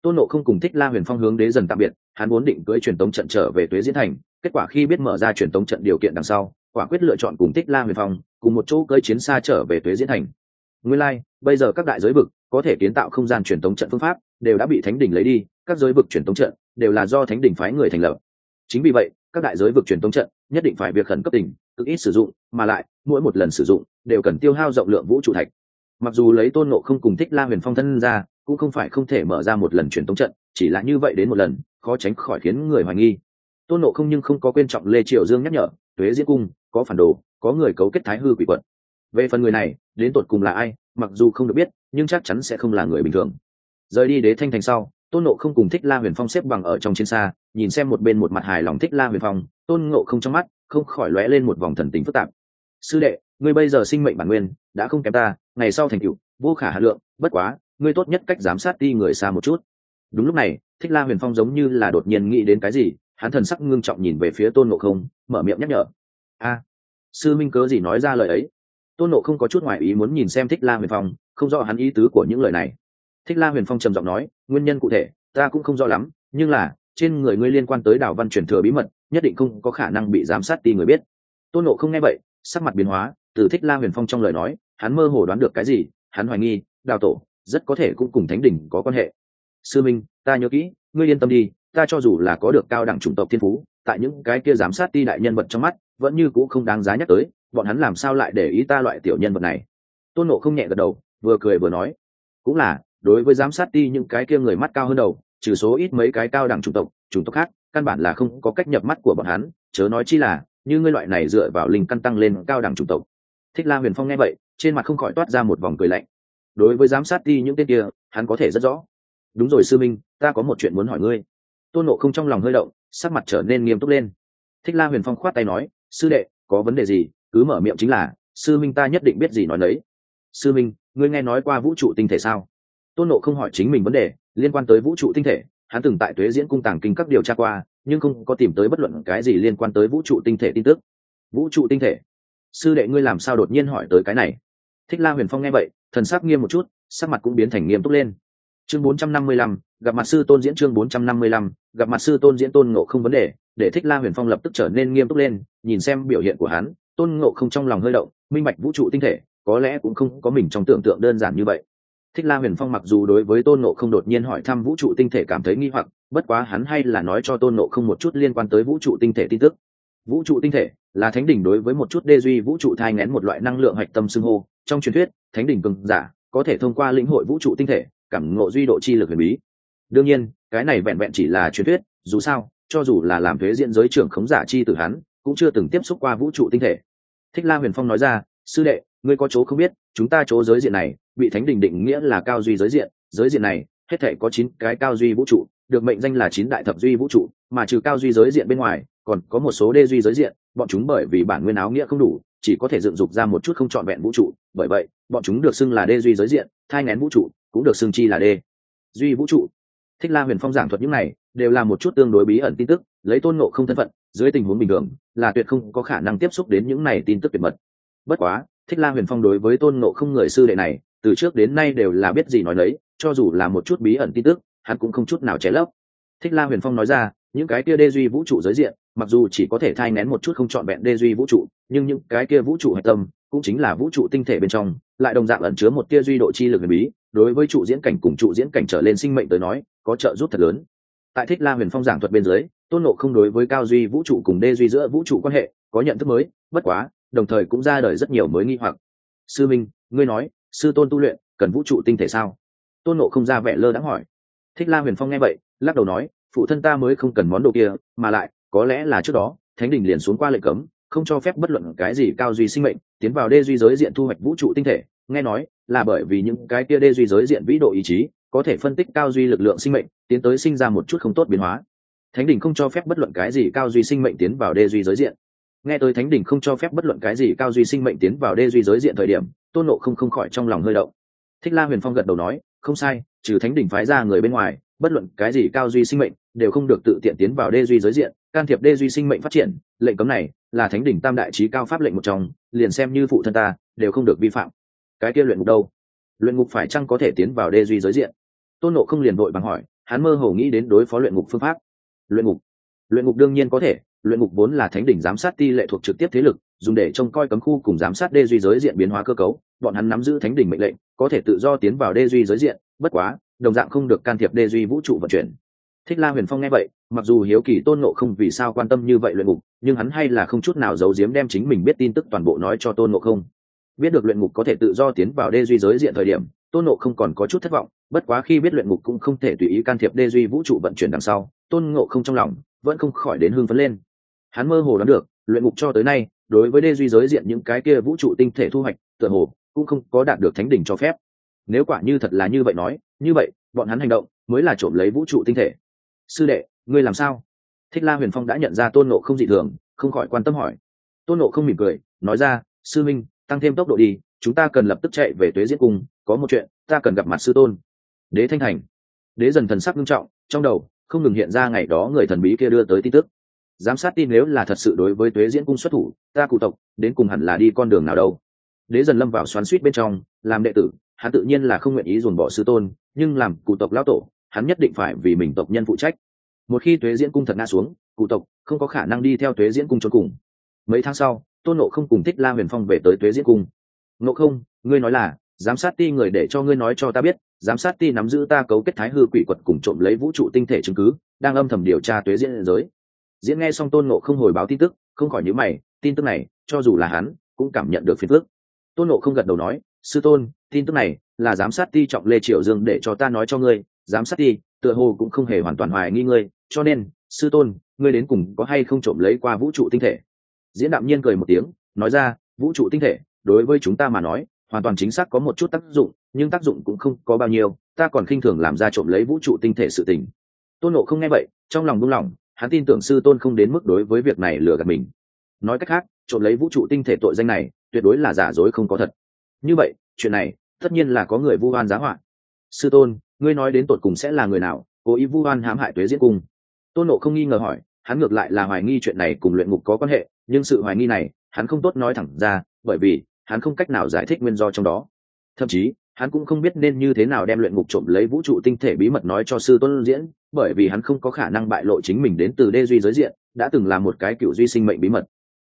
A: Tôn nộ không cùng thích la huyền phong hướng đế dần tạm biệt hắn muốn định cưỡi truyền tống trận trở về tuế diễn thành kết quả khi biết mở ra truyền tống trận điều kiện đằng sau quả quyết lựa chọn cùng thích la huyền phong cùng một chỗ cưỡi chiến xa trở về tuế diễn thành. Nguyên lai、like, bây giờ các đại giới vực có thể kiến tạo không gian truyền tống trận phương pháp đều đã bị thánh đình lấy đi các giới vực truyền tống trận đều là do thánh đình phái người thành lập. Chính vì vậy các đại giới vực truyền tống trận nhất định phải việc khẩn cấp tỉnh cực ít sử dụng, mà lại, mỗi một lần sử dụng, đều cần tiêu hao rộng lượng vũ trụ thạch. Mặc dù lấy tôn nộ không cùng thích la huyền phong thân ra, cũng không phải không thể mở ra một lần truyền tống trận, chỉ là như vậy đến một lần, khó tránh khỏi khiến người hoài nghi. Tôn nộ không nhưng không có quên trọng lê triều dương nhắc nhở, tuế diễn cung, có phản đồ, có người cấu kết thái hư quỷ quận. Về phần người này, đến tột cùng là ai, mặc dù không được biết, nhưng chắc chắn sẽ không là người bình thường. Rời đi đế thanh thành sau, tôn nộ không cùng thích la huyền phong xếp bằng ở trong chiến xa, nhìn xem một bên một mặt hài lòng thích la huyền phong tôn ngộ không trong mắt, không khỏi lóe lên một vòng thần tính phức tạp. Sư đệ, ngươi bây giờ sinh mệnh bản nguyên, đã không kém ta, ngày sau thành cựu vô khả hà lượng, bất quá, ngươi tốt nhất cách giám sát đi người xa một chút. Đúng lúc này, thích la huyền phong giống như là đột nhiên nghĩ đến cái gì, hắn thần sắc ngưng trọng nhìn về phía tôn Ngộ không, mở miệng nhắc nhở. A, sư minh cớ gì nói ra lời ấy? Tôn nộ không có chút ngoại ý muốn nhìn xem thích la huyền phong, không rõ hắn ý tứ của những lời này. Thích la huyền phong trầm giọng nói, nguyên nhân cụ thể, ta cũng không rõ lắm, nhưng là trên người ngươi liên quan tới đảo văn truyền thừa bí mật, nhất định không có khả năng bị giám sát ti người biết. Tôn nộ không nghe vậy, sắc mặt biến hóa, từ thích la huyền phong trong lời nói, hắn mơ hồ đoán được cái gì, hắn hoài nghi, đào tổ, rất có thể cũng cùng thánh đỉnh có quan hệ. Sư minh, ta nhớ kỹ, ngươi yên tâm đi, ta cho dù là có được cao đẳng chủng tộc thiên phú, tại những cái kia giám sát ti đại nhân vật trong mắt, vẫn như cũng không đáng giá nhắc tới, bọn hắn làm sao lại để ý ta loại tiểu nhân vật này? Tôn nộ không nhẹ gật đầu, vừa cười vừa nói, cũng là, đối với giám sát ti những cái kia người mắt cao hơn đầu trừ số ít mấy cái cao đẳng chủng tộc chủng tộc khác, căn bản là không có cách nhập mắt của bọn hắn, chớ nói chi là, như ngươi loại này dựa vào linh căn tăng lên cao đẳng chủng tộc. Thích la huyền phong nghe vậy, trên mặt không khỏi toát ra một vòng cười lạnh. Đối với giám sát đi những tên kia, hắn có thể rất rõ. Đúng rồi sư minh, ta có một chuyện muốn hỏi ngươi. Tôn nộ không trong lòng hơi động, sắc mặt trở nên nghiêm túc lên. Thích la huyền phong khoát tay nói, sư đệ, có vấn đề gì, cứ mở miệng chính là, sư minh ta nhất định biết gì nói đấy sư minh, ngươi nghe nói qua vũ trụ tinh thể sao? Tôn nộ không hỏi chính mình vấn đề liên quan tới vũ trụ tinh thể hắn từng tại tuế diễn cung tàng kinh các điều tra qua nhưng không có tìm tới bất luận cái gì liên quan tới vũ trụ tinh thể tin tức. Vũ trụ tinh thể? Sư đệ ngươi làm sao đột nhiên hỏi tới cái này? Thích la huyền phong nghe vậy thần sắc nghiêm một chút sắc mặt cũng biến thành nghiêm túc lên. Chương 455, gặp mặt sư tôn diễn chương 455, gặp mặt sư tôn diễn tôn ngộ không vấn đề để thích la huyền phong lập tức trở nên nghiêm túc lên nhìn xem biểu hiện của hắn tôn ngộ không trong lòng hơi động minh bạch vũ trụ tinh thể có lẽ cũng không có mình trong tưởng tượng đơn giản như vậy thích la huyền phong mặc dù đối với tôn ngộ không đột nhiên hỏi thăm vũ trụ tinh thể cảm thấy nghi hoặc, bất quá hắn hay là nói cho tôn ngộ không một chút liên quan tới vũ trụ tinh thể tin tức. Vũ trụ tinh thể là thánh đỉnh đối với một chút đê duy vũ trụ thai ngén một loại năng lượng hạch tâm xưng hô. Trong truyền thuyết, thánh đỉnh cường giả có thể thông qua lĩnh hội vũ trụ tinh thể, cảm ngộ duy độ chi lực huyền bí. Đương nhiên, cái này vẹn vẹn chỉ là truyền thuyết, dù sao, cho dù là làm thuế diễn giới trưởng khống giả chi từ hắn, cũng chưa từng tiếp xúc qua vũ trụ tinh thể. Thích la huyền phong nói ra sư đệ, ngươi có chỗ không biết, chúng ta chỗ giới diện này bị thánh đình định nghĩa là cao duy giới diện. Giới diện này, hết thể có chín cái cao duy vũ trụ, được mệnh danh là chín đại thập duy vũ trụ, mà trừ cao duy giới diện bên ngoài, còn có một số đê duy giới diện, bọn chúng bởi vì bản nguyên áo nghĩa không đủ, chỉ có thể dựng dục ra một chút không trọn vẹn vũ trụ. Bởi vậy, bọn chúng được xưng là đê duy giới diện, thai ngén vũ trụ, cũng được xưng chi là đê duy vũ trụ. Thích la huyền phong giảng thuật những này, đều là một chút tương đối bí ẩn tin tức, lấy tôn ngộ không thân phận, dưới tình huống bình thường, là tuyệt không có khả năng tiếp xúc đến những này tin tức tuyệt mật bất quá, thích la huyền phong đối với tôn nộ không người sư đệ này, từ trước đến nay đều là biết gì nói lấy cho dù là một chút bí ẩn tin tức, hắn cũng không chút nào ché lấp. Thích la huyền phong nói ra, những cái kia đê duy vũ trụ giới diện, mặc dù chỉ có thể thai nén một chút không trọn vẹn đê duy vũ trụ, nhưng những cái kia vũ trụ hạch tâm, cũng chính là vũ trụ tinh thể bên trong, lại đồng dạng ẩn chứa một tia duy độ chi lực huyền bí, đối với trụ diễn cảnh cùng trụ diễn cảnh trở lên sinh mệnh tới nói, có trợ giúp thật lớn. Tại thích la huyền phong giảng thuật bên dưới, tôn nộ không đối với cao duy vũ trụ cùng đê duy giữa vũ trụ quan hệ, có nhận thức mới, bất quá đồng thời cũng ra đời rất nhiều mới nghi hoặc. Sư minh, ngươi nói, sư tôn tu luyện, cần vũ trụ tinh thể sao? Tôn nộ không ra vẻ lơ đãng hỏi. Thích la huyền phong nghe vậy, lắc đầu nói, phụ thân ta mới không cần món đồ kia, mà lại, có lẽ là trước đó, thánh đình liền xuống qua lệnh cấm, không cho phép bất luận cái gì cao duy sinh mệnh, tiến vào đê duy giới diện thu hoạch vũ trụ tinh thể. Nghe nói, là bởi vì những cái kia đê duy giới diện vĩ độ ý chí, có thể phân tích cao duy lực lượng sinh mệnh, tiến tới sinh ra một chút không tốt biến hóa. Thánh đình không cho phép bất luận cái gì cao duy sinh mệnh tiến vào đê duy giới diện nghe tới thánh đình không cho phép bất luận cái gì cao duy sinh mệnh tiến vào đê duy giới diện thời điểm, tôn nộ không không khỏi trong lòng hơi động. Thích la huyền phong gật đầu nói, không sai, trừ thánh đình phái ra người bên ngoài, bất luận cái gì cao duy sinh mệnh đều không được tự tiện tiến vào đê duy giới diện. Can thiệp đê duy sinh mệnh phát triển, lệnh cấm này là thánh đỉnh tam đại trí cao pháp lệnh một trong, liền xem như phụ thân ta, đều không được vi phạm. Cái kia luyện ngục đâu? Luyện ngục phải chăng có thể tiến vào đê duy giới diện? Tôn nộ không liền vội bằng hỏi, hắn mơ hồ nghĩ đến đối phó luyện ngục phương pháp. Luyện ngục? Luyện ngục đương nhiên có thể luyện ngục vốn là thánh đỉnh giám sát ti lệ thuộc trực tiếp thế lực, dùng để trông coi cấm khu cùng giám sát đê duy giới diện biến hóa cơ cấu, bọn hắn nắm giữ thánh đỉnh mệnh lệnh, có thể tự do tiến vào đê duy giới diện, bất quá, đồng dạng không được can thiệp đê duy vũ trụ vận chuyển. Thích la huyền phong nghe vậy, mặc dù hiếu kỳ tôn nộ không vì sao quan tâm như vậy luyện ngục, nhưng hắn hay là không chút nào giấu giếm đem chính mình biết tin tức toàn bộ nói cho tôn nộ không. Biết được luyện ngục có thể tự do tiến vào đê duy giới diện thời điểm, tôn nộ không còn có chút thất vọng, bất quá khi biết luyện ngục cũng không thể tùy ý can thiệp đê duy vũ trụ vận chuyển đằng sau, tôn ngộ không trong lòng vẫn không khỏi đến hưng phấn lên hắn mơ hồ đoán được, luyện ngục cho tới nay, đối với đê duy giới diện những cái kia vũ trụ tinh thể thu hoạch, tựa hồ, cũng không có đạt được thánh đỉnh cho phép. Nếu quả như thật là như vậy nói, như vậy, bọn hắn hành động, mới là trộm lấy vũ trụ tinh thể. Sư đệ, ngươi làm sao? Thích la huyền phong đã nhận ra tôn nộ không dị thường, không khỏi quan tâm hỏi. Tôn nộ không mỉm cười, nói ra, sư minh, tăng thêm tốc độ đi, chúng ta cần lập tức chạy về tuế diễn cung, có một chuyện, ta cần gặp mặt sư tôn. Đế thanh thành. Đế dần thần sắc nghiêm trọng, trong đầu, không ngừng hiện ra ngày đó người thần bí kia đưa tới tin tức giám sát tin nếu là thật sự đối với tuế diễn cung xuất thủ, ta cụ tộc, đến cùng hẳn là đi con đường nào đâu. Đế dần lâm vào xoắn suýt bên trong, làm đệ tử, hắn tự nhiên là không nguyện ý dồn bỏ sư tôn, nhưng làm cụ tộc lão tổ, hắn nhất định phải vì mình tộc nhân phụ trách. Một khi tuế diễn cung thật ngã xuống, cụ tộc không có khả năng đi theo tuế diễn cung cho cùng. Mấy tháng sau, tôn nộ không cùng thích la huyền phong về tới tuế diễn cung. Nộ không, ngươi nói là, giám sát ti người để cho ngươi nói cho ta biết, giám sát ti nắm giữ ta cấu kết thái hư quỷ quật cùng trộm lấy vũ trụ tinh thể chứng cứ, đang âm thầm điều tra tuế diễn giới diễn nghe xong tôn nộ không hồi báo tin tức, không khỏi nhữ mày, tin tức này, cho dù là hắn, cũng cảm nhận được phiền phức. tôn nộ không gật đầu nói, sư tôn, tin tức này là giám sát ti trọng lê triệu dương để cho ta nói cho ngươi, giám sát ti, tựa hồ cũng không hề hoàn toàn hoài nghi ngươi, cho nên, sư tôn, ngươi đến cùng có hay không trộm lấy qua vũ trụ tinh thể diễn đạm nhiên cười một tiếng, nói ra, vũ trụ tinh thể, đối với chúng ta mà nói, hoàn toàn chính xác có một chút tác dụng, nhưng tác dụng cũng không có bao nhiêu, ta còn khinh thường làm ra trộm lấy vũ trụ tinh thể sự tình tôn nộ không nghe vậy, trong lòng buông lỏng hắn tin tưởng sư tôn không đến mức đối với việc này lừa gạt mình. Nói cách khác, trộm lấy vũ trụ tinh thể tội danh này, tuyệt đối là giả dối không có thật. Như vậy, chuyện này, tất nhiên là có người vu oan giá họa. Sư tôn, ngươi nói đến tột cùng sẽ là người nào, cố ý vu oan hãm hại tuế diễn cung? Tôn nộ không nghi ngờ hỏi, hắn ngược lại là hoài nghi chuyện này cùng luyện ngục có quan hệ, nhưng sự hoài nghi này, hắn không tốt nói thẳng ra, bởi vì, hắn không cách nào giải thích nguyên do trong đó. Thậm chí hắn cũng không biết nên như thế nào đem luyện ngục trộm lấy vũ trụ tinh thể bí mật nói cho sư tôn diễn, bởi vì hắn không có khả năng bại lộ chính mình đến từ đê duy giới diện, đã từng là một cái cựu duy sinh mệnh bí mật.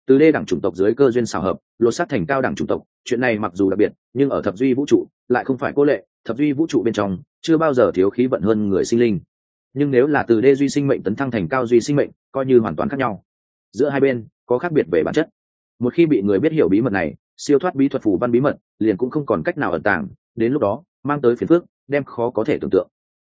A: Từ đê đẳng chủng tộc dưới cơ duyên xảo hợp, lột xác thành cao đẳng chủng tộc, chuyện này mặc dù đặc biệt, nhưng ở thập duy vũ trụ, lại không phải cô lệ, thập duy vũ trụ bên trong, chưa bao giờ thiếu khí vận hơn người sinh linh. Nhưng nếu là từ đê duy sinh mệnh tấn thăng thành cao duy sinh mệnh, coi như hoàn toàn khác nhau. Giữa hai bên, có khác biệt về bản chất. Một khi bị người biết hiểu bí mật này, siêu thoát bí thuật phù văn bí mật, liền cũng không còn cách nào ẩn tàng đến lúc đó mang tới phiền phước đem khó có thể tưởng tượng.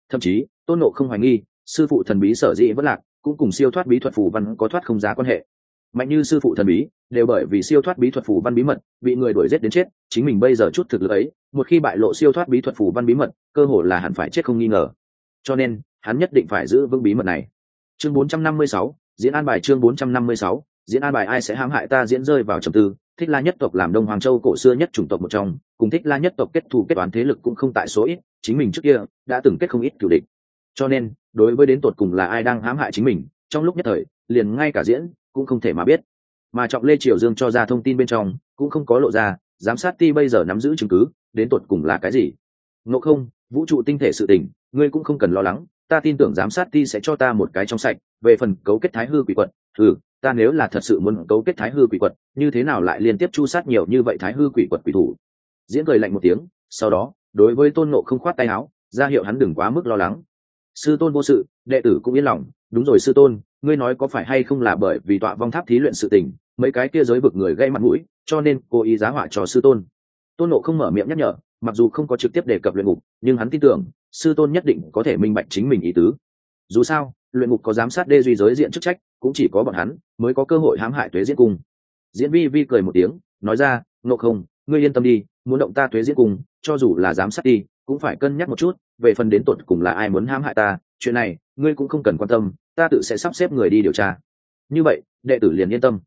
A: Thậm chí tôn nộ không hoài nghi sư phụ thần bí sở dĩ vẫn lạc cũng cùng siêu thoát bí thuật phù văn có thoát không giá quan hệ. Mạnh như sư phụ thần bí đều bởi vì siêu thoát bí thuật phù văn bí mật bị người đuổi giết đến chết chính mình bây giờ chút thực lực ấy một khi bại lộ siêu thoát bí thuật phù văn bí mật cơ hồ là hẳn phải chết không nghi ngờ. Cho nên hắn nhất định phải giữ vững bí mật này. Chương 456, diễn an bài chương 456, diễn an bài ai sẽ hãm hại ta diễn rơi vào trầm tư thích la nhất tộc làm đông hoàng châu cổ xưa nhất chủng tộc một trong, cùng thích la nhất tộc kết thù kết toán thế lực cũng không tại số ít, chính mình trước kia đã từng kết không ít cựu địch. Cho nên, đối với đến tột cùng là ai đang hãm hại chính mình, trong lúc nhất thời, liền ngay cả diễn cũng không thể mà biết. Mà trọng lê triều dương cho ra thông tin bên trong, cũng không có lộ ra, giám sát ti bây giờ nắm giữ chứng cứ, đến tột cùng là cái gì. Ngộ không, vũ trụ tinh thể sự tình, ngươi cũng không cần lo lắng, ta tin tưởng giám sát ti sẽ cho ta một cái trong sạch, về phần cấu kết thái hư quỷ quật ừ ta nếu là thật sự muốn cấu kết thái hư quỷ quật, như thế nào lại liên tiếp chu sát nhiều như vậy thái hư quỷ quật quỷ thủ? Diễn cười lạnh một tiếng, sau đó, đối với tôn nộ không khoát tay áo, ra hiệu hắn đừng quá mức lo lắng. Sư tôn vô sự, đệ tử cũng yên lòng. Đúng rồi sư tôn, ngươi nói có phải hay không là bởi vì tọa vong tháp thí luyện sự tình, mấy cái kia giới vực người gây mặt mũi, cho nên cố ý giá họa cho sư tôn. Tôn nộ không mở miệng nhắc nhở, mặc dù không có trực tiếp đề cập luyện ngục, nhưng hắn tin tưởng, sư tôn nhất định có thể minh bạch chính mình ý tứ. Dù sao, luyện ngục có giám sát đê duy giới diện chức trách cũng chỉ có bọn hắn mới có cơ hội hãm hại tuế diễn cung. Diễn vi vi cười một tiếng, nói ra nộ không, ngươi yên tâm đi, muốn động ta tuế diễn cung, cho dù là giám sát đi, cũng phải cân nhắc một chút, về phần đến tột cùng là ai muốn hãm hại ta, chuyện này, ngươi cũng không cần quan tâm, ta tự sẽ sắp xếp người đi điều tra. Như vậy, đệ tử liền yên tâm.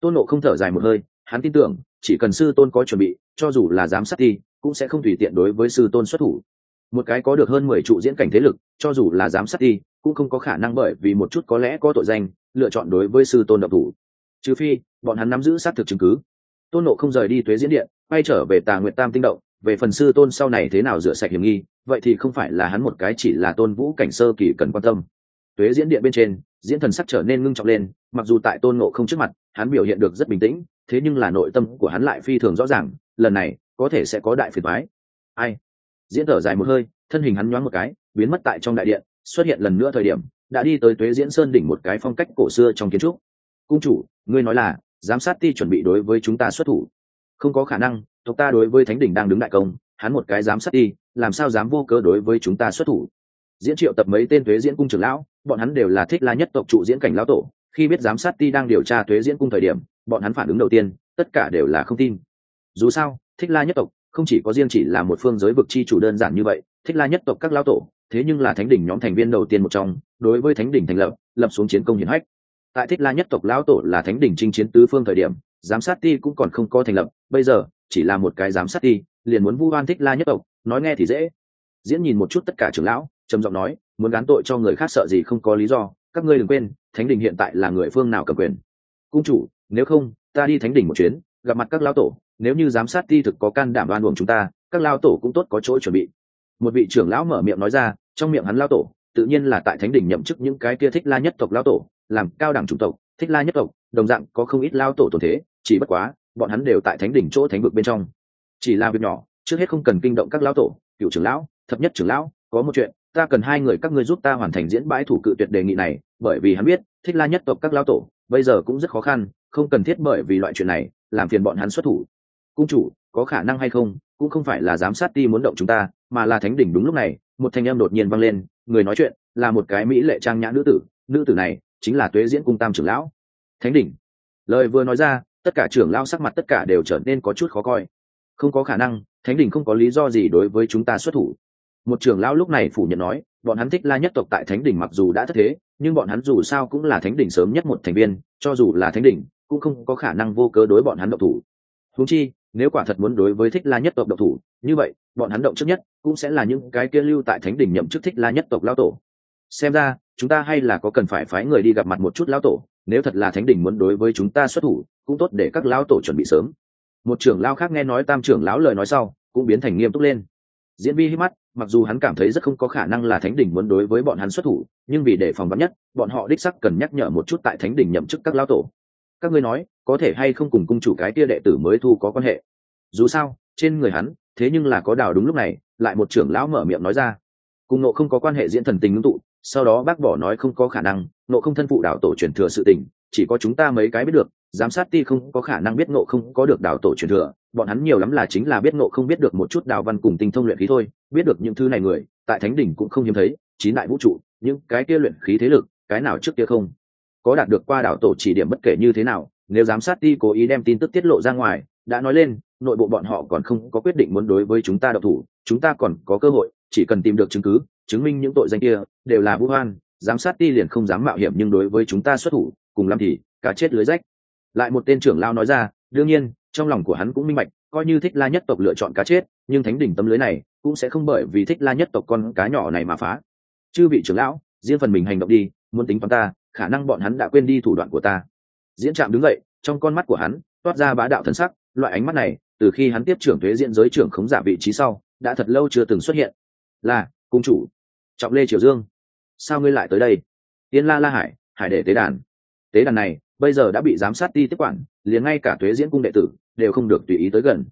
A: Tôn nộ không thở dài một hơi, hắn tin tưởng, chỉ cần sư tôn có chuẩn bị, cho dù là giám sát đi, cũng sẽ không tùy tiện đối với sư tôn xuất thủ. Một cái có được hơn mười trụ diễn cảnh thế lực, cho dù là giám sát đi cũng không có khả năng bởi vì một chút có lẽ có tội danh, lựa chọn đối với sư tôn độc thủ. Trừ phi, bọn hắn nắm giữ xác thực chứng cứ. Tôn nộ không rời đi thuế diễn điện, quay trở về tà nguyện tam tinh động, về phần sư tôn sau này thế nào rửa sạch hiểm nghi, vậy thì không phải là hắn một cái chỉ là tôn vũ cảnh sơ kỳ cần quan tâm. Tuế diễn điện bên trên, diễn thần sắc trở nên ngưng trọng lên, mặc dù tại tôn nộ không trước mặt, hắn biểu hiện được rất bình tĩnh, thế nhưng là nội tâm của hắn lại phi thường rõ ràng, lần này, có thể sẽ có đại phiền thoái ai? Diễn thở dài một hơi, thân hình hắn nhoáng một cái, biến mất tại trong đại điện xuất hiện lần nữa thời điểm, đã đi tới tuế diễn sơn đỉnh một cái phong cách cổ xưa trong kiến trúc. Cung chủ, ngươi nói là, giám sát ti chuẩn bị đối với chúng ta xuất thủ. Không có khả năng, tộc ta đối với thánh đỉnh đang đứng đại công, hắn một cái giám sát ti, làm sao dám vô cơ đối với chúng ta xuất thủ? Diễn triệu tập mấy tên thuế diễn cung trưởng lão, bọn hắn đều là thích la nhất tộc trụ diễn cảnh lão tổ, khi biết giám sát ti đang điều tra thuế diễn cung thời điểm, bọn hắn phản ứng đầu tiên, tất cả đều là không tin. Dù sao, thích la nhất tộc, không chỉ có riêng chỉ là một phương giới vực chi chủ đơn giản như vậy, thích la nhất tộc các lão tổ thế nhưng là thánh đỉnh nhóm thành viên đầu tiên một trong, đối với thánh đỉnh thành lập lập xuống chiến công hiển hách. Tại thích la nhất tộc lão tổ là thánh đỉnh chinh chiến tứ phương thời điểm, giám sát ti cũng còn không có thành lập, bây giờ, chỉ là một cái giám sát ti, liền muốn vu oan thích la nhất tộc, nói nghe thì dễ. Diễn nhìn một chút tất cả trưởng lão, trầm giọng nói, muốn gán tội cho người khác sợ gì không có lý do, các ngươi đừng quên, thánh đình hiện tại là người phương nào cầm quyền. Cung chủ, nếu không, ta đi thánh đình một chuyến, gặp mặt các lao tổ, nếu như giám sát ti thực có can đảm đoan uổng chúng ta, các lao tổ cũng tốt có chỗ chuẩn bị một vị trưởng lão mở miệng nói ra, trong miệng hắn lao tổ, tự nhiên là tại thánh đình nhậm chức những cái kia thích la nhất tộc lao tổ, làm cao đẳng chủng tộc, thích la nhất tộc, đồng dạng có không ít lao tổ tồn thế, chỉ bất quá, bọn hắn đều tại thánh đỉnh chỗ thánh vực bên trong. Chỉ là việc nhỏ, trước hết không cần kinh động các lao tổ, cựu trưởng lão, thập nhất trưởng lão, có một chuyện, ta cần hai người các ngươi giúp ta hoàn thành diễn bãi thủ cự tuyệt đề nghị này, bởi vì hắn biết, thích la nhất tộc các lao tổ, bây giờ cũng rất khó khăn, không cần thiết bởi vì loại chuyện này, làm phiền bọn hắn xuất thủ. Cung chủ, có khả năng hay không, cũng không phải là giám sát ti muốn động chúng ta mà là thánh đỉnh đúng lúc này, một thanh em đột nhiên vang lên, người nói chuyện là một cái mỹ lệ trang nhã nữ tử nữ tử này chính là tuế diễn cung tam trưởng lão. Thánh đỉnh. Lời vừa nói ra, tất cả trưởng lão sắc mặt tất cả đều trở nên có chút khó coi. Không có khả năng, thánh đỉnh không có lý do gì đối với chúng ta xuất thủ. Một trưởng lão lúc này phủ nhận nói, bọn hắn thích la nhất tộc tại thánh đỉnh mặc dù đã thất thế, nhưng bọn hắn dù sao cũng là thánh đỉnh sớm nhất một thành viên, cho dù là thánh đỉnh, cũng không có khả năng vô cớ đối bọn hắn độc thủ. Húng chi nếu quả thật muốn đối với thích la nhất tộc độc thủ, như vậy, bọn hắn động trước nhất cũng sẽ là những cái kia lưu tại thánh đỉnh nhậm chức thích la nhất tộc lao tổ. Xem ra, chúng ta hay là có cần phải phái người đi gặp mặt một chút lao tổ, nếu thật là thánh đỉnh muốn đối với chúng ta xuất thủ, cũng tốt để các lao tổ chuẩn bị sớm. Một trưởng lao khác nghe nói tam trưởng lão lời nói sau, cũng biến thành nghiêm túc lên. Diễn vi hít mắt, mặc dù hắn cảm thấy rất không có khả năng là thánh đỉnh muốn đối với bọn hắn xuất thủ, nhưng vì để phòng vắn nhất, bọn họ đích sắc cần nhắc nhở một chút tại thánh đỉnh nhậm chức các lao tổ. Các ngươi nói có thể hay không cùng cung chủ cái kia đệ tử mới thu có quan hệ? Dù sao, trên người hắn, thế nhưng là có đào đúng lúc này, lại một trưởng lão mở miệng nói ra. Cùng nộ không có quan hệ diễn thần tình ngưng tụ, sau đó bác bỏ nói không có khả năng, nộ không thân phụ đạo tổ truyền thừa sự tình, chỉ có chúng ta mấy cái biết được, giám sát ti không có khả năng biết nộ không có được đạo tổ truyền thừa, bọn hắn nhiều lắm là chính là biết nộ không biết được một chút đào văn cùng tinh thông luyện khí thôi, biết được những thứ này người, tại thánh đỉnh cũng không hiếm thấy, chín đại vũ trụ, những cái kia luyện khí thế lực, cái nào trước kia không? Có đạt được qua đảo tổ chỉ điểm bất kể như thế nào nếu giám sát ti cố ý đem tin tức tiết lộ ra ngoài, đã nói lên, nội bộ bọn họ còn không có quyết định muốn đối với chúng ta độc thủ, chúng ta còn có cơ hội, chỉ cần tìm được chứng cứ, chứng minh những tội danh kia, đều là vũ hoan giám sát ti liền không dám mạo hiểm nhưng đối với chúng ta xuất thủ, cùng làm thì cá chết lưới rách. Lại một tên trưởng lao nói ra, đương nhiên, trong lòng của hắn cũng minh bạch, coi như thích la nhất tộc lựa chọn cá chết, nhưng thánh đỉnh tấm lưới này cũng sẽ không bởi vì thích la nhất tộc con cá nhỏ này mà phá. Chư vị trưởng lão, riêng phần mình hành động đi, muốn tính toán ta, khả năng bọn hắn đã quên đi thủ đoạn của ta diễn trạm đứng dậy, trong con mắt của hắn, toát ra bá đạo thần sắc, loại ánh mắt này, từ khi hắn tiếp trưởng thuế diễn giới trưởng khống giả vị trí sau, đã thật lâu chưa từng xuất hiện. Là, cung chủ. Trọng lê triều dương. Sao ngươi lại tới đây? Tiên la la hải hải để tế đàn. Tế đàn này, bây giờ đã bị giám sát ti tiếp quản, liền ngay cả thuế diễn cung đệ tử, đều không được tùy ý tới gần.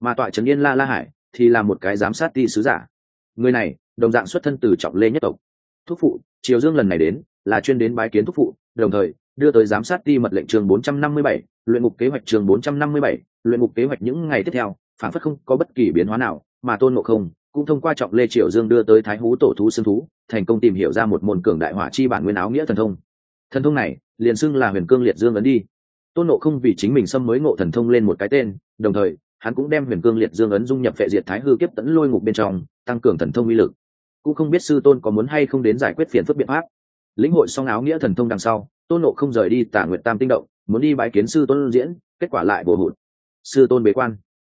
A: Mà tọa trấn yên la la hải, thì là một cái giám sát ti sứ giả. Người này, đồng dạng xuất thân từ trọng lê nhất tộc. Thúc phụ, triều dương lần này đến, là chuyên đến bái kiến thúc phụ, đồng thời đưa tới giám sát ti mật lệnh chương 457, luyện ngục kế hoạch chương 457, luyện ngục kế hoạch những ngày tiếp theo phản phất không có bất kỳ biến hóa nào mà tôn ngộ không cũng thông qua trọng lê triệu dương đưa tới thái hú tổ thú xương thú thành công tìm hiểu ra một môn cường đại hỏa chi bản nguyên áo nghĩa thần thông. Thần thông này liền xưng là huyền cương liệt dương ấn đi. Tôn nộ không vì chính mình xâm mới ngộ thần thông lên một cái tên đồng thời hắn cũng đem huyền cương liệt dương ấn dung nhập phệ diệt thái hư kiếp tẫn lôi ngục bên trong tăng cường thần thông uy lực. Cũng không biết sư tôn có muốn hay không đến giải quyết phiền phức biện pháp. Lĩnh hội xong áo nghĩa thần thông đằng sau tôn nộ không rời đi tả nguyện tam tinh động, muốn đi bãi kiến sư tôn diễn, kết quả lại bồ hụt. Sư tôn bế quan.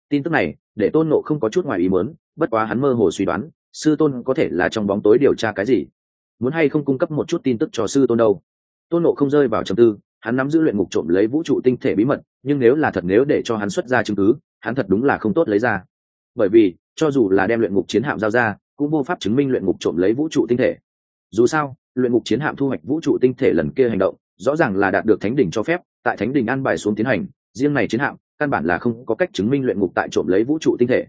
A: Tin tức này, để tôn nộ không có chút ngoài ý muốn, bất quá hắn mơ hồ suy đoán, sư tôn có thể là trong bóng tối điều tra cái gì. Muốn hay không cung cấp một chút tin tức cho sư tôn đâu? Tôn nộ không rơi vào trầm tư, hắn nắm giữ luyện ngục trộm lấy vũ trụ tinh thể bí mật, nhưng nếu là thật nếu để cho hắn xuất ra chứng cứ, hắn thật đúng là không tốt lấy ra. Bởi vì, cho dù là đem luyện ngục chiến hạm giao ra, cũng vô pháp chứng minh luyện ngục trộm lấy vũ trụ tinh thể. Dù sao luyện ngục chiến hạm thu hoạch vũ trụ tinh thể lần kia hành động, rõ ràng là đạt được thánh Đình cho phép, tại thánh Đình an bài xuống tiến hành, riêng này chiến hạm, căn bản là không có cách chứng minh luyện ngục tại trộm lấy vũ trụ tinh thể.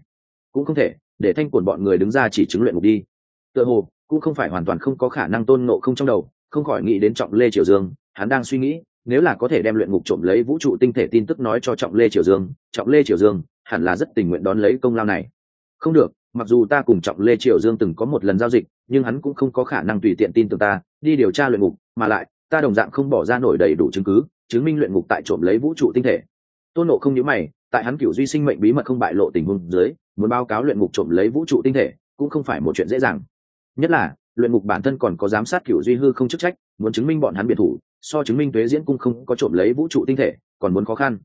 A: Cũng không thể, để thanh quần bọn người đứng ra chỉ chứng luyện ngục đi. Tựa hồ, cũng không phải hoàn toàn không có khả năng tôn nộ không trong đầu, không khỏi nghĩ đến trọng lê triều dương, hắn đang suy nghĩ, nếu là có thể đem luyện ngục trộm lấy vũ trụ tinh thể tin tức nói cho trọng lê triều dương, trọng lê triều dương hẳn là rất tình nguyện đón lấy công lao này. Không được, mặc dù ta cùng trọng lê triều dương từng có một lần giao dịch nhưng hắn cũng không có khả năng tùy tiện tin tưởng ta, đi điều tra luyện ngục, mà lại, ta đồng dạng không bỏ ra nổi đầy đủ chứng cứ, chứng minh luyện ngục tại trộm lấy vũ trụ tinh thể. Tôn nộ không nhớ mày, tại hắn cựu duy sinh mệnh bí mật không bại lộ tình huống dưới, muốn báo cáo luyện ngục trộm lấy vũ trụ tinh thể, cũng không phải một chuyện dễ dàng. Nhất là, luyện ngục bản thân còn có giám sát cựu duy hư không chức trách, muốn chứng minh bọn hắn biệt thủ, so chứng minh tuế diễn cung không có trộm lấy vũ trụ tinh thể, còn muốn khó khăn.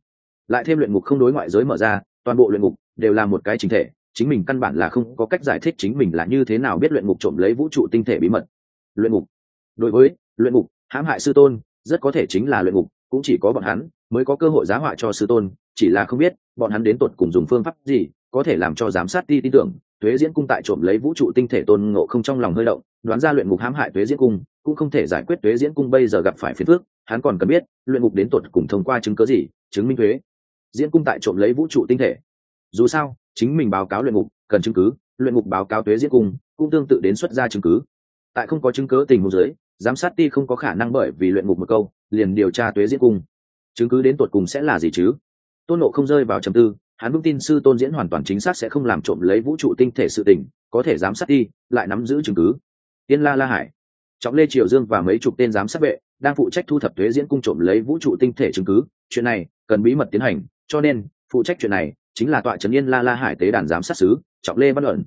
A: Lại thêm luyện ngục không đối ngoại giới mở ra, toàn bộ luyện ngục đều là một cái chính thể chính mình căn bản là không có cách giải thích chính mình là như thế nào biết luyện ngục trộm lấy vũ trụ tinh thể bí mật. Luyện ngục. Đối với luyện ngục, hãm hại sư tôn, rất có thể chính là luyện ngục, cũng chỉ có bọn hắn mới có cơ hội giá họa cho sư tôn, chỉ là không biết bọn hắn đến tột cùng dùng phương pháp gì, có thể làm cho giám sát ti tin tưởng thuế diễn cung tại trộm lấy vũ trụ tinh thể tôn ngộ không trong lòng hơi động, đoán ra luyện ngục hãm hại thuế diễn cung, cũng không thể giải quyết thuế diễn cung bây giờ gặp phải phiền phước hắn còn cần biết luyện ngục đến tột cùng thông qua chứng cớ gì, chứng minh thuế diễn cung tại trộm lấy vũ trụ tinh thể dù sao, chính mình báo cáo luyện ngục, cần chứng cứ, luyện ngục báo cáo tuế diễn cung cũng tương tự đến xuất ra chứng cứ. Tại không có chứng cứ tình huống dưới, giám sát ti không có khả năng bởi vì luyện ngục một câu, liền điều tra tuế diễn cung. Chứng cứ đến tột cùng sẽ là gì chứ? Tôn nộ không rơi vào trầm tư, hắn vững tin sư tôn diễn hoàn toàn chính xác sẽ không làm trộm lấy vũ trụ tinh thể sự tình, có thể giám sát đi lại nắm giữ chứng cứ. Tiên la la hải, trọng lê triều dương và mấy chục tên giám sát vệ đang phụ trách thu thập thuế diễn cung trộm lấy vũ trụ tinh thể chứng cứ. Chuyện này cần bí mật tiến hành, cho nên, phụ trách chuyện này chính là tọa trấn yên la la hải tế đàn giám sát sứ trọng lê văn luận.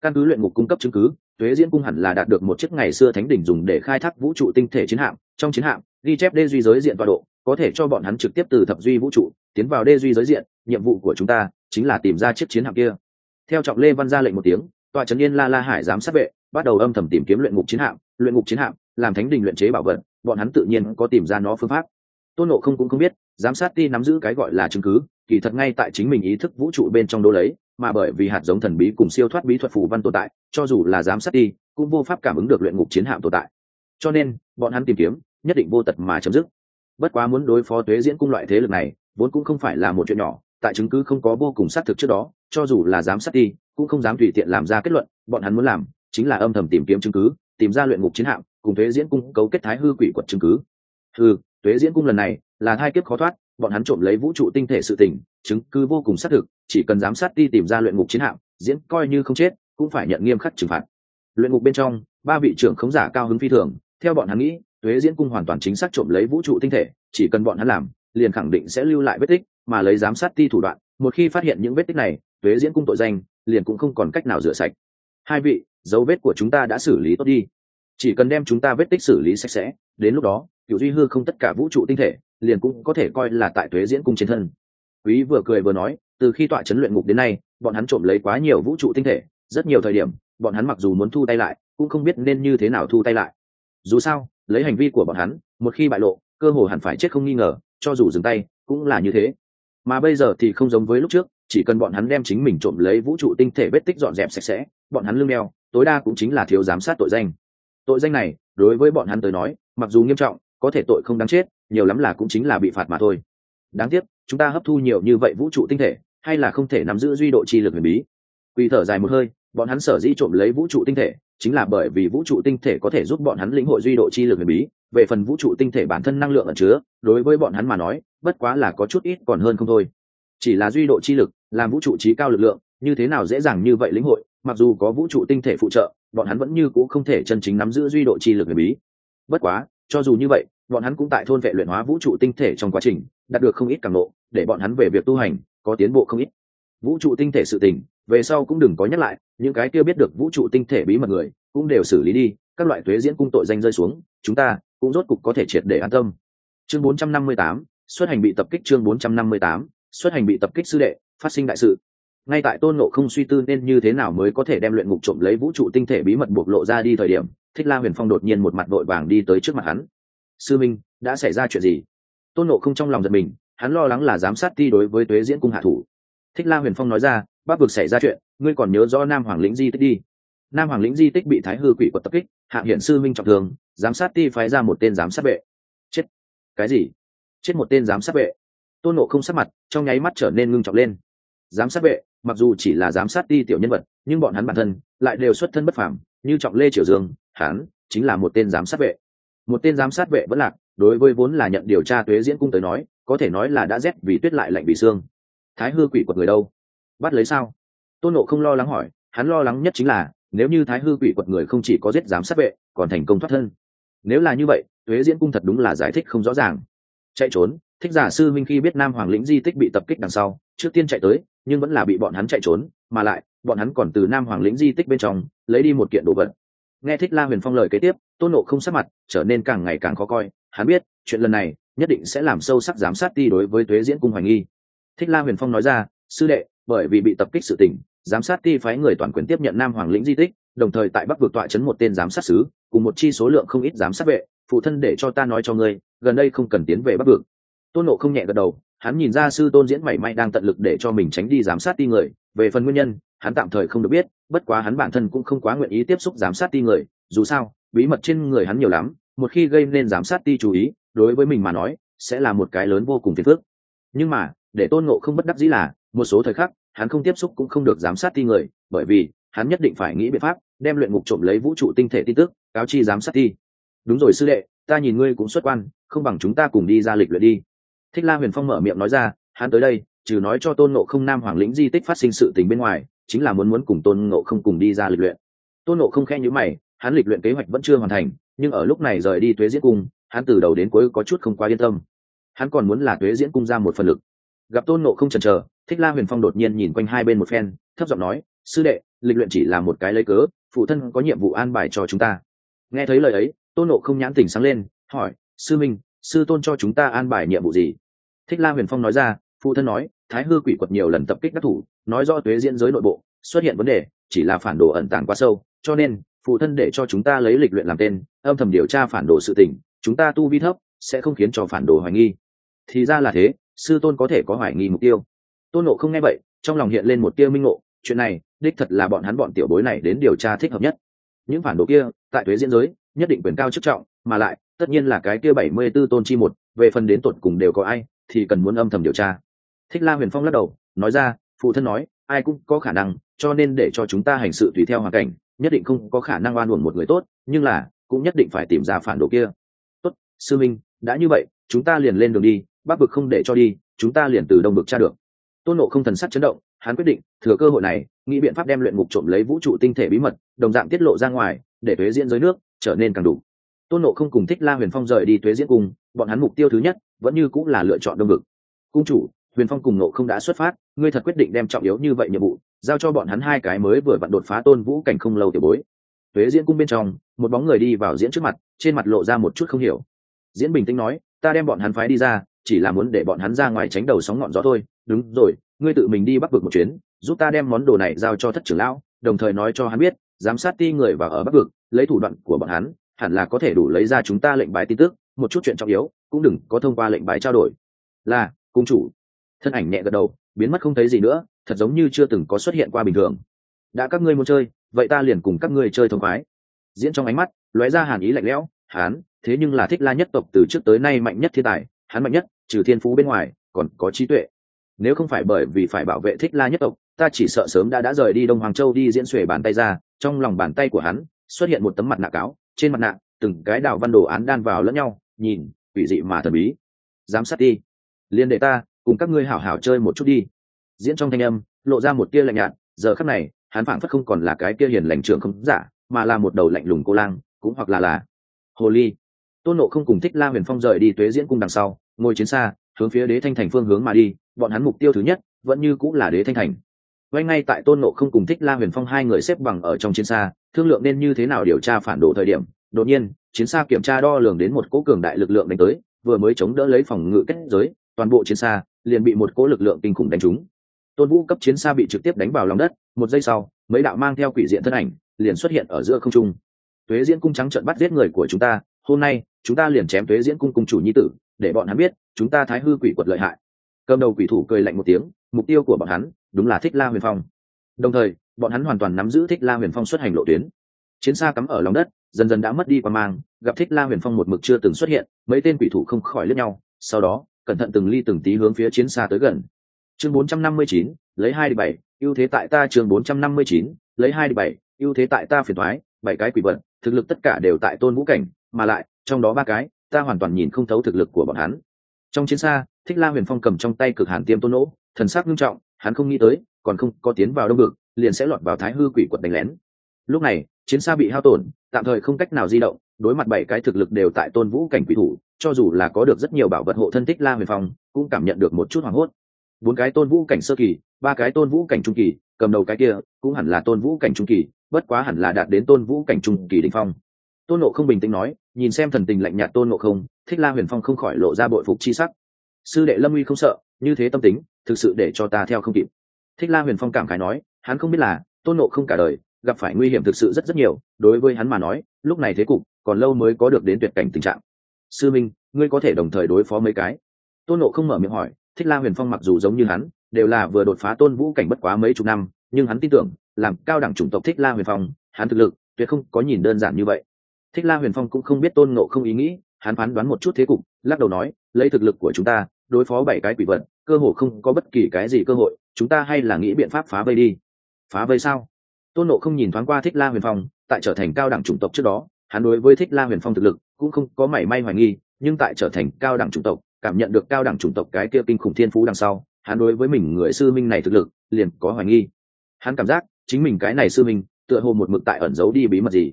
A: Căn cứ luyện ngục cung cấp chứng cứ thuế diễn cung hẳn là đạt được một chiếc ngày xưa thánh đỉnh dùng để khai thác vũ trụ tinh thể chiến hạm. Trong chiến hạm, ghi chép đê duy giới diện tọa độ, có thể cho bọn hắn trực tiếp từ thập duy vũ trụ tiến vào đê duy giới diện. Nhiệm vụ của chúng ta chính là tìm ra chiếc chiến hạm kia. Theo trọng lê văn ra lệnh một tiếng, tọa trấn yên la la hải giám sát vệ bắt đầu âm thầm tìm kiếm luyện ngục chiến hạm. Luyện ngục chiến hạm, làm thánh đình luyện chế bảo vật, bọn hắn tự nhiên có tìm ra nó phương pháp. Tôn nộ không cũng không biết, giám sát ti nắm giữ cái gọi là chứng cứ kỳ thật ngay tại chính mình ý thức vũ trụ bên trong đô lấy mà bởi vì hạt giống thần bí cùng siêu thoát bí thuật phù văn tồn tại cho dù là giám sát đi, cũng vô pháp cảm ứng được luyện ngục chiến hạm tồn tại. Cho nên bọn hắn tìm kiếm nhất định vô tật mà chấm dứt. Bất quá muốn đối phó tuế diễn cung loại thế lực này vốn cũng không phải là một chuyện nhỏ tại chứng cứ không có vô cùng xác thực trước đó cho dù là giám sát đi, cũng không dám tùy tiện làm ra kết luận bọn hắn muốn làm chính là âm thầm tìm kiếm chứng cứ tìm ra luyện ngục chiến hạm cùng thuế diễn cung cấu kết thái hư quỷ quật chứng cứ. Hư thuế diễn cung lần này là hai kiếp khó thoát bọn hắn trộm lấy vũ trụ tinh thể sự tình, chứng cứ vô cùng xác thực, chỉ cần giám sát ti tìm ra luyện ngục chiến hạm, diễn coi như không chết, cũng phải nhận nghiêm khắc trừng phạt. Luyện ngục bên trong, ba vị trưởng khống giả cao hứng phi thường, theo bọn hắn nghĩ thuế diễn cung hoàn toàn chính xác trộm lấy vũ trụ tinh thể, chỉ cần bọn hắn làm, liền khẳng định sẽ lưu lại vết tích, mà lấy giám sát ti thủ đoạn, một khi phát hiện những vết tích này thuế diễn cung tội danh, liền cũng không còn cách nào rửa sạch. Hai vị, dấu vết của chúng ta đã xử lý tốt đi. Chỉ cần đem chúng ta vết tích xử lý sạch sẽ, đến lúc đó cựu duy hư không tất cả vũ trụ tinh thể liền cũng có thể coi là tại thuế diễn cung trên thân. Quý vừa cười vừa nói, từ khi tọa chấn luyện ngục đến nay, bọn hắn trộm lấy quá nhiều vũ trụ tinh thể, rất nhiều thời điểm, bọn hắn mặc dù muốn thu tay lại, cũng không biết nên như thế nào thu tay lại. Dù sao, lấy hành vi của bọn hắn, một khi bại lộ, cơ hồ hẳn phải chết không nghi ngờ, cho dù dừng tay, cũng là như thế. Mà bây giờ thì không giống với lúc trước, chỉ cần bọn hắn đem chính mình trộm lấy vũ trụ tinh thể vết tích dọn dẹp sạch sẽ, bọn hắn lương đeo, tối đa cũng chính là thiếu giám sát tội danh. Tội danh này, đối với bọn hắn tới nói, mặc dù nghiêm trọng có thể tội không đáng chết, nhiều lắm là cũng chính là bị phạt mà thôi. Đáng tiếc, chúng ta hấp thu nhiều như vậy vũ trụ tinh thể, hay là không thể nắm giữ duy độ chi lực huyền bí? Quỳ thở dài một hơi, bọn hắn sở dĩ trộm lấy vũ trụ tinh thể, chính là bởi vì vũ trụ tinh thể có thể giúp bọn hắn lĩnh hội duy độ chi lực huyền bí. Về phần vũ trụ tinh thể bản thân năng lượng ẩn chứa, đối với bọn hắn mà nói, bất quá là có chút ít còn hơn không thôi. Chỉ là duy độ chi lực, làm vũ trụ trí cao lực lượng, như thế nào dễ dàng như vậy lĩnh hội, mặc dù có vũ trụ tinh thể phụ trợ, bọn hắn vẫn như c ũ không thể chân chính nắm giữ duy độ chi lực huyền bí. Bất quá, cho dù như vậy bọn hắn cũng tại thôn vệ luyện hóa vũ trụ tinh thể trong quá trình đạt được không ít càng lộ để bọn hắn về việc tu hành có tiến bộ không ít. Vũ trụ tinh thể sự tình về sau cũng đừng có nhắc lại những cái kia biết được vũ trụ tinh thể bí mật người cũng đều xử lý đi các loại thuế diễn cung tội danh rơi xuống chúng ta cũng rốt cục có thể triệt để an tâm. Chương 458, xuất hành bị tập kích chương 458, xuất hành bị tập kích sư đệ phát sinh đại sự. Ngay tại tôn nộ không suy tư nên như thế nào mới có thể đem luyện ngục trộm lấy vũ trụ tinh thể bí mật bộc lộ ra đi thời điểm thích la huyền phong đột nhiên một mặt vội vàng đi tới trước mặt hắn sư minh, đã xảy ra chuyện gì? Tôn nộ không trong lòng giật mình, hắn lo lắng là giám sát ti đối với tuế diễn cung hạ thủ. Thích la huyền phong nói ra bắc vực xảy ra chuyện, ngươi còn nhớ rõ nam hoàng lĩnh di tích đi. Nam hoàng lĩnh di tích bị thái hư quỷ quật tập kích hạng hiển sư minh trọng thương, giám sát ti phái ra một tên giám sát vệ. Chết. Cái gì? Chết một tên giám sát vệ. Tôn nộ không sắc mặt, trong nháy mắt trở nên ngưng trọng lên. Giám sát vệ, mặc dù chỉ là giám sát ti tiểu nhân vật, nhưng bọn hắn bản thân lại đều xuất thân bất phẳng như trọng lê triều dương, hắn chính là một tên giám sát vệ một tên giám sát vệ vẫn lạc, đối với vốn là nhận điều tra tuế diễn cung tới nói, có thể nói là đã rét vì tuyết lại lạnh vì xương. Thái hư quỷ quật người đâu? Bắt lấy sao? Tôn nộ không lo lắng hỏi, hắn lo lắng nhất chính là, nếu như thái hư quỷ quật người không chỉ có giết giám sát vệ, còn thành công thoát thân. Nếu là như vậy, tuế diễn cung thật đúng là giải thích không rõ ràng. Chạy trốn, thích giả sư minh khi biết nam hoàng lĩnh di tích bị tập kích đằng sau, trước tiên chạy tới, nhưng vẫn là bị bọn hắn chạy trốn, mà lại, bọn hắn còn từ nam hoàng lĩnh di tích bên trong, lấy đi một kiện đồ vật nghe thích la huyền phong lời kế tiếp, tôn nộ không sắc mặt trở nên càng ngày càng khó coi. Hắn biết, chuyện lần này nhất định sẽ làm sâu sắc giám sát ti đối với thuế diễn cung hoài nghi. Thích la huyền phong nói ra, sư đệ, bởi vì bị tập kích sự tình, giám sát ti phái người toàn quyền tiếp nhận nam hoàng lĩnh di tích, đồng thời tại bắc vực tọa chấn một tên giám sát sứ, cùng một chi số lượng không ít giám sát vệ, phụ thân để cho ta nói cho ngươi, gần đây không cần tiến về bắc vực. Tôn nộ không nhẹ gật đầu, hắn nhìn ra sư tôn diễn mảy may đang tận lực để cho mình tránh đi giám sát ti người, về phần nguyên nhân hắn tạm thời không được biết, bất quá hắn bản thân cũng không quá nguyện ý tiếp xúc giám sát ti người, dù sao, bí mật trên người hắn nhiều lắm, một khi gây nên giám sát ti chú ý, đối với mình mà nói, sẽ là một cái lớn vô cùng phiền phức. Nhưng mà, để tôn ngộ không bất đắc dĩ là, một số thời khắc, hắn không tiếp xúc cũng không được giám sát ti người, bởi vì, hắn nhất định phải nghĩ biện pháp, đem luyện ngục trộm lấy vũ trụ tinh thể tin tức, cáo chi giám sát ti. Đúng rồi sư đệ, ta nhìn ngươi cũng xuất quan, không bằng chúng ta cùng đi ra lịch luyện đi. Thích la huyền phong mở miệng nói ra, hắn tới đây, trừ nói cho tôn ngộ không nam hoàng lĩnh di tích phát sinh sự tình bên ngoài chính là muốn muốn cùng tôn ngộ không cùng đi ra lịch luyện. Tôn ngộ không khen nhữ mày, hắn lịch luyện kế hoạch vẫn chưa hoàn thành, nhưng ở lúc này rời đi tuế diễn cung, hắn từ đầu đến cuối có chút không quá yên tâm. Hắn còn muốn là tuế diễn cung ra một phần lực. Gặp tôn nộ không chần chờ, thích la huyền phong đột nhiên nhìn quanh hai bên một phen, thấp giọng nói, sư đệ, lịch luyện chỉ là một cái lấy cớ, phụ thân có nhiệm vụ an bài cho chúng ta. Nghe thấy lời ấy, tôn nộ không nhãn tỉnh sáng lên, hỏi, sư minh, sư tôn cho chúng ta an bài nhiệm vụ gì? Thích la huyền phong nói ra phụ thân nói, thái hư quỷ quật nhiều lần tập kích các thủ, nói do tuế diễn giới nội bộ, xuất hiện vấn đề, chỉ là phản đồ ẩn tàng quá sâu, cho nên, phụ thân để cho chúng ta lấy lịch luyện làm tên, âm thầm điều tra phản đồ sự tình, chúng ta tu vi thấp, sẽ không khiến cho phản đồ hoài nghi. Thì ra là thế, sư tôn có thể có hoài nghi mục tiêu. Tôn nộ không nghe vậy, trong lòng hiện lên một tiêu minh ngộ, chuyện này, đích thật là bọn hắn bọn tiểu bối này đến điều tra thích hợp nhất. Những phản đồ kia, tại thuế diễn giới, nhất định quyền cao chức trọng, mà lại, tất nhiên là cái kia bảy mươi b ố tôn chi một, về phần đến tột cùng đều có ai, thì cần muốn âm thầm điều tra thích la huyền phong lắc đầu, nói ra, phụ thân nói, ai cũng có khả năng, cho nên để cho chúng ta hành sự tùy theo hoàn cảnh, nhất định không có khả năng oan uổng một người tốt, nhưng là, cũng nhất định phải tìm ra phản đồ kia. Tốt, sư minh, đã như vậy, chúng ta liền lên đường đi, bắc vực không để cho đi, chúng ta liền từ đông vực tra được. Tôn nộ không thần sắc chấn động, hắn quyết định, thừa cơ hội này, nghĩ biện pháp đem luyện ngục trộm lấy vũ trụ tinh thể bí mật, đồng dạng tiết lộ ra ngoài, để thuế diễn dưới nước, trở nên càng đủ. Tôn nộ không cùng thích la huyền phong rời đi thuế diễn cùng bọn hắn mục tiêu thứ nhất, vẫn như cũng là lựa chọn đông vực. Cung chủ huyền phong cùng nộ không đã xuất phát, ngươi thật quyết định đem trọng yếu như vậy nhiệm vụ, giao cho bọn hắn hai cái mới vừa vặn đột phá tôn vũ cảnh không lâu tiểu bối. Tuế diễn cung bên trong, một bóng người đi vào diễn trước mặt, trên mặt lộ ra một chút không hiểu. Diễn bình tĩnh nói, ta đem bọn hắn phái đi ra, chỉ là muốn để bọn hắn ra ngoài tránh đầu sóng ngọn gió thôi. Đúng rồi, ngươi tự mình đi bắc vực một chuyến, giúp ta đem món đồ này giao cho thất trưởng lão, đồng thời nói cho hắn biết, giám sát ti người và ở bắc vực, lấy thủ đoạn của bọn hắn, hẳn là có thể đủ lấy ra chúng ta lệnh bài tin tức, một chút chuyện trọng yếu, cũng đừng có thông qua lệnh bài trao đổi. Là, cung chủ thân ảnh nhẹ gật đầu, biến mất không thấy gì nữa, thật giống như chưa từng có xuất hiện qua bình thường. Đã các ngươi muốn chơi, vậy ta liền cùng các ngươi chơi thông khoái. Diễn trong ánh mắt, lóe ra hàn ý lạnh lẽo, hán, thế nhưng là thích la nhất tộc từ trước tới nay mạnh nhất thiên tài hắn mạnh nhất, trừ thiên phú bên ngoài, còn có trí tuệ. Nếu không phải bởi vì phải bảo vệ thích la nhất tộc, ta chỉ sợ sớm đã đã rời đi đông hoàng châu đi diễn xuề bàn tay ra, trong lòng bàn tay của hắn, xuất hiện một tấm mặt nạ cáo, trên mặt nạ, từng cái đạo văn đồ án đan vào lẫn nhau, nhìn, quỷ dị mà thần bí. Giám sát đi. Liên đệ ta cùng các ngươi hảo hảo chơi một chút đi. Diễn trong thanh âm, lộ ra một tia lạnh nhạt, giờ khắc này, hắn phảng phất không còn là cái tia hiền lành trưởng không giả, mà là một đầu lạnh lùng cô lang, cũng hoặc là là hồ ly. Tôn nộ không cùng thích la huyền phong rời đi tuế diễn cung đằng sau, ngồi chiến xa, hướng phía đế thanh thành phương hướng mà đi, bọn hắn mục tiêu thứ nhất, vẫn như cũng là đế thanh thành. Ngay ngay tại tôn nộ không cùng thích la huyền phong hai người xếp bằng ở trong chiến xa, thương lượng nên như thế nào điều tra phản đồ thời điểm, đột nhiên, chiến xa kiểm tra đo lường đến một cỗ cường đại lực lượng đánh tới, vừa mới chống đỡ lấy phòng ngự kết giới, toàn bộ chiến xa liền bị một cỗ lực lượng kinh khủng đánh trúng. Tôn vũ cấp chiến xa bị trực tiếp đánh vào lòng đất, một giây sau, mấy đạo mang theo quỷ diện thân ảnh liền xuất hiện ở giữa không trung. Tuế diễn cung trắng trận bắt giết người của chúng ta, hôm nay, chúng ta liền chém tuế diễn cung cung chủ nhi tử, để bọn hắn biết, chúng ta thái hư quỷ quật lợi hại. Cầm đầu quỷ thủ cười lạnh một tiếng, mục tiêu của bọn hắn đúng là thích la huyền phong. Đồng thời, bọn hắn hoàn toàn nắm giữ thích la huyền phong xuất hành lộ tuyến. Chiến xa cắm ở lòng đất, dần dần đã mất đi qua mang, gặp thích la huyền phong một mực chưa từng xuất hiện, mấy tên quỷ thủ không khỏi lướt nhau, sau đó cẩn thận từng ly từng tí hướng phía chiến xa tới gần. Chương 459, lấy hai đi bảy ưu thế tại ta chương 459, lấy hai đi bảy ưu thế tại ta phiền thoái bảy cái quỷ vật thực lực tất cả đều tại tôn vũ cảnh mà lại trong đó ba cái ta hoàn toàn nhìn không thấu thực lực của bọn hắn. Trong chiến xa thích la huyền phong cầm trong tay cực hàn tiêm tôn nỗ thần sắc nghiêm trọng hắn không nghĩ tới còn không có tiến vào đông vực liền sẽ lọt vào thái hư quỷ quật đánh lén. Lúc này chiến xa bị hao tổn tạm thời không cách nào di động đối mặt bảy cái thực lực đều tại tôn vũ cảnh quỷ thủ, cho dù là có được rất nhiều bảo vật hộ thân tích la huyền phong, cũng cảm nhận được một chút hoảng hốt. Bốn cái tôn vũ cảnh sơ kỳ, ba cái tôn vũ cảnh trung kỳ, cầm đầu cái kia cũng hẳn là tôn vũ cảnh trung kỳ, bất quá hẳn là đạt đến tôn vũ cảnh trung kỳ đ ỉ n h phong. Tôn nộ không bình tĩnh nói, nhìn xem thần tình lạnh nhạt tôn nộ không, thích la huyền phong không khỏi lộ ra bội phục chi sắc. Sư đệ lâm uy không sợ, như thế tâm tính, thực sự để cho ta theo không kịp. Thích la huyền phong cảm khái nói, hắn không biết là tôn nộ không cả đời, gặp phải nguy hiểm thực sự rất rất nhiều, đối với hắn mà nói, lúc này thế cục còn lâu mới có được đến tuyệt cảnh tình trạng. Sư minh, ngươi có thể đồng thời đối phó mấy cái? Tôn nộ không mở miệng hỏi, thích la huyền phong mặc dù giống như hắn, đều là vừa đột phá tôn vũ cảnh bất quá mấy chục năm, nhưng hắn tin tưởng, làm cao đẳng chủng tộc thích la huyền phong, hắn thực lực tuyệt không có nhìn đơn giản như vậy. Thích la huyền phong cũng không biết tôn nộ không ý nghĩ, hắn phán đoán một chút thế cục, lắc đầu nói, lấy thực lực của chúng ta, đối phó bảy cái quỷ vật, cơ hồ không có bất kỳ cái gì cơ hội, chúng ta hay là nghĩ biện pháp phá vây đi. Phá vây sao? Tôn nộ không nhìn thoáng qua thích la huyền phong, tại trở thành cao đẳng chủng tộc trước đó hắn đối với thích la huyền phong thực lực cũng không có mảy may hoài nghi, nhưng tại trở thành cao đẳng chủng tộc, cảm nhận được cao đẳng chủng tộc cái kia kinh khủng thiên phú đằng sau, hắn đối với mình người sư minh này thực lực liền có hoài nghi. Hắn cảm giác chính mình cái này sư minh tựa hồ một mực tại ẩn giấu đi bí mật gì.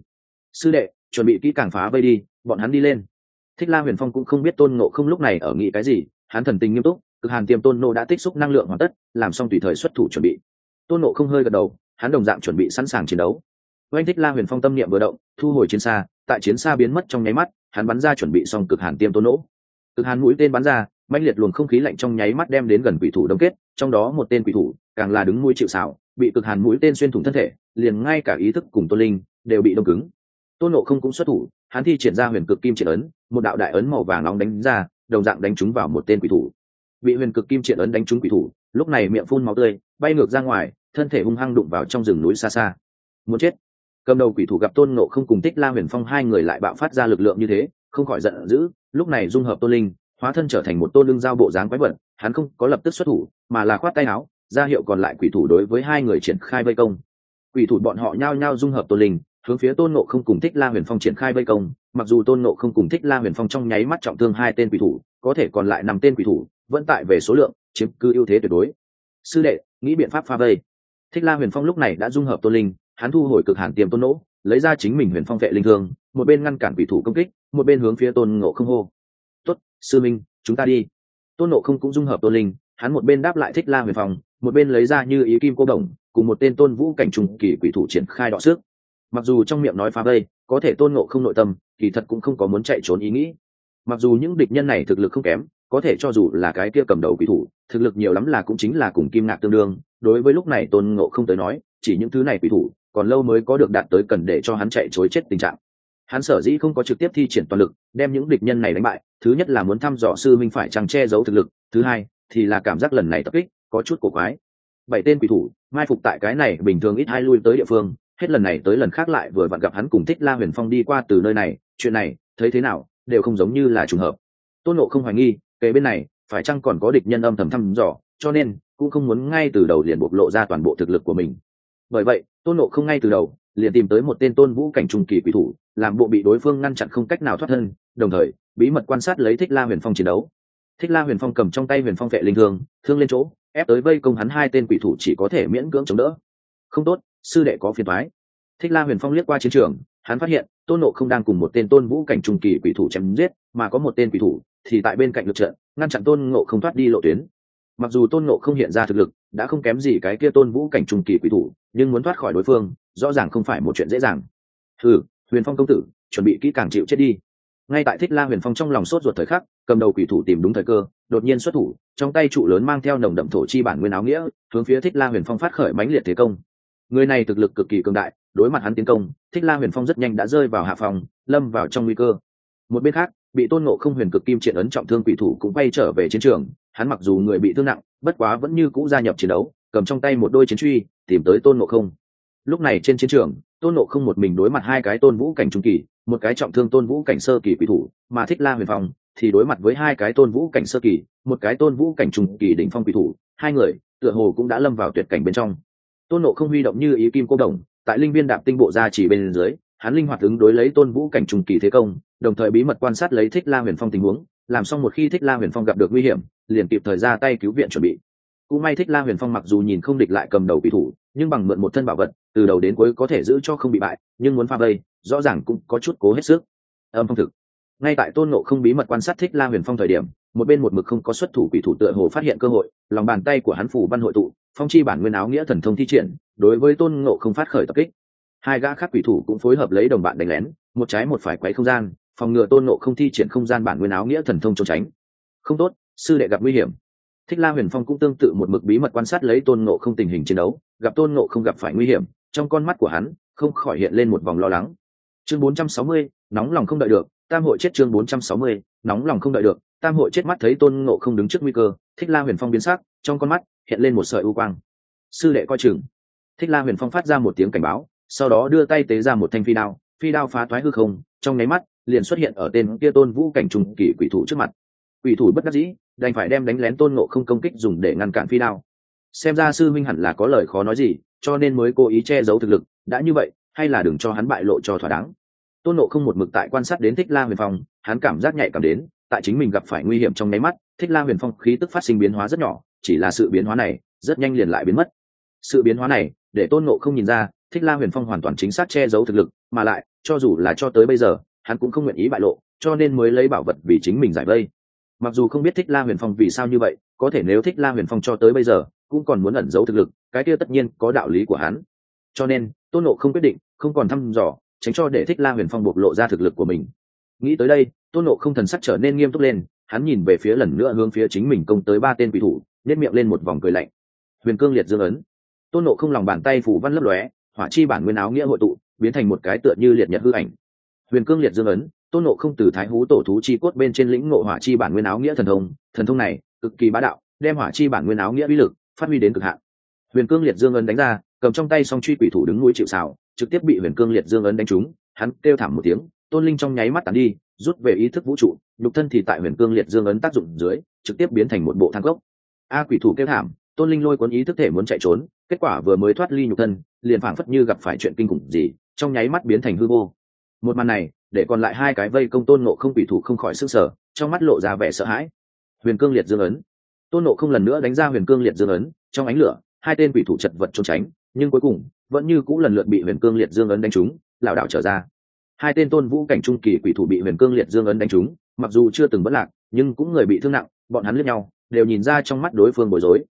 A: Sư đệ, chuẩn bị kỹ càng phá vây đi, bọn hắn đi lên. Thích la huyền phong cũng không biết tôn ngộ không lúc này ở nghĩ cái gì, hắn thần tình nghiêm túc, cực hàn tiêm tôn nộ đã tích xúc năng lượng hoàn tất, làm xong tùy thời xuất thủ chuẩn bị. Tôn nộ không hơi gật đầu, hắn đồng dạng chuẩn bị sẵn sàng chiến đấu oanh thích la huyền phong tâm niệm vừa động, thu hồi chiến xa, tại chiến xa biến mất trong nháy mắt, hắn bắn ra chuẩn bị xong cực hàn tiêm tôn nỗ cực hàn mũi tên bắn ra mạnh liệt luồng không khí lạnh trong nháy mắt đem đến gần quỷ thủ đông kết, trong đó một tên quỷ thủ, càng là đứng mũi chịu xảo bị cực hàn mũi tên xuyên thủng thân thể, liền ngay cả ý thức cùng tôn linh đều bị đông cứng. Tôn nộ không cũng xuất thủ, hắn thi triển ra huyền cực kim triển ấn, một đạo đại ấn màu vàng nóng đánh ra, đồng dạng đánh trúng vào một tên quỷ thủ. Bị huyền cực kim triển ấn đánh trúng quỷ thủ, lúc này miệng phun máu tươi, bay ngược ra ngoài, thân thể hung hăng đụng vào trong rừng núi xa xa. Muốn chết cầm đầu quỷ thủ gặp tôn nộ không cùng tích la huyền phong hai người lại bạo phát ra lực lượng như thế, không khỏi giận dữ, lúc này dung hợp tôn linh, hóa thân trở thành một tôn lưng giao bộ dáng quái vật, hắn không có lập tức xuất thủ, mà là khoát tay áo, ra hiệu còn lại quỷ thủ đối với hai người triển khai vây công. Quỷ thủ bọn họ nhao nhao dung hợp tôn linh, hướng phía tôn nộ không cùng thích la huyền phong triển khai vây công, mặc dù tôn nộ không cùng thích la huyền phong trong nháy mắt trọng thương hai tên quỷ thủ, có thể còn lại năm tên quỷ thủ, vẫn tại về số lượng, chiếm cứ ưu thế tuyệt đối. Sư đệ, nghĩ biện pháp pha vây. Thích la huyền phong lúc này đã dung hợp tôn linh hắn thu hồi cực hàn tiềm tôn nỗ lấy ra chính mình huyền phong vệ linh thương một bên ngăn cản quỷ thủ công kích một bên hướng phía tôn ngộ không hô. Tuất, sư minh chúng ta đi. Tôn ngộ không cũng dung hợp tôn linh hắn một bên đáp lại thích la huyền phong một bên lấy ra như ý kim cô đồng cùng một tên tôn vũ cảnh trùng kỳ quỷ thủ triển khai đọ sức. Mặc dù trong miệng nói phá vây có thể tôn ngộ không nội tâm kỳ thật cũng không có muốn chạy trốn ý nghĩ. Mặc dù những địch nhân này thực lực không kém có thể cho dù là cái kia cầm đầu quỷ thủ thực lực nhiều lắm là cũng chính là cùng kim ngạc tương đương đối với lúc này tôn ngộ không tới nói, chỉ những thứ này quỷ thủ, còn lâu mới có được đạt tới cần để cho hắn chạy chối chết tình trạng. Hắn sở dĩ không có trực tiếp thi triển toàn lực, đem những địch nhân này đánh bại, thứ nhất là muốn thăm dò sư minh phải chăng che giấu thực lực, thứ hai thì là cảm giác lần này tập kích có chút cổ quái. Bảy tên quỷ thủ, mai phục tại cái này bình thường ít hai lui tới địa phương, hết lần này tới lần khác lại vừa vặn gặp hắn cùng thích la huyền phong đi qua từ nơi này, chuyện này, thấy thế nào, đều không giống như là trùng hợp. Tôn nộ không hoài nghi kể bên này, phải chăng còn có địch nhân âm thầm thăm dò cho nên cũng không muốn ngay từ đầu liền bộc lộ ra toàn bộ thực lực của mình. Bởi vậy, tôn nộ không ngay từ đầu liền tìm tới một tên tôn vũ cảnh trung kỳ quỷ thủ, làm bộ bị đối phương ngăn chặn không cách nào thoát thân, đồng thời bí mật quan sát lấy thích la huyền phong chiến đấu. Thích la huyền phong cầm trong tay huyền phong vệ linh thương thương lên chỗ, ép tới vây công hắn hai tên quỷ thủ chỉ có thể miễn cưỡng chống đỡ. Không tốt, sư đệ có phiền thoái thích la huyền phong liếc qua chiến trường, hắn phát hiện tôn nộ không đang cùng một tên tôn vũ cảnh trung kỳ quỷ thủ chém giết, mà có một tên quỷ thủ thì tại bên cạnh lực trận, ngăn chặn tôn ngộ không thoát đi lộ tuyến mặc dù tôn nộ không hiện ra thực lực, đã không kém gì cái kia tôn vũ cảnh trung kỳ quỷ thủ, nhưng muốn thoát khỏi đối phương, rõ ràng không phải một chuyện dễ dàng. Ừ huyền phong công tử, chuẩn bị kỹ càng chịu chết đi. Ngay tại thích la huyền phong trong lòng sốt ruột thời khắc, cầm đầu quỷ thủ tìm đúng thời cơ, đột nhiên xuất thủ, trong tay trụ lớn mang theo nồng đậm thổ chi bản nguyên áo nghĩa, hướng phía thích la huyền phong phát khởi mãnh liệt thế công. Người này thực lực cực kỳ cường đại, đối mặt hắn tiến công, thích la huyền phong rất nhanh đã rơi vào hạ phòng, lâm vào trong nguy cơ. Một bên khác, bị tôn nộ không huyền cực kim triện ấn trọng thương quỷ thủ cũng bay trở về chiến trường hắn mặc dù người bị thương nặng, bất quá vẫn như cũ gia nhập chiến đấu, cầm trong tay một đôi chiến truy, tìm tới tôn nộ không. Lúc này trên chiến trường, tôn nộ không một mình đối mặt hai cái tôn vũ cảnh trung kỳ, một cái trọng thương tôn vũ cảnh sơ kỳ quỷ thủ, mà thích la huyền phong thì đối mặt với hai cái tôn vũ cảnh sơ kỳ, một cái tôn vũ cảnh trung kỳ đỉnh phong quỷ thủ, hai người, tựa hồ cũng đã lâm vào tuyệt cảnh bên trong. Tôn nộ không huy động như ý kim cô đồng, tại linh viên đạp tinh bộ ra chỉ bên dưới, hắn linh hoạt ứng đối lấy tôn vũ cảnh trung kỳ thế công, đồng thời bí mật quan sát lấy thích la huyền phong tình huống làm xong một khi thích la huyền phong gặp được nguy hiểm, liền kịp thời ra tay cứu viện chuẩn bị. Cũng may thích la huyền phong mặc dù nhìn không địch lại cầm đầu quỷ thủ, nhưng bằng mượn một thân bảo vật, từ đầu đến cuối có thể giữ cho không bị bại, nhưng muốn pha vây, rõ ràng cũng có chút cố hết sức. Âm phong thực. Ngay tại tôn nộ không bí mật quan sát thích la huyền phong thời điểm, một bên một mực không có xuất thủ quỷ thủ tựa hồ phát hiện cơ hội, lòng bàn tay của hắn phủ văn hội tụ, phong chi bản nguyên áo nghĩa thần thông thi triển, đối với tôn ngộ không phát khởi tập kích. Hai gã khác quỷ thủ cũng phối hợp lấy đồng bạn đánh lén, một trái một phải quấy không gian phòng ngừa tôn ngộ không thi triển không gian bản nguyên áo nghĩa thần thông trốn tránh. Không tốt sư đệ gặp nguy hiểm. Thích la huyền phong cũng tương tự một mực bí mật quan sát lấy tôn ngộ không tình hình chiến đấu gặp tôn ngộ không gặp phải nguy hiểm trong con mắt của hắn không khỏi hiện lên một vòng lo lắng. Chương 460, nóng lòng không đợi được tam hội chết chương 460, nóng lòng không đợi được tam hội chết mắt thấy tôn ngộ không đứng trước nguy cơ thích la huyền phong biến sắc trong con mắt hiện lên một sợi u quang. Sư đệ coi chừng. Thích la huyền phong phát ra một tiếng cảnh báo sau đó đưa tay tế ra một thanh phi đao phi đao phá thoái hư không trong nháy mắt liền xuất hiện ở tên kia tôn vũ cảnh trùng kỳ quỷ thủ trước mặt. Quỷ thủ bất đắc dĩ, đành phải đem đánh lén tôn ngộ không công kích dùng để ngăn cản phi đao. Xem ra sư minh hẳn là có lời khó nói gì, cho nên mới cố ý che giấu thực lực, đã như vậy, hay là đừng cho hắn bại lộ cho thỏa đáng. Tôn nộ không một mực tại quan sát đến thích la huyền phong, hắn cảm giác nhạy cảm đến, tại chính mình gặp phải nguy hiểm trong nháy mắt, thích la huyền phong khí tức phát sinh biến hóa rất nhỏ, chỉ là sự biến hóa này, rất nhanh liền lại biến mất. Sự biến hóa này, để tôn nộ không nhìn ra, thích la huyền phong hoàn toàn chính xác che giấu thực lực, mà lại, cho dù là cho tới bây giờ hắn cũng không nguyện ý bại lộ, cho nên mới lấy bảo vật vì chính mình giải vây. Mặc dù không biết thích la huyền phong vì sao như vậy, có thể nếu thích la huyền phong cho tới bây giờ, cũng còn muốn ẩn giấu thực lực, cái kia tất nhiên có đạo lý của hắn. Cho nên, tôn nộ không quyết định, không còn thăm dò, tránh cho để thích la huyền phong bộc lộ ra thực lực của mình. Nghĩ tới đây, tôn nộ không thần sắc trở nên nghiêm túc lên, hắn nhìn về phía lần nữa hướng phía chính mình công tới ba tên quỷ thủ nếp miệng lên một vòng cười lạnh. Huyền cương liệt dương ấn. Tôn nộ không lòng bàn tay phủ văn lấp lóe, hỏa chi bản nguyên áo nghĩa hội tụ, biến thành một cái tựa như liệt nhật hư ảnh huyền cương liệt dương ấn, tôn nộ không từ thái hú tổ thú chi cốt bên trên lĩnh ngộ hỏa chi bản nguyên áo nghĩa thần thông thần thông này cực kỳ bá đạo, đem hỏa chi bản nguyên áo nghĩa uy lực phát huy đến cực hạn. Huyền cương liệt dương ấn đánh ra, cầm trong tay song truy quỷ thủ đứng núi chịu xào trực tiếp bị huyền cương liệt dương ấn đánh trúng, hắn kêu thảm một tiếng, tôn linh trong nháy mắt tàn đi, rút về ý thức vũ trụ, nhục thân thì tại huyền cương liệt dương ấn tác dụng dưới, trực tiếp biến thành một bộ thang gốc a quỷ thủ kêu thảm, tôn linh lôi cuốn ý thức thể muốn chạy trốn, kết quả vừa mới thoát ly nhục thân, liền phảng phất như gặp phải chuyện kinh khủng gì, trong nháy mắt biến thành hư vô một màn này, để còn lại hai cái vây công tôn nộ không bị thủ không khỏi sức sở trong mắt lộ ra vẻ sợ hãi. Huyền cương liệt dương ấn. Tôn nộ không lần nữa đánh ra huyền cương liệt dương ấn, trong ánh lửa, hai tên quỷ thủ chật vật trốn tránh, nhưng cuối cùng, vẫn như cũ lần lượt bị huyền cương liệt dương ấn đánh trúng, lảo đảo trở ra. Hai tên tôn vũ cảnh trung kỳ quỷ thủ bị huyền cương liệt dương ấn đánh trúng, mặc dù chưa từng bất lạc, nhưng cũng người bị thương nặng, bọn hắn lướt nhau, đều nhìn ra trong mắt đối phương bối rối.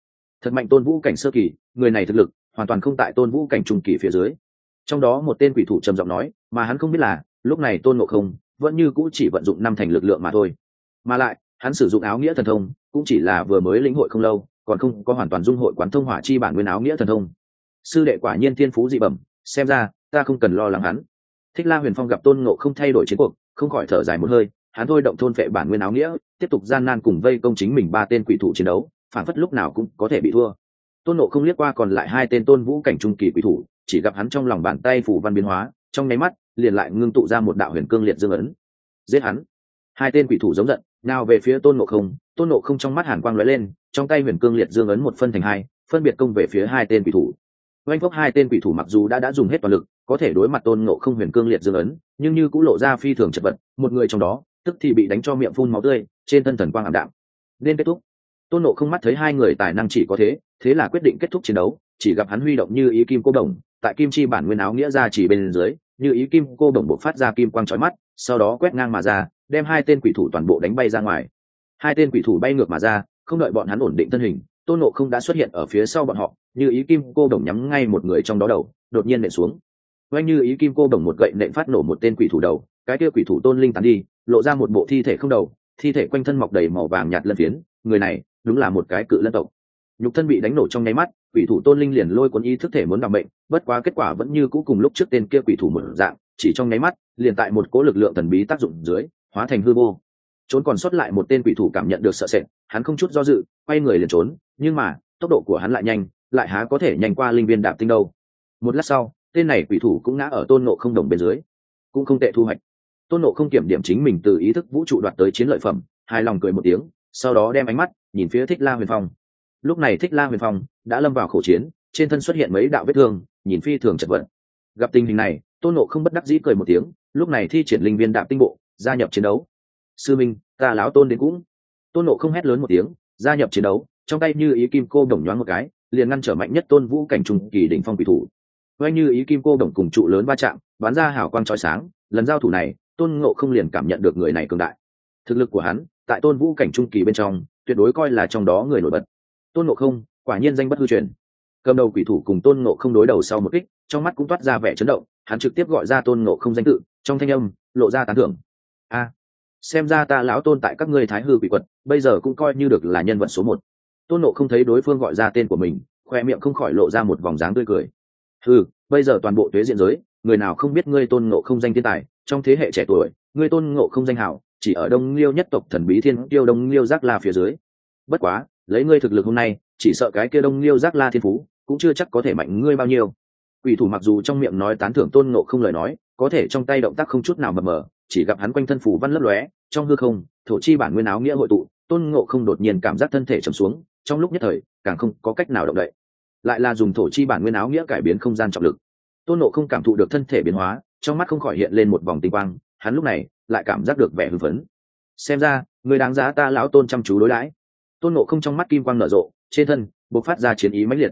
A: Thật mạnh tôn vũ cảnh sơ kỳ, người này thực lực, hoàn toàn không tại tôn vũ cảnh trung kỳ phía dưới trong đó một tên quỷ thủ trầm giọng nói, mà hắn không biết là, lúc này tôn ngộ không vẫn như cũ chỉ vận dụng năm thành lực lượng mà thôi. Mà lại, hắn sử dụng áo nghĩa thần thông, cũng chỉ là vừa mới lĩnh hội không lâu, còn không có hoàn toàn dung hội quán thông hỏa chi bản nguyên áo nghĩa thần thông. Sư đệ quả nhiên thiên phú dị bẩm, xem ra, ta không cần lo lắng hắn. Thích la huyền phong gặp tôn ngộ không thay đổi chiến cuộc, không khỏi thở dài một hơi, hắn thôi động thôn vệ bản nguyên áo nghĩa, tiếp tục gian nan cùng vây công chính mình ba tên quỷ thủ chiến đấu, phản phất lúc nào cũng có thể bị thua. Tôn nộ không liếc qua còn lại hai tên tôn vũ cảnh trung kỳ quỷ thủ chỉ gặp hắn trong lòng bàn tay phủ văn biến hóa, trong nháy mắt, liền lại ngưng tụ ra một đạo huyền cương liệt dương ấn. Giết hắn. Hai tên quỷ thủ giống giận nào về phía tôn ngộ không, tôn ngộ không trong mắt hàn quang lóe lên, trong tay huyền cương liệt dương ấn một phân thành hai, phân biệt công về phía hai tên quỷ thủ. Oanh phốc hai tên quỷ thủ mặc dù đã đã dùng hết toàn lực, có thể đối mặt tôn ngộ không huyền cương liệt dương ấn, nhưng như cũng lộ ra phi thường chật vật, một người trong đó, tức thì bị đánh cho miệng phun máu tươi, trên thân thần quang ảm đạm. Nên kết thúc. Tôn ngộ không mắt thấy hai người tài năng chỉ có thế thế là quyết định kết thúc chiến đấu, chỉ gặp hắn huy động như ý kim cô đồng tại kim chi bản nguyên áo nghĩa ra chỉ bên dưới, như ý kim cô đồng bộ phát ra kim quang trói mắt, sau đó quét ngang mà ra, đem hai tên quỷ thủ toàn bộ đánh bay ra ngoài. Hai tên quỷ thủ bay ngược mà ra, không đợi bọn hắn ổn định thân hình, tôn nộ không đã xuất hiện ở phía sau bọn họ, như ý kim cô đồng nhắm ngay một người trong đó đầu, đột nhiên nện xuống. Oanh như ý kim cô đồng một gậy nện phát nổ một tên quỷ thủ đầu, cái kia quỷ thủ tôn linh tán đi, lộ ra một bộ thi thể không đầu, thi thể quanh thân mọc đầy màu vàng nhạt lân phiến, người này đúng là một cái cự lân tộc. Nhục thân bị đánh nổ trong nháy mắt quỷ thủ tôn linh liền lôi cuốn ý thức thể muốn đảm bệnh bất quá kết quả vẫn như cũ cùng lúc trước tên kia quỷ thủ một dạng, chỉ trong nháy mắt, liền tại một cố lực lượng thần bí tác dụng dưới, hóa thành hư vô. Trốn còn sót lại một tên quỷ thủ cảm nhận được sợ sệt, hắn không chút do dự, quay người liền trốn, nhưng mà, tốc độ của hắn lại nhanh, lại há có thể nhanh qua linh viên đạp tinh đâu. Một lát sau, tên này quỷ thủ cũng ngã ở tôn nộ không đồng bên dưới, cũng không tệ thu hoạch. Tôn nộ không kiểm điểm chính mình từ ý thức vũ trụ đoạt tới chiến lợi phẩm, hài lòng cười một tiếng, sau đó đem ánh mắt nhìn phía thích la huyền phong lúc này thích la huyền phong đã lâm vào khẩu chiến, trên thân xuất hiện mấy đạo vết thương, nhìn phi thường chật vật. Gặp tình hình này, tôn nộ không bất đắc dĩ cười một tiếng, lúc này thi triển linh viên đạp tinh bộ, gia nhập chiến đấu. Sư minh, ta lão tôn đến cũng. Tôn nộ không hét lớn một tiếng, gia nhập chiến đấu, trong tay như ý kim cô đồng nhoáng một cái, liền ngăn trở mạnh nhất tôn vũ cảnh trùng kỳ đỉnh phong quỷ thủ. Oanh như ý kim cô đồng cùng trụ lớn va chạm bán ra hào quang trói sáng, lần giao thủ này, tôn ngộ không liền cảm nhận được người này cường đại. Thực lực của hắn, tại tôn vũ cảnh trung kỳ bên trong, tuyệt đối coi là trong đó người nổi bật tôn ngộ không, quả nhiên danh bất hư truyền. Cầm đầu quỷ thủ cùng tôn ngộ không đối đầu sau một kích, trong mắt cũng toát ra vẻ chấn động, hắn trực tiếp gọi ra tôn ngộ không danh tự, trong thanh âm lộ ra tán thưởng. A, xem ra ta lão tôn tại các ngươi thái hư quỷ quật, bây giờ cũng coi như được là nhân vật số một. Tôn ngộ không thấy đối phương gọi ra tên của mình, khoe miệng không khỏi lộ ra một vòng dáng tươi cười. Ừ bây giờ toàn bộ thuế diện giới, người nào không biết ngươi tôn ngộ không danh thiên tài, trong thế hệ trẻ tuổi, ngươi tôn ngộ không danh hảo, chỉ ở đông liêu nhất tộc thần bí thiên tiêu đông liêu giác la phía dưới. Bất quá lấy ngươi thực lực hôm nay, chỉ sợ cái kia đông liêu giác la thiên phú cũng chưa chắc có thể mạnh ngươi bao nhiêu. Quỷ thủ mặc dù trong miệng nói tán thưởng tôn ngộ không lời nói, có thể trong tay động tác không chút nào mờ mờ, chỉ gặp hắn quanh thân phủ văn lấp lóe, trong hư không, thổ chi bản nguyên áo nghĩa hội tụ, tôn ngộ không đột nhiên cảm giác thân thể trầm xuống, trong lúc nhất thời, càng không có cách nào động đậy. Lại là dùng thổ chi bản nguyên áo nghĩa cải biến không gian trọng lực. Tôn ngộ không cảm thụ được thân thể biến hóa, trong mắt không khỏi hiện lên một vòng tinh quang, hắn lúc này lại cảm giác được vẻ hưng phấn. Xem ra người đáng giá ta lão tôn chăm chú đối đãi tôn ngộ không trong mắt kim quang nở rộ, trên thân bộc phát ra chiến ý mãnh liệt.